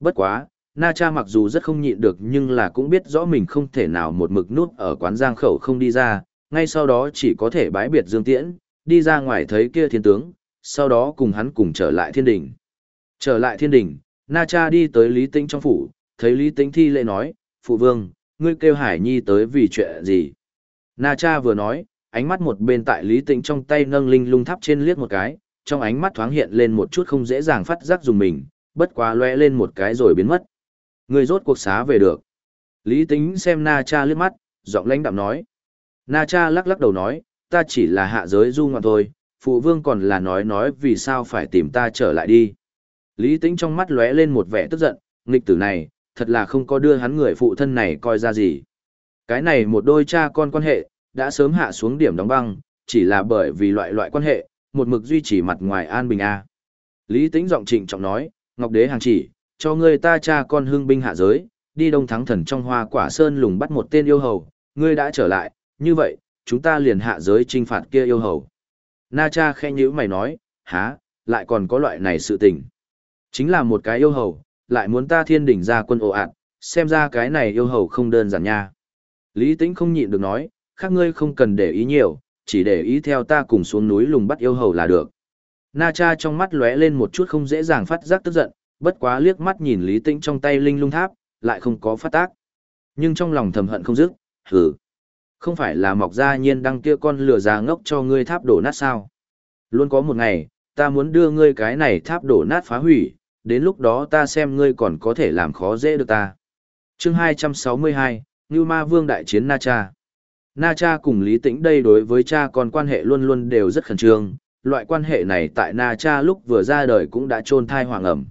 Bất quá, Na Cha mặc dù rất không nhịn được nhưng là cũng biết rõ mình không thể nào một mực nút ở quán giang khẩu không đi ra, ngay sau đó chỉ có thể bái biệt Dương Tiễn, đi ra ngoài thấy kia thiên tướng, sau đó cùng hắn cùng trở lại thiên đình. Trở lại thiên đình, Na Cha đi tới Lý Tĩnh trong phủ, thấy Lý Tĩnh thi lễ nói, Phụ vương, ngươi kêu Hải Nhi tới vì chuyện gì? Na Cha vừa nói, ánh mắt một bên tại Lý Tĩnh trong tay nâng linh lung thắp trên liếc một cái, trong ánh mắt thoáng hiện lên một chút không dễ dàng phát giác dùng mình, bất quá lóe lên một cái rồi biến mất. Người rốt cuộc xá về được. Lý Tĩnh xem Na Cha liếc mắt, giọng lãnh đạm nói. Na Cha lắc lắc đầu nói, ta chỉ là hạ giới du ngoạn thôi, phụ vương còn là nói nói vì sao phải tìm ta trở lại đi. Lý tính trong mắt lóe lên một vẻ tức giận, nghịch tử này, thật là không có đưa hắn người phụ thân này coi ra gì. Cái này một đôi cha con quan hệ, đã sớm hạ xuống điểm đóng băng, chỉ là bởi vì loại loại quan hệ, một mực duy trì mặt ngoài an bình A. Lý tính giọng trịnh trọng nói, Ngọc Đế hàng chỉ, cho ngươi ta cha con hưng binh hạ giới, đi đông thắng thần trong hoa quả sơn lùng bắt một tên yêu hầu, ngươi đã trở lại, như vậy, chúng ta liền hạ giới trinh phạt kia yêu hầu. Na cha khẽ nhữ mày nói, há, lại còn có loại này sự tình. Chính là một cái yêu hầu, lại muốn ta thiên đỉnh ra quân ồ ạt, xem ra cái này yêu hầu không đơn giản nha. Lý tĩnh không nhịn được nói, khác ngươi không cần để ý nhiều, chỉ để ý theo ta cùng xuống núi lùng bắt yêu hầu là được. Na cha trong mắt lóe lên một chút không dễ dàng phát giác tức giận, bất quá liếc mắt nhìn Lý Tĩnh trong tay linh lung tháp, lại không có phát tác. Nhưng trong lòng thầm hận không dứt, hừ. Không phải là mọc ra nhiên đăng kia con lửa già ngốc cho ngươi tháp đổ nát sao. Luôn có một ngày, ta muốn đưa ngươi cái này tháp đổ nát phá hủy, đến lúc đó ta xem ngươi còn có thể làm khó dễ được ta. chương 262, Ngưu Ma Vương Đại Chiến Na Cha. Na Cha cùng Lý Tĩnh đây đối với cha con quan hệ luôn luôn đều rất khẩn trương, loại quan hệ này tại Na Cha lúc vừa ra đời cũng đã trôn thai hoàng ẩm.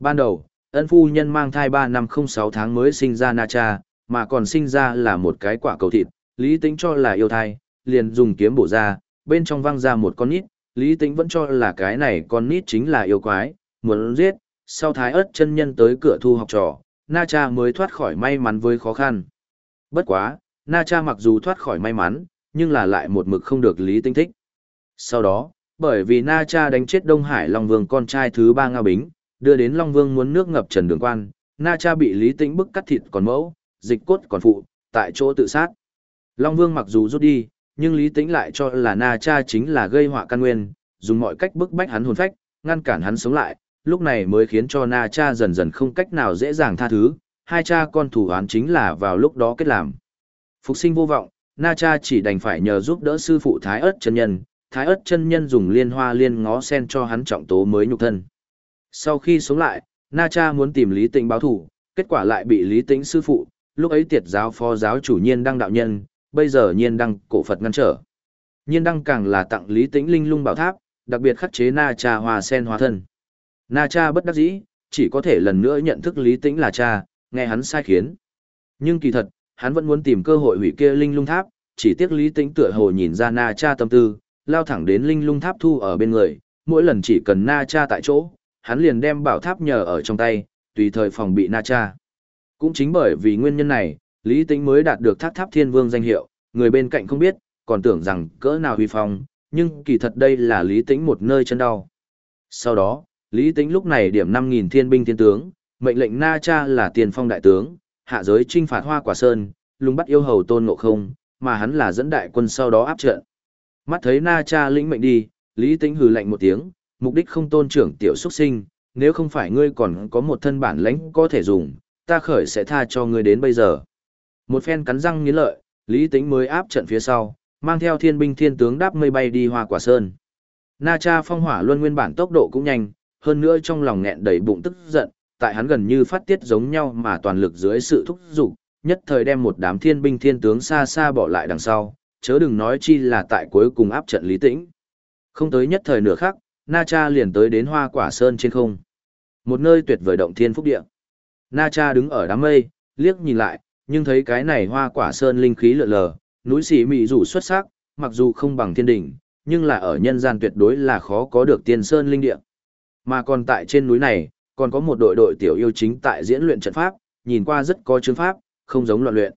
Ban đầu, ân phu nhân mang thai 3 năm 06 tháng mới sinh ra Na Cha, mà còn sinh ra là một cái quả cầu thịt, Lý Tĩnh cho là yêu thai, liền dùng kiếm bổ ra, bên trong văng ra một con nít, Lý Tĩnh vẫn cho là cái này con nít chính là yêu quái, muốn giết, sau thái ớt chân nhân tới cửa thu học trò, Na Cha mới thoát khỏi may mắn với khó khăn. Bất quá, Na Cha mặc dù thoát khỏi may mắn, nhưng là lại một mực không được Lý Tĩnh thích. Sau đó, bởi vì Na Cha đánh chết Đông Hải Long Vương con trai thứ ba Nga Bính, đưa đến Long Vương muốn nước ngập trần đường quan, Na Cha bị Lý Tĩnh bức cắt thịt còn mẫu, dịch cốt còn phụ, tại chỗ tự sát. Long Vương mặc dù rút đi, nhưng Lý Tĩnh lại cho là Na Cha chính là gây họa căn nguyên, dùng mọi cách bức bách hắn hồn phách, ngăn cản hắn sống lại, lúc này mới khiến cho Na Cha dần dần không cách nào dễ dàng tha thứ, hai cha con thủ án chính là vào lúc đó kết làm. Phục sinh vô vọng, Na Cha chỉ đành phải nhờ giúp đỡ sư phụ Thái ớt chân nhân, Thái ớt chân nhân dùng liên hoa liên ngó sen cho hắn trọng tố mới nhục thân. Sau khi sống lại, Na Cha muốn tìm Lý Tĩnh báo thủ, kết quả lại bị Lý Tĩnh sư phụ, lúc ấy tiệt giáo phó giáo chủ nhiên đăng đạo nhân, bây giờ nhiên đăng cổ Phật ngăn trở. Nhiên đăng càng là tặng Lý Tĩnh linh lung bảo tháp, đặc biệt khắc chế Na Cha hòa sen hóa thân. Na Cha bất đắc dĩ, chỉ có thể lần nữa nhận thức Lý Tĩnh là cha, nghe hắn sai khiến. Nhưng kỳ thật, hắn vẫn muốn tìm cơ hội hủy kia linh lung tháp, chỉ tiếc Lý Tĩnh tựa hồ nhìn ra Na Cha tâm tư, lao thẳng đến linh lung tháp thu ở bên người, mỗi lần chỉ cần Na Cha tại chỗ, hắn liền đem bảo tháp nhờ ở trong tay, tùy thời phòng bị Na Cha. Cũng chính bởi vì nguyên nhân này, Lý Tĩnh mới đạt được tháp tháp thiên vương danh hiệu, người bên cạnh không biết, còn tưởng rằng cỡ nào huy phong, nhưng kỳ thật đây là Lý Tĩnh một nơi chân đau. Sau đó, Lý Tĩnh lúc này điểm 5.000 thiên binh thiên tướng, mệnh lệnh Na Cha là tiền phong đại tướng, hạ giới trinh phạt hoa quả sơn, lùng bắt yêu hầu tôn ngộ không, mà hắn là dẫn đại quân sau đó áp trận. Mắt thấy Na Cha lĩnh mệnh đi, Lý Tĩnh hừ lạnh một tiếng, mục đích không tôn trưởng tiểu xuất sinh, nếu không phải ngươi còn có một thân bản lãnh có thể dùng, ta khởi sẽ tha cho ngươi đến bây giờ. Một phen cắn răng nghiến lợi, Lý Tĩnh mới áp trận phía sau, mang theo thiên binh thiên tướng đáp mây bay đi hoa quả sơn. Na Cha phong hỏa luân nguyên bản tốc độ cũng nhanh, hơn nữa trong lòng nghẹn đầy bụng tức giận, tại hắn gần như phát tiết giống nhau mà toàn lực dưới sự thúc giục, nhất thời đem một đám thiên binh thiên tướng xa xa bỏ lại đằng sau, chớ đừng nói chi là tại cuối cùng áp trận Lý Tĩnh. Không tới nhất thời nửa khắc, Na Cha liền tới đến Hoa Quả Sơn trên không. Một nơi tuyệt vời động thiên phúc địa. Na Cha đứng ở đám mây, liếc nhìn lại, nhưng thấy cái này Hoa Quả Sơn linh khí lượn lờ, núi xỉ mị rủ xuất sắc, mặc dù không bằng thiên đỉnh, nhưng là ở nhân gian tuyệt đối là khó có được tiên sơn linh địa. Mà còn tại trên núi này, còn có một đội đội tiểu yêu chính tại diễn luyện trận pháp, nhìn qua rất có chứng pháp, không giống loạn luyện.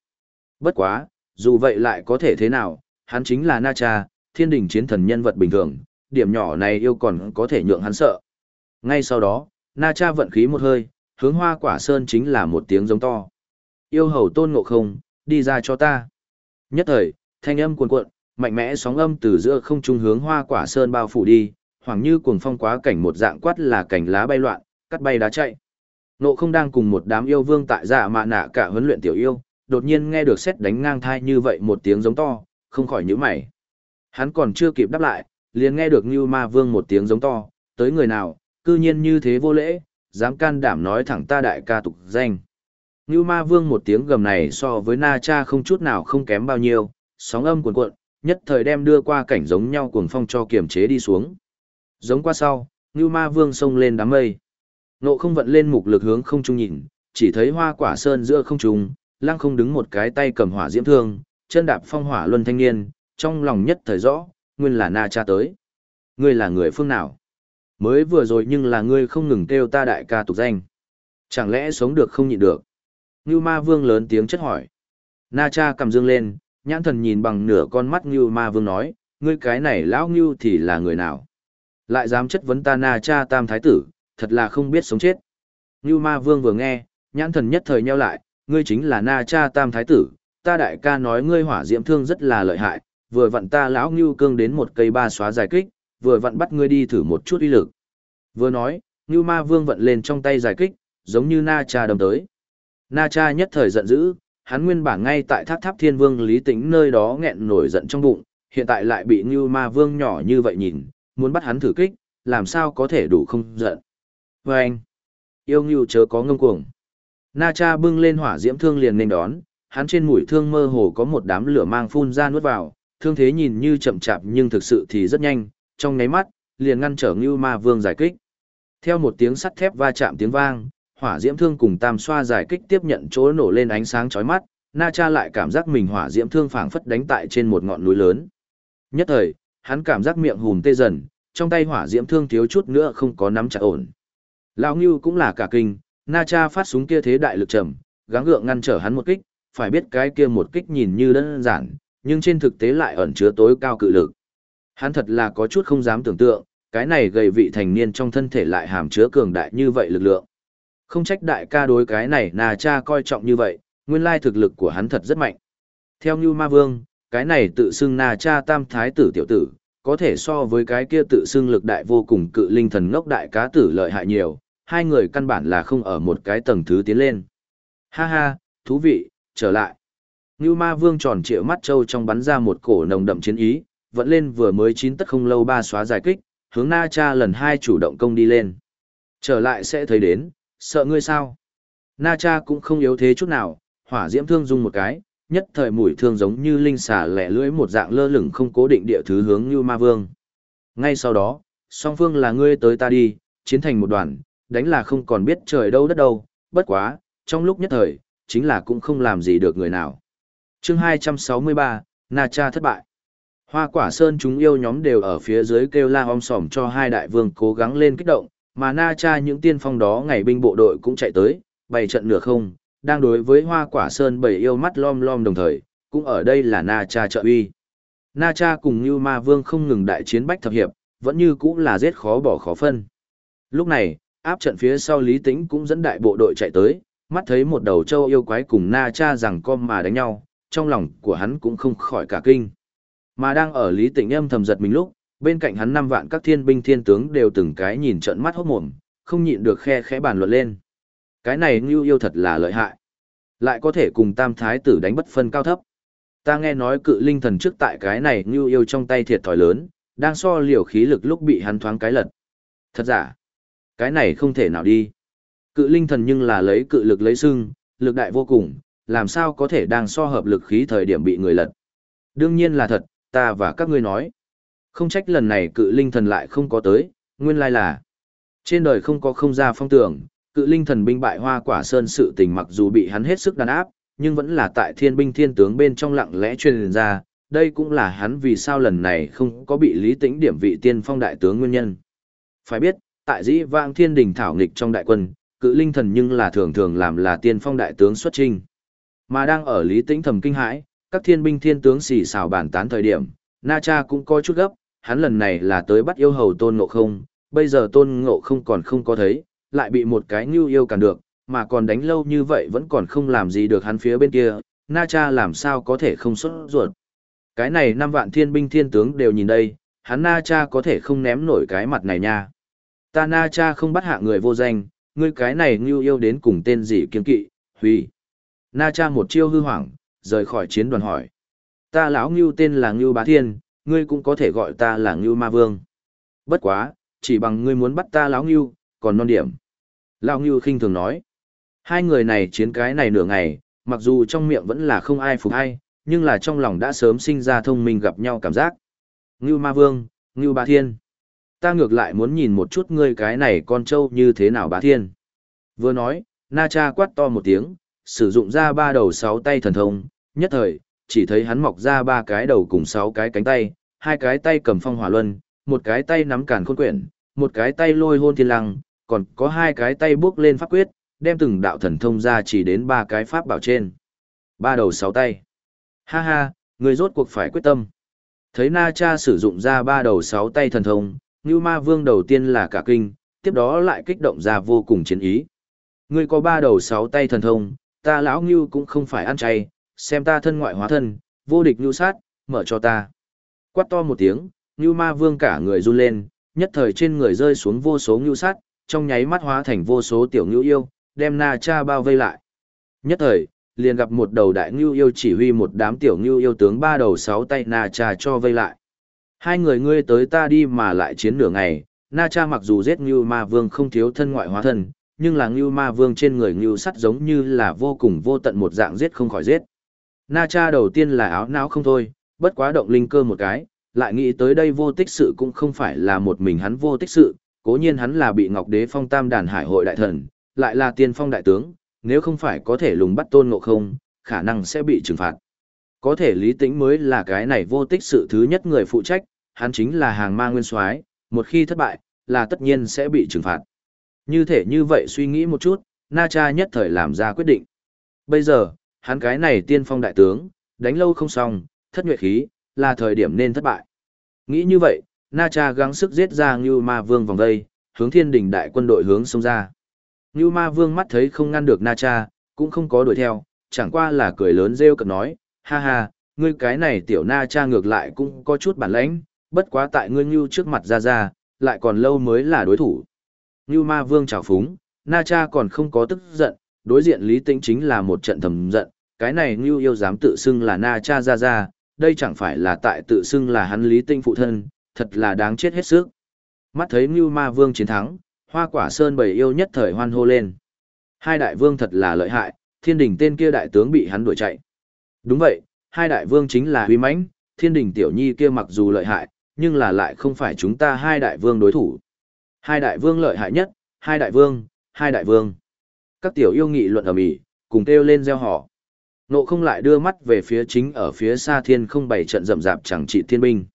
Bất quá, dù vậy lại có thể thế nào, hắn chính là Na Cha, thiên đình chiến thần nhân vật bình thường, điểm nhỏ này yêu còn có thể nhượng hắn sợ. Ngay sau đó, Na Cha vận khí một hơi, hướng hoa quả sơn chính là một tiếng giống to. Yêu hầu tôn ngộ không, đi ra cho ta. Nhất thời, thanh âm cuồn cuộn, mạnh mẽ sóng âm từ giữa không trung hướng hoa quả sơn bao phủ đi, hoàng như cuồng phong quá cảnh một dạng quát là cảnh lá bay loạn, cắt bay đá chạy. Nộ không đang cùng một đám yêu vương tại dạ mạ nạ cả huấn luyện tiểu yêu, đột nhiên nghe được xét đánh ngang thai như vậy một tiếng giống to, không khỏi nhíu mày. Hắn còn chưa kịp đáp lại, liền nghe được Như Ma Vương một tiếng giống to, tới người nào, cư nhiên như thế vô lễ, dám can đảm nói thẳng ta đại ca tục danh. Ngưu Ma Vương một tiếng gầm này so với Na Cha không chút nào không kém bao nhiêu, sóng âm cuồn cuộn, nhất thời đem đưa qua cảnh giống nhau cuồng phong cho kiềm chế đi xuống. Giống qua sau, Ngưu Ma Vương xông lên đám mây. Nộ không vận lên mục lực hướng không trung nhìn, chỉ thấy hoa quả sơn giữa không trung, lăng không đứng một cái tay cầm hỏa diễm thương, chân đạp phong hỏa luân thanh niên, trong lòng nhất thời rõ, nguyên là na cha tới. Ngươi là người phương nào? Mới vừa rồi nhưng là ngươi không ngừng kêu ta đại ca tục danh. Chẳng lẽ sống được không nhịn được? Ngưu ma vương lớn tiếng chất hỏi. Na cha cầm dương lên, nhãn thần nhìn bằng nửa con mắt Ngưu ma vương nói, ngươi cái này lão Ngưu thì là người nào? Lại dám chất vấn ta na cha tam thái tử, thật là không biết sống chết. Ngưu ma vương vừa nghe, nhãn thần nhất thời nheo lại, ngươi chính là na cha tam thái tử, ta đại ca nói ngươi hỏa diễm thương rất là lợi hại, vừa vặn ta lão Ngưu cương đến một cây ba xóa dài kích, vừa vặn bắt ngươi đi thử một chút uy lực. Vừa nói, Ngưu Ma Vương vận lên trong tay dài kích, giống như Na Cha đâm tới. Na Cha nhất thời giận dữ, hắn nguyên bản ngay tại Tháp Tháp Thiên Vương Lý Tĩnh nơi đó nghẹn nổi giận trong bụng, hiện tại lại bị Như Ma Vương nhỏ như vậy nhìn, muốn bắt hắn thử kích, làm sao có thể đủ không giận. Và anh, yêu Như chớ có ngâm cuồng. Na Cha bưng lên hỏa diễm thương liền nên đón, hắn trên mũi thương mơ hồ có một đám lửa mang phun ra nuốt vào, thương thế nhìn như chậm chạp nhưng thực sự thì rất nhanh, trong nháy mắt, liền ngăn trở Ngưu Ma Vương giải kích. Theo một tiếng sắt thép va chạm tiếng vang, hỏa diễm thương cùng tam xoa giải kích tiếp nhận chỗ nổ lên ánh sáng chói mắt, Na Cha lại cảm giác mình hỏa diễm thương phảng phất đánh tại trên một ngọn núi lớn. Nhất thời, hắn cảm giác miệng hùm tê dần, trong tay hỏa diễm thương thiếu chút nữa không có nắm chặt ổn. Lão Ngưu cũng là cả kinh, Na Cha phát súng kia thế đại lực trầm, gắng gượng ngăn trở hắn một kích, phải biết cái kia một kích nhìn như đơn giản, nhưng trên thực tế lại ẩn chứa tối cao cự lực. Hắn thật là có chút không dám tưởng tượng, cái này gầy vị thành niên trong thân thể lại hàm chứa cường đại như vậy lực lượng. Không trách đại ca đối cái này nà Cha coi trọng như vậy, nguyên lai thực lực của hắn thật rất mạnh. Theo Như Ma Vương, cái này tự xưng nà Cha Tam Thái tử tiểu tử, có thể so với cái kia tự xưng lực đại vô cùng cự linh thần ngốc đại cá tử lợi hại nhiều, hai người căn bản là không ở một cái tầng thứ tiến lên. Ha ha, thú vị, trở lại. Ngưu ma vương tròn trịa mắt trâu trong bắn ra một cổ nồng đậm chiến ý, vẫn lên vừa mới chín tất không lâu ba xóa giải kích, hướng na cha lần hai chủ động công đi lên. Trở lại sẽ thấy đến, sợ ngươi sao? Na cha cũng không yếu thế chút nào, hỏa diễm thương dung một cái, nhất thời mũi thương giống như linh xà lẻ lưỡi một dạng lơ lửng không cố định địa thứ hướng như ma vương. Ngay sau đó, song phương là ngươi tới ta đi, chiến thành một đoàn, đánh là không còn biết trời đâu đất đâu, bất quá, trong lúc nhất thời, chính là cũng không làm gì được người nào. chương 263, Na Cha thất bại. Hoa quả sơn chúng yêu nhóm đều ở phía dưới kêu la om sòm cho hai đại vương cố gắng lên kích động, mà Na Cha những tiên phong đó ngày binh bộ đội cũng chạy tới, bày trận nửa không, đang đối với hoa quả sơn bảy yêu mắt lom lom đồng thời, cũng ở đây là Na Cha trợ uy. Na Cha cùng như ma vương không ngừng đại chiến bách thập hiệp, vẫn như cũng là giết khó bỏ khó phân. Lúc này, áp trận phía sau Lý Tĩnh cũng dẫn đại bộ đội chạy tới, mắt thấy một đầu châu yêu quái cùng Na Cha rằng com mà đánh nhau, trong lòng của hắn cũng không khỏi cả kinh. Mà đang ở Lý Tĩnh âm thầm giật mình lúc, bên cạnh hắn năm vạn các thiên binh thiên tướng đều từng cái nhìn trợn mắt hốt mồm, không nhịn được khe khẽ bàn luận lên. Cái này Ngưu yêu thật là lợi hại. Lại có thể cùng tam thái tử đánh bất phân cao thấp. Ta nghe nói cự linh thần trước tại cái này Ngưu yêu trong tay thiệt thòi lớn, đang so liều khí lực lúc bị hắn thoáng cái lật. Thật giả, cái này không thể nào đi. Cự linh thần nhưng là lấy cự lực lấy xưng, lực đại vô cùng, làm sao có thể đang so hợp lực khí thời điểm bị người lật. Đương nhiên là thật, ta và các ngươi nói. Không trách lần này cự linh thần lại không có tới, nguyên lai là trên đời không có không ra phong tưởng, cự linh thần binh bại hoa quả sơn sự tình mặc dù bị hắn hết sức đàn áp, nhưng vẫn là tại thiên binh thiên tướng bên trong lặng lẽ truyền ra, đây cũng là hắn vì sao lần này không có bị lý tĩnh điểm vị tiên phong đại tướng nguyên nhân. Phải biết, tại dĩ vang thiên đình thảo nghịch trong đại quân, cự linh thần nhưng là thường thường làm là tiên phong đại tướng xuất trinh. Mà đang ở lý tĩnh thầm kinh hãi, các thiên binh thiên tướng xì xào bàn tán thời điểm, Na Cha cũng có chút gấp, hắn lần này là tới bắt yêu hầu tôn ngộ không, bây giờ tôn ngộ không còn không có thấy, lại bị một cái ngưu yêu cản được, mà còn đánh lâu như vậy vẫn còn không làm gì được hắn phía bên kia, Na Cha làm sao có thể không xuất ruột. Cái này năm vạn thiên binh thiên tướng đều nhìn đây, hắn Na Cha có thể không ném nổi cái mặt này nha. Ta Na Cha không bắt hạ người vô danh, ngươi cái này ngưu yêu đến cùng tên gì kiên kỵ, huy. Na Cha một chiêu hư hoảng, rời khỏi chiến đoàn hỏi. Ta lão ngưu tên là ngưu bá thiên, ngươi cũng có thể gọi ta là ngưu ma vương. Bất quá, chỉ bằng ngươi muốn bắt ta lão ngưu, còn non điểm. Lão ngưu khinh thường nói. Hai người này chiến cái này nửa ngày, mặc dù trong miệng vẫn là không ai phục ai, nhưng là trong lòng đã sớm sinh ra thông minh gặp nhau cảm giác. Ngưu ma vương, ngưu bá thiên. Ta ngược lại muốn nhìn một chút ngươi cái này con trâu như thế nào bá thiên. Vừa nói, Na Cha quát to một tiếng, sử dụng ra ba đầu sáu tay thần thông, nhất thời, chỉ thấy hắn mọc ra ba cái đầu cùng sáu cái cánh tay, hai cái tay cầm phong hỏa luân, một cái tay nắm càn khôn quyển, một cái tay lôi hôn thiên lăng, còn có hai cái tay bước lên pháp quyết, đem từng đạo thần thông ra chỉ đến ba cái pháp bảo trên. Ba đầu sáu tay. Ha ha, người rốt cuộc phải quyết tâm. Thấy Na Cha sử dụng ra ba đầu sáu tay thần thông, Ngưu Ma Vương đầu tiên là cả kinh, tiếp đó lại kích động ra vô cùng chiến ý. Ngươi có ba đầu sáu tay thần thông, ta lão Ngưu cũng không phải ăn chay, xem ta thân ngoại hóa thân, vô địch nhu sát, mở cho ta. Quát to một tiếng, nhu Ma Vương cả người run lên, nhất thời trên người rơi xuống vô số nhu sát, trong nháy mắt hóa thành vô số tiểu nhu yêu, đem Na Cha bao vây lại. Nhất thời, liền gặp một đầu đại nhu yêu chỉ huy một đám tiểu nhu yêu tướng ba đầu sáu tay Na Cha cho vây lại. Hai người ngươi tới ta đi mà lại chiến nửa ngày, Na Cha mặc dù giết nhu Ma Vương không thiếu thân ngoại hóa thân, nhưng là Ngưu Ma Vương trên người Ngưu sắt giống như là vô cùng vô tận một dạng giết không khỏi giết. Na Cha đầu tiên là áo não không thôi, bất quá động linh cơ một cái, lại nghĩ tới đây vô tích sự cũng không phải là một mình hắn vô tích sự, cố nhiên hắn là bị Ngọc Đế phong tam đàn hải hội đại thần, lại là tiên phong đại tướng, nếu không phải có thể lùng bắt tôn ngộ không, khả năng sẽ bị trừng phạt. Có thể lý tĩnh mới là cái này vô tích sự thứ nhất người phụ trách, hắn chính là hàng ma nguyên soái một khi thất bại, là tất nhiên sẽ bị trừng phạt. Như thể như vậy suy nghĩ một chút, Na Cha nhất thời làm ra quyết định. Bây giờ, hắn cái này tiên phong đại tướng, đánh lâu không xong, thất nhuệ khí, là thời điểm nên thất bại. Nghĩ như vậy, Na Cha gắng sức giết ra Ngưu Ma Vương vòng đây, hướng thiên đình đại quân đội hướng xông ra. Ngưu Ma Vương mắt thấy không ngăn được Na Cha, cũng không có đuổi theo, chẳng qua là cười lớn rêu cợt nói, ha ha, ngươi cái này tiểu Na Cha ngược lại cũng có chút bản lãnh, bất quá tại ngươi Ngưu trước mặt ra ra, lại còn lâu mới là đối thủ. Ngưu Ma Vương chào phúng, Na Cha còn không có tức giận, đối diện Lý Tĩnh chính là một trận thầm giận, cái này Ngưu yêu dám tự xưng là Na Cha ra ra, đây chẳng phải là tại tự xưng là hắn Lý Tĩnh phụ thân, thật là đáng chết hết sức. Mắt thấy Ngưu Ma Vương chiến thắng, Hoa Quả Sơn bầy yêu nhất thời hoan hô lên. Hai đại vương thật là lợi hại, thiên đình tên kia đại tướng bị hắn đuổi chạy. Đúng vậy, hai đại vương chính là huy mãnh, thiên đình tiểu nhi kia mặc dù lợi hại, nhưng là lại không phải chúng ta hai đại vương đối thủ. Hai đại vương lợi hại nhất, hai đại vương, hai đại vương. Các tiểu yêu nghị luận ở mỹ, cùng kêu lên gieo họ. Nộ không lại đưa mắt về phía chính ở phía xa thiên không bảy trận rậm rạp chẳng trị thiên binh.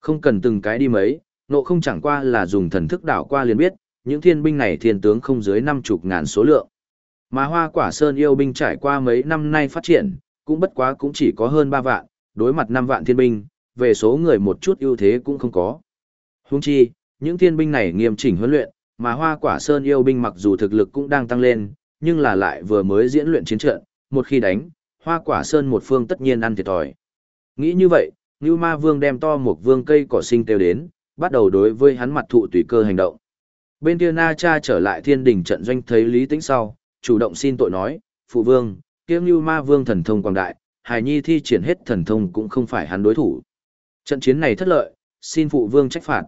Không cần từng cái đi mấy, nộ không chẳng qua là dùng thần thức đảo qua liền biết, những thiên binh này thiên tướng không dưới năm chục ngàn số lượng. Mà hoa quả sơn yêu binh trải qua mấy năm nay phát triển, cũng bất quá cũng chỉ có hơn ba vạn, đối mặt năm vạn thiên binh, về số người một chút ưu thế cũng không có. Huống chi, những thiên binh này nghiêm chỉnh huấn luyện, mà hoa quả sơn yêu binh mặc dù thực lực cũng đang tăng lên, nhưng là lại vừa mới diễn luyện chiến trận, một khi đánh, hoa quả sơn một phương tất nhiên ăn thiệt thòi. Nghĩ như vậy, Ngưu Ma Vương đem to một vương cây cỏ sinh tiêu đến, bắt đầu đối với hắn mặt thụ tùy cơ hành động. Bên kia Na Cha trở lại thiên đình trận doanh thấy Lý Tĩnh sau, chủ động xin tội nói, Phụ Vương, kia Ngưu Ma Vương thần thông quảng đại, Hải Nhi thi triển hết thần thông cũng không phải hắn đối thủ. Trận chiến này thất lợi, xin Phụ Vương trách phạt.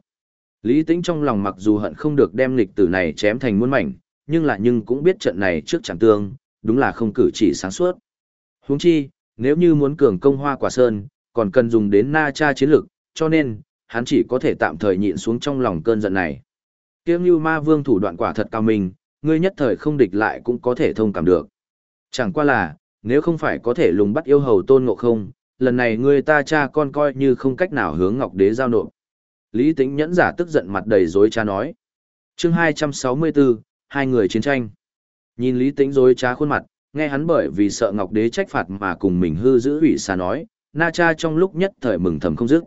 Lý Tĩnh trong lòng mặc dù hận không được đem lịch tử này chém thành muôn mảnh, nhưng là nhưng cũng biết trận này trước chẳng tương, đúng là không cử chỉ sáng suốt. Huống chi, nếu như muốn cường công hoa quả sơn, còn cần dùng đến na cha chiến lực, cho nên, hắn chỉ có thể tạm thời nhịn xuống trong lòng cơn giận này. Kiếm như ma vương thủ đoạn quả thật cao minh, ngươi nhất thời không địch lại cũng có thể thông cảm được. Chẳng qua là, nếu không phải có thể lùng bắt yêu hầu tôn ngộ không, lần này ngươi ta cha con coi như không cách nào hướng ngọc đế giao nộp. Lý tính nhẫn giả tức giận mặt đầy dối cha nói. chương 264, hai người chiến tranh. Nhìn Lý tĩnh rối trá khuôn mặt, nghe hắn bởi vì sợ ngọc đế trách phạt mà cùng mình hư giữ ủy xa nói, na cha trong lúc nhất thời mừng thầm không dứt.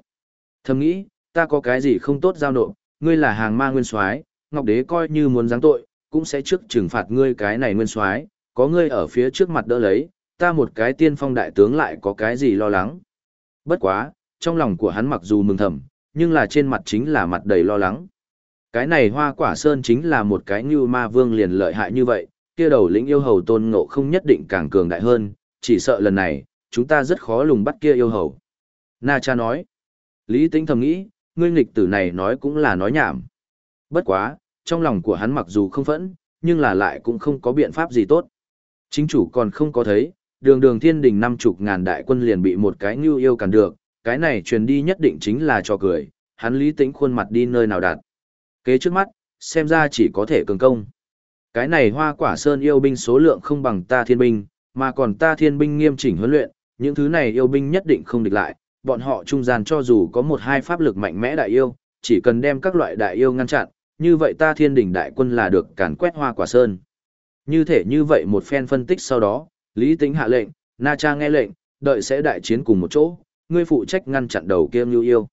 Thầm nghĩ, ta có cái gì không tốt giao nộp, ngươi là hàng ma nguyên soái, ngọc đế coi như muốn giáng tội, cũng sẽ trước trừng phạt ngươi cái này nguyên soái, có ngươi ở phía trước mặt đỡ lấy, ta một cái tiên phong đại tướng lại có cái gì lo lắng. Bất quá, trong lòng của hắn mặc dù mừng thầm, nhưng là trên mặt chính là mặt đầy lo lắng. Cái này hoa quả sơn chính là một cái như ma vương liền lợi hại như vậy, kia đầu lĩnh yêu hầu tôn ngộ không nhất định càng cường đại hơn, chỉ sợ lần này, chúng ta rất khó lùng bắt kia yêu hầu. Na cha nói, Lý Tĩnh thầm nghĩ, ngươi nghịch tử này nói cũng là nói nhảm. Bất quá, trong lòng của hắn mặc dù không phẫn, nhưng là lại cũng không có biện pháp gì tốt. Chính chủ còn không có thấy, đường đường thiên đình năm chục ngàn đại quân liền bị một cái ngưu yêu cản được, cái này truyền đi nhất định chính là cho cười, hắn lý tĩnh khuôn mặt đi nơi nào đạt. Kế trước mắt, xem ra chỉ có thể cường công. Cái này hoa quả sơn yêu binh số lượng không bằng ta thiên binh, mà còn ta thiên binh nghiêm chỉnh huấn luyện, những thứ này yêu binh nhất định không địch lại, bọn họ trung gian cho dù có một hai pháp lực mạnh mẽ đại yêu, chỉ cần đem các loại đại yêu ngăn chặn, như vậy ta thiên đỉnh đại quân là được càn quét hoa quả sơn. Như thể như vậy một phen phân tích sau đó, Lý Tĩnh hạ lệnh, Na Cha nghe lệnh, đợi sẽ đại chiến cùng một chỗ, ngươi phụ trách ngăn chặn đầu kia Ngưu yêu.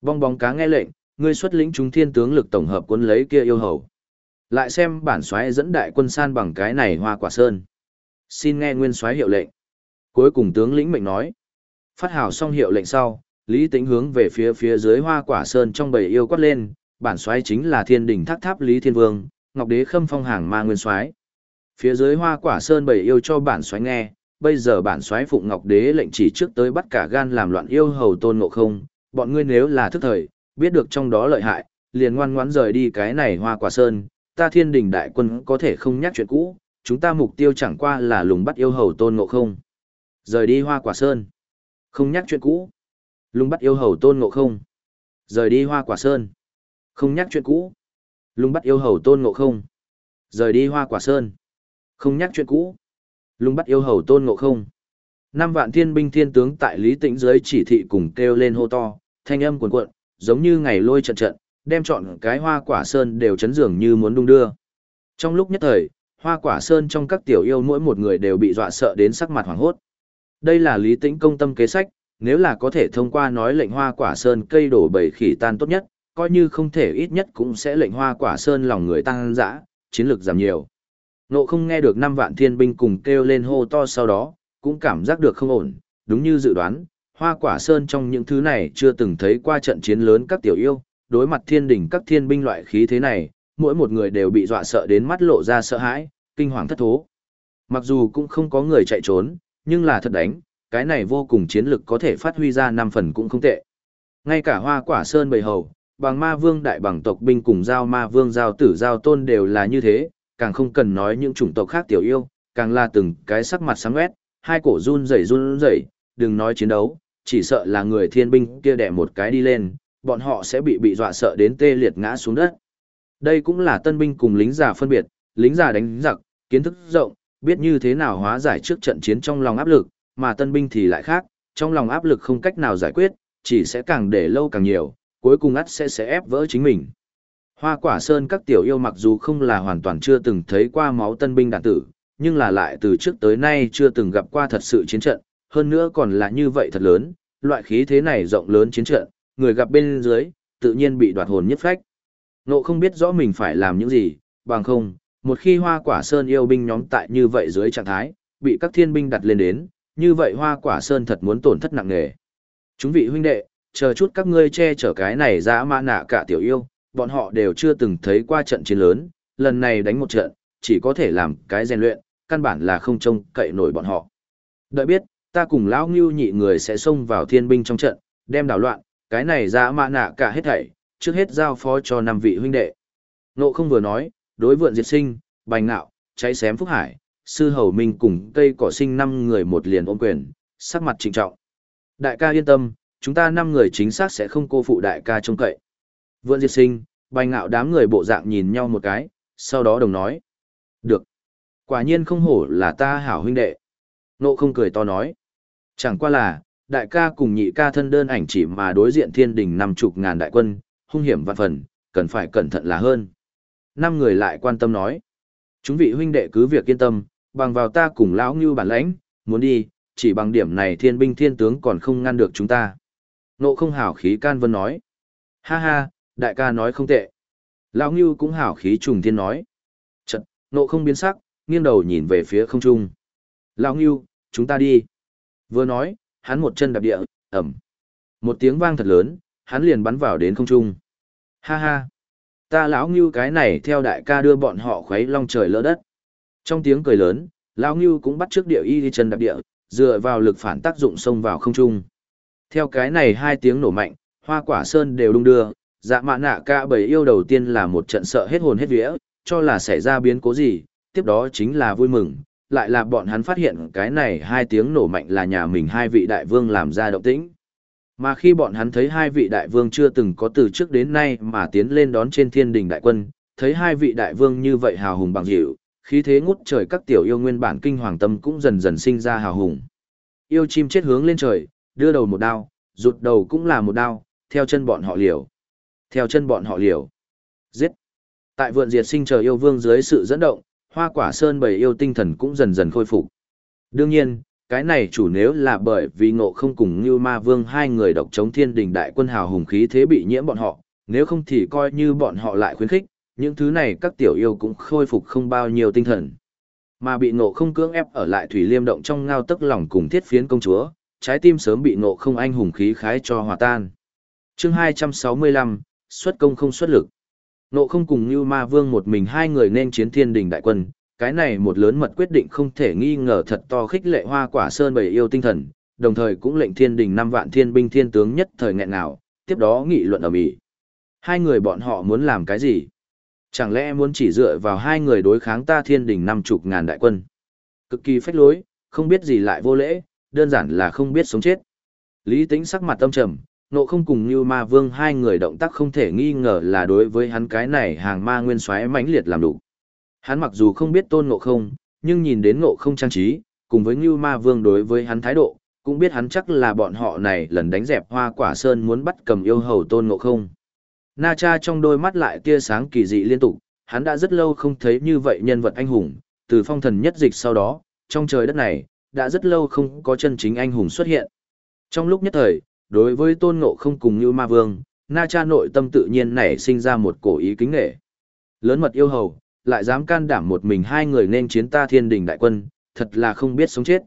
Bong bóng cá nghe lệnh, ngươi xuất lĩnh chúng thiên tướng lực tổng hợp quân lấy kia yêu hầu. Lại xem bản soái dẫn đại quân san bằng cái này hoa quả sơn. Xin nghe nguyên soái hiệu lệnh. Cuối cùng tướng lĩnh mệnh nói. Phát hào xong hiệu lệnh sau, Lý Tĩnh hướng về phía phía dưới hoa quả sơn trong bầy yêu quát lên, bản soái chính là thiên đỉnh thác tháp Lý Thiên Vương, Ngọc Đế khâm phong hàng ma nguyên soái. Phía dưới hoa quả sơn bầy yêu cho bản soái nghe, bây giờ bản soái phụng Ngọc Đế lệnh chỉ trước tới bắt cả gan làm loạn yêu hầu tôn ngộ không, bọn ngươi nếu là thức thời, biết được trong đó lợi hại, liền ngoan ngoãn rời đi cái này hoa quả sơn, ta thiên đình đại quân có thể không nhắc chuyện cũ, chúng ta mục tiêu chẳng qua là lùng bắt yêu hầu tôn ngộ không. Rời đi hoa quả sơn, không nhắc chuyện cũ, lùng bắt yêu hầu tôn ngộ không. Rời đi hoa quả sơn, không nhắc chuyện cũ, lùng bắt yêu hầu tôn ngộ không. Rời đi hoa quả sơn, không nhắc chuyện cũ, lùng bắt yêu hầu tôn ngộ không. Năm vạn thiên binh thiên tướng tại Lý Tĩnh dưới chỉ thị cùng kêu lên hô to, thanh âm cuồn cuộn, giống như ngày lôi trận trận, đem chọn cái hoa quả sơn đều chấn dường như muốn đung đưa. Trong lúc nhất thời, hoa quả sơn trong các tiểu yêu mỗi một người đều bị dọa sợ đến sắc mặt hoảng hốt. Đây là lý tĩnh công tâm kế sách, nếu là có thể thông qua nói lệnh hoa quả sơn cây đổ bầy khỉ tan tốt nhất, coi như không thể ít nhất cũng sẽ lệnh hoa quả sơn lòng người tăng dã, chiến lược giảm nhiều. Nộ không nghe được năm vạn thiên binh cùng kêu lên hô to sau đó, cũng cảm giác được không ổn, đúng như dự đoán, hoa quả sơn trong những thứ này chưa từng thấy qua trận chiến lớn các tiểu yêu, đối mặt thiên đỉnh các thiên binh loại khí thế này, mỗi một người đều bị dọa sợ đến mắt lộ ra sợ hãi, kinh hoàng thất thố. Mặc dù cũng không có người chạy trốn, nhưng là thật đánh, cái này vô cùng chiến lực có thể phát huy ra năm phần cũng không tệ. Ngay cả hoa quả sơn bầy hầu, bằng ma vương đại bằng tộc binh cùng giao ma vương giao tử giao tôn đều là như thế, càng không cần nói những chủng tộc khác tiểu yêu, càng là từng cái sắc mặt sáng quét, hai cổ run rẩy run rẩy, đừng nói chiến đấu, chỉ sợ là người thiên binh kia đẻ một cái đi lên, bọn họ sẽ bị bị dọa sợ đến tê liệt ngã xuống đất. Đây cũng là tân binh cùng lính già phân biệt, lính già đánh giặc, kiến thức rộng, biết như thế nào hóa giải trước trận chiến trong lòng áp lực, mà tân binh thì lại khác, trong lòng áp lực không cách nào giải quyết, chỉ sẽ càng để lâu càng nhiều, cuối cùng ắt sẽ sẽ ép vỡ chính mình. Hoa quả sơn các tiểu yêu mặc dù không là hoàn toàn chưa từng thấy qua máu tân binh đạn tử, nhưng là lại từ trước tới nay chưa từng gặp qua thật sự chiến trận, hơn nữa còn là như vậy thật lớn, loại khí thế này rộng lớn chiến trận, người gặp bên dưới, tự nhiên bị đoạt hồn nhất phách. Nộ không biết rõ mình phải làm những gì, bằng không, một khi hoa quả sơn yêu binh nhóm tại như vậy dưới trạng thái, bị các thiên binh đặt lên đến, như vậy hoa quả sơn thật muốn tổn thất nặng nề. Chúng vị huynh đệ, chờ chút các ngươi che chở cái này dã mã nạ cả tiểu yêu, bọn họ đều chưa từng thấy qua trận chiến lớn, lần này đánh một trận, chỉ có thể làm cái rèn luyện, căn bản là không trông cậy nổi bọn họ. Đợi biết, ta cùng lão ngưu nhị người sẽ xông vào thiên binh trong trận, đem đảo loạn, cái này ra mạ nạ cả hết thảy, trước hết giao phó cho năm vị huynh đệ. Nộ không vừa nói, đối vượn diệt sinh, bành nạo, cháy xém phúc hải, sư hầu minh cùng cây cỏ sinh năm người một liền ôm quyền, sắc mặt trịnh trọng. Đại ca yên tâm, chúng ta năm người chính xác sẽ không cô phụ đại ca trông cậy. Vượn diệt sinh, bành nạo đám người bộ dạng nhìn nhau một cái, sau đó đồng nói. Được. Quả nhiên không hổ là ta hảo huynh đệ. Nộ không cười to nói. Chẳng qua là, đại ca cùng nhị ca thân đơn ảnh chỉ mà đối diện thiên đình năm chục ngàn đại quân, hung hiểm vạn phần, cần phải cẩn thận là hơn. Năm người lại quan tâm nói. Chúng vị huynh đệ cứ việc yên tâm, bằng vào ta cùng lão ngưu bản lãnh, muốn đi, chỉ bằng điểm này thiên binh thiên tướng còn không ngăn được chúng ta. Nộ không hảo khí can vân nói. Ha ha, đại ca nói không tệ. Lão ngưu cũng hảo khí trùng thiên nói. Chật, nộ không biến sắc, nghiêng đầu nhìn về phía không trung. Lão ngưu, chúng ta đi. Vừa nói, hắn một chân đạp địa, ẩm. Một tiếng vang thật lớn, hắn liền bắn vào đến không trung. Ha ha. Ta lão ngưu cái này theo đại ca đưa bọn họ khuấy long trời lỡ đất. Trong tiếng cười lớn, lão ngưu cũng bắt trước địa y đi chân đạp địa, dựa vào lực phản tác dụng xông vào không trung. Theo cái này hai tiếng nổ mạnh, hoa quả sơn đều đung đưa, dạ mạ nạ ca bầy yêu đầu tiên là một trận sợ hết hồn hết vía, cho là xảy ra biến cố gì, tiếp đó chính là vui mừng, lại là bọn hắn phát hiện cái này hai tiếng nổ mạnh là nhà mình hai vị đại vương làm ra động tĩnh. Mà khi bọn hắn thấy hai vị đại vương chưa từng có từ trước đến nay mà tiến lên đón trên thiên đình đại quân, thấy hai vị đại vương như vậy hào hùng bằng dịu, khí thế ngút trời các tiểu yêu nguyên bản kinh hoàng tâm cũng dần dần sinh ra hào hùng. Yêu chim chết hướng lên trời, đưa đầu một đao, rụt đầu cũng là một đao, theo chân bọn họ liều. Theo chân bọn họ liều. Giết. Tại vượn diệt sinh chờ yêu vương dưới sự dẫn động, hoa quả sơn bầy yêu tinh thần cũng dần dần khôi phục. Đương nhiên, cái này chủ nếu là bởi vì ngộ không cùng như ma vương hai người độc chống thiên đình đại quân hào hùng khí thế bị nhiễm bọn họ, nếu không thì coi như bọn họ lại khuyến khích, những thứ này các tiểu yêu cũng khôi phục không bao nhiêu tinh thần. Mà bị ngộ không cưỡng ép ở lại thủy liêm động trong ngao tức lòng cùng thiết phiến công chúa, trái tim sớm bị ngộ không anh hùng khí khái cho hòa tan. chương 265, xuất công không xuất lực. Nộ không cùng như ma vương một mình hai người nên chiến thiên đình đại quân, cái này một lớn mật quyết định không thể nghi ngờ thật to khích lệ hoa quả sơn bầy yêu tinh thần, đồng thời cũng lệnh thiên đình năm vạn thiên binh thiên tướng nhất thời nghẹn nào, tiếp đó nghị luận ở Mỹ. Hai người bọn họ muốn làm cái gì? Chẳng lẽ muốn chỉ dựa vào hai người đối kháng ta thiên đình năm chục ngàn đại quân? Cực kỳ phách lối, không biết gì lại vô lễ, đơn giản là không biết sống chết. Lý tính sắc mặt tâm trầm, nộ không cùng như ma vương hai người động tác không thể nghi ngờ là đối với hắn cái này hàng ma nguyên xoáy mãnh liệt làm đủ. Hắn mặc dù không biết tôn ngộ không, nhưng nhìn đến ngộ không trang trí, cùng với như ma vương đối với hắn thái độ, cũng biết hắn chắc là bọn họ này lần đánh dẹp hoa quả sơn muốn bắt cầm yêu hầu tôn ngộ không. Na cha trong đôi mắt lại tia sáng kỳ dị liên tục, hắn đã rất lâu không thấy như vậy nhân vật anh hùng, từ phong thần nhất dịch sau đó, trong trời đất này, đã rất lâu không có chân chính anh hùng xuất hiện. Trong lúc nhất thời, đối với tôn ngộ không cùng như ma vương, na cha nội tâm tự nhiên nảy sinh ra một cổ ý kính nghệ. Lớn mật yêu hầu, lại dám can đảm một mình hai người nên chiến ta thiên đình đại quân, thật là không biết sống chết.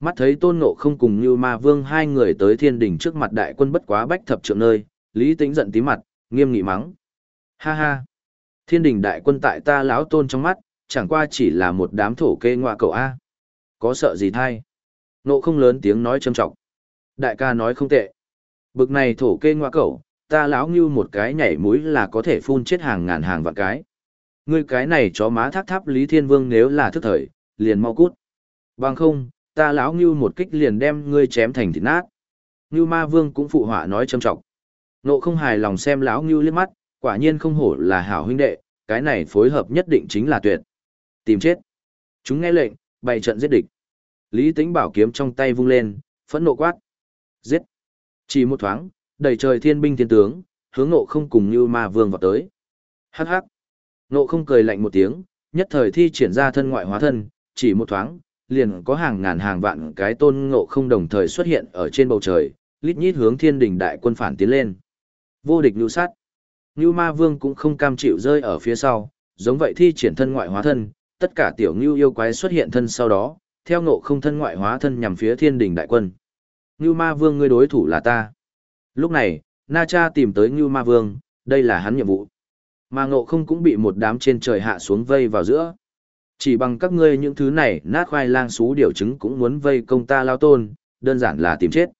Mắt thấy tôn ngộ không cùng như ma vương hai người tới thiên đình trước mặt đại quân bất quá bách thập trượng nơi, lý tính giận tí mặt, nghiêm nghị mắng. Ha ha! Thiên đình đại quân tại ta lão tôn trong mắt, chẳng qua chỉ là một đám thổ kê ngoạ cậu A. Có sợ gì thay? Nộ không lớn tiếng nói châm trọng. Đại ca nói không tệ. Bực này thổ kê ngoa cẩu, ta lão như một cái nhảy mũi là có thể phun chết hàng ngàn hàng vạn cái. Ngươi cái này chó má thác tháp Lý Thiên Vương nếu là thức thời, liền mau cút. Bằng không, ta lão như một kích liền đem ngươi chém thành thịt nát. Như ma vương cũng phụ họa nói châm trọng. Nộ không hài lòng xem lão như liếc mắt, quả nhiên không hổ là hảo huynh đệ, cái này phối hợp nhất định chính là tuyệt. Tìm chết. Chúng nghe lệnh, bày trận giết địch. Lý Tĩnh bảo kiếm trong tay vung lên, phẫn nộ quát. Giết. Chỉ một thoáng, đầy trời thiên binh thiên tướng, hướng nộ không cùng như ma vương vào tới. Hắc hắc. Nộ không cười lạnh một tiếng, nhất thời thi triển ra thân ngoại hóa thân, chỉ một thoáng, liền có hàng ngàn hàng vạn cái tôn ngộ không đồng thời xuất hiện ở trên bầu trời, lít nhít hướng thiên đình đại quân phản tiến lên. Vô địch lưu sát. Ngưu ma vương cũng không cam chịu rơi ở phía sau, giống vậy thi triển thân ngoại hóa thân, tất cả tiểu ngưu yêu quái xuất hiện thân sau đó, theo ngộ không thân ngoại hóa thân nhằm phía thiên đình đại quân. Ngưu ma vương ngươi đối thủ là ta. Lúc này, Na Cha tìm tới Ngưu ma vương, đây là hắn nhiệm vụ. Mà ngộ không cũng bị một đám trên trời hạ xuống vây vào giữa. Chỉ bằng các ngươi những thứ này nát khoai lang xú điều chứng cũng muốn vây công ta lao tôn, đơn giản là tìm chết.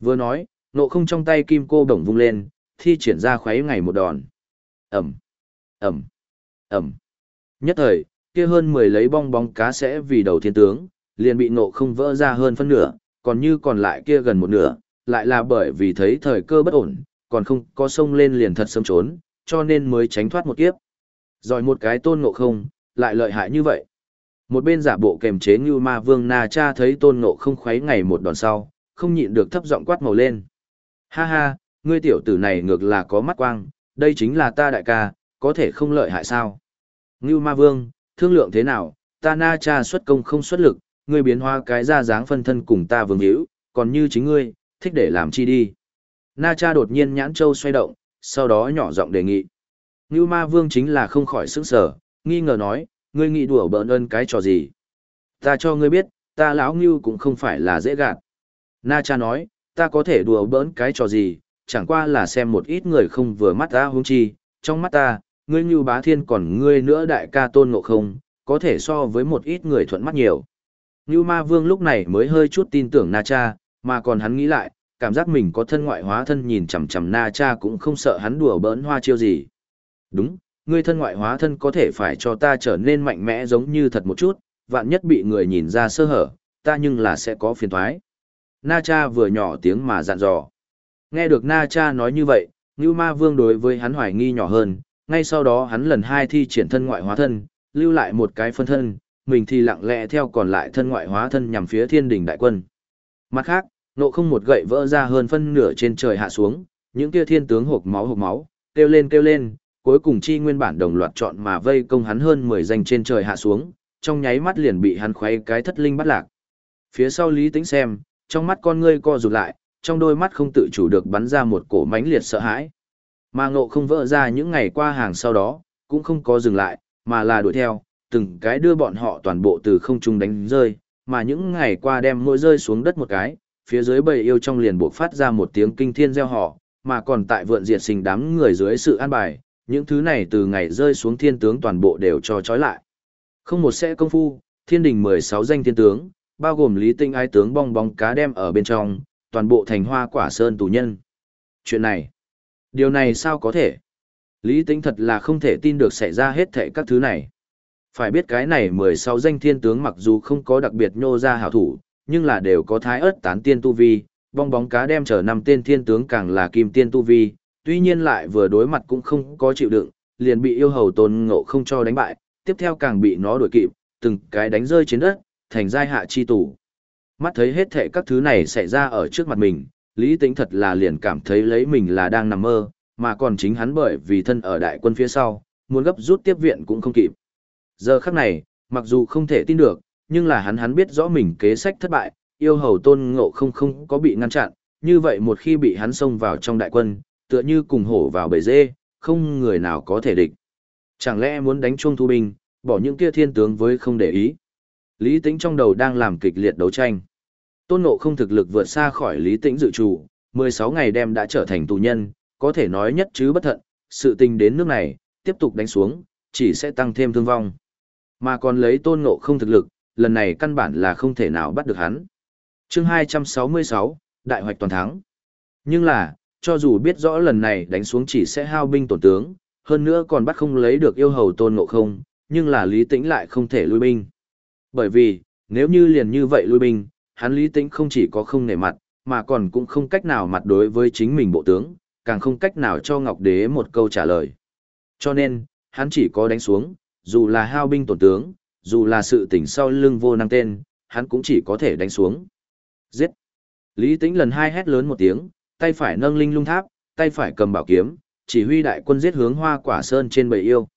Vừa nói, ngộ không trong tay kim cô đồng vung lên, thi triển ra khoáy ngày một đòn. Ẩm, Ẩm, Ẩm. Nhất thời, kia hơn 10 lấy bong bóng cá sẽ vì đầu thiên tướng, liền bị ngộ không vỡ ra hơn phân nửa, còn như còn lại kia gần một nửa, lại là bởi vì thấy thời cơ bất ổn, còn không có sông lên liền thật sớm trốn, cho nên mới tránh thoát một kiếp. Rồi một cái tôn ngộ không, lại lợi hại như vậy. Một bên giả bộ kềm chế như ma vương na cha thấy tôn ngộ không khuấy ngày một đòn sau, không nhịn được thấp giọng quát màu lên. Ha ha, ngươi tiểu tử này ngược là có mắt quang, đây chính là ta đại ca, có thể không lợi hại sao. Ngưu ma vương, thương lượng thế nào, ta na cha xuất công không xuất lực, ngươi biến hóa cái ra dáng phân thân cùng ta vương hữu, còn như chính ngươi, thích để làm chi đi. Na cha đột nhiên nhãn châu xoay động, sau đó nhỏ giọng đề nghị. Ngưu ma vương chính là không khỏi sững sở, nghi ngờ nói, ngươi nghĩ đùa bỡn ơn cái trò gì. Ta cho ngươi biết, ta lão Ngưu cũng không phải là dễ gạt. Na cha nói, ta có thể đùa bỡn cái trò gì, chẳng qua là xem một ít người không vừa mắt ta hung chi, trong mắt ta, ngươi Ngưu bá thiên còn ngươi nữa đại ca tôn ngộ không, có thể so với một ít người thuận mắt nhiều. Như ma vương lúc này mới hơi chút tin tưởng Na cha, mà còn hắn nghĩ lại, cảm giác mình có thân ngoại hóa thân nhìn chằm chằm Na cha cũng không sợ hắn đùa bỡn hoa chiêu gì. Đúng, ngươi thân ngoại hóa thân có thể phải cho ta trở nên mạnh mẽ giống như thật một chút, vạn nhất bị người nhìn ra sơ hở, ta nhưng là sẽ có phiền thoái. Na cha vừa nhỏ tiếng mà dặn dò. Nghe được Na cha nói như vậy, Như Ma Vương đối với hắn hoài nghi nhỏ hơn, ngay sau đó hắn lần hai thi triển thân ngoại hóa thân, lưu lại một cái phân thân, mình thì lặng lẽ theo còn lại thân ngoại hóa thân nhằm phía thiên đình đại quân. Mặt khác, nộ không một gậy vỡ ra hơn phân nửa trên trời hạ xuống, những kia thiên tướng hộp máu hộp máu, kêu lên kêu lên, cuối cùng chi nguyên bản đồng loạt chọn mà vây công hắn hơn 10 danh trên trời hạ xuống, trong nháy mắt liền bị hắn khuấy cái thất linh bắt lạc. Phía sau Lý Tĩnh xem, trong mắt con ngươi co rụt lại, trong đôi mắt không tự chủ được bắn ra một cổ mãnh liệt sợ hãi. Mà ngộ không vỡ ra những ngày qua hàng sau đó, cũng không có dừng lại, mà là đuổi theo, từng cái đưa bọn họ toàn bộ từ không trung đánh rơi, mà những ngày qua đem mỗi rơi xuống đất một cái, phía dưới bầy yêu trong liền buộc phát ra một tiếng kinh thiên gieo họ, mà còn tại vượn diệt sinh đám người dưới sự an bài, những thứ này từ ngày rơi xuống thiên tướng toàn bộ đều cho trói lại. Không một sẽ công phu, thiên đình 16 danh thiên tướng, bao gồm lý tinh ái tướng bong bóng cá đem ở bên trong, toàn bộ thành hoa quả sơn tù nhân. Chuyện này, điều này sao có thể? Lý tinh thật là không thể tin được xảy ra hết thệ các thứ này. Phải biết cái này 16 danh thiên tướng mặc dù không có đặc biệt nhô ra hảo thủ, nhưng là đều có thái ớt tán tiên tu vi, bong bóng cá đem chở năm tên thiên tướng càng là kim tiên tu vi, tuy nhiên lại vừa đối mặt cũng không có chịu đựng, liền bị yêu hầu tôn ngộ không cho đánh bại, tiếp theo càng bị nó đuổi kịp, từng cái đánh rơi trên đất, thành giai hạ chi tủ. Mắt thấy hết thệ các thứ này xảy ra ở trước mặt mình, Lý Tĩnh thật là liền cảm thấy lấy mình là đang nằm mơ, mà còn chính hắn bởi vì thân ở đại quân phía sau, muốn gấp rút tiếp viện cũng không kịp. Giờ khắc này, mặc dù không thể tin được, nhưng là hắn hắn biết rõ mình kế sách thất bại, yêu hầu tôn ngộ không không có bị ngăn chặn, như vậy một khi bị hắn xông vào trong đại quân, tựa như cùng hổ vào bầy dê, không người nào có thể địch. Chẳng lẽ muốn đánh chuông thu binh, bỏ những kia thiên tướng với không để ý. Lý Tĩnh trong đầu đang làm kịch liệt đấu tranh. Tôn Ngộ không thực lực vượt xa khỏi Lý Tĩnh dự chủ, 16 ngày đêm đã trở thành tù nhân, có thể nói nhất chứ bất thận, sự tình đến nước này, tiếp tục đánh xuống, chỉ sẽ tăng thêm thương vong. Mà còn lấy Tôn Ngộ không thực lực, lần này căn bản là không thể nào bắt được hắn. chương 266, Đại hoạch toàn thắng. Nhưng là, cho dù biết rõ lần này đánh xuống chỉ sẽ hao binh tổn tướng, hơn nữa còn bắt không lấy được yêu hầu Tôn Ngộ không, nhưng là Lý Tĩnh lại không thể lui binh. Bởi vì, nếu như liền như vậy lui binh, hắn Lý Tĩnh không chỉ có không nể mặt, mà còn cũng không cách nào mặt đối với chính mình bộ tướng, càng không cách nào cho Ngọc Đế một câu trả lời. Cho nên, hắn chỉ có đánh xuống, dù là hao binh tổn tướng, dù là sự tỉnh sau lưng vô năng tên, hắn cũng chỉ có thể đánh xuống. Giết! Lý Tĩnh lần hai hét lớn một tiếng, tay phải nâng linh lung tháp, tay phải cầm bảo kiếm, chỉ huy đại quân giết hướng hoa quả sơn trên bầy yêu.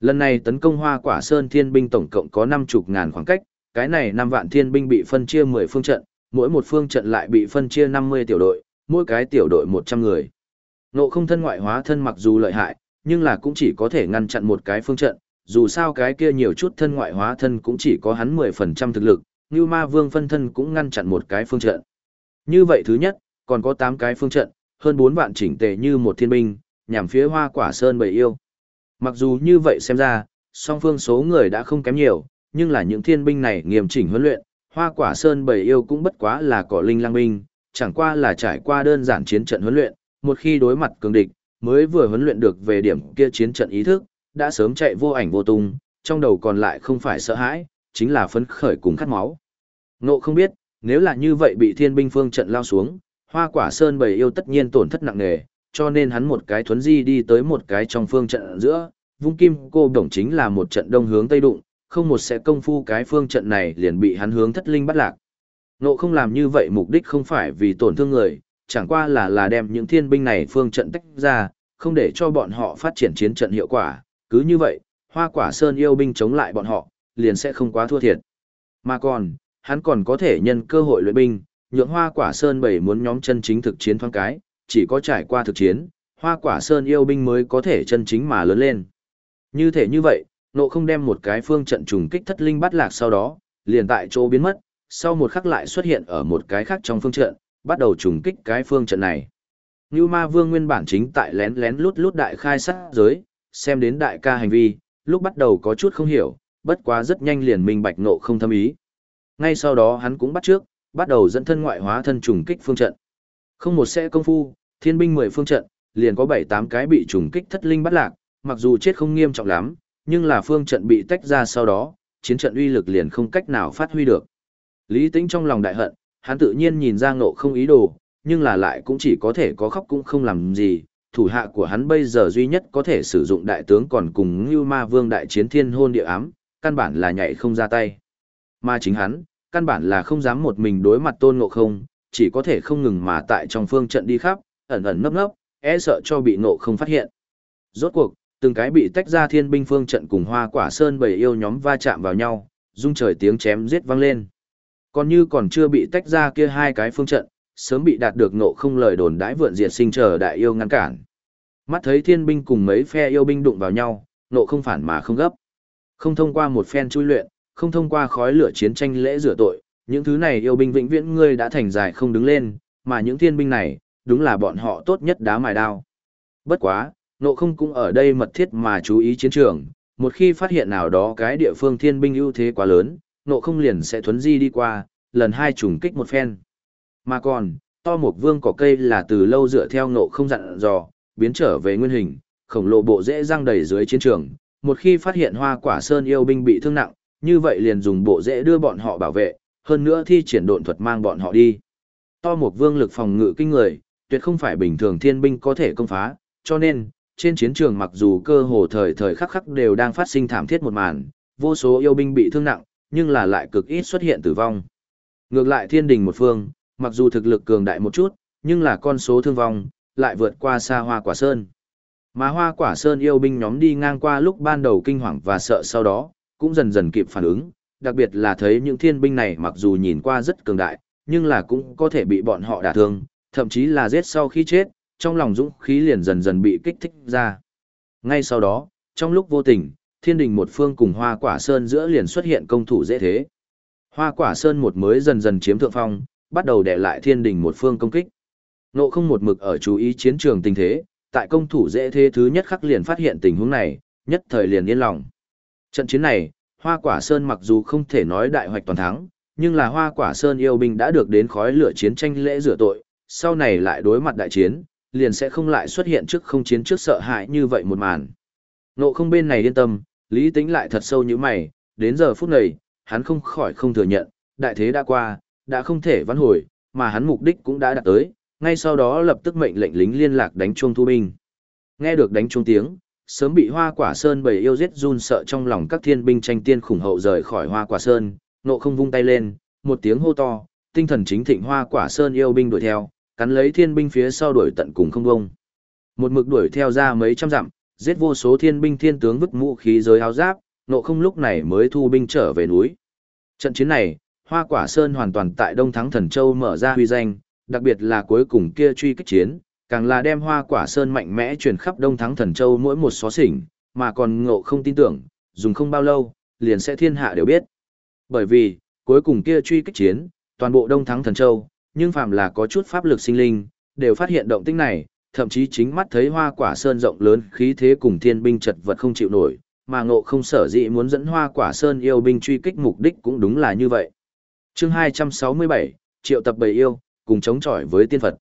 Lần này tấn công hoa quả sơn thiên binh tổng cộng có năm chục ngàn khoảng cách, cái này năm vạn thiên binh bị phân chia 10 phương trận, mỗi một phương trận lại bị phân chia 50 tiểu đội, mỗi cái tiểu đội 100 người. Nộ không thân ngoại hóa thân mặc dù lợi hại, nhưng là cũng chỉ có thể ngăn chặn một cái phương trận, dù sao cái kia nhiều chút thân ngoại hóa thân cũng chỉ có hắn 10% thực lực, như ma vương phân thân cũng ngăn chặn một cái phương trận. Như vậy thứ nhất, còn có 8 cái phương trận, hơn 4 vạn chỉnh tề như một thiên binh, nhằm phía hoa quả sơn bầy yêu. Mặc dù như vậy xem ra, song phương số người đã không kém nhiều, nhưng là những thiên binh này nghiêm chỉnh huấn luyện, hoa quả sơn bầy yêu cũng bất quá là cỏ linh lang binh, chẳng qua là trải qua đơn giản chiến trận huấn luyện, một khi đối mặt cường địch, mới vừa huấn luyện được về điểm kia chiến trận ý thức, đã sớm chạy vô ảnh vô tung, trong đầu còn lại không phải sợ hãi, chính là phấn khởi cùng khát máu. Nộ không biết, nếu là như vậy bị thiên binh phương trận lao xuống, hoa quả sơn bầy yêu tất nhiên tổn thất nặng nề, cho nên hắn một cái thuấn di đi tới một cái trong phương trận giữa, vung kim cô đồng chính là một trận đông hướng tây đụng, không một sẽ công phu cái phương trận này liền bị hắn hướng thất linh bắt lạc. Nộ không làm như vậy mục đích không phải vì tổn thương người, chẳng qua là là đem những thiên binh này phương trận tách ra, không để cho bọn họ phát triển chiến trận hiệu quả, cứ như vậy, hoa quả sơn yêu binh chống lại bọn họ, liền sẽ không quá thua thiệt. Mà còn, hắn còn có thể nhân cơ hội luyện binh, nhượng hoa quả sơn bảy muốn nhóm chân chính thực chiến thoáng cái, chỉ có trải qua thực chiến, hoa quả sơn yêu binh mới có thể chân chính mà lớn lên. Như thể như vậy, nộ không đem một cái phương trận trùng kích thất linh bắt lạc sau đó, liền tại chỗ biến mất, sau một khắc lại xuất hiện ở một cái khác trong phương trận, bắt đầu trùng kích cái phương trận này. Như ma vương nguyên bản chính tại lén lén lút lút đại khai sát giới, xem đến đại ca hành vi, lúc bắt đầu có chút không hiểu, bất quá rất nhanh liền minh bạch nộ không thâm ý. Ngay sau đó hắn cũng bắt trước, bắt đầu dẫn thân ngoại hóa thân trùng kích phương trận. Không một xe công phu, thiên binh mười phương trận, liền có bảy tám cái bị trùng kích thất linh bắt lạc, mặc dù chết không nghiêm trọng lắm, nhưng là phương trận bị tách ra sau đó, chiến trận uy lực liền không cách nào phát huy được. Lý Tĩnh trong lòng đại hận, hắn tự nhiên nhìn ra ngộ không ý đồ, nhưng là lại cũng chỉ có thể có khóc cũng không làm gì, thủ hạ của hắn bây giờ duy nhất có thể sử dụng đại tướng còn cùng Ngưu ma vương đại chiến thiên hôn địa ám, căn bản là nhảy không ra tay. Mà chính hắn, căn bản là không dám một mình đối mặt tôn ngộ không, chỉ có thể không ngừng mà tại trong phương trận đi khắp, ẩn ẩn nấp nấp, e sợ cho bị ngộ không phát hiện. Rốt cuộc, từng cái bị tách ra thiên binh phương trận cùng hoa quả sơn bầy yêu nhóm va chạm vào nhau, rung trời tiếng chém giết vang lên. Còn như còn chưa bị tách ra kia hai cái phương trận, sớm bị đạt được ngộ không lời đồn đãi vượn diệt sinh chờ đại yêu ngăn cản. Mắt thấy thiên binh cùng mấy phe yêu binh đụng vào nhau, ngộ không phản mà không gấp. Không thông qua một phen chui luyện, không thông qua khói lửa chiến tranh lễ rửa tội, những thứ này yêu binh vĩnh viễn ngươi đã thành dài không đứng lên, mà những thiên binh này, đúng là bọn họ tốt nhất đá mài đao. Bất quá, nộ không cũng ở đây mật thiết mà chú ý chiến trường, một khi phát hiện nào đó cái địa phương thiên binh ưu thế quá lớn, nộ không liền sẽ thuấn di đi qua, lần hai trùng kích một phen. Mà còn, to một vương cỏ cây là từ lâu dựa theo nộ không dặn dò, biến trở về nguyên hình, khổng lồ bộ dễ răng đầy dưới chiến trường. Một khi phát hiện hoa quả sơn yêu binh bị thương nặng, như vậy liền dùng bộ dễ đưa bọn họ bảo vệ, hơn nữa thi triển độn thuật mang bọn họ đi. To một vương lực phòng ngự kinh người, tuyệt không phải bình thường thiên binh có thể công phá, cho nên, trên chiến trường mặc dù cơ hồ thời thời khắc khắc đều đang phát sinh thảm thiết một màn, vô số yêu binh bị thương nặng, nhưng là lại cực ít xuất hiện tử vong. Ngược lại thiên đình một phương, mặc dù thực lực cường đại một chút, nhưng là con số thương vong, lại vượt qua xa hoa quả sơn. Mà hoa quả sơn yêu binh nhóm đi ngang qua lúc ban đầu kinh hoàng và sợ sau đó, cũng dần dần kịp phản ứng, đặc biệt là thấy những thiên binh này mặc dù nhìn qua rất cường đại, nhưng là cũng có thể bị bọn họ đả thương, thậm chí là giết sau khi chết, trong lòng dũng khí liền dần dần bị kích thích ra. Ngay sau đó, trong lúc vô tình, thiên đình một phương cùng hoa quả sơn giữa liền xuất hiện công thủ dễ thế. Hoa quả sơn một mới dần dần chiếm thượng phong, bắt đầu đè lại thiên đình một phương công kích. Nộ không một mực ở chú ý chiến trường tình thế, tại công thủ dễ thế thứ nhất khắc liền phát hiện tình huống này, nhất thời liền yên lòng. Trận chiến này, Hoa Quả Sơn mặc dù không thể nói đại hoạch toàn thắng, nhưng là Hoa Quả Sơn yêu binh đã được đến khói lửa chiến tranh lễ rửa tội, sau này lại đối mặt đại chiến, liền sẽ không lại xuất hiện trước không chiến trước sợ hãi như vậy một màn. Nộ không bên này yên tâm, lý tính lại thật sâu như mày, đến giờ phút này, hắn không khỏi không thừa nhận, đại thế đã qua, đã không thể vãn hồi, mà hắn mục đích cũng đã đạt tới, ngay sau đó lập tức mệnh lệnh lính liên lạc đánh chuông thu binh. Nghe được đánh chuông tiếng, sớm bị hoa quả sơn bầy yêu giết run sợ trong lòng các thiên binh tranh tiên khủng hậu rời khỏi hoa quả sơn, nộ không vung tay lên, một tiếng hô to, tinh thần chính thịnh hoa quả sơn yêu binh đuổi theo, cắn lấy thiên binh phía sau đuổi tận cùng không bông. Một mực đuổi theo ra mấy trăm dặm, giết vô số thiên binh thiên tướng vứt mũ khí giới áo giáp, nộ không lúc này mới thu binh trở về núi. Trận chiến này, Hoa Quả Sơn hoàn toàn tại Đông Thắng Thần Châu mở ra huy danh, đặc biệt là cuối cùng kia truy kích chiến, càng là đem Hoa Quả Sơn mạnh mẽ truyền khắp Đông Thắng Thần Châu mỗi một xó xỉnh, mà còn ngộ không tin tưởng, dùng không bao lâu, liền sẽ thiên hạ đều biết. Bởi vì, cuối cùng kia truy kích chiến, toàn bộ Đông Thắng Thần Châu, nhưng phàm là có chút pháp lực sinh linh, đều phát hiện động tĩnh này, thậm chí chính mắt thấy hoa quả sơn rộng lớn khí thế cùng thiên binh chật vật không chịu nổi, mà ngộ không sở dĩ muốn dẫn hoa quả sơn yêu binh truy kích mục đích cũng đúng là như vậy chương 267, triệu tập bầy yêu, cùng chống chọi với tiên Phật.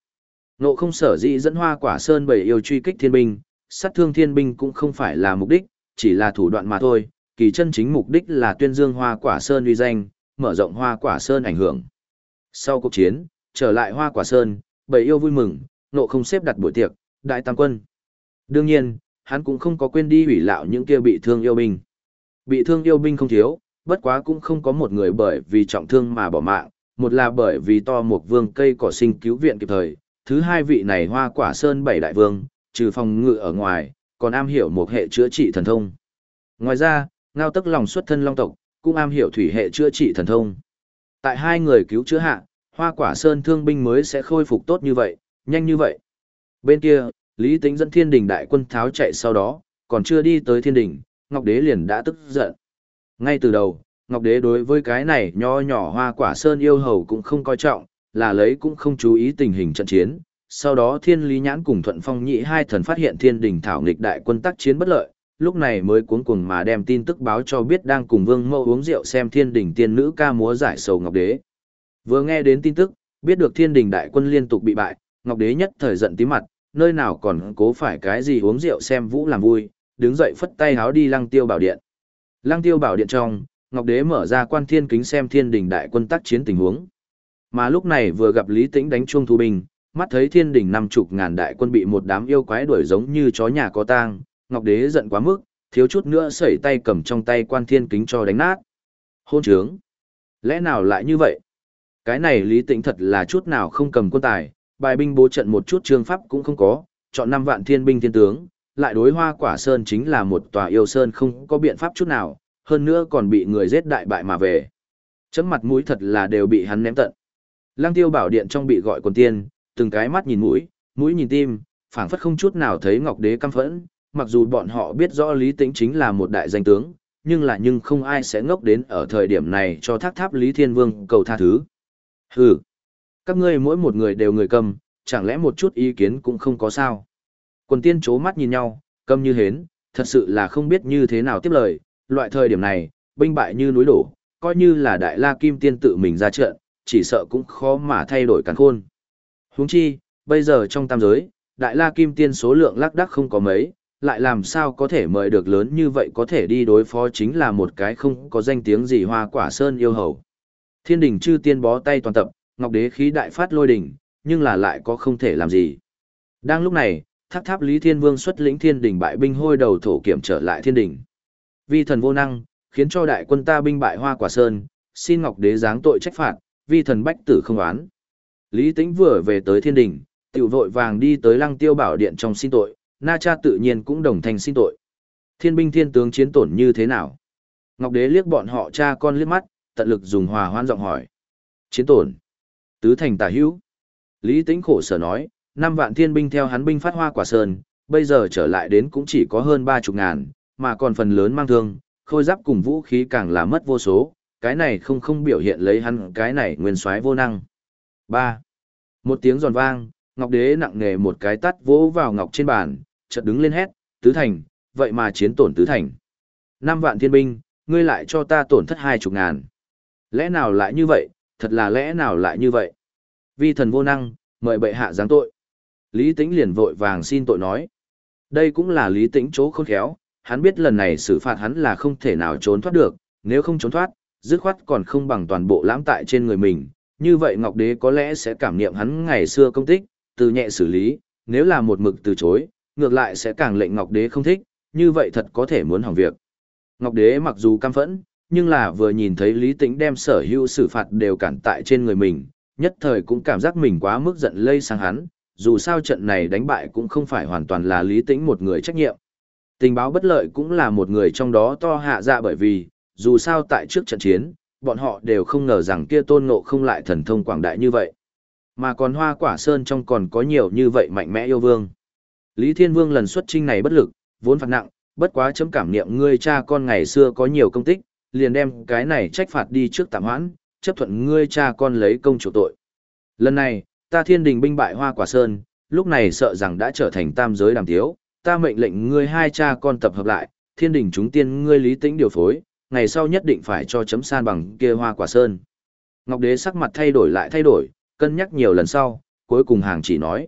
Ngộ không sở dĩ dẫn hoa quả sơn bầy yêu truy kích thiên binh, sát thương thiên binh cũng không phải là mục đích, chỉ là thủ đoạn mà thôi, kỳ chân chính mục đích là tuyên dương hoa quả sơn uy danh, mở rộng hoa quả sơn ảnh hưởng. Sau cuộc chiến, trở lại hoa quả sơn, bầy yêu vui mừng, nộ không xếp đặt buổi tiệc, đại tam quân. Đương nhiên, hắn cũng không có quên đi hủy lạo những kia bị thương yêu binh. Bị thương yêu binh không thiếu, bất quá cũng không có một người bởi vì trọng thương mà bỏ mạng, một là bởi vì to một vương cây cỏ sinh cứu viện kịp thời, thứ hai vị này hoa quả sơn bảy đại vương, trừ phòng ngự ở ngoài, còn am hiểu một hệ chữa trị thần thông. Ngoài ra, ngao tức lòng xuất thân long tộc, cũng am hiểu thủy hệ chữa trị thần thông. Tại hai người cứu chữa hạ, hoa quả sơn thương binh mới sẽ khôi phục tốt như vậy, nhanh như vậy. Bên kia, Lý Tĩnh dẫn thiên đình đại quân tháo chạy sau đó, còn chưa đi tới thiên đình, Ngọc Đế liền đã tức giận. Ngay từ đầu, Ngọc Đế đối với cái này nho nhỏ hoa quả sơn yêu hầu cũng không coi trọng, là lấy cũng không chú ý tình hình trận chiến. Sau đó thiên lý nhãn cùng thuận phong nhị hai thần phát hiện thiên đình thảo nghịch đại quân tác chiến bất lợi, lúc này mới cuống cuồng mà đem tin tức báo cho biết đang cùng vương mẫu uống rượu xem thiên đình tiên nữ ca múa giải sầu Ngọc Đế. Vừa nghe đến tin tức, biết được thiên đình đại quân liên tục bị bại, Ngọc Đế nhất thời giận tí mặt, nơi nào còn cố phải cái gì uống rượu xem vũ làm vui, đứng dậy phất tay háo đi lăng tiêu bảo điện. Lăng tiêu bảo điện trong, Ngọc Đế mở ra quan thiên kính xem thiên đình đại quân tác chiến tình huống. Mà lúc này vừa gặp Lý Tĩnh đánh chuông thu binh, mắt thấy thiên đình năm chục ngàn đại quân bị một đám yêu quái đuổi giống như chó nhà có tang, Ngọc Đế giận quá mức, thiếu chút nữa sẩy tay cầm trong tay quan thiên kính cho đánh nát. Hôn trướng! Lẽ nào lại như vậy? Cái này Lý Tĩnh thật là chút nào không cầm quân tài, bài binh bố trận một chút trương pháp cũng không có, chọn năm vạn thiên binh thiên tướng, lại đối hoa quả sơn chính là một tòa yêu sơn không có biện pháp chút nào, hơn nữa còn bị người giết đại bại mà về. Chấm mặt mũi thật là đều bị hắn ném tận. Lăng tiêu bảo điện trong bị gọi quần tiên, từng cái mắt nhìn mũi, mũi nhìn tim, phảng phất không chút nào thấy ngọc đế căm phẫn, mặc dù bọn họ biết rõ lý tĩnh chính là một đại danh tướng, nhưng là nhưng không ai sẽ ngốc đến ở thời điểm này cho thác tháp Lý Thiên Vương cầu tha thứ. Hừ, các ngươi mỗi một người đều người cầm, chẳng lẽ một chút ý kiến cũng không có sao. Quần tiên chố mắt nhìn nhau, câm như hến, thật sự là không biết như thế nào tiếp lời, loại thời điểm này, binh bại như núi đổ, coi như là đại la kim tiên tự mình ra trận, chỉ sợ cũng khó mà thay đổi càn khôn. Huống chi, bây giờ trong tam giới, đại la kim tiên số lượng lác đắc không có mấy, lại làm sao có thể mời được lớn như vậy có thể đi đối phó chính là một cái không có danh tiếng gì hoa quả sơn yêu hầu. Thiên đình chư tiên bó tay toàn tập, ngọc đế khí đại phát lôi đỉnh, nhưng là lại có không thể làm gì. Đang lúc này, tháp tháp Lý Thiên Vương xuất lĩnh thiên đình bại binh hôi đầu thổ kiểm trở lại thiên đình. Vi thần vô năng, khiến cho đại quân ta binh bại hoa quả sơn, xin ngọc đế giáng tội trách phạt, vi thần bách tử không oán. Lý Tĩnh vừa về tới thiên đình, tiểu vội vàng đi tới lăng tiêu bảo điện trong xin tội, na cha tự nhiên cũng đồng thanh xin tội. Thiên binh thiên tướng chiến tổn như thế nào? Ngọc đế liếc bọn họ cha con liếc mắt, tận lực dùng hòa hoan giọng hỏi. Chiến tổn. Tứ thành tà hữu. Lý Tĩnh khổ sở nói, năm vạn thiên binh theo hắn binh phát hoa quả sơn, bây giờ trở lại đến cũng chỉ có hơn ba chục ngàn, mà còn phần lớn mang thương, khôi giáp cùng vũ khí càng là mất vô số, cái này không không biểu hiện lấy hắn cái này nguyên soái vô năng. 3. Một tiếng giòn vang, Ngọc Đế nặng nề một cái tát vỗ vào ngọc trên bàn, chợt đứng lên hét, "Tứ thành, vậy mà chiến tổn tứ thành. Năm vạn thiên binh, ngươi lại cho ta tổn thất hai chục ngàn. Lẽ nào lại như vậy, thật là lẽ nào lại như vậy? Vi thần vô năng, mời bệ hạ giáng tội." Lý Tĩnh liền vội vàng xin tội nói. Đây cũng là Lý Tĩnh chỗ khôn khéo, hắn biết lần này xử phạt hắn là không thể nào trốn thoát được, nếu không trốn thoát, dứt khoát còn không bằng toàn bộ lãm tại trên người mình, như vậy Ngọc Đế có lẽ sẽ cảm niệm hắn ngày xưa công tích, từ nhẹ xử lý, nếu là một mực từ chối, ngược lại sẽ càng lệnh Ngọc Đế không thích, như vậy thật có thể muốn hỏng việc. Ngọc Đế mặc dù cam phẫn, nhưng là vừa nhìn thấy Lý Tĩnh đem sở hữu xử phạt đều cản tại trên người mình, nhất thời cũng cảm giác mình quá mức giận lây sang hắn, dù sao trận này đánh bại cũng không phải hoàn toàn là Lý Tĩnh một người trách nhiệm. Tình báo bất lợi cũng là một người trong đó to hạ dạ bởi vì, dù sao tại trước trận chiến, bọn họ đều không ngờ rằng kia tôn ngộ không lại thần thông quảng đại như vậy. Mà còn hoa quả sơn trong còn có nhiều như vậy mạnh mẽ yêu vương. Lý Thiên Vương lần xuất trinh này bất lực, vốn phạt nặng, bất quá chấm cảm niệm ngươi cha con ngày xưa có nhiều công tích, liền đem cái này trách phạt đi trước tạm hoãn, chấp thuận ngươi cha con lấy công chủ tội. Lần này, ta thiên đình binh bại hoa quả sơn, lúc này sợ rằng đã trở thành tam giới đàm tiếu, ta mệnh lệnh ngươi hai cha con tập hợp lại, thiên đình chúng tiên ngươi lý tĩnh điều phối, ngày sau nhất định phải cho chấm san bằng kia hoa quả sơn. Ngọc đế sắc mặt thay đổi lại thay đổi, cân nhắc nhiều lần sau, cuối cùng hàng chỉ nói.